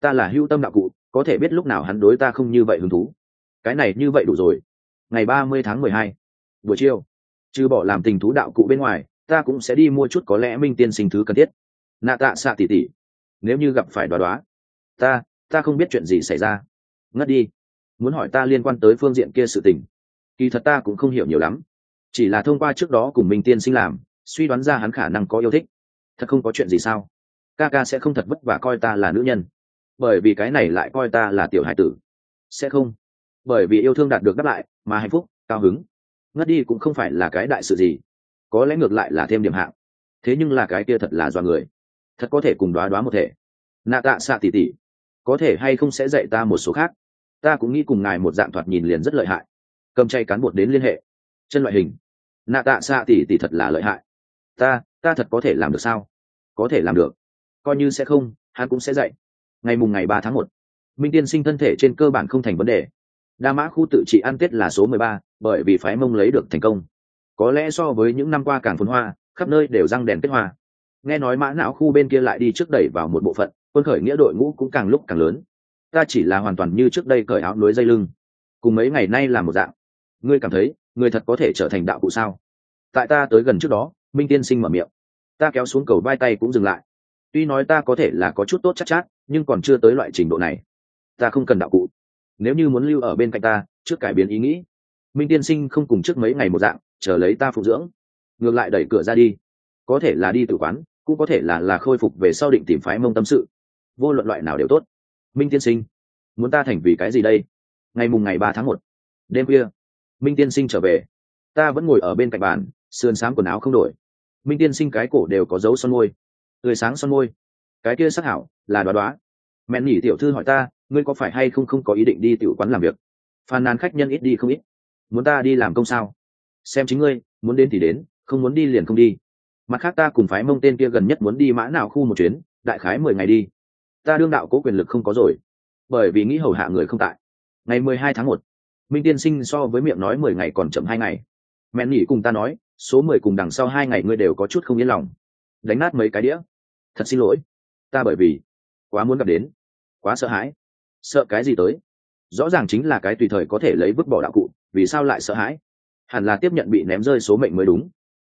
Ta là hưu tâm đạo cụ có thể biết lúc nào hắn đối ta không như vậy hứng thú. Cái này như vậy đủ rồi. Ngày ba mươi tháng mười hai, buổi chiều, trừ bỏ làm tình thú đạo cụ bên ngoài, ta cũng sẽ đi mua chút có lẽ minh tiên sinh thứ cần thiết. Nạ tạ xạ tỉ tỉ, nếu như gặp phải đoá đoá, ta ta không biết chuyện gì xảy ra. Ngất đi. Muốn hỏi ta liên quan tới phương diện kia sự tình. Kỳ thật ta cũng không hiểu nhiều lắm. Chỉ là thông qua trước đó cùng minh tiên sinh làm, suy đoán ra hắn khả năng có yêu thích. Thật không có chuyện gì sao? Ca ca sẽ không thật vất vả coi ta là nữ nhân bởi vì cái này lại coi ta là tiểu hải tử. Sẽ không. Bởi vì yêu thương đạt được đáp lại, mà hạnh phúc, cao hứng. Ngất đi cũng không phải là cái đại sự gì. Có lẽ ngược lại là thêm điểm hạng. Thế nhưng là cái kia thật là do người. Thật có thể cùng đoá đoá một thể. Nạ tạ xạ tỉ tỉ. Có thể hay không sẽ dạy ta một số khác? Ta cũng nghĩ cùng ngài một dạng thoạt nhìn liền rất lợi hại. Cầm chay cán bột đến liên hệ. Chân loại hình. Nạ tạ xạ tỉ tỉ thật là lợi hại. Ta ta thật có thể làm được sao? Có thể làm được. Coi như sẽ không, hắn cũng sẽ dạy ngày mùng ngày ba tháng một minh tiên sinh thân thể trên cơ bản không thành vấn đề. Đa mã khu tự trị ăn tết là số mười ba bởi vì phái mông lấy được thành công. Có lẽ so với những năm qua càng phồn hoa khắp nơi đều răng đèn kết hoa. Nghe nói mã não khu bên kia lại đi trước đẩy vào một bộ phận quân khởi nghĩa đội ngũ cũng càng lúc càng lớn. Ta chỉ là hoàn toàn như trước đây cởi áo nối dây lưng. Cùng mấy ngày nay là một dạng. Ngươi cảm thấy người thật có thể trở thành đạo cụ sao? Tại ta tới gần trước đó minh tiên sinh mở miệng. Ta kéo xuống cầu vai tay cũng dừng lại. Tuy nói ta có thể là có chút tốt chắc chát, chát nhưng còn chưa tới loại trình độ này. Ta không cần đạo cụ. Nếu như muốn lưu ở bên cạnh ta, trước cải biến ý nghĩ. Minh tiên sinh không cùng trước mấy ngày một dạng, chờ lấy ta phục dưỡng. Ngược lại đẩy cửa ra đi. Có thể là đi tự quán, cũng có thể là là khôi phục về sau định tìm phái mông tâm sự. Vô luận loại nào đều tốt. Minh tiên sinh, muốn ta thành vì cái gì đây? Ngày mùng ngày ba tháng một, đêm khuya, minh tiên sinh trở về. Ta vẫn ngồi ở bên cạnh bàn, sườn sáng quần áo không đổi. Minh tiên sinh cái cổ đều có dấu son môi. Tươi sáng son môi. Cái kia sắc hảo là đoá đoá. Mẹn nhỉ tiểu thư hỏi ta, ngươi có phải hay không không có ý định đi tiểu quán làm việc? Phàn nàn khách nhân ít đi không ít. Muốn ta đi làm công sao? Xem chính ngươi, muốn đến thì đến, không muốn đi liền không đi. Mặt khác ta cùng phái mông tên kia gần nhất muốn đi mã nào khu một chuyến, đại khái mười ngày đi. Ta đương đạo cố quyền lực không có rồi, bởi vì nghĩ hầu hạ người không tại. Ngày mười hai tháng một, minh tiên sinh so với miệng nói mười ngày còn chậm hai ngày. Mẹ nghỉ cùng ta nói, số mười cùng đằng sau hai ngày ngươi đều có chút không yên lòng. Đánh nát mấy cái đĩa. Thật xin lỗi. Ta bởi vì quá muốn gặp đến, quá sợ hãi. Sợ cái gì tới? Rõ ràng chính là cái tùy thời có thể lấy vứt bỏ đạo cụ, vì sao lại sợ hãi? Hẳn là tiếp nhận bị ném rơi số mệnh mới đúng.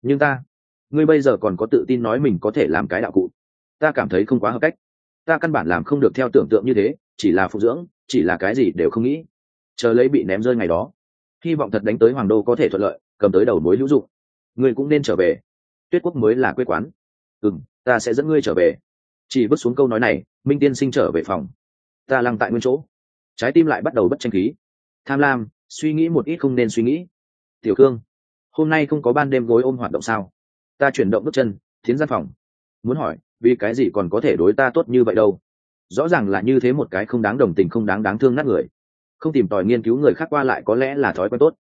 Nhưng ta, ngươi bây giờ còn có tự tin nói mình có thể làm cái đạo cụ. Ta cảm thấy không quá hợp cách. Ta căn bản làm không được theo tưởng tượng như thế, chỉ là phục dưỡng, chỉ là cái gì đều không nghĩ. Chờ lấy bị ném rơi ngày đó, hy vọng thật đánh tới hoàng đô có thể thuận lợi, cầm tới đầu mối hữu dụng. Ngươi cũng nên trở về. Tuyết quốc mới là quê quán. Ừ m ta sẽ dẫn ngươi trở về chỉ vứt xuống câu nói này, minh tiên sinh trở về phòng. Ta lăng tại nguyên chỗ. Trái tim lại bắt đầu bất tranh khí. Tham lam, suy nghĩ một ít không nên suy nghĩ. Tiểu cương hôm nay không có ban đêm gối ôm hoạt động sao? Ta chuyển động bước chân, tiến gian phòng. Muốn hỏi, vì cái gì còn có thể đối ta tốt như vậy đâu? Rõ ràng là như thế một cái không đáng đồng tình, không đáng đáng thương nát người. Không tìm tòi nghiên cứu người khác qua lại có lẽ là thói quen tốt.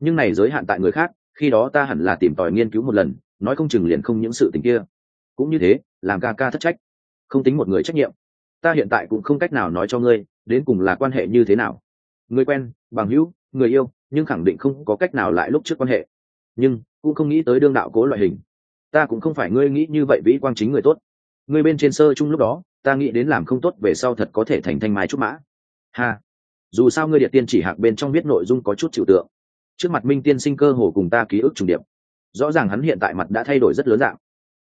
Nhưng này giới hạn tại người khác, khi đó ta hẳn là tìm tòi nghiên cứu một lần, nói không chừng liền không những sự tình kia. Cũng như thế, làm ca ca thất trách không tính một người trách nhiệm. Ta hiện tại cũng không cách nào nói cho ngươi, đến cùng là quan hệ như thế nào. Người quen, bằng hữu, người yêu, nhưng khẳng định không có cách nào lại lúc trước quan hệ. Nhưng, cũng không nghĩ tới đương đạo cố loại hình. Ta cũng không phải ngươi nghĩ như vậy vĩ quang chính người tốt. Ngươi bên trên sơ chung lúc đó, ta nghĩ đến làm không tốt về sau thật có thể thành thanh mai trúc mã. Ha. Dù sao ngươi điện tiên chỉ hạc bên trong biết nội dung có chút chịu tượng. Trước mặt minh tiên sinh cơ hồ cùng ta ký ức trùng điệp. Rõ ràng hắn hiện tại mặt đã thay đổi rất lớn dạng.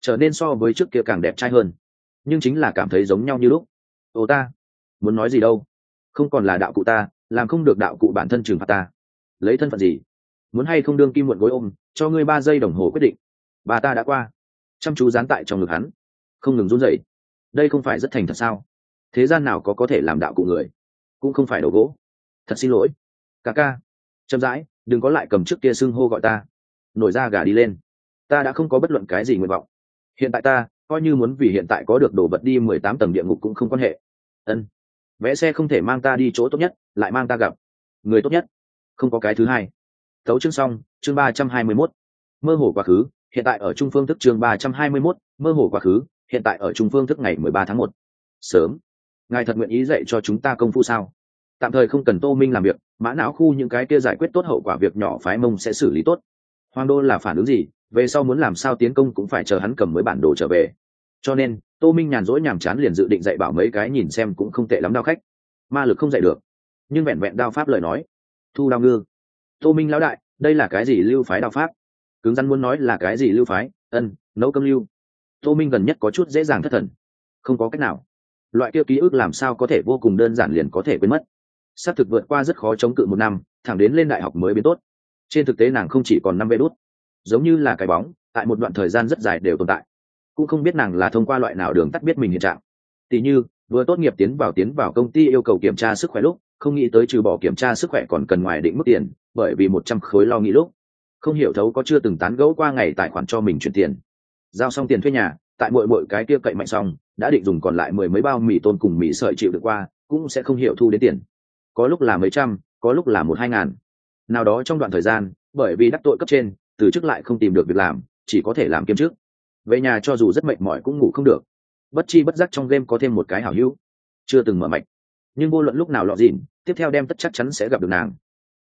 Trở nên so với trước kia càng đẹp trai hơn nhưng chính là cảm thấy giống nhau như lúc. Ô ta, muốn nói gì đâu? Không còn là đạo cụ ta, làm không được đạo cụ bản thân trừng phạt ta. Lấy thân phận gì? Muốn hay không đương kim muộn gối ôm, cho ngươi ba giây đồng hồ quyết định. Bà ta đã qua. Chăm chú dán tại trong ngực hắn. Không ngừng run rẩy. Đây không phải rất thành thật sao? Thế gian nào có có thể làm đạo cụ người? Cũng không phải đầu gỗ. Thật xin lỗi. Ca ca, chậm rãi, đừng có lại cầm trước kia xưng hô gọi ta. Nổi ra gà đi lên. Ta đã không có bất luận cái gì nguyện vọng. Hiện tại ta coi như muốn vì hiện tại có được đồ vật đi mười tám tầng địa ngục cũng không quan hệ. Ân, vé xe không thể mang ta đi chỗ tốt nhất, lại mang ta gặp người tốt nhất. Không có cái thứ hai. Thấu chương xong, chương ba trăm hai mươi mốt. Mơ hồ quá khứ, hiện tại ở trung phương thức chương ba trăm hai mươi mốt, mơ hồ quá khứ, hiện tại ở trung phương thức ngày mười ba tháng một. Sớm. Ngài thật nguyện ý dạy cho chúng ta công phu sao? Tạm thời không cần tô minh làm việc, mã não khu những cái kia giải quyết tốt hậu quả việc nhỏ phái mông sẽ xử lý tốt. Hoàng đô là phản ứng gì? Về sau muốn làm sao tiến công cũng phải chờ hắn cầm mới bản đồ trở về. Cho nên, tô minh nhàn rỗi nhàm chán liền dự định dạy bảo mấy cái nhìn xem cũng không tệ lắm đao khách. Ma lực không dạy được. Nhưng vẹn vẹn đao pháp lời nói, thu đao ngư. Tô minh lão đại, đây là cái gì lưu phái đao pháp? Cứng rắn muốn nói là cái gì lưu phái? Ân, nấu cơm lưu. Tô minh gần nhất có chút dễ dàng thất thần. Không có cách nào. Loại kia ký ức làm sao có thể vô cùng đơn giản liền có thể quên mất. S á c thực vượt qua rất khó chống cự một năm, thẳng đến lên đại học mới biến tốt. Trên thực tế nàng không chỉ còn năm vé đốt giống như là cái bóng, tại một đoạn thời gian rất dài đều tồn tại. Cũng không biết nàng là thông qua loại nào đường tắt biết mình hiện trạng. Tỷ như, vừa tốt nghiệp tiến vào tiến vào công ty yêu cầu kiểm tra sức khỏe lúc, không nghĩ tới trừ bỏ kiểm tra sức khỏe còn cần ngoài định mức tiền, bởi vì một trăm khối lo nghĩ lúc. Không hiểu thấu có chưa từng tán gẫu qua ngày tài khoản cho mình chuyển tiền. Giao xong tiền thuê nhà, tại mỗi mỗi cái kia cậy mạnh xong, đã định dùng còn lại mười mấy bao mì tôn cùng mì sợi chịu được qua, cũng sẽ không hiểu thu đến tiền. Có lúc là mấy trăm, có lúc là một hai ngàn. Nào đó trong đoạn thời gian, bởi vì đắc tội cấp trên từ chức lại không tìm được việc làm, chỉ có thể làm kiếm trước về nhà cho dù rất mệt mỏi cũng ngủ không được. Bất chi bất giác trong game có thêm một cái hảo hữu. Chưa từng mở mạch. Nhưng vô luận lúc nào lọt dịn, tiếp theo đem tất chắc chắn sẽ gặp được nàng.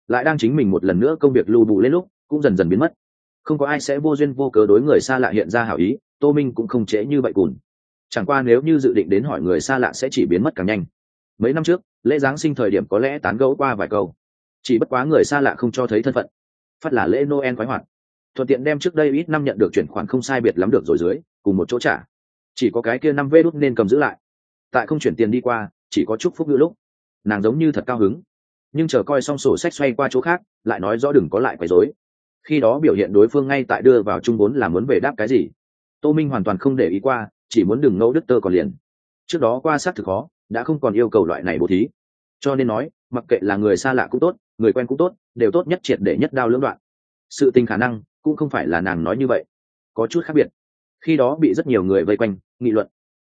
Lại đang chính mình một lần nữa công việc lưu bù lên lúc, cũng dần dần biến mất. Không có ai sẽ vô duyên vô cớ đối người xa lạ hiện ra hảo ý, tô minh cũng không trễ như vậy cùn. Chẳng qua nếu như dự định đến hỏi người xa lạ sẽ chỉ biến mất càng nhanh. Mấy năm trước, lễ giáng sinh thời điểm có lẽ tán gẫu qua vài câu. Chỉ bất quá người xa lạ không cho thấy thân phận. Phát là lễ noel khoái hoạt thuận tiện đem trước đây ít năm nhận được chuyển khoản không sai biệt lắm được rồi dưới, cùng một chỗ trả. Chỉ có cái kia năm vê đút nên cầm giữ lại. Tại không chuyển tiền đi qua, chỉ có chúc phúc ngữ lúc. Nàng giống như thật cao hứng. Nhưng chờ coi xong sổ sách xoay qua chỗ khác, lại nói rõ đừng có lại quấy rối. Khi đó biểu hiện đối phương ngay tại đưa vào trung vốn là muốn về đáp cái gì. Tô minh hoàn toàn không để ý qua, chỉ muốn đừng ngẫu đức tơ còn liền. Trước đó qua sát thực khó, đã không còn yêu cầu loại này bố thí. Cho nên nói, mặc kệ là người xa lạ cũng tốt, người quen cũng tốt, đều tốt nhất triệt để nhất đao lưỡng đoạn. Sự tình khả năng cũng không phải là nàng nói như vậy. Có chút khác biệt. Khi đó bị rất nhiều người vây quanh, nghị luận.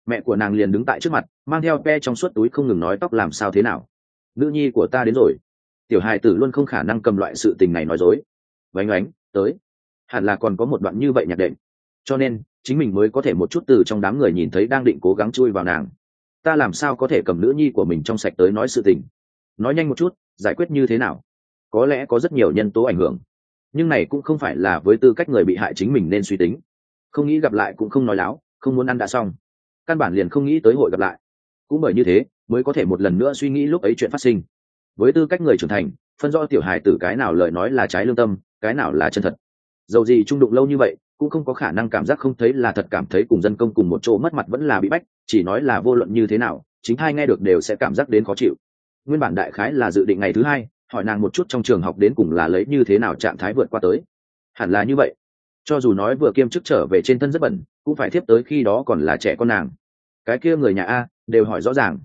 Mẹ của nàng liền đứng tại trước mặt, mang theo pe trong suốt túi không ngừng nói tóc làm sao thế nào. Nữ nhi của ta đến rồi. Tiểu hài tử luôn không khả năng cầm loại sự tình này nói dối. Vánh oánh tới. Hẳn là còn có một đoạn như vậy nhạc đệm. Cho nên, chính mình mới có thể một chút từ trong đám người nhìn thấy đang định cố gắng chui vào nàng. Ta làm sao có thể cầm nữ nhi của mình trong sạch tới nói sự tình? Nói nhanh một chút, giải quyết như thế nào? Có lẽ có rất nhiều nhân tố ảnh hưởng nhưng này cũng không phải là với tư cách người bị hại chính mình nên suy tính. Không nghĩ gặp lại cũng không nói láo, không muốn ăn đã xong. Căn bản liền không nghĩ tới hội gặp lại. Cũng bởi như thế, mới có thể một lần nữa suy nghĩ lúc ấy chuyện phát sinh. Với tư cách người trưởng thành, phân rõ tiểu hài tử cái nào lời nói là trái lương tâm, cái nào là chân thật. Dầu gì trung đụng lâu như vậy, cũng không có khả năng cảm giác không thấy là thật cảm thấy cùng dân công cùng một chỗ mất mặt vẫn là bị bách, chỉ nói là vô luận như thế nào, chính hai nghe được đều sẽ cảm giác đến khó chịu. Nguyên bản đại khái là dự định ngày thứ hai hỏi nàng một chút trong trường học đến cùng là lấy như thế nào trạng thái vượt qua tới. Hẳn là như vậy. Cho dù nói vừa kiêm chức trở về trên thân rất bẩn, cũng phải tiếp tới khi đó còn là trẻ con nàng. Cái kia người nhà a, đều hỏi rõ ràng.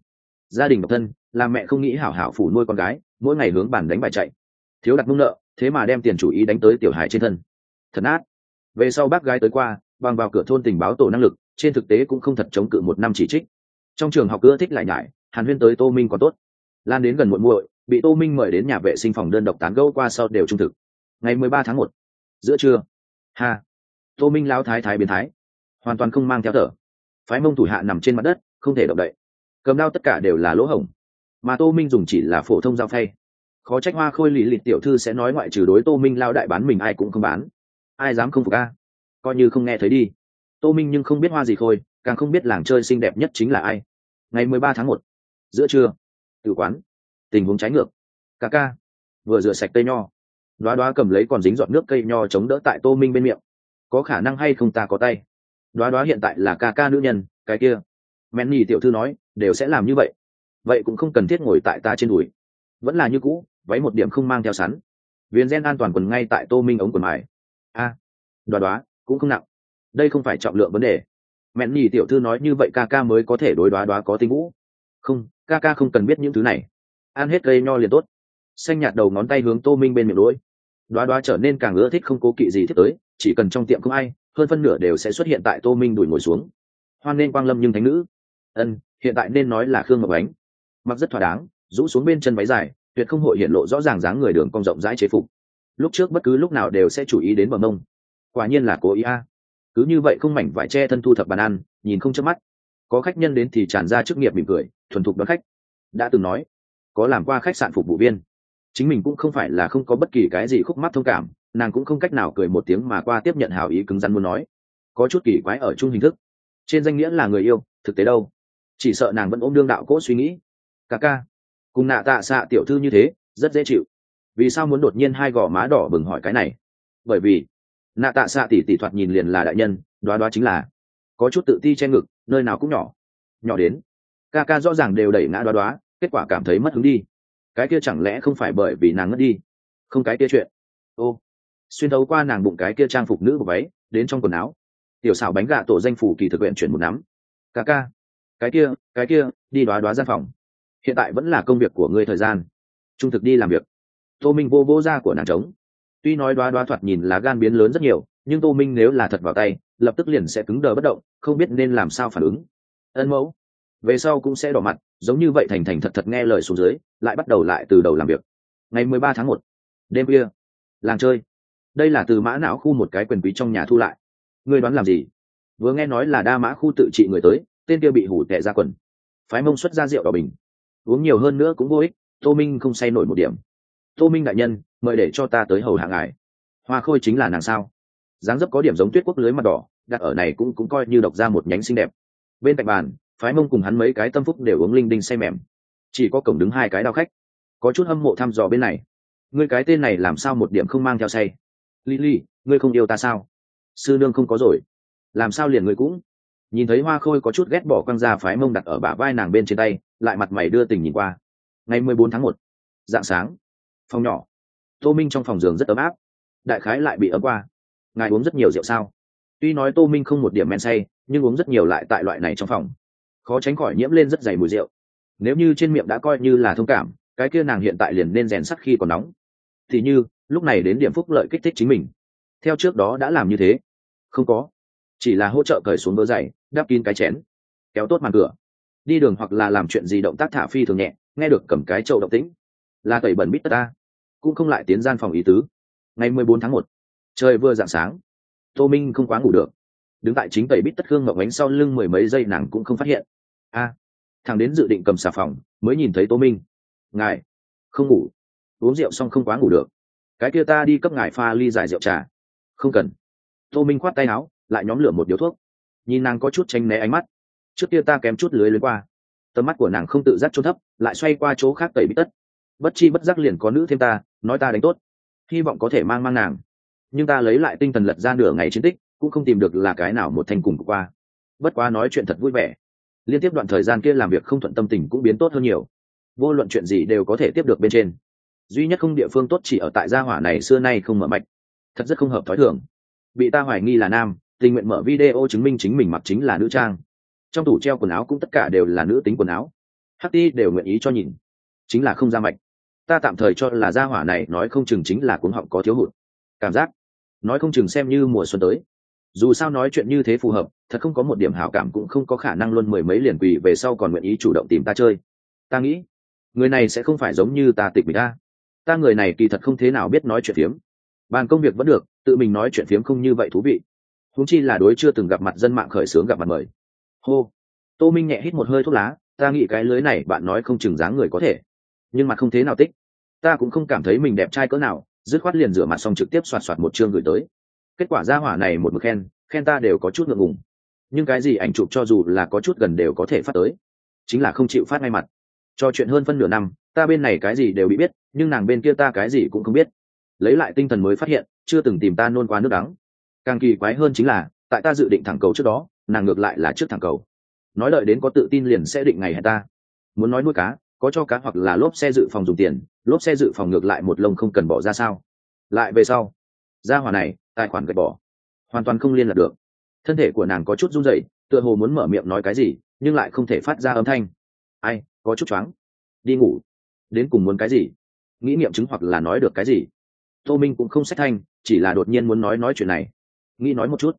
Gia đình độc thân, là mẹ không nghĩ hảo hảo phủ nuôi con gái, mỗi ngày hướng bàn đánh bài chạy. Thiếu đặt mông nợ, thế mà đem tiền chủ ý đánh tới tiểu hải trên thân. Thật át về sau bác gái tới qua, bằng vào cửa thôn tình báo tổ năng lực, trên thực tế cũng không thật chống cự một năm chỉ trích. Trong trường học ưa thích lại nhải, hàn huyên tới tô minh còn tốt. Lan đến gần muộn muội bị tô minh mời đến nhà vệ sinh phòng đơn độc tán gẫu qua sau đều trung thực. Ngày mười ba tháng một, giữa trưa. Ha. Tô minh lao thái thái biến thái. Hoàn toàn không mang theo thở. Phái mông thủ hạ nằm trên mặt đất, không thể động đậy. Cầm đao tất cả đều là lỗ hổng. Mà tô minh dùng chỉ là phổ thông dao phay. Khó trách hoa khôi lì lịt tiểu thư sẽ nói ngoại trừ đối tô minh lao đại bán mình ai cũng không bán. Ai dám không phục a? Coi như không nghe thấy đi. Tô minh nhưng không biết hoa gì khôi, càng không biết làng chơi xinh đẹp nhất chính là ai. Ngày mười ba tháng một, giữa trưa. Tự quán tình huống trái ngược. Ca ca vừa rửa sạch cây nho. Đoá đoá cầm lấy còn dính dọn nước cây nho chống đỡ tại tô minh bên miệng. Có khả năng hay không ta có tay? Đoá đoá hiện tại là ca ca nữ nhân cái kia. Men nhì tiểu thư nói đều sẽ làm như vậy. Vậy cũng không cần thiết ngồi tại ta trên đùi. Vẫn là như cũ váy một điểm không mang theo sắn. Viên gen an toàn quần ngay tại tô minh ống quần mài. A à, đoá đoá cũng không nặng. Đây không phải trọng lượng vấn đề. Mẹn nhì tiểu thư nói như vậy ca ca mới có thể đối đoá đoá có tinh vũ. Không ca ca không cần biết những thứ này ăn hết cây nho liền tốt. Xanh nhạt đầu ngón tay hướng tô minh bên miệng đuổi đoá đoá trở nên càng ưa thích không cố kỵ gì thiết tới, chỉ cần trong tiệm không ai, hơn phân nửa đều sẽ xuất hiện tại tô minh đuổi ngồi xuống. Hoan nên quang lâm nhưng thánh nữ. Ân, hiện tại nên nói là khương ngọc ánh. Mặc rất thỏa đáng, rũ xuống bên chân váy dài, tuyệt không hội hiện lộ rõ ràng dáng người đường cong rộng rãi chế phục. Lúc trước bất cứ lúc nào đều sẽ chú ý đến bờ mông. Quả nhiên là cố ý a. Cứ như vậy không mảnh vải che thân thu thập bàn ăn, nhìn không chớp mắt. Có khách nhân đến thì tràn ra chức nghiệp mỉm cười, thuần thục đón khách. Đã từng nói có làm qua khách sạn phục vụ viên. Chính mình cũng không phải là không có bất kỳ cái gì khúc mắt thông cảm, nàng cũng không cách nào cười một tiếng mà qua tiếp nhận hào ý cứng rắn muốn nói. Có chút kỳ quái ở chung hình thức. Trên danh nghĩa là người yêu, thực tế đâu? Chỉ sợ nàng vẫn ôm đương đạo cỗ suy nghĩ. Ca ca. Cùng nạ tạ xạ tiểu thư như thế, rất dễ chịu. Vì sao muốn đột nhiên hai gò má đỏ bừng hỏi cái này? Bởi vì, nạ tạ xạ tỉ tỉ thoạt nhìn liền là đại nhân, đoá đoá chính là. Có chút tự ti che ngực, nơi nào cũng nhỏ. Nhỏ đến. Ca ca rõ ràng đều đẩy ngã đoá đoá kết quả cảm thấy mất hứng đi. Cái kia chẳng lẽ không phải bởi vì nàng ngất đi? Không cái kia chuyện. Ô, xuyên thấu qua nàng bụng cái kia trang phục nữ của váy, đến trong quần áo. Tiểu xảo bánh gà tổ danh phủ kỳ thực huyện chuyển một nắm. Ca ca, cái kia cái kia, đi đoá đoá gian phòng. Hiện tại vẫn là công việc của ngươi thời gian. Trung thực đi làm việc. Tô minh vô vô ra của nàng trống. Tuy nói đoá đoá thoạt nhìn là gan biến lớn rất nhiều, nhưng tô minh nếu là thật vào tay, lập tức liền sẽ cứng đờ bất động, không biết nên làm sao phản ứng. Ân mẫu, về sau cũng sẽ đỏ mặt giống như vậy thành thành thật thật nghe lời xuống dưới, lại bắt đầu lại từ đầu làm việc. Ngày mười ba tháng một, đêm kia làng chơi. Đây là từ mã não khu một cái quyền quý trong nhà thu lại. Ngươi đoán làm gì? Vừa nghe nói là đa mã khu tự trị người tới, tên kia bị hủ tệ ra quần. Phái mông xuất ra rượu đỏ bình. Uống nhiều hơn nữa cũng vô ích, tô minh không say nổi một điểm. Tô minh đại nhân, mời để cho ta tới hầu hạ ngài. Hoa khôi chính là nàng sao? Dáng dấp có điểm giống tuyết quốc lưới mặt đỏ, đặt ở này cũng cũng coi như độc ra một nhánh xinh đẹp. Bên cạnh bàn phái mông cùng hắn mấy cái tâm phúc đều uống linh đinh say mềm. Chỉ có cổng đứng hai cái đao khách. Có chút hâm mộ thăm dò bên này. Ngươi cái tên này làm sao một điểm không mang theo say? Lily, ngươi không yêu ta sao? Sư nương không có rồi. Làm sao liền ngươi cũng? Nhìn thấy hoa khôi có chút ghét bỏ quăng ra phái mông đặt ở bả vai nàng bên trên tay, lại mặt mày đưa tình nhìn qua. Ngày mười bốn tháng một, dạng sáng. Phòng nhỏ. Tô minh trong phòng giường rất ấm áp. Đại khái lại bị ấm qua. Ngài uống rất nhiều rượu sao? Tuy nói tô minh không một điểm men say, nhưng uống rất nhiều lại tại loại này trong phòng khó tránh khỏi nhiễm lên rất dày mùi rượu. Nếu như trên miệng đã coi như là thông cảm, cái kia nàng hiện tại liền nên rèn sắt khi còn nóng. Thì như, lúc này đến điểm phúc lợi kích thích chính mình. Theo trước đó đã làm như thế. Không có. Chỉ là hỗ trợ cởi xuống bơ dày đắp kín cái chén, kéo tốt màn cửa. Đi đường hoặc là làm chuyện gì động tác thả phi thường nhẹ, nghe được cầm cái trậu động tĩnh, là tẩy bẩn bít tất ta. Cũng không lại tiến gian phòng ý tứ. Ngày mười bốn tháng một, trời vừa rạng sáng. Tô minh không quá ngủ được. Đứng tại chính tẩy bít tất hương ngậm ánh sau lưng mười mấy giây nàng cũng không phát hiện a, thằng đến dự định cầm xà phòng, mới nhìn thấy tô minh. Ngài, không ngủ. Uống rượu xong không quá ngủ được. Cái kia ta đi cấp ngài pha ly giải rượu trà. Không cần. Tô minh khoát tay áo, lại nhóm lửa một điếu thuốc. Nhìn nàng có chút tranh né ánh mắt. Trước kia ta kém chút lưới lưới qua. Tầm mắt của nàng không tự giác trốn thấp, lại xoay qua chỗ khác tẩy bít tất. Bất chi bất giác liền có nữ thêm ta, nói ta đánh tốt. Hy vọng có thể mang mang nàng. Nhưng ta lấy lại tinh thần lật ra nửa ngày chiến tích, cũng không tìm được là cái nào một thành cùng qua. Bất quá nói chuyện thật vui vẻ liên tiếp đoạn thời gian kia làm việc không thuận tâm tình cũng biến tốt hơn nhiều. Vô luận chuyện gì đều có thể tiếp được bên trên. Duy nhất không địa phương tốt chỉ ở tại gia hỏa này xưa nay không mở mạch. Thật rất không hợp thói thường. Bị ta hoài nghi là nam, tình nguyện mở video chứng minh chính mình mặc chính là nữ trang. Trong tủ treo quần áo cũng tất cả đều là nữ tính quần áo. Ht đều nguyện ý cho nhìn. Chính là không ra mạch. Ta tạm thời cho là gia hỏa này nói không chừng chính là cuống họng có thiếu hụt. Cảm giác. Nói không chừng xem như mùa xuân tới. Dù sao nói chuyện như thế phù hợp thật không có một điểm hảo cảm cũng không có khả năng luôn mười mấy liền quỳ về sau còn nguyện ý chủ động tìm ta chơi. Ta nghĩ, người này sẽ không phải giống như ta tịch mình ta ta người này kỳ thật không thế nào biết nói chuyện phiếm. Bàn công việc vẫn được, tự mình nói chuyện phiếm không như vậy thú vị. Húng chi là đối chưa từng gặp mặt dân mạng khởi xướng gặp mặt mời. Hô. Tô minh nhẹ hít một hơi thuốc lá, ta nghĩ cái lưới này bạn nói không chừng dáng người có thể. Nhưng mà không thế nào tích. Ta cũng không cảm thấy mình đẹp trai cỡ nào, dứt khoát liền rửa mặt xong trực tiếp soạt soạt một chương gửi tới. Kết quả ra hỏa này một mực khen khen ta đều có chút ngượng ngùng nhưng cái gì ảnh chụp cho dù là có chút gần đều có thể phát tới. Chính là không chịu phát ngay mặt. Cho chuyện hơn phân nửa năm, ta bên này cái gì đều bị biết, nhưng nàng bên kia ta cái gì cũng không biết. Lấy lại tinh thần mới phát hiện, chưa từng tìm ta nôn qua nước đắng. Càng kỳ quái hơn chính là, tại ta dự định thẳng cầu trước đó, nàng ngược lại là trước thẳng cầu. Nói lợi đến có tự tin liền sẽ định ngày hẹn ta. Muốn nói nuôi cá, có cho cá hoặc là lốp xe dự phòng dùng tiền, lốp xe dự phòng ngược lại một lông không cần bỏ ra sao? Lại về sau, ra hỏa này, tài khoản gạch bỏ. Hoàn toàn không liên lạc được thân thể của nàng có chút run rẩy, tựa hồ muốn mở miệng nói cái gì, nhưng lại không thể phát ra âm thanh. Ai, có chút choáng. Đi ngủ. Đến cùng muốn cái gì? Nghĩ nghiệm chứng hoặc là nói được cái gì? Tô minh cũng không sách thanh, chỉ là đột nhiên muốn nói nói chuyện này. Nghĩ nói một chút.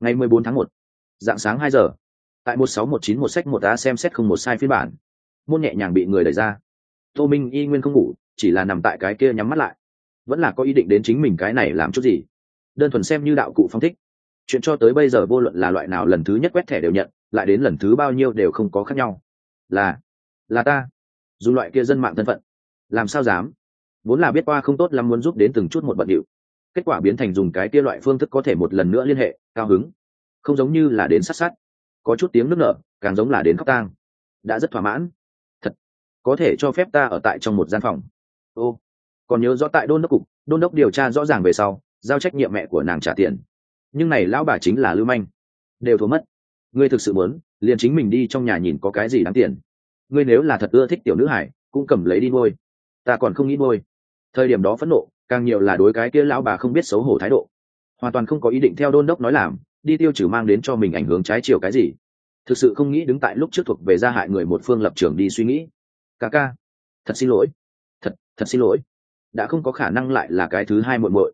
Ngày mười bốn tháng một, dạng sáng hai giờ, tại một sáu một chín một sách một a xem xét không một sai phiên bản. Môn nhẹ nhàng bị người đẩy ra. Tô minh y nguyên không ngủ, chỉ là nằm tại cái kia nhắm mắt lại. Vẫn là có ý định đến chính mình cái này làm chút gì. Đơn thuần xem như đạo cụ phong thích chuyện cho tới bây giờ vô luận là loại nào lần thứ nhất quét thẻ đều nhận, lại đến lần thứ bao nhiêu đều không có khác nhau. Là là ta. Dù loại kia dân mạng thân phận. Làm sao dám? Vốn là biết qua không tốt lắm muốn giúp đến từng chút một bận điệu. Kết quả biến thành dùng cái kia loại phương thức có thể một lần nữa liên hệ, cao hứng. Không giống như là đến sát sát. Có chút tiếng nước nở, càng giống là đến khóc tang. Đã rất thỏa mãn. Thật. Có thể cho phép ta ở tại trong một gian phòng. Ô. Còn nhớ rõ tại đôn đốc cục, đôn đốc điều tra rõ ràng về sau, giao trách nhiệm mẹ của nàng trả tiền nhưng này lão bà chính là lưu manh. Đều thua mất. Ngươi thực sự muốn, liền chính mình đi trong nhà nhìn có cái gì đáng tiền. Ngươi nếu là thật ưa thích tiểu nữ hải, cũng cầm lấy đi nuôi. Ta còn không nghĩ nuôi. Thời điểm đó phẫn nộ, càng nhiều là đối cái kia lão bà không biết xấu hổ thái độ. Hoàn toàn không có ý định theo đôn đốc nói làm, đi tiêu trừ mang đến cho mình ảnh hưởng trái chiều cái gì. Thực sự không nghĩ đứng tại lúc trước thuộc về gia hại người một phương lập trường đi suy nghĩ. Ca ca, thật xin lỗi. Thật thật xin lỗi. Đã không có khả năng lại là cái thứ hai muội muội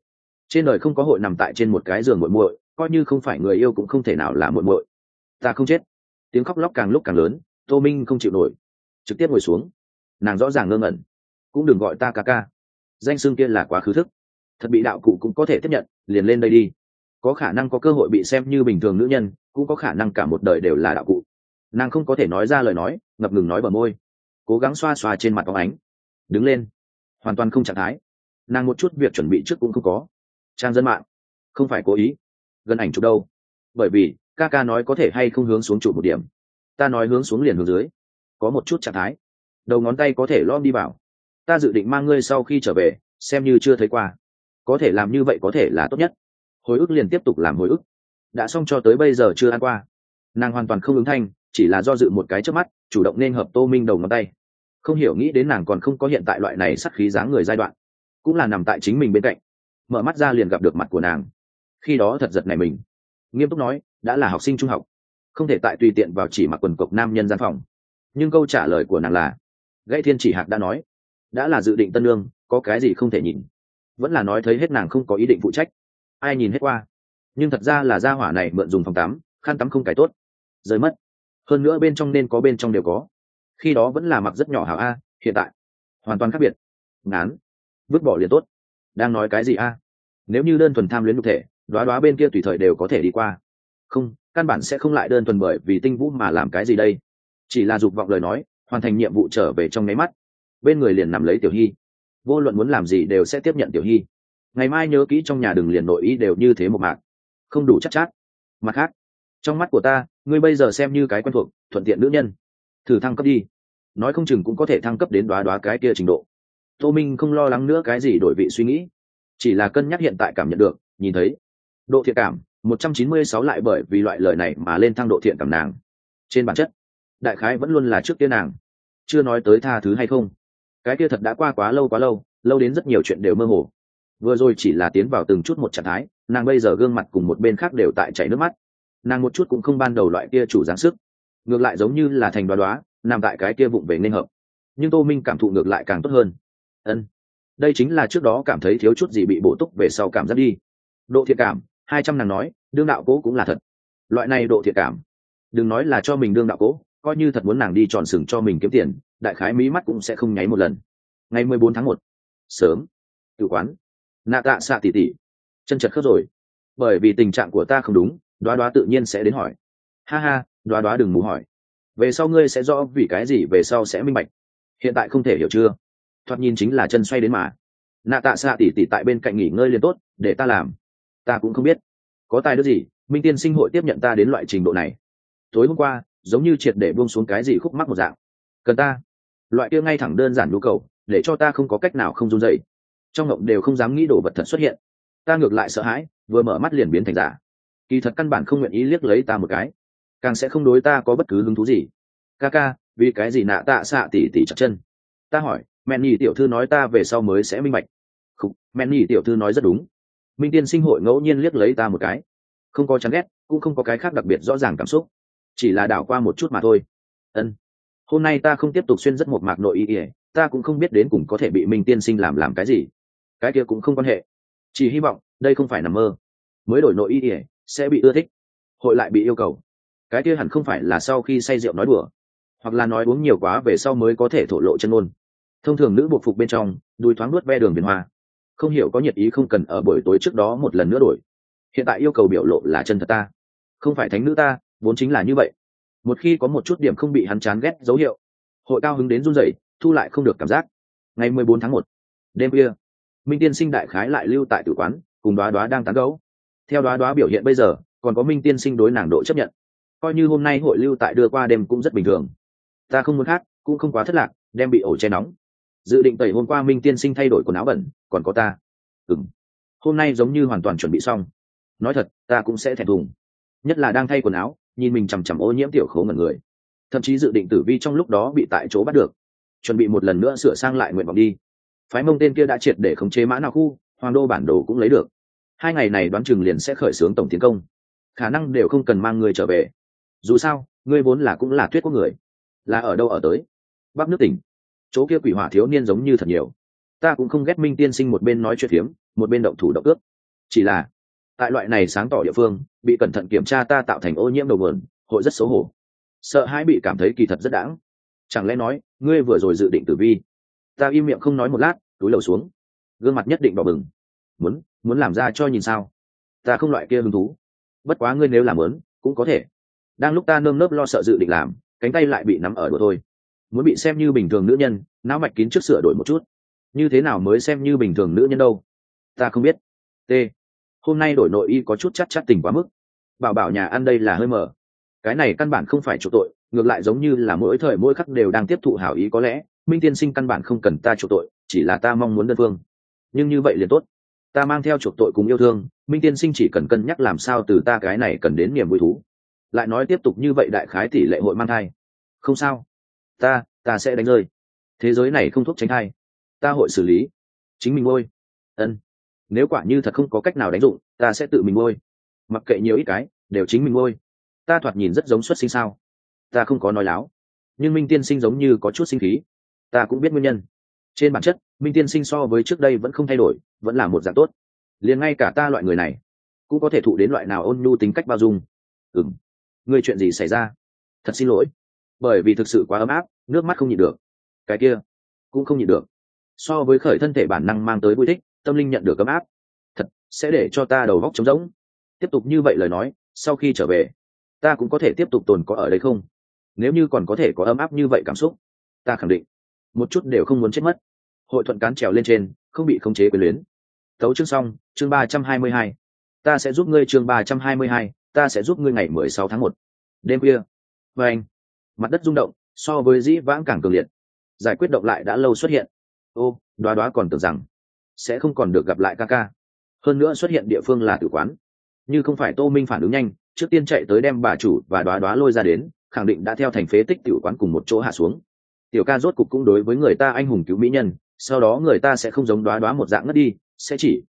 trên đời không có hội nằm tại trên một cái giường muội muội, coi như không phải người yêu cũng không thể nào là muội muội. Ta không chết. Tiếng khóc lóc càng lúc càng lớn, tô minh không chịu nổi, trực tiếp ngồi xuống. Nàng rõ ràng ngơ ngẩn. Cũng đừng gọi ta ca ca. Danh xưng kia là quá khứ thức. Thật bị đạo cụ cũng có thể tiếp nhận, liền lên đây đi. Có khả năng có cơ hội bị xem như bình thường nữ nhân, cũng có khả năng cả một đời đều là đạo cụ. Nàng không có thể nói ra lời nói, ngập ngừng nói bờ môi. Cố gắng xoa xoa trên mặt bóng ánh. Đứng lên. Hoàn toàn không trạng thái. Nàng một chút việc chuẩn bị trước cũng không có trang dân mạng. Không phải cố ý. Gần ảnh chụp đâu. Bởi vì, ca ca nói có thể hay không hướng xuống chụp một điểm. Ta nói hướng xuống liền hướng dưới. Có một chút trạng thái. Đầu ngón tay có thể lom đi vào. Ta dự định mang ngươi sau khi trở về, xem như chưa thấy qua. Có thể làm như vậy có thể là tốt nhất. Hồi ức liền tiếp tục làm hồi ức. Đã xong cho tới bây giờ chưa ăn qua. Nàng hoàn toàn không ứng thanh, chỉ là do dự một cái trước mắt, chủ động nên hợp tô minh đầu ngón tay. Không hiểu nghĩ đến nàng còn không có hiện tại loại này sắc khí dáng người giai đoạn. Cũng là nằm tại chính mình bên cạnh mở mắt ra liền gặp được mặt của nàng. Khi đó thật giật này mình. Nghiêm túc nói, đã là học sinh trung học, không thể tại tùy tiện vào chỉ mặc quần cộc nam nhân gian phòng. Nhưng câu trả lời của nàng là, gãy thiên chỉ hạc đã nói, đã là dự định tân lương, có cái gì không thể nhìn. Vẫn là nói thấy hết nàng không có ý định phụ trách. Ai nhìn hết qua. Nhưng thật ra là gia hỏa này mượn dùng phòng tắm, khăn tắm không cải tốt. Rời mất. Hơn nữa bên trong nên có bên trong đều có. Khi đó vẫn là mặc rất nhỏ hảo a, hiện tại, hoàn toàn khác biệt. Ngán. Vứt bỏ liền tốt đang nói cái gì a? Nếu như đơn thuần tham luyến nhục thể đoá đoá bên kia tùy thời đều có thể đi qua. Không căn bản sẽ không lại đơn thuần bởi vì tinh vũ mà làm cái gì đây. Chỉ là dục vọng lời nói hoàn thành nhiệm vụ trở về trong nháy mắt. Bên người liền nằm lấy tiểu hy. Vô luận muốn làm gì đều sẽ tiếp nhận tiểu hy. Ngày mai nhớ kỹ trong nhà đừng liền nội ý đều như thế một mạng không đủ chắc chát, chát mặt khác trong mắt của ta ngươi bây giờ xem như cái quen thuộc thuận tiện nữ nhân. Thử thăng cấp đi. Nói không chừng cũng có thể thăng cấp đến đoá đoá cái kia trình độ tô minh không lo lắng nữa cái gì đổi vị suy nghĩ, chỉ là cân nhắc hiện tại cảm nhận được, nhìn thấy độ thiện cảm một trăm chín mươi sáu lại bởi vì loại lời này mà lên thăng độ thiện cảm nàng. Trên bản chất, đại khái vẫn luôn là trước kia nàng. Chưa nói tới tha thứ hay không. Cái kia thật đã qua quá lâu quá lâu lâu đến rất nhiều chuyện đều mơ hồ. Vừa rồi chỉ là tiến vào từng chút một trạng thái, nàng bây giờ gương mặt cùng một bên khác đều tại chảy nước mắt. Nàng một chút cũng không ban đầu loại kia chủ giáng sức. Ngược lại giống như là thành đoá đoá, nằm tại cái kia vụng về nên hợp. Nhưng tô minh cảm thụ ngược lại càng tốt hơn ân. Đây chính là trước đó cảm thấy thiếu chút gì bị bổ túc về sau cảm giác đi. Độ thiệt cảm, hai trăm nàng nói, đương đạo cố cũng là thật. Loại này độ thiệt cảm, đừng nói là cho mình đương đạo cố, coi như thật muốn nàng đi tròn sừng cho mình kiếm tiền, đại khái mí mắt cũng sẽ không nháy một lần. Ngày mười bốn tháng một, sớm, tự quán. Nạ tạ xạ tỉ tỉ. Chân chật khớp rồi. Bởi vì tình trạng của ta không đúng, đoá đoá tự nhiên sẽ đến hỏi. Ha ha, đoá đoá đừng mù hỏi. Về sau ngươi sẽ rõ vì cái gì về sau sẽ minh bạch. Hiện tại không thể hiểu chưa? Thoạt nhìn chính là chân xoay đến mà. Nạ tạ xạ tỉ tỉ tại bên cạnh nghỉ ngơi liền tốt, để ta làm. Ta cũng không biết. Có tài đức gì, minh tiên sinh hội tiếp nhận ta đến loại trình độ này. Tối hôm qua, giống như triệt để buông xuống cái gì khúc mắc một dạng. Cần ta. Loại kia ngay thẳng đơn giản nhu cầu, để cho ta không có cách nào không run dậy trong ngộng đều không dám nghĩ đồ vật thật xuất hiện. Ta ngược lại sợ hãi, vừa mở mắt liền biến thành giả. Kỳ thật căn bản không nguyện ý liếc lấy ta một cái. Càng sẽ không đối ta có bất cứ hứng thú gì. Ca ca vì cái gì nạ tạ xạ tỉ tỉ chặt chân? Ta hỏi mẹ nhì tiểu thư nói ta về sau mới sẽ minh bạch. Không mẹ nhì tiểu thư nói rất đúng. Minh tiên sinh hội ngẫu nhiên liếc lấy ta một cái. Không có chán ghét, cũng không có cái khác đặc biệt rõ ràng cảm xúc. Chỉ là đảo qua một chút mà thôi. Ân. Hôm nay ta không tiếp tục xuyên rất một mạc nội ý ỉa ta cũng không biết đến cùng có thể bị minh tiên sinh làm làm cái gì. Cái kia cũng không quan hệ. Chỉ hy vọng, đây không phải nằm mơ. Mới đổi nội ý ỉa sẽ bị ưa thích. Hội lại bị yêu cầu. Cái kia hẳn không phải là sau khi say rượu nói đùa. Hoặc là nói uống nhiều quá về sau mới có thể thổ lộ chân ngôn thông thường nữ bộ phục bên trong đùi thoáng nuốt ve đường biển hoa. Không hiểu có nhiệt ý không cần ở buổi tối trước đó một lần nữa đổi. Hiện tại yêu cầu biểu lộ là chân thật ta. Không phải thánh nữ ta, vốn chính là như vậy. Một khi có một chút điểm không bị hắn chán ghét dấu hiệu, hội cao hứng đến run rẩy, thu lại không được cảm giác. Ngày mười bốn tháng một, đêm kia minh tiên sinh đại khái lại lưu tại tử quán, cùng đoá đoá đang tán gấu theo đoá đoá biểu hiện bây giờ, còn có minh tiên sinh đối nàng độ chấp nhận. Coi như hôm nay hội lưu tại đưa qua đêm cũng rất bình thường. Ta không muốn khác, cũng không quá thất lạc, đem bị ổ che nóng dự định tẩy hôm qua minh tiên sinh thay đổi quần áo bẩn, còn có ta. Ừng hôm nay giống như hoàn toàn chuẩn bị xong. Nói thật, ta cũng sẽ thẹn thùng. Nhất là đang thay quần áo, nhìn mình chằm chằm ô nhiễm tiểu khấu ngần người. Thậm chí dự định tử vi trong lúc đó bị tại chỗ bắt được. Chuẩn bị một lần nữa sửa sang lại nguyện vọng đi. Phái mông tên kia đã triệt để khống chế mã nào khu hoàng đô bản đồ cũng lấy được. Hai ngày này đoán chừng liền sẽ khởi xướng tổng tiến công. Khả năng đều không cần mang người trở về. Dù sao, ngươi vốn là cũng là tuyết quốc người. Là ở đâu ở tới? Bắc nước tỉnh chỗ kia quỷ hỏa thiếu niên giống như thật nhiều. Ta cũng không ghét minh tiên sinh một bên nói chuyện phiếm, một bên động thủ động ước. Chỉ là, tại loại này sáng tỏ địa phương, bị cẩn thận kiểm tra ta tạo thành ô nhiễm đầu vườn hội rất xấu hổ. Sợ hãi bị cảm thấy kỳ thật rất đáng. chẳng lẽ nói, ngươi vừa rồi dự định tử vi? Ta im miệng không nói một lát, túi lầu xuống. Gương mặt nhất định đỏ bừng. Muốn muốn làm ra cho nhìn sao? Ta không loại kia hứng thú. Bất quá ngươi nếu làm lớn cũng có thể. Đang lúc ta nơm nớp lo sợ dự định làm, cánh tay lại bị nắm ở đùa thôi muốn bị xem như bình thường nữ nhân, não mạch kín trước sửa đổi một chút. Như thế nào mới xem như bình thường nữ nhân đâu? Ta không biết. T. Hôm nay đổi nội y có chút chắc chắc tình quá mức. Bảo bảo nhà ăn đây là hơi mở. Cái này căn bản không phải chỗ tội, ngược lại giống như là mỗi thời mỗi khắc đều đang tiếp thụ hảo ý có lẽ, minh tiên sinh căn bản không cần ta chỗ tội, chỉ là ta mong muốn đơn phương. Nhưng như vậy liền tốt. Ta mang theo chuộc tội cùng yêu thương, minh tiên sinh chỉ cần cân nhắc làm sao từ ta cái này cần đến niềm vui thú. Lại nói tiếp tục như vậy đại khái tỷ lệ hội mang thai. Không sao ta ta sẽ đánh rơi. Thế giới này không thuốc tránh thai. Ta hội xử lý. Chính mình ngôi. Ân. Nếu quả như thật không có cách nào đánh dụng, ta sẽ tự mình ngôi. Mặc kệ nhiều ít cái, đều chính mình ngôi. Ta thoạt nhìn rất giống xuất sinh sao. Ta không có nói láo. Nhưng minh tiên sinh giống như có chút sinh khí. Ta cũng biết nguyên nhân. Trên bản chất, minh tiên sinh so với trước đây vẫn không thay đổi, vẫn là một dạng tốt. Liền ngay cả ta loại người này, cũng có thể thụ đến loại nào ôn nhu tính cách bao dung. Ừng người chuyện gì xảy ra? Thật xin lỗi bởi vì thực sự quá ấm áp, nước mắt không nhịn được. Cái kia, cũng không nhịn được. So với khởi thân thể bản năng mang tới vui thích, tâm linh nhận được ấm áp. Thật, sẽ để cho ta đầu góc trống rỗng. Tiếp tục như vậy lời nói, sau khi trở về, ta cũng có thể tiếp tục tồn có ở đây không? Nếu như còn có thể có ấm áp như vậy cảm xúc, ta khẳng định, một chút đều không muốn chết mất. Hội thuận cán trèo lên trên, không bị khống chế quyền luyến. Thấu chương xong, chương ba trăm hai mươi hai. Ta sẽ giúp ngươi chương ba trăm hai mươi hai, ta sẽ giúp ngươi ngày mười sáu tháng một. Đêm khuya. Và anh mặt đất rung động, so với dĩ vãng càng cường liệt. Giải quyết động lại đã lâu xuất hiện. Ô, đoá đoá còn tưởng rằng sẽ không còn được gặp lại ca ca. Hơn nữa xuất hiện địa phương là tử quán. Như không phải tô minh phản ứng nhanh, trước tiên chạy tới đem bà chủ và đoá đoá lôi ra đến, khẳng định đã theo thành phế tích tử quán cùng một chỗ hạ xuống. Tiểu ca rốt cục cũng đối với người ta anh hùng cứu mỹ nhân, sau đó người ta sẽ không giống đoá đoá một dạng ngất đi, sẽ chỉ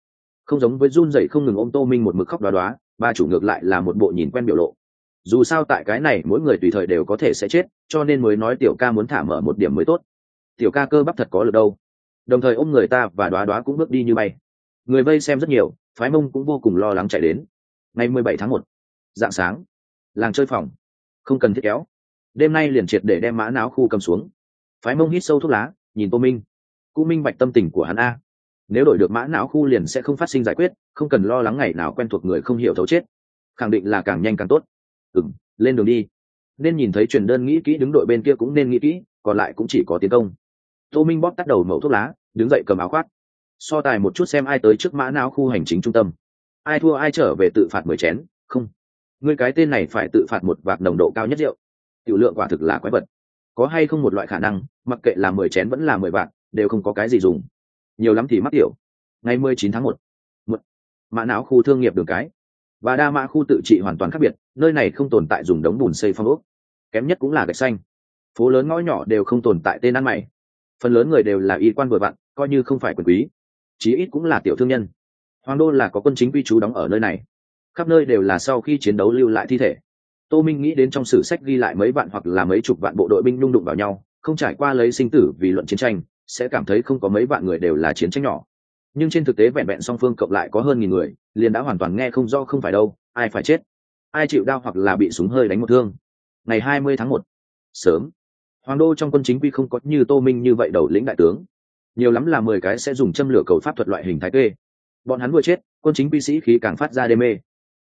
không giống với run dậy không ngừng ôm tô minh một mực khóc đoá đoá, Bà chủ ngược lại là một bộ nhìn quen biểu lộ dù sao tại cái này mỗi người tùy thời đều có thể sẽ chết, cho nên mới nói tiểu ca muốn thả mở một điểm mới tốt. Tiểu ca cơ bắp thật có lực đâu. Đồng thời ôm người ta và đoá đoá cũng bước đi như bay. Người vây xem rất nhiều, phái mông cũng vô cùng lo lắng chạy đến. Ngày mười bảy tháng một dạng sáng, làng chơi phòng. Không cần thiết kéo. Đêm nay liền triệt để đem mã não khu cầm xuống. Phái mông hít sâu thuốc lá, nhìn tô minh. Cũng minh bạch tâm tình của hắn a. Nếu đổi được mã não khu liền sẽ không phát sinh giải quyết, không cần lo lắng ngày nào quen thuộc người không hiểu thấu chết. Khẳng định là càng nhanh càng tốt ừ m lên đường đi. Nên nhìn thấy truyền đơn nghĩ kỹ đứng đội bên kia cũng nên nghĩ kỹ, còn lại cũng chỉ có tiến công. Tô minh bóp tắt đầu mẫu thuốc lá, đứng dậy cầm áo khoác. So tài một chút xem ai tới trước mã não khu hành chính trung tâm. Ai thua ai trở về tự phạt mười chén, không. Người cái tên này phải tự phạt một vạt nồng độ cao nhất rượu. Tiểu lượng quả thực là quái vật. Có hay không một loại khả năng, mặc kệ là mười chén vẫn là mười vạn đều không có cái gì dùng. Nhiều lắm thì mắc tiểu. Ngày mười chín tháng một. Mã não khu thương nghiệp đường cái và đa mã khu tự trị hoàn toàn khác biệt, nơi này không tồn tại dùng đống bùn xây phong ốc, kém nhất cũng là gạch xanh. Phố lớn ngõ nhỏ đều không tồn tại tên ăn mày. Phần lớn người đều là y quan vừa vặn, coi như không phải quyền quý, chí ít cũng là tiểu thương nhân. Hoàng đô là có quân chính quy trú đóng ở nơi này. Khắp nơi đều là sau khi chiến đấu lưu lại thi thể. Tô minh nghĩ đến trong sử sách ghi lại mấy vạn hoặc là mấy chục vạn bộ đội binh nhung đụng vào nhau, không trải qua lấy sinh tử vì luận chiến tranh, sẽ cảm thấy không có mấy vạn người đều là chiến tranh nhỏ nhưng trên thực tế vẹn vẹn song phương cộng lại có hơn nghìn người, liền đã hoàn toàn nghe không do không phải đâu, ai phải chết? Ai chịu đau hoặc là bị súng hơi đánh một thương? Ngày hai mươi tháng một. Sớm. Hoàng đô trong quân chính quy không có như tô minh như vậy đầu lĩnh đại tướng. Nhiều lắm là mười cái sẽ dùng châm lửa cầu pháp thuật loại hình thái kê. Bọn hắn vừa chết, quân chính quy sĩ khí càng phát ra đê mê.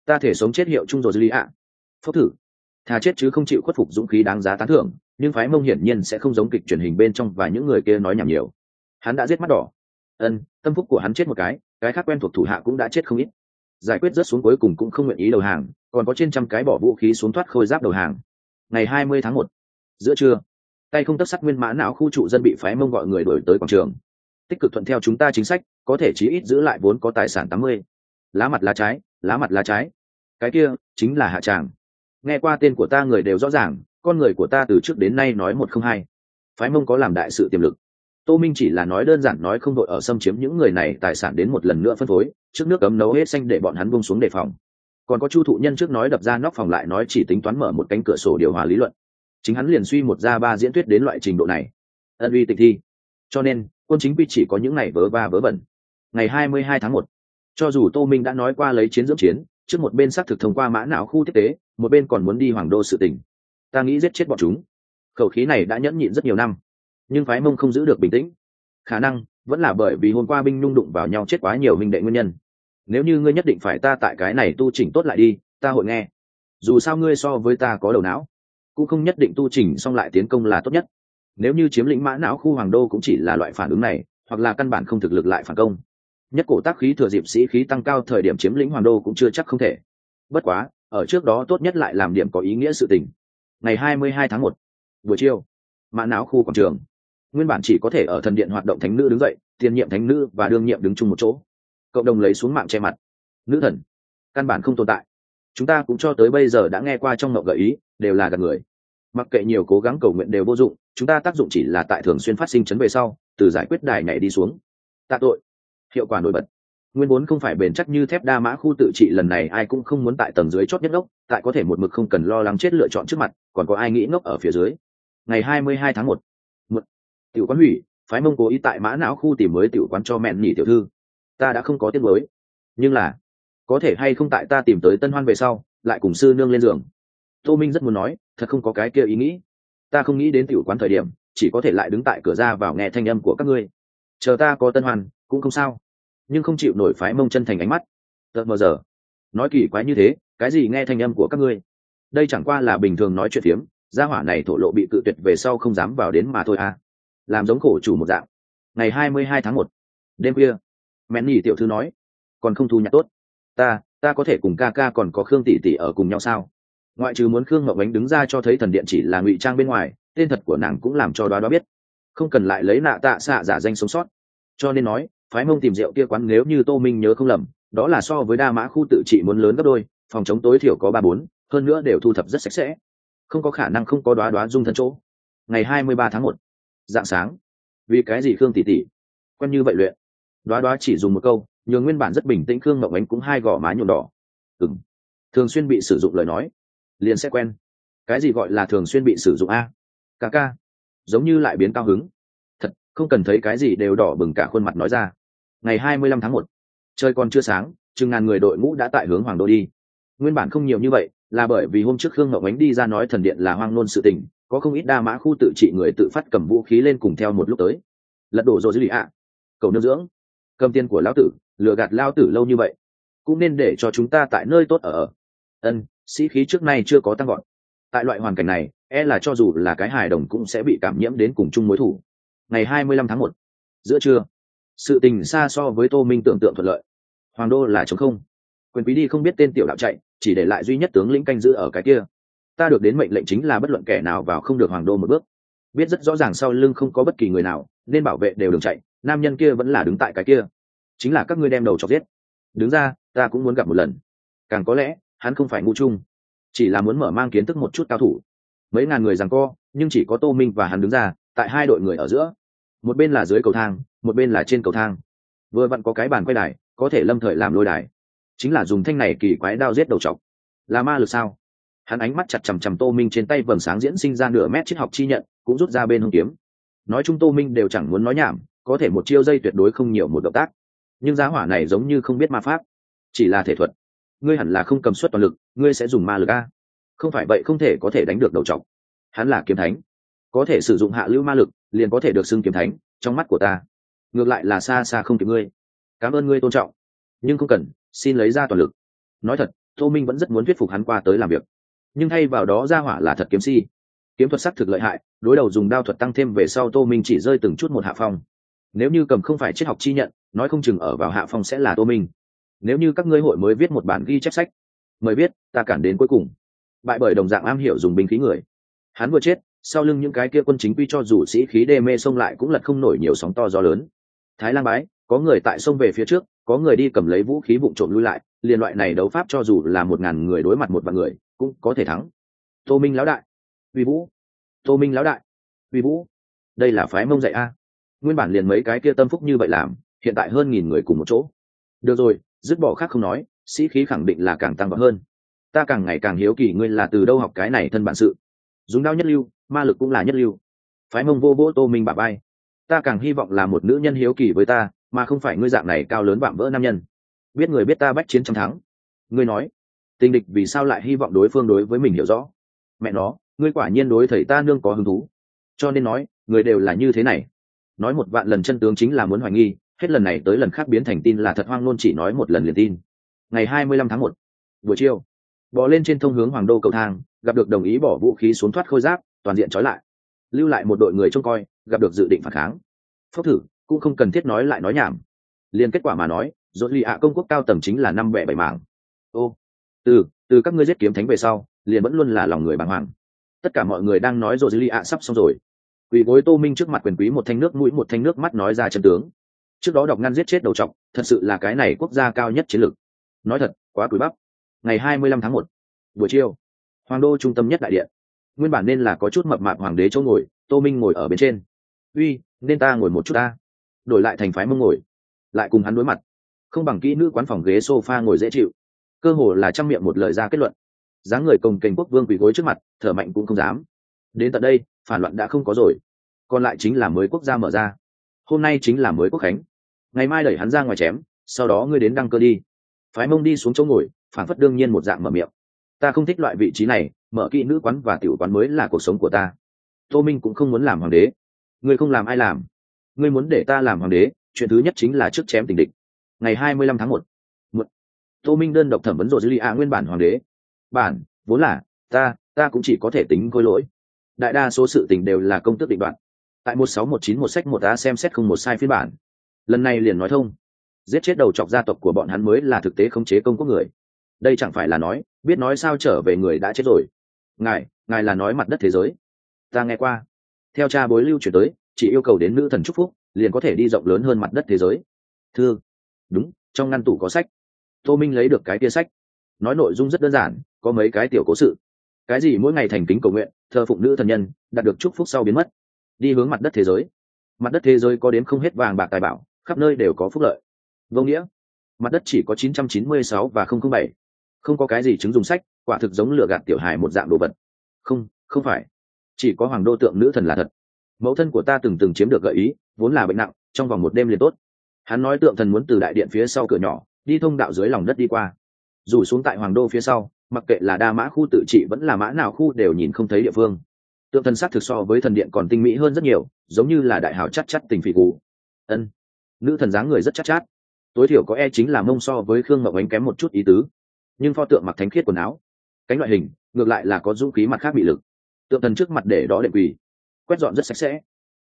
Ta thể sống chết hiệu chung rồi lý ạ. Phúc thử. Thà chết chứ không chịu khuất phục dũng khí đáng giá tán thưởng, nhưng phái mông hiển nhiên sẽ không giống kịch truyền hình bên trong và những người kia nói nhảm nhiều. Hắn đã giết mắt đỏ ân, tâm phúc của hắn chết một cái cái khác quen thuộc thủ hạ cũng đã chết không ít. Giải quyết rớt xuống cuối cùng cũng không nguyện ý đầu hàng, còn có trên trăm cái bỏ vũ khí xuống thoát khôi giáp đầu hàng. Ngày hai mươi tháng một, giữa trưa, tay không tấp sắt nguyên mã não khu trụ dân bị phái mông gọi người đổi tới quảng trường. Tích cực thuận theo chúng ta chính sách, có thể chí ít giữ lại vốn có tài sản tám mươi. Lá mặt lá trái, lá mặt lá trái. Cái kia, chính là hạ tràng. Nghe qua tên của ta người đều rõ ràng, con người của ta từ trước đến nay nói một không hai. Phái mông có làm đại sự tiềm lực tô minh chỉ là nói đơn giản nói không đội ở xâm chiếm những người này tài sản đến một lần nữa phân phối, trước nước cấm nấu hết xanh để bọn hắn bông xuống đề phòng. Còn có chu thụ nhân trước nói đập ra nóc phòng lại nói chỉ tính toán mở một cánh cửa sổ điều hòa lý luận. Chính hắn liền suy một ra ba diễn thuyết đến loại trình độ này. Ân uy tịch thi. Cho nên, quân chính quy chỉ có những ngày vớ va vớ vẩn. Ngày hai mươi hai tháng một, cho dù tô minh đã nói qua lấy chiến dưỡng chiến, trước một bên xác thực thông qua mã não khu tiếp tế một bên còn muốn đi hoàng đô sự tình. Ta nghĩ giết chết bọn chúng. Khẩu khí này đã nhẫn nhịn rất nhiều năm nhưng phái mông không giữ được bình tĩnh. Khả năng, vẫn là bởi vì hôm qua binh nhung đụng vào nhau chết quá nhiều minh đệ nguyên nhân. Nếu như ngươi nhất định phải ta tại cái này tu chỉnh tốt lại đi, ta hội nghe. Dù sao ngươi so với ta có đầu não, cũng không nhất định tu chỉnh xong lại tiến công là tốt nhất. Nếu như chiếm lĩnh mã não khu hoàng đô cũng chỉ là loại phản ứng này, hoặc là căn bản không thực lực lại phản công. Nhất cổ tác khí thừa dịp sĩ khí tăng cao thời điểm chiếm lĩnh hoàng đô cũng chưa chắc không thể. Bất quá, ở trước đó tốt nhất lại làm điểm có ý nghĩa sự tình. Ngày hai mươi hai tháng một, buổi chiều, mã não khu quảng trường nguyên bản chỉ có thể ở thần điện hoạt động thánh nữ đứng dậy, tiền nhiệm thánh nữ và đương nhiệm đứng chung một chỗ. Cộng đồng lấy xuống mạng che mặt. Nữ thần, căn bản không tồn tại. Chúng ta cũng cho tới bây giờ đã nghe qua trong ngậu gợi ý, đều là gạt người. Mặc kệ nhiều cố gắng cầu nguyện đều vô dụng, chúng ta tác dụng chỉ là tại thường xuyên phát sinh chấn về sau, từ giải quyết đài này đi xuống. Tạ tội. Hiệu quả nổi bật. Nguyên vốn không phải bền chắc như thép đa mã khu tự trị lần này ai cũng không muốn tại tầng dưới chót nhất ngốc tại có thể một mực không cần lo lắng chết lựa chọn trước mặt, còn có ai nghĩ ngốc ở phía dưới. Ngày hai mươi hai tháng một một tiểu quán hủy, phái mông cố ý tại mã não khu tìm mới tiểu quán cho mẹn nhỉ tiểu thư. Ta đã không có tiếng mới. Nhưng là, có thể hay không tại ta tìm tới tân hoan về sau, lại cùng sư nương lên giường. Tô minh rất muốn nói, thật không có cái kia ý nghĩ. Ta không nghĩ đến tiểu quán thời điểm, chỉ có thể lại đứng tại cửa ra vào nghe thanh âm của các ngươi. Chờ ta có tân hoan, cũng không sao. Nhưng không chịu nổi phái mông chân thành ánh mắt. Tợt mờ giờ. Nói kỳ quái như thế, cái gì nghe thanh âm của các ngươi? Đây chẳng qua là bình thường nói chuyện phiếm, gia hỏa này thổ lộ bị cự tuyệt về sau không dám vào đến mà thôi à làm giống khổ chủ một dạng. Ngày hai mươi hai tháng một, đêm khuya mẹn nhì tiểu thư nói, còn không thu nhặt tốt. Ta ta có thể cùng ca ca còn có khương tỷ tỷ ở cùng nhau sao? Ngoại trừ muốn khương ngọc ánh đứng ra cho thấy thần điện chỉ là ngụy trang bên ngoài, tên thật của nàng cũng làm cho đoá đoá biết. Không cần lại lấy nạ tạ xạ giả danh sống sót. Cho nên nói, phái mông tìm rượu kia quán nếu như tô minh nhớ không lầm, đó là so với đa mã khu tự trị muốn lớn gấp đôi, phòng chống tối thiểu có ba bốn, hơn nữa đều thu thập rất sạch sẽ. Không có khả năng không có đoá đoá dung thân chỗ. Ngày hai mươi ba tháng một dạng sáng. Vì cái gì khương tỷ tỷ? Quen như vậy luyện. Đoá đoá chỉ dùng một câu, nhường nguyên bản rất bình tĩnh khương ngọc ánh cũng hai gò má nhuộm đỏ. Ừng thường xuyên bị sử dụng lời nói. Liền sẽ quen. Cái gì gọi là thường xuyên bị sử dụng a? Ca ca. Giống như lại biến cao hứng. Thật, không cần thấy cái gì đều đỏ bừng cả khuôn mặt nói ra. Ngày hai mươi lăm tháng một. Trời còn chưa sáng, chừng ngàn người đội ngũ đã tại hướng hoàng đô đi. Nguyên bản không nhiều như vậy, là bởi vì hôm trước khương ngọc ánh đi ra nói thần điện là hoang nôn sự tình có không ít đa mã khu tự trị người tự phát cầm vũ khí lên cùng theo một lúc tới. Lật đổ rồi dư lì ạ. Cầu nương dưỡng. Cầm tiền của lão tử, lừa gạt lao tử lâu như vậy. Cũng nên để cho chúng ta tại nơi tốt ở ân, sĩ khí trước nay chưa có tăng gọn tại loại hoàn cảnh này e là cho dù là cái hài đồng cũng sẽ bị cảm nhiễm đến cùng chung mối thủ. Ngày hai mươi lăm tháng một, giữa trưa, sự tình xa so với tô minh tưởng tượng thuận lợi. Hoàng đô là chống không. Quyền quý đi không biết tên tiểu đạo chạy, chỉ để lại duy nhất tướng lĩnh canh giữ ở cái kia ta được đến mệnh lệnh chính là bất luận kẻ nào vào không được hoàng đô một bước. Biết rất rõ ràng sau lưng không có bất kỳ người nào, nên bảo vệ đều đừng chạy, nam nhân kia vẫn là đứng tại cái kia. Chính là các ngươi đem đầu chọc giết. Đứng ra, ta cũng muốn gặp một lần. Càng có lẽ, hắn không phải ngu chung, chỉ là muốn mở mang kiến thức một chút cao thủ. Mấy ngàn người rằng co, nhưng chỉ có tô minh và hắn đứng ra, tại hai đội người ở giữa. Một bên là dưới cầu thang, một bên là trên cầu thang. Vừa vặn có cái bàn quay đài, có thể lâm thời làm lôi đài. Chính là dùng thanh này kỳ quái đao giết đầu chọc. Là ma lực sao? Hắn ánh mắt chặt chằm chằm tô minh trên tay vầng sáng diễn sinh ra nửa mét triết học chi nhận, cũng rút ra bên hông kiếm. Nói chung tô minh đều chẳng muốn nói nhảm, có thể một chiêu dây tuyệt đối không nhiều một động tác. Nhưng giá hỏa này giống như không biết ma pháp, chỉ là thể thuật. Ngươi hẳn là không cầm suất toàn lực, ngươi sẽ dùng ma lực a. Không phải vậy không thể có thể đánh được đầu trọc. Hắn là kiếm thánh. Có thể sử dụng hạ lưu ma lực, liền có thể được xưng kiếm thánh, trong mắt của ta. Ngược lại là xa xa không kịp ngươi. Cảm ơn ngươi tôn trọng. Nhưng không cần, xin lấy ra toàn lực. Nói thật, tô minh vẫn rất muốn thuyết phục hắn qua tới làm việc nhưng thay vào đó ra hỏa là thật kiếm si. Kiếm thuật sắc thực lợi hại, đối đầu dùng đao thuật tăng thêm về sau tô minh chỉ rơi từng chút một hạ phong. Nếu như cầm không phải triết học chi nhận, nói không chừng ở vào hạ phong sẽ là tô minh. Nếu như các ngươi hội mới viết một bản ghi chép sách, mời viết, ta cản đến cuối cùng. Bại bởi đồng dạng am hiểu dùng binh khí người. Hắn vừa chết, sau lưng những cái kia quân chính quy cho dù sĩ khí đê mê xông lại cũng lật không nổi nhiều sóng to gió lớn. Thái lan bái, có người tại sông về phía trước, có người đi cầm lấy vũ khí vụ trộm lui lại liên loại này đấu pháp cho dù là một ngàn người đối mặt một vạn người cũng có thể thắng. Tô minh lão đại, uy vũ. Tô minh lão đại, uy vũ. Đây là phái mông dạy a. Nguyên bản liền mấy cái kia tâm phúc như vậy làm, hiện tại hơn nghìn người cùng một chỗ. Được rồi, dứt bỏ khác không nói, sĩ khí khẳng định là càng tăng vọt hơn. Ta càng ngày càng hiếu kỳ ngươi là từ đâu học cái này thân bản sự. Dùng đao nhất lưu, ma lực cũng là nhất lưu. Phái mông vô vỗ tô minh bà bay ta càng hy vọng là một nữ nhân hiếu kỳ với ta, mà không phải ngươi dạng này cao lớn vạm vỡ nam nhân. Biết người biết ta bách chiến trăm thắng. Ngươi nói tình địch vì sao lại hy vọng đối phương đối với mình hiểu rõ? Mẹ nó, ngươi quả nhiên đối thầy ta nương có hứng thú. Cho nên nói, người đều là như thế này. Nói một vạn lần chân tướng chính là muốn hoài nghi, hết lần này tới lần khác biến thành tin là thật hoang nôn chỉ nói một lần liền tin. Ngày hai mươi lăm tháng một, buổi chiều bỏ lên trên thông hướng hoàng đô cầu thang, gặp được đồng ý bỏ vũ khí xuống thoát khôi giáp, toàn diện trói lại. Lưu lại một đội người trông coi, gặp được dự định phản kháng. Phốc thử, cũng không cần thiết nói lại nói nhảm. Liền kết quả mà nói dốt lì ạ công quốc cao tầng chính là năm vẻ bảy mảng. Ô từ từ các ngươi giết kiếm thánh về sau, liền vẫn luôn là lòng người bàng hoàng. Tất cả mọi người đang nói rồi dư ly ạ sắp xong rồi. Quỳ gối tô minh trước mặt quyền quý một thanh nước mũi, một thanh nước mắt nói ra chân tướng. Trước đó đọc ngăn giết chết đầu trọc, thật sự là cái này quốc gia cao nhất chiến lược. Nói thật, quá quý bắp. Ngày hai mươi lăm tháng một, buổi chiều, hoàng đô trung tâm nhất đại điện. Nguyên bản nên là có chút mập mạp hoàng đế chỗ ngồi, tô minh ngồi ở bên trên. Uy, nên ta ngồi một chút ta. Đổi lại thành phái mông ngồi, lại cùng hắn đối mặt. Không bằng kỹ nữ quán phòng ghế sofa ngồi dễ chịu cơ hồ là trăm miệng một lời ra kết luận. Dáng người cồng kềnh quốc vương quỳ gối trước mặt, thở mạnh cũng không dám. Đến tận đây, phản loạn đã không có rồi. Còn lại chính là mới quốc gia mở ra. Hôm nay chính là mới quốc khánh. Ngày mai đẩy hắn ra ngoài chém, sau đó ngươi đến đăng cơ đi. Phái mông đi xuống chỗ ngồi, phản phất đương nhiên một dạng mở miệng. Ta không thích loại vị trí này, mở kỹ nữ quán và tiểu quán mới là cuộc sống của ta. Tô minh cũng không muốn làm hoàng đế. Ngươi không làm ai làm. Ngươi muốn để ta làm hoàng đế, chuyện thứ nhất chính là trước chém tình địch. Ngày hai mươi lăm tháng một một tô minh đơn độc thẩm vấn rồi dư lì a nguyên bản hoàng đế. Bản vốn là ta ta cũng chỉ có thể tính khôi lỗi. Đại đa số sự tình đều là công tước định đoạn tại một sáu một chín một sách một ta xem xét không một sai phiên bản. Lần này liền nói thông. Giết chết đầu chọc gia tộc của bọn hắn mới là thực tế khống chế công quốc người. Đây chẳng phải là nói biết nói sao trở về người đã chết rồi. Ngài ngài là nói mặt đất thế giới. Ta nghe qua. Theo cha bối lưu chuyển tới chỉ yêu cầu đến nữ thần trúc phúc liền có thể đi rộng lớn hơn mặt đất thế giới. Thưa, đúng trong ngăn tủ có sách tô minh lấy được cái tia sách. Nói nội dung rất đơn giản, có mấy cái tiểu cố sự. Cái gì mỗi ngày thành kính cầu nguyện, thờ phụng nữ thần nhân, đạt được chúc phúc sau biến mất. Đi hướng mặt đất thế giới. Mặt đất thế giới có đến không hết vàng bạc tài bảo, khắp nơi đều có phúc lợi. Vô nghĩa. Mặt đất chỉ có 996 và 007. không có cái gì chứng dùng sách, quả thực giống lửa gạt tiểu hài một dạng đồ vật. Không không phải. Chỉ có hoàng đô tượng nữ thần là thật. Mẫu thân của ta từng từng chiếm được gợi ý, vốn là bệnh nặng, trong vòng một đêm liền tốt. Hắn nói tượng thần muốn từ đại điện phía sau cửa nhỏ đi thông đạo dưới lòng đất đi qua. Dù xuống tại hoàng đô phía sau mặc kệ là đa mã khu tự trị vẫn là mã nào khu đều nhìn không thấy địa phương. Tượng thần sắc thực so với thần điện còn tinh mỹ hơn rất nhiều giống như là đại hào chắc chắc tình phỉ cụ ân nữ thần dáng người rất chắc chát, chát tối thiểu có e chính là mông so với khương mậu ánh kém một chút ý tứ. Nhưng pho tượng mặc thánh khiết quần áo cánh loại hình ngược lại là có dũng khí mặt khác bị lực. Tượng thần trước mặt để đó đệm quỳ quét dọn rất sạch sẽ.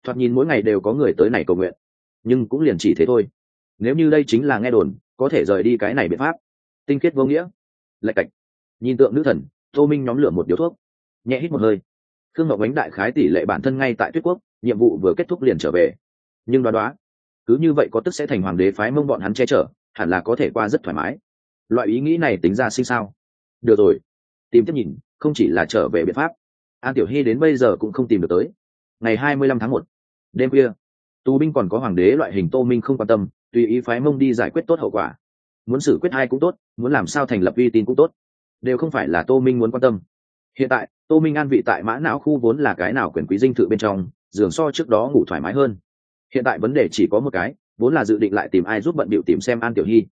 Thoạt nhìn mỗi ngày đều có người tới này cầu nguyện nhưng cũng liền chỉ thế thôi. Nếu như đây chính là nghe đồn có thể rời đi cái này biện pháp. Tinh khiết vô nghĩa. Lạch cạch. Nhìn tượng nữ thần, tô minh nhóm lửa một điếu thuốc. Nhẹ hít một hơi. Khương ngọc ánh đại khái tỷ lệ bản thân ngay tại tuyết quốc, nhiệm vụ vừa kết thúc liền trở về. Nhưng đoán đoá cứ như vậy có tức sẽ thành hoàng đế phái mông bọn hắn che chở, hẳn là có thể qua rất thoải mái. Loại ý nghĩ này tính ra sinh sao được rồi. Tìm tiếp nhìn, không chỉ là trở về biện pháp. An tiểu hy đến bây giờ cũng không tìm được tới. Ngày hai mươi lăm tháng một, đêm khuya, tù binh còn có hoàng đế loại hình tô minh không quan tâm tùy ý phái mông đi giải quyết tốt hậu quả. Muốn xử quyết hai cũng tốt, muốn làm sao thành lập uy tín cũng tốt, đều không phải là tô minh muốn quan tâm. Hiện tại, tô minh an vị tại mã não khu vốn là cái nào quyền quý dinh thự bên trong, giường so trước đó ngủ thoải mái hơn. Hiện tại vấn đề chỉ có một cái, vốn là dự định lại tìm ai giúp bận bịu tìm xem an tiểu hy.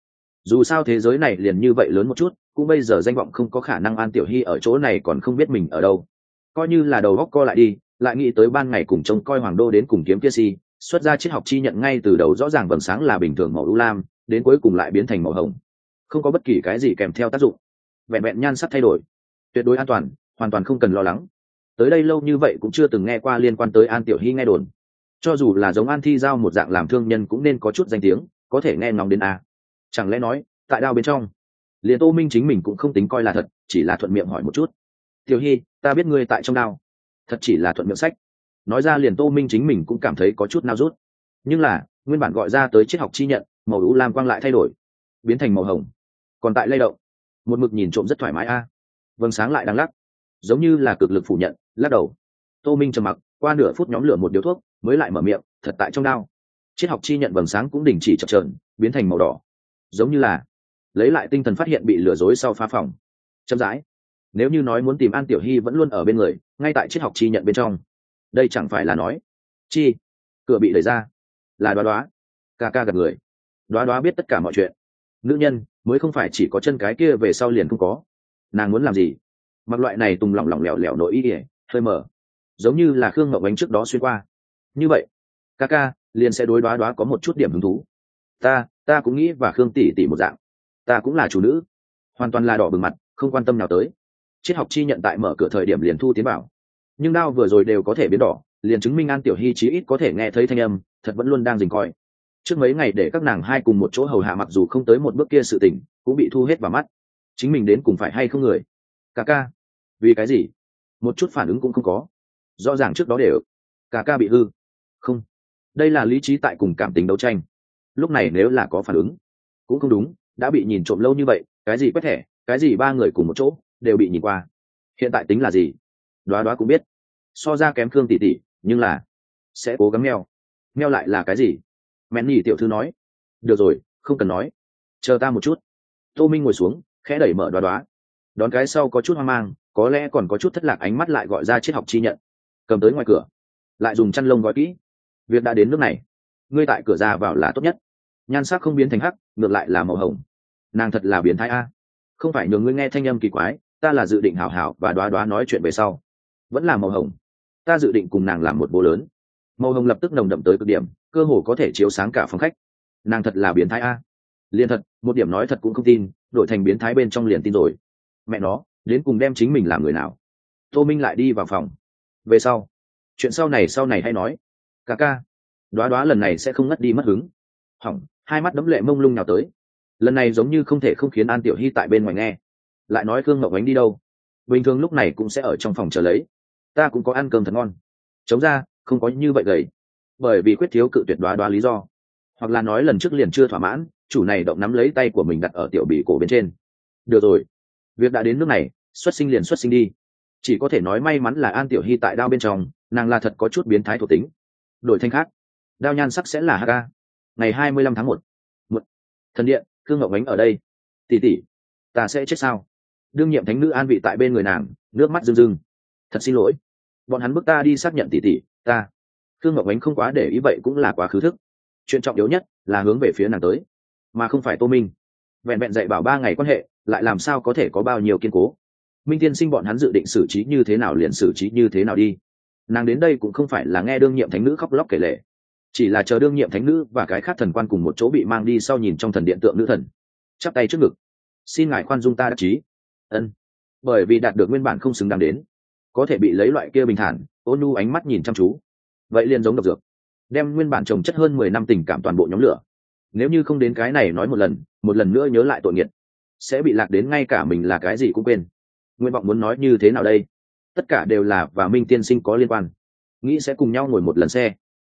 Dù sao thế giới này liền như vậy lớn một chút, cũng bây giờ danh vọng không có khả năng an tiểu hy ở chỗ này còn không biết mình ở đâu. Coi như là đầu góc co lại đi, lại nghĩ tới ban ngày cùng trông coi hoàng đô đến cùng kiếm kia si xuất ra triết học chi nhận ngay từ đầu rõ ràng vầng sáng là bình thường màu ưu lam, đến cuối cùng lại biến thành màu hồng. Không có bất kỳ cái gì kèm theo tác dụng. Vẹn vẹn nhan sắc thay đổi. Tuyệt đối an toàn, hoàn toàn không cần lo lắng. Tới đây lâu như vậy cũng chưa từng nghe qua liên quan tới an tiểu hy nghe đồn. Cho dù là giống an thi giao một dạng làm thương nhân cũng nên có chút danh tiếng, có thể nghe ngóng đến a. Chẳng lẽ nói, tại đao bên trong, liền tô minh chính mình cũng không tính coi là thật, chỉ là thuận miệng hỏi một chút. Tiểu hy, ta biết ngươi tại trong đao. Thật chỉ là thuận miệng sách nói ra liền tô minh chính mình cũng cảm thấy có chút nao rút. Nhưng là, nguyên bản gọi ra tới triết học chi nhận, màu ú lam quang lại thay đổi, biến thành màu hồng, còn tại lay động. Một mực nhìn trộm rất thoải mái a. Vâng sáng lại đang lắc, giống như là cực lực phủ nhận, lắc đầu. Tô minh trầm mặc, qua nửa phút nhóm lửa một điếu thuốc, mới lại mở miệng, thật tại trong đao. Triết học chi nhận vầng sáng cũng đình chỉ chập trờn biến thành màu đỏ. Giống như là, lấy lại tinh thần phát hiện bị lừa dối sau phá phòng. Chậm rãi, nếu như nói muốn tìm an tiểu hy vẫn luôn ở bên người, ngay tại triết học chi nhận bên trong đây chẳng phải là nói, chi, cửa bị đẩy ra. Là đoá đoá. Ca ca gặp người. Đoá đoá biết tất cả mọi chuyện. Nữ nhân mới không phải chỉ có chân cái kia về sau liền không có. Nàng muốn làm gì? Mặc loại này tùng lỏng lỏng lẻo lẻo nội ý ỉa hơi mở. Giống như là khương ngậu ánh trước đó xuyên qua. Như vậy, ca ca liền sẽ đối đoá đoá có một chút điểm hứng thú. Ta ta cũng nghĩ và khương tỷ tỷ một dạng. Ta cũng là chủ nữ. Hoàn toàn là đỏ bừng mặt, không quan tâm nào tới. Triết học chi nhận tại mở cửa thời điểm liền thu tiến bảo nhưng đao vừa rồi đều có thể biến đỏ, liền chứng minh an tiểu hy chí ít có thể nghe thấy thanh âm, thật vẫn luôn đang dình coi. Trước mấy ngày để các nàng hai cùng một chỗ hầu hạ mặc dù không tới một bước kia sự tình, cũng bị thu hết vào mắt. Chính mình đến cùng phải hay không người? Ca ca. Vì cái gì? Một chút phản ứng cũng không có. Rõ ràng trước đó đều. Ca ca bị hư. Không. Đây là lý trí tại cùng cảm tình đấu tranh. Lúc này nếu là có phản ứng, cũng không đúng, đã bị nhìn trộm lâu như vậy, cái gì quét thẻ, cái gì ba người cùng một chỗ, đều bị nhìn qua. Hiện tại tính là gì? Đoá đoá cũng biết so ra kém khương tỷ tỷ, nhưng là sẽ cố gắng meo. Meo lại là cái gì? Mẹn nhì tiểu thư nói. Được rồi, không cần nói. Chờ ta một chút. Tô minh ngồi xuống, khẽ đẩy mở đoá đoá đón cái sau có chút hoang mang, có lẽ còn có chút thất lạc ánh mắt lại gọi ra triết học chi nhận. Cầm tới ngoài cửa. Lại dùng chăn lông gói kỹ. Việc đã đến nước này. Ngươi tại cửa ra vào là tốt nhất. Nhan sắc không biến thành hắc, ngược lại là màu hồng. Nàng thật là biến thái a. Không phải nhường ngươi nghe thanh âm kỳ quái, ta là dự định hảo hảo và đoá đoá nói chuyện về sau. Vẫn là màu hồng ta dự định cùng nàng làm một bố lớn. Màu hồng lập tức nồng đậm tới cực điểm, cơ hồ có thể chiếu sáng cả phòng khách. Nàng thật là biến thái a. Liền thật, một điểm nói thật cũng không tin, đổi thành biến thái bên trong liền tin rồi. Mẹ nó, đến cùng đem chính mình làm người nào? Tô minh lại đi vào phòng. Về sau. Chuyện sau này sau này hay nói. Ca ca. Đoá đoá lần này sẽ không ngất đi mất hứng. Hỏng, hai mắt đấm lệ mông lung nào tới. Lần này giống như không thể không khiến an tiểu hy tại bên ngoài nghe. Lại nói khương ngọc ánh đi đâu? Bình thường lúc này cũng sẽ ở trong phòng chờ lấy ta cũng có ăn cơm thật ngon. Chống ra, không có như vậy gầy. Bởi vì quyết thiếu cự tuyệt đoá đoá lý do. Hoặc là nói lần trước liền chưa thỏa mãn, chủ này động nắm lấy tay của mình đặt ở tiểu bì cổ bên trên. Được rồi. Việc đã đến nước này, xuất sinh liền xuất sinh đi. Chỉ có thể nói may mắn là an tiểu hy tại đao bên trong, nàng là thật có chút biến thái thuộc tính. Đổi thanh khác. Đao nhan sắc sẽ là hk ngày hai mươi lăm tháng một. Một. Thần điện cương ngọc ánh ở đây. Tỉ tỉ ta sẽ chết sao? Đương nhiệm thánh nữ an vị tại bên người nàng, nước mắt rưng rưng thật xin lỗi. Bọn hắn bước ta đi xác nhận tỉ tỉ, ta. Thương ngọc ánh không quá để ý vậy cũng là quá khứ thức. Chuyện trọng yếu nhất là hướng về phía nàng tới, mà không phải tô minh. Vẹn vẹn dạy bảo ba ngày quan hệ, lại làm sao có thể có bao nhiêu kiên cố. Minh tiên sinh bọn hắn dự định xử trí như thế nào liền xử trí như thế nào đi. Nàng đến đây cũng không phải là nghe đương nhiệm thánh nữ khóc lóc kể lệ chỉ là chờ đương nhiệm thánh nữ và cái khác thần quan cùng một chỗ bị mang đi sau nhìn trong thần điện tượng nữ thần. Chắp tay trước ngực. Xin ngài khoan dung ta đắc chí. Ân. Bởi vì đạt được nguyên bản không xứng đáng đến có thể bị lấy loại kia bình thản, ôn nu ánh mắt nhìn chăm chú. Vậy liền giống độc dược, đem nguyên bản trồng chất hơn mười năm tình cảm toàn bộ nhóm lửa. Nếu như không đến cái này nói một lần một lần nữa nhớ lại tội nghiệt sẽ bị lạc đến ngay cả mình là cái gì cũng quên. Nguyện vọng muốn nói như thế nào đây? Tất cả đều là và minh tiên sinh có liên quan. Nghĩ sẽ cùng nhau ngồi một lần xe.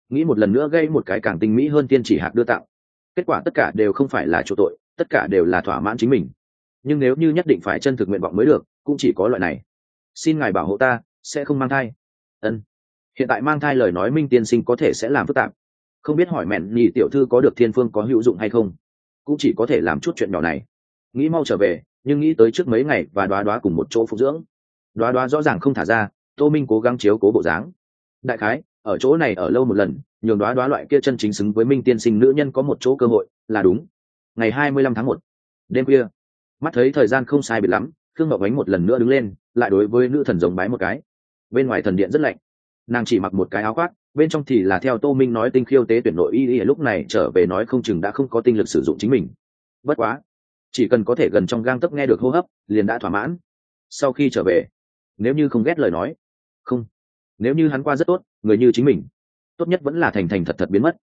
Nghĩ một lần nữa gây một cái càng tinh mỹ hơn tiên chỉ hạt đưa tạo. Kết quả tất cả đều không phải là chỗ tội, tất cả đều là thỏa mãn chính mình. Nhưng nếu như nhất định phải chân thực nguyện vọng mới được, cũng chỉ có loại này xin ngài bảo hộ ta, sẽ không mang thai. Ân. Hiện tại mang thai lời nói minh tiên sinh có thể sẽ làm phức tạp. Không biết hỏi mẹn nhì tiểu thư có được thiên phương có hữu dụng hay không? Cũng chỉ có thể làm chút chuyện nhỏ này. Nghĩ mau trở về, nhưng nghĩ tới trước mấy ngày và đoá đoá cùng một chỗ phục dưỡng. Đoá đoá rõ ràng không thả ra, tô minh cố gắng chiếu cố bộ dáng. Đại khái, ở chỗ này ở lâu một lần, nhường đoá đoá loại kia chân chính xứng với minh tiên sinh nữ nhân có một chỗ cơ hội, là đúng. Ngày hai mươi lăm tháng một, đêm khuya, mắt thấy thời gian không sai biệt lắm, khương ngọc ánh một lần nữa đứng lên lại đối với nữ thần giống bái một cái. Bên ngoài thần điện rất lạnh. Nàng chỉ mặc một cái áo khoác, bên trong thì là theo tô minh nói tinh khiêu tế tuyển nội y y, lúc này trở về nói không chừng đã không có tinh lực sử dụng chính mình. Bất quá, chỉ cần có thể gần trong gang tấc nghe được hô hấp, liền đã thỏa mãn. Sau khi trở về, nếu như không ghét lời nói, không. Nếu như hắn qua rất tốt, người như chính mình, tốt nhất vẫn là thành thành thật thật biến mất.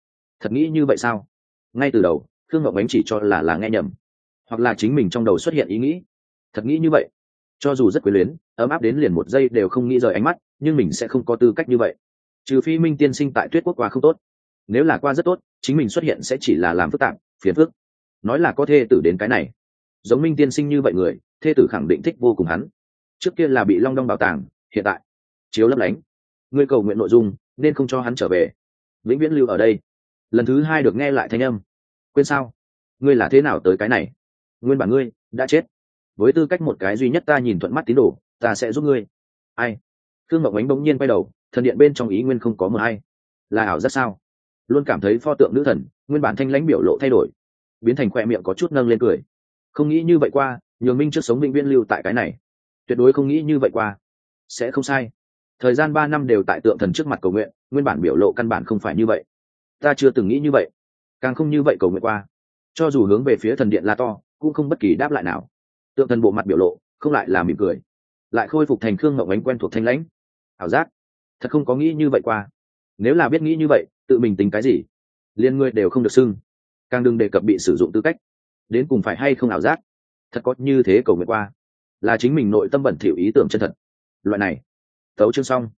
Thật nghĩ như vậy sao? Ngay từ đầu thương ngọc ánh chỉ cho là là nghe nhầm, hoặc là chính mình trong đầu xuất hiện ý nghĩ. Thật nghĩ như vậy cho dù rất quyến luyến, ấm áp đến liền một giây đều không nghĩ rời ánh mắt, nhưng mình sẽ không có tư cách như vậy. Trừ phi minh tiên sinh tại tuyết quốc qua không tốt. Nếu là qua rất tốt, chính mình xuất hiện sẽ chỉ là làm phức tạp, phiền phức. Nói là có thê tử đến cái này. Giống minh tiên sinh như vậy người, thê tử khẳng định thích vô cùng hắn. Trước kia là bị long đong bảo tàng, hiện tại, chiếu lấp lánh. Ngươi cầu nguyện nội dung, nên không cho hắn trở về. Vĩnh viễn lưu ở đây. Lần thứ hai được nghe lại thanh âm. Quên sao? Ngươi là thế nào tới cái này? Nguyên bản ngươi đã chết với tư cách một cái duy nhất ta nhìn thuận mắt tín đồ, ta sẽ giúp ngươi. Ai? Thương mộng ánh bỗng nhiên quay đầu, thần điện bên trong ý nguyên không có mờ hay là ảo rất sao? Luôn cảm thấy pho tượng nữ thần, nguyên bản thanh lãnh biểu lộ thay đổi, biến thành khoe miệng có chút nâng lên cười. Không nghĩ như vậy qua, nhường minh trước sống minh viên lưu tại cái này. Tuyệt đối không nghĩ như vậy qua. Sẽ không sai. Thời gian ba năm đều tại tượng thần trước mặt cầu nguyện, nguyên bản biểu lộ căn bản không phải như vậy. Ta chưa từng nghĩ như vậy. Càng không như vậy cầu nguyện qua. Cho dù hướng về phía thần điện la to, cũng không bất kỳ đáp lại nào tượng thần bộ mặt biểu lộ, không lại là mỉm cười, lại khôi phục thành khương ngọc ánh quen thuộc thanh lãnh. Ảo giác. Thật không có nghĩ như vậy qua. Nếu là biết nghĩ như vậy, tự mình tính cái gì? Liên ngươi đều không được xưng. Càng đừng đề cập bị sử dụng tư cách. Đến cùng phải hay không ảo giác? Thật có như thế cầu nguyện qua. Là chính mình nội tâm bẩn thỉu ý tưởng chân thật. Loại này. Tấu chương xong.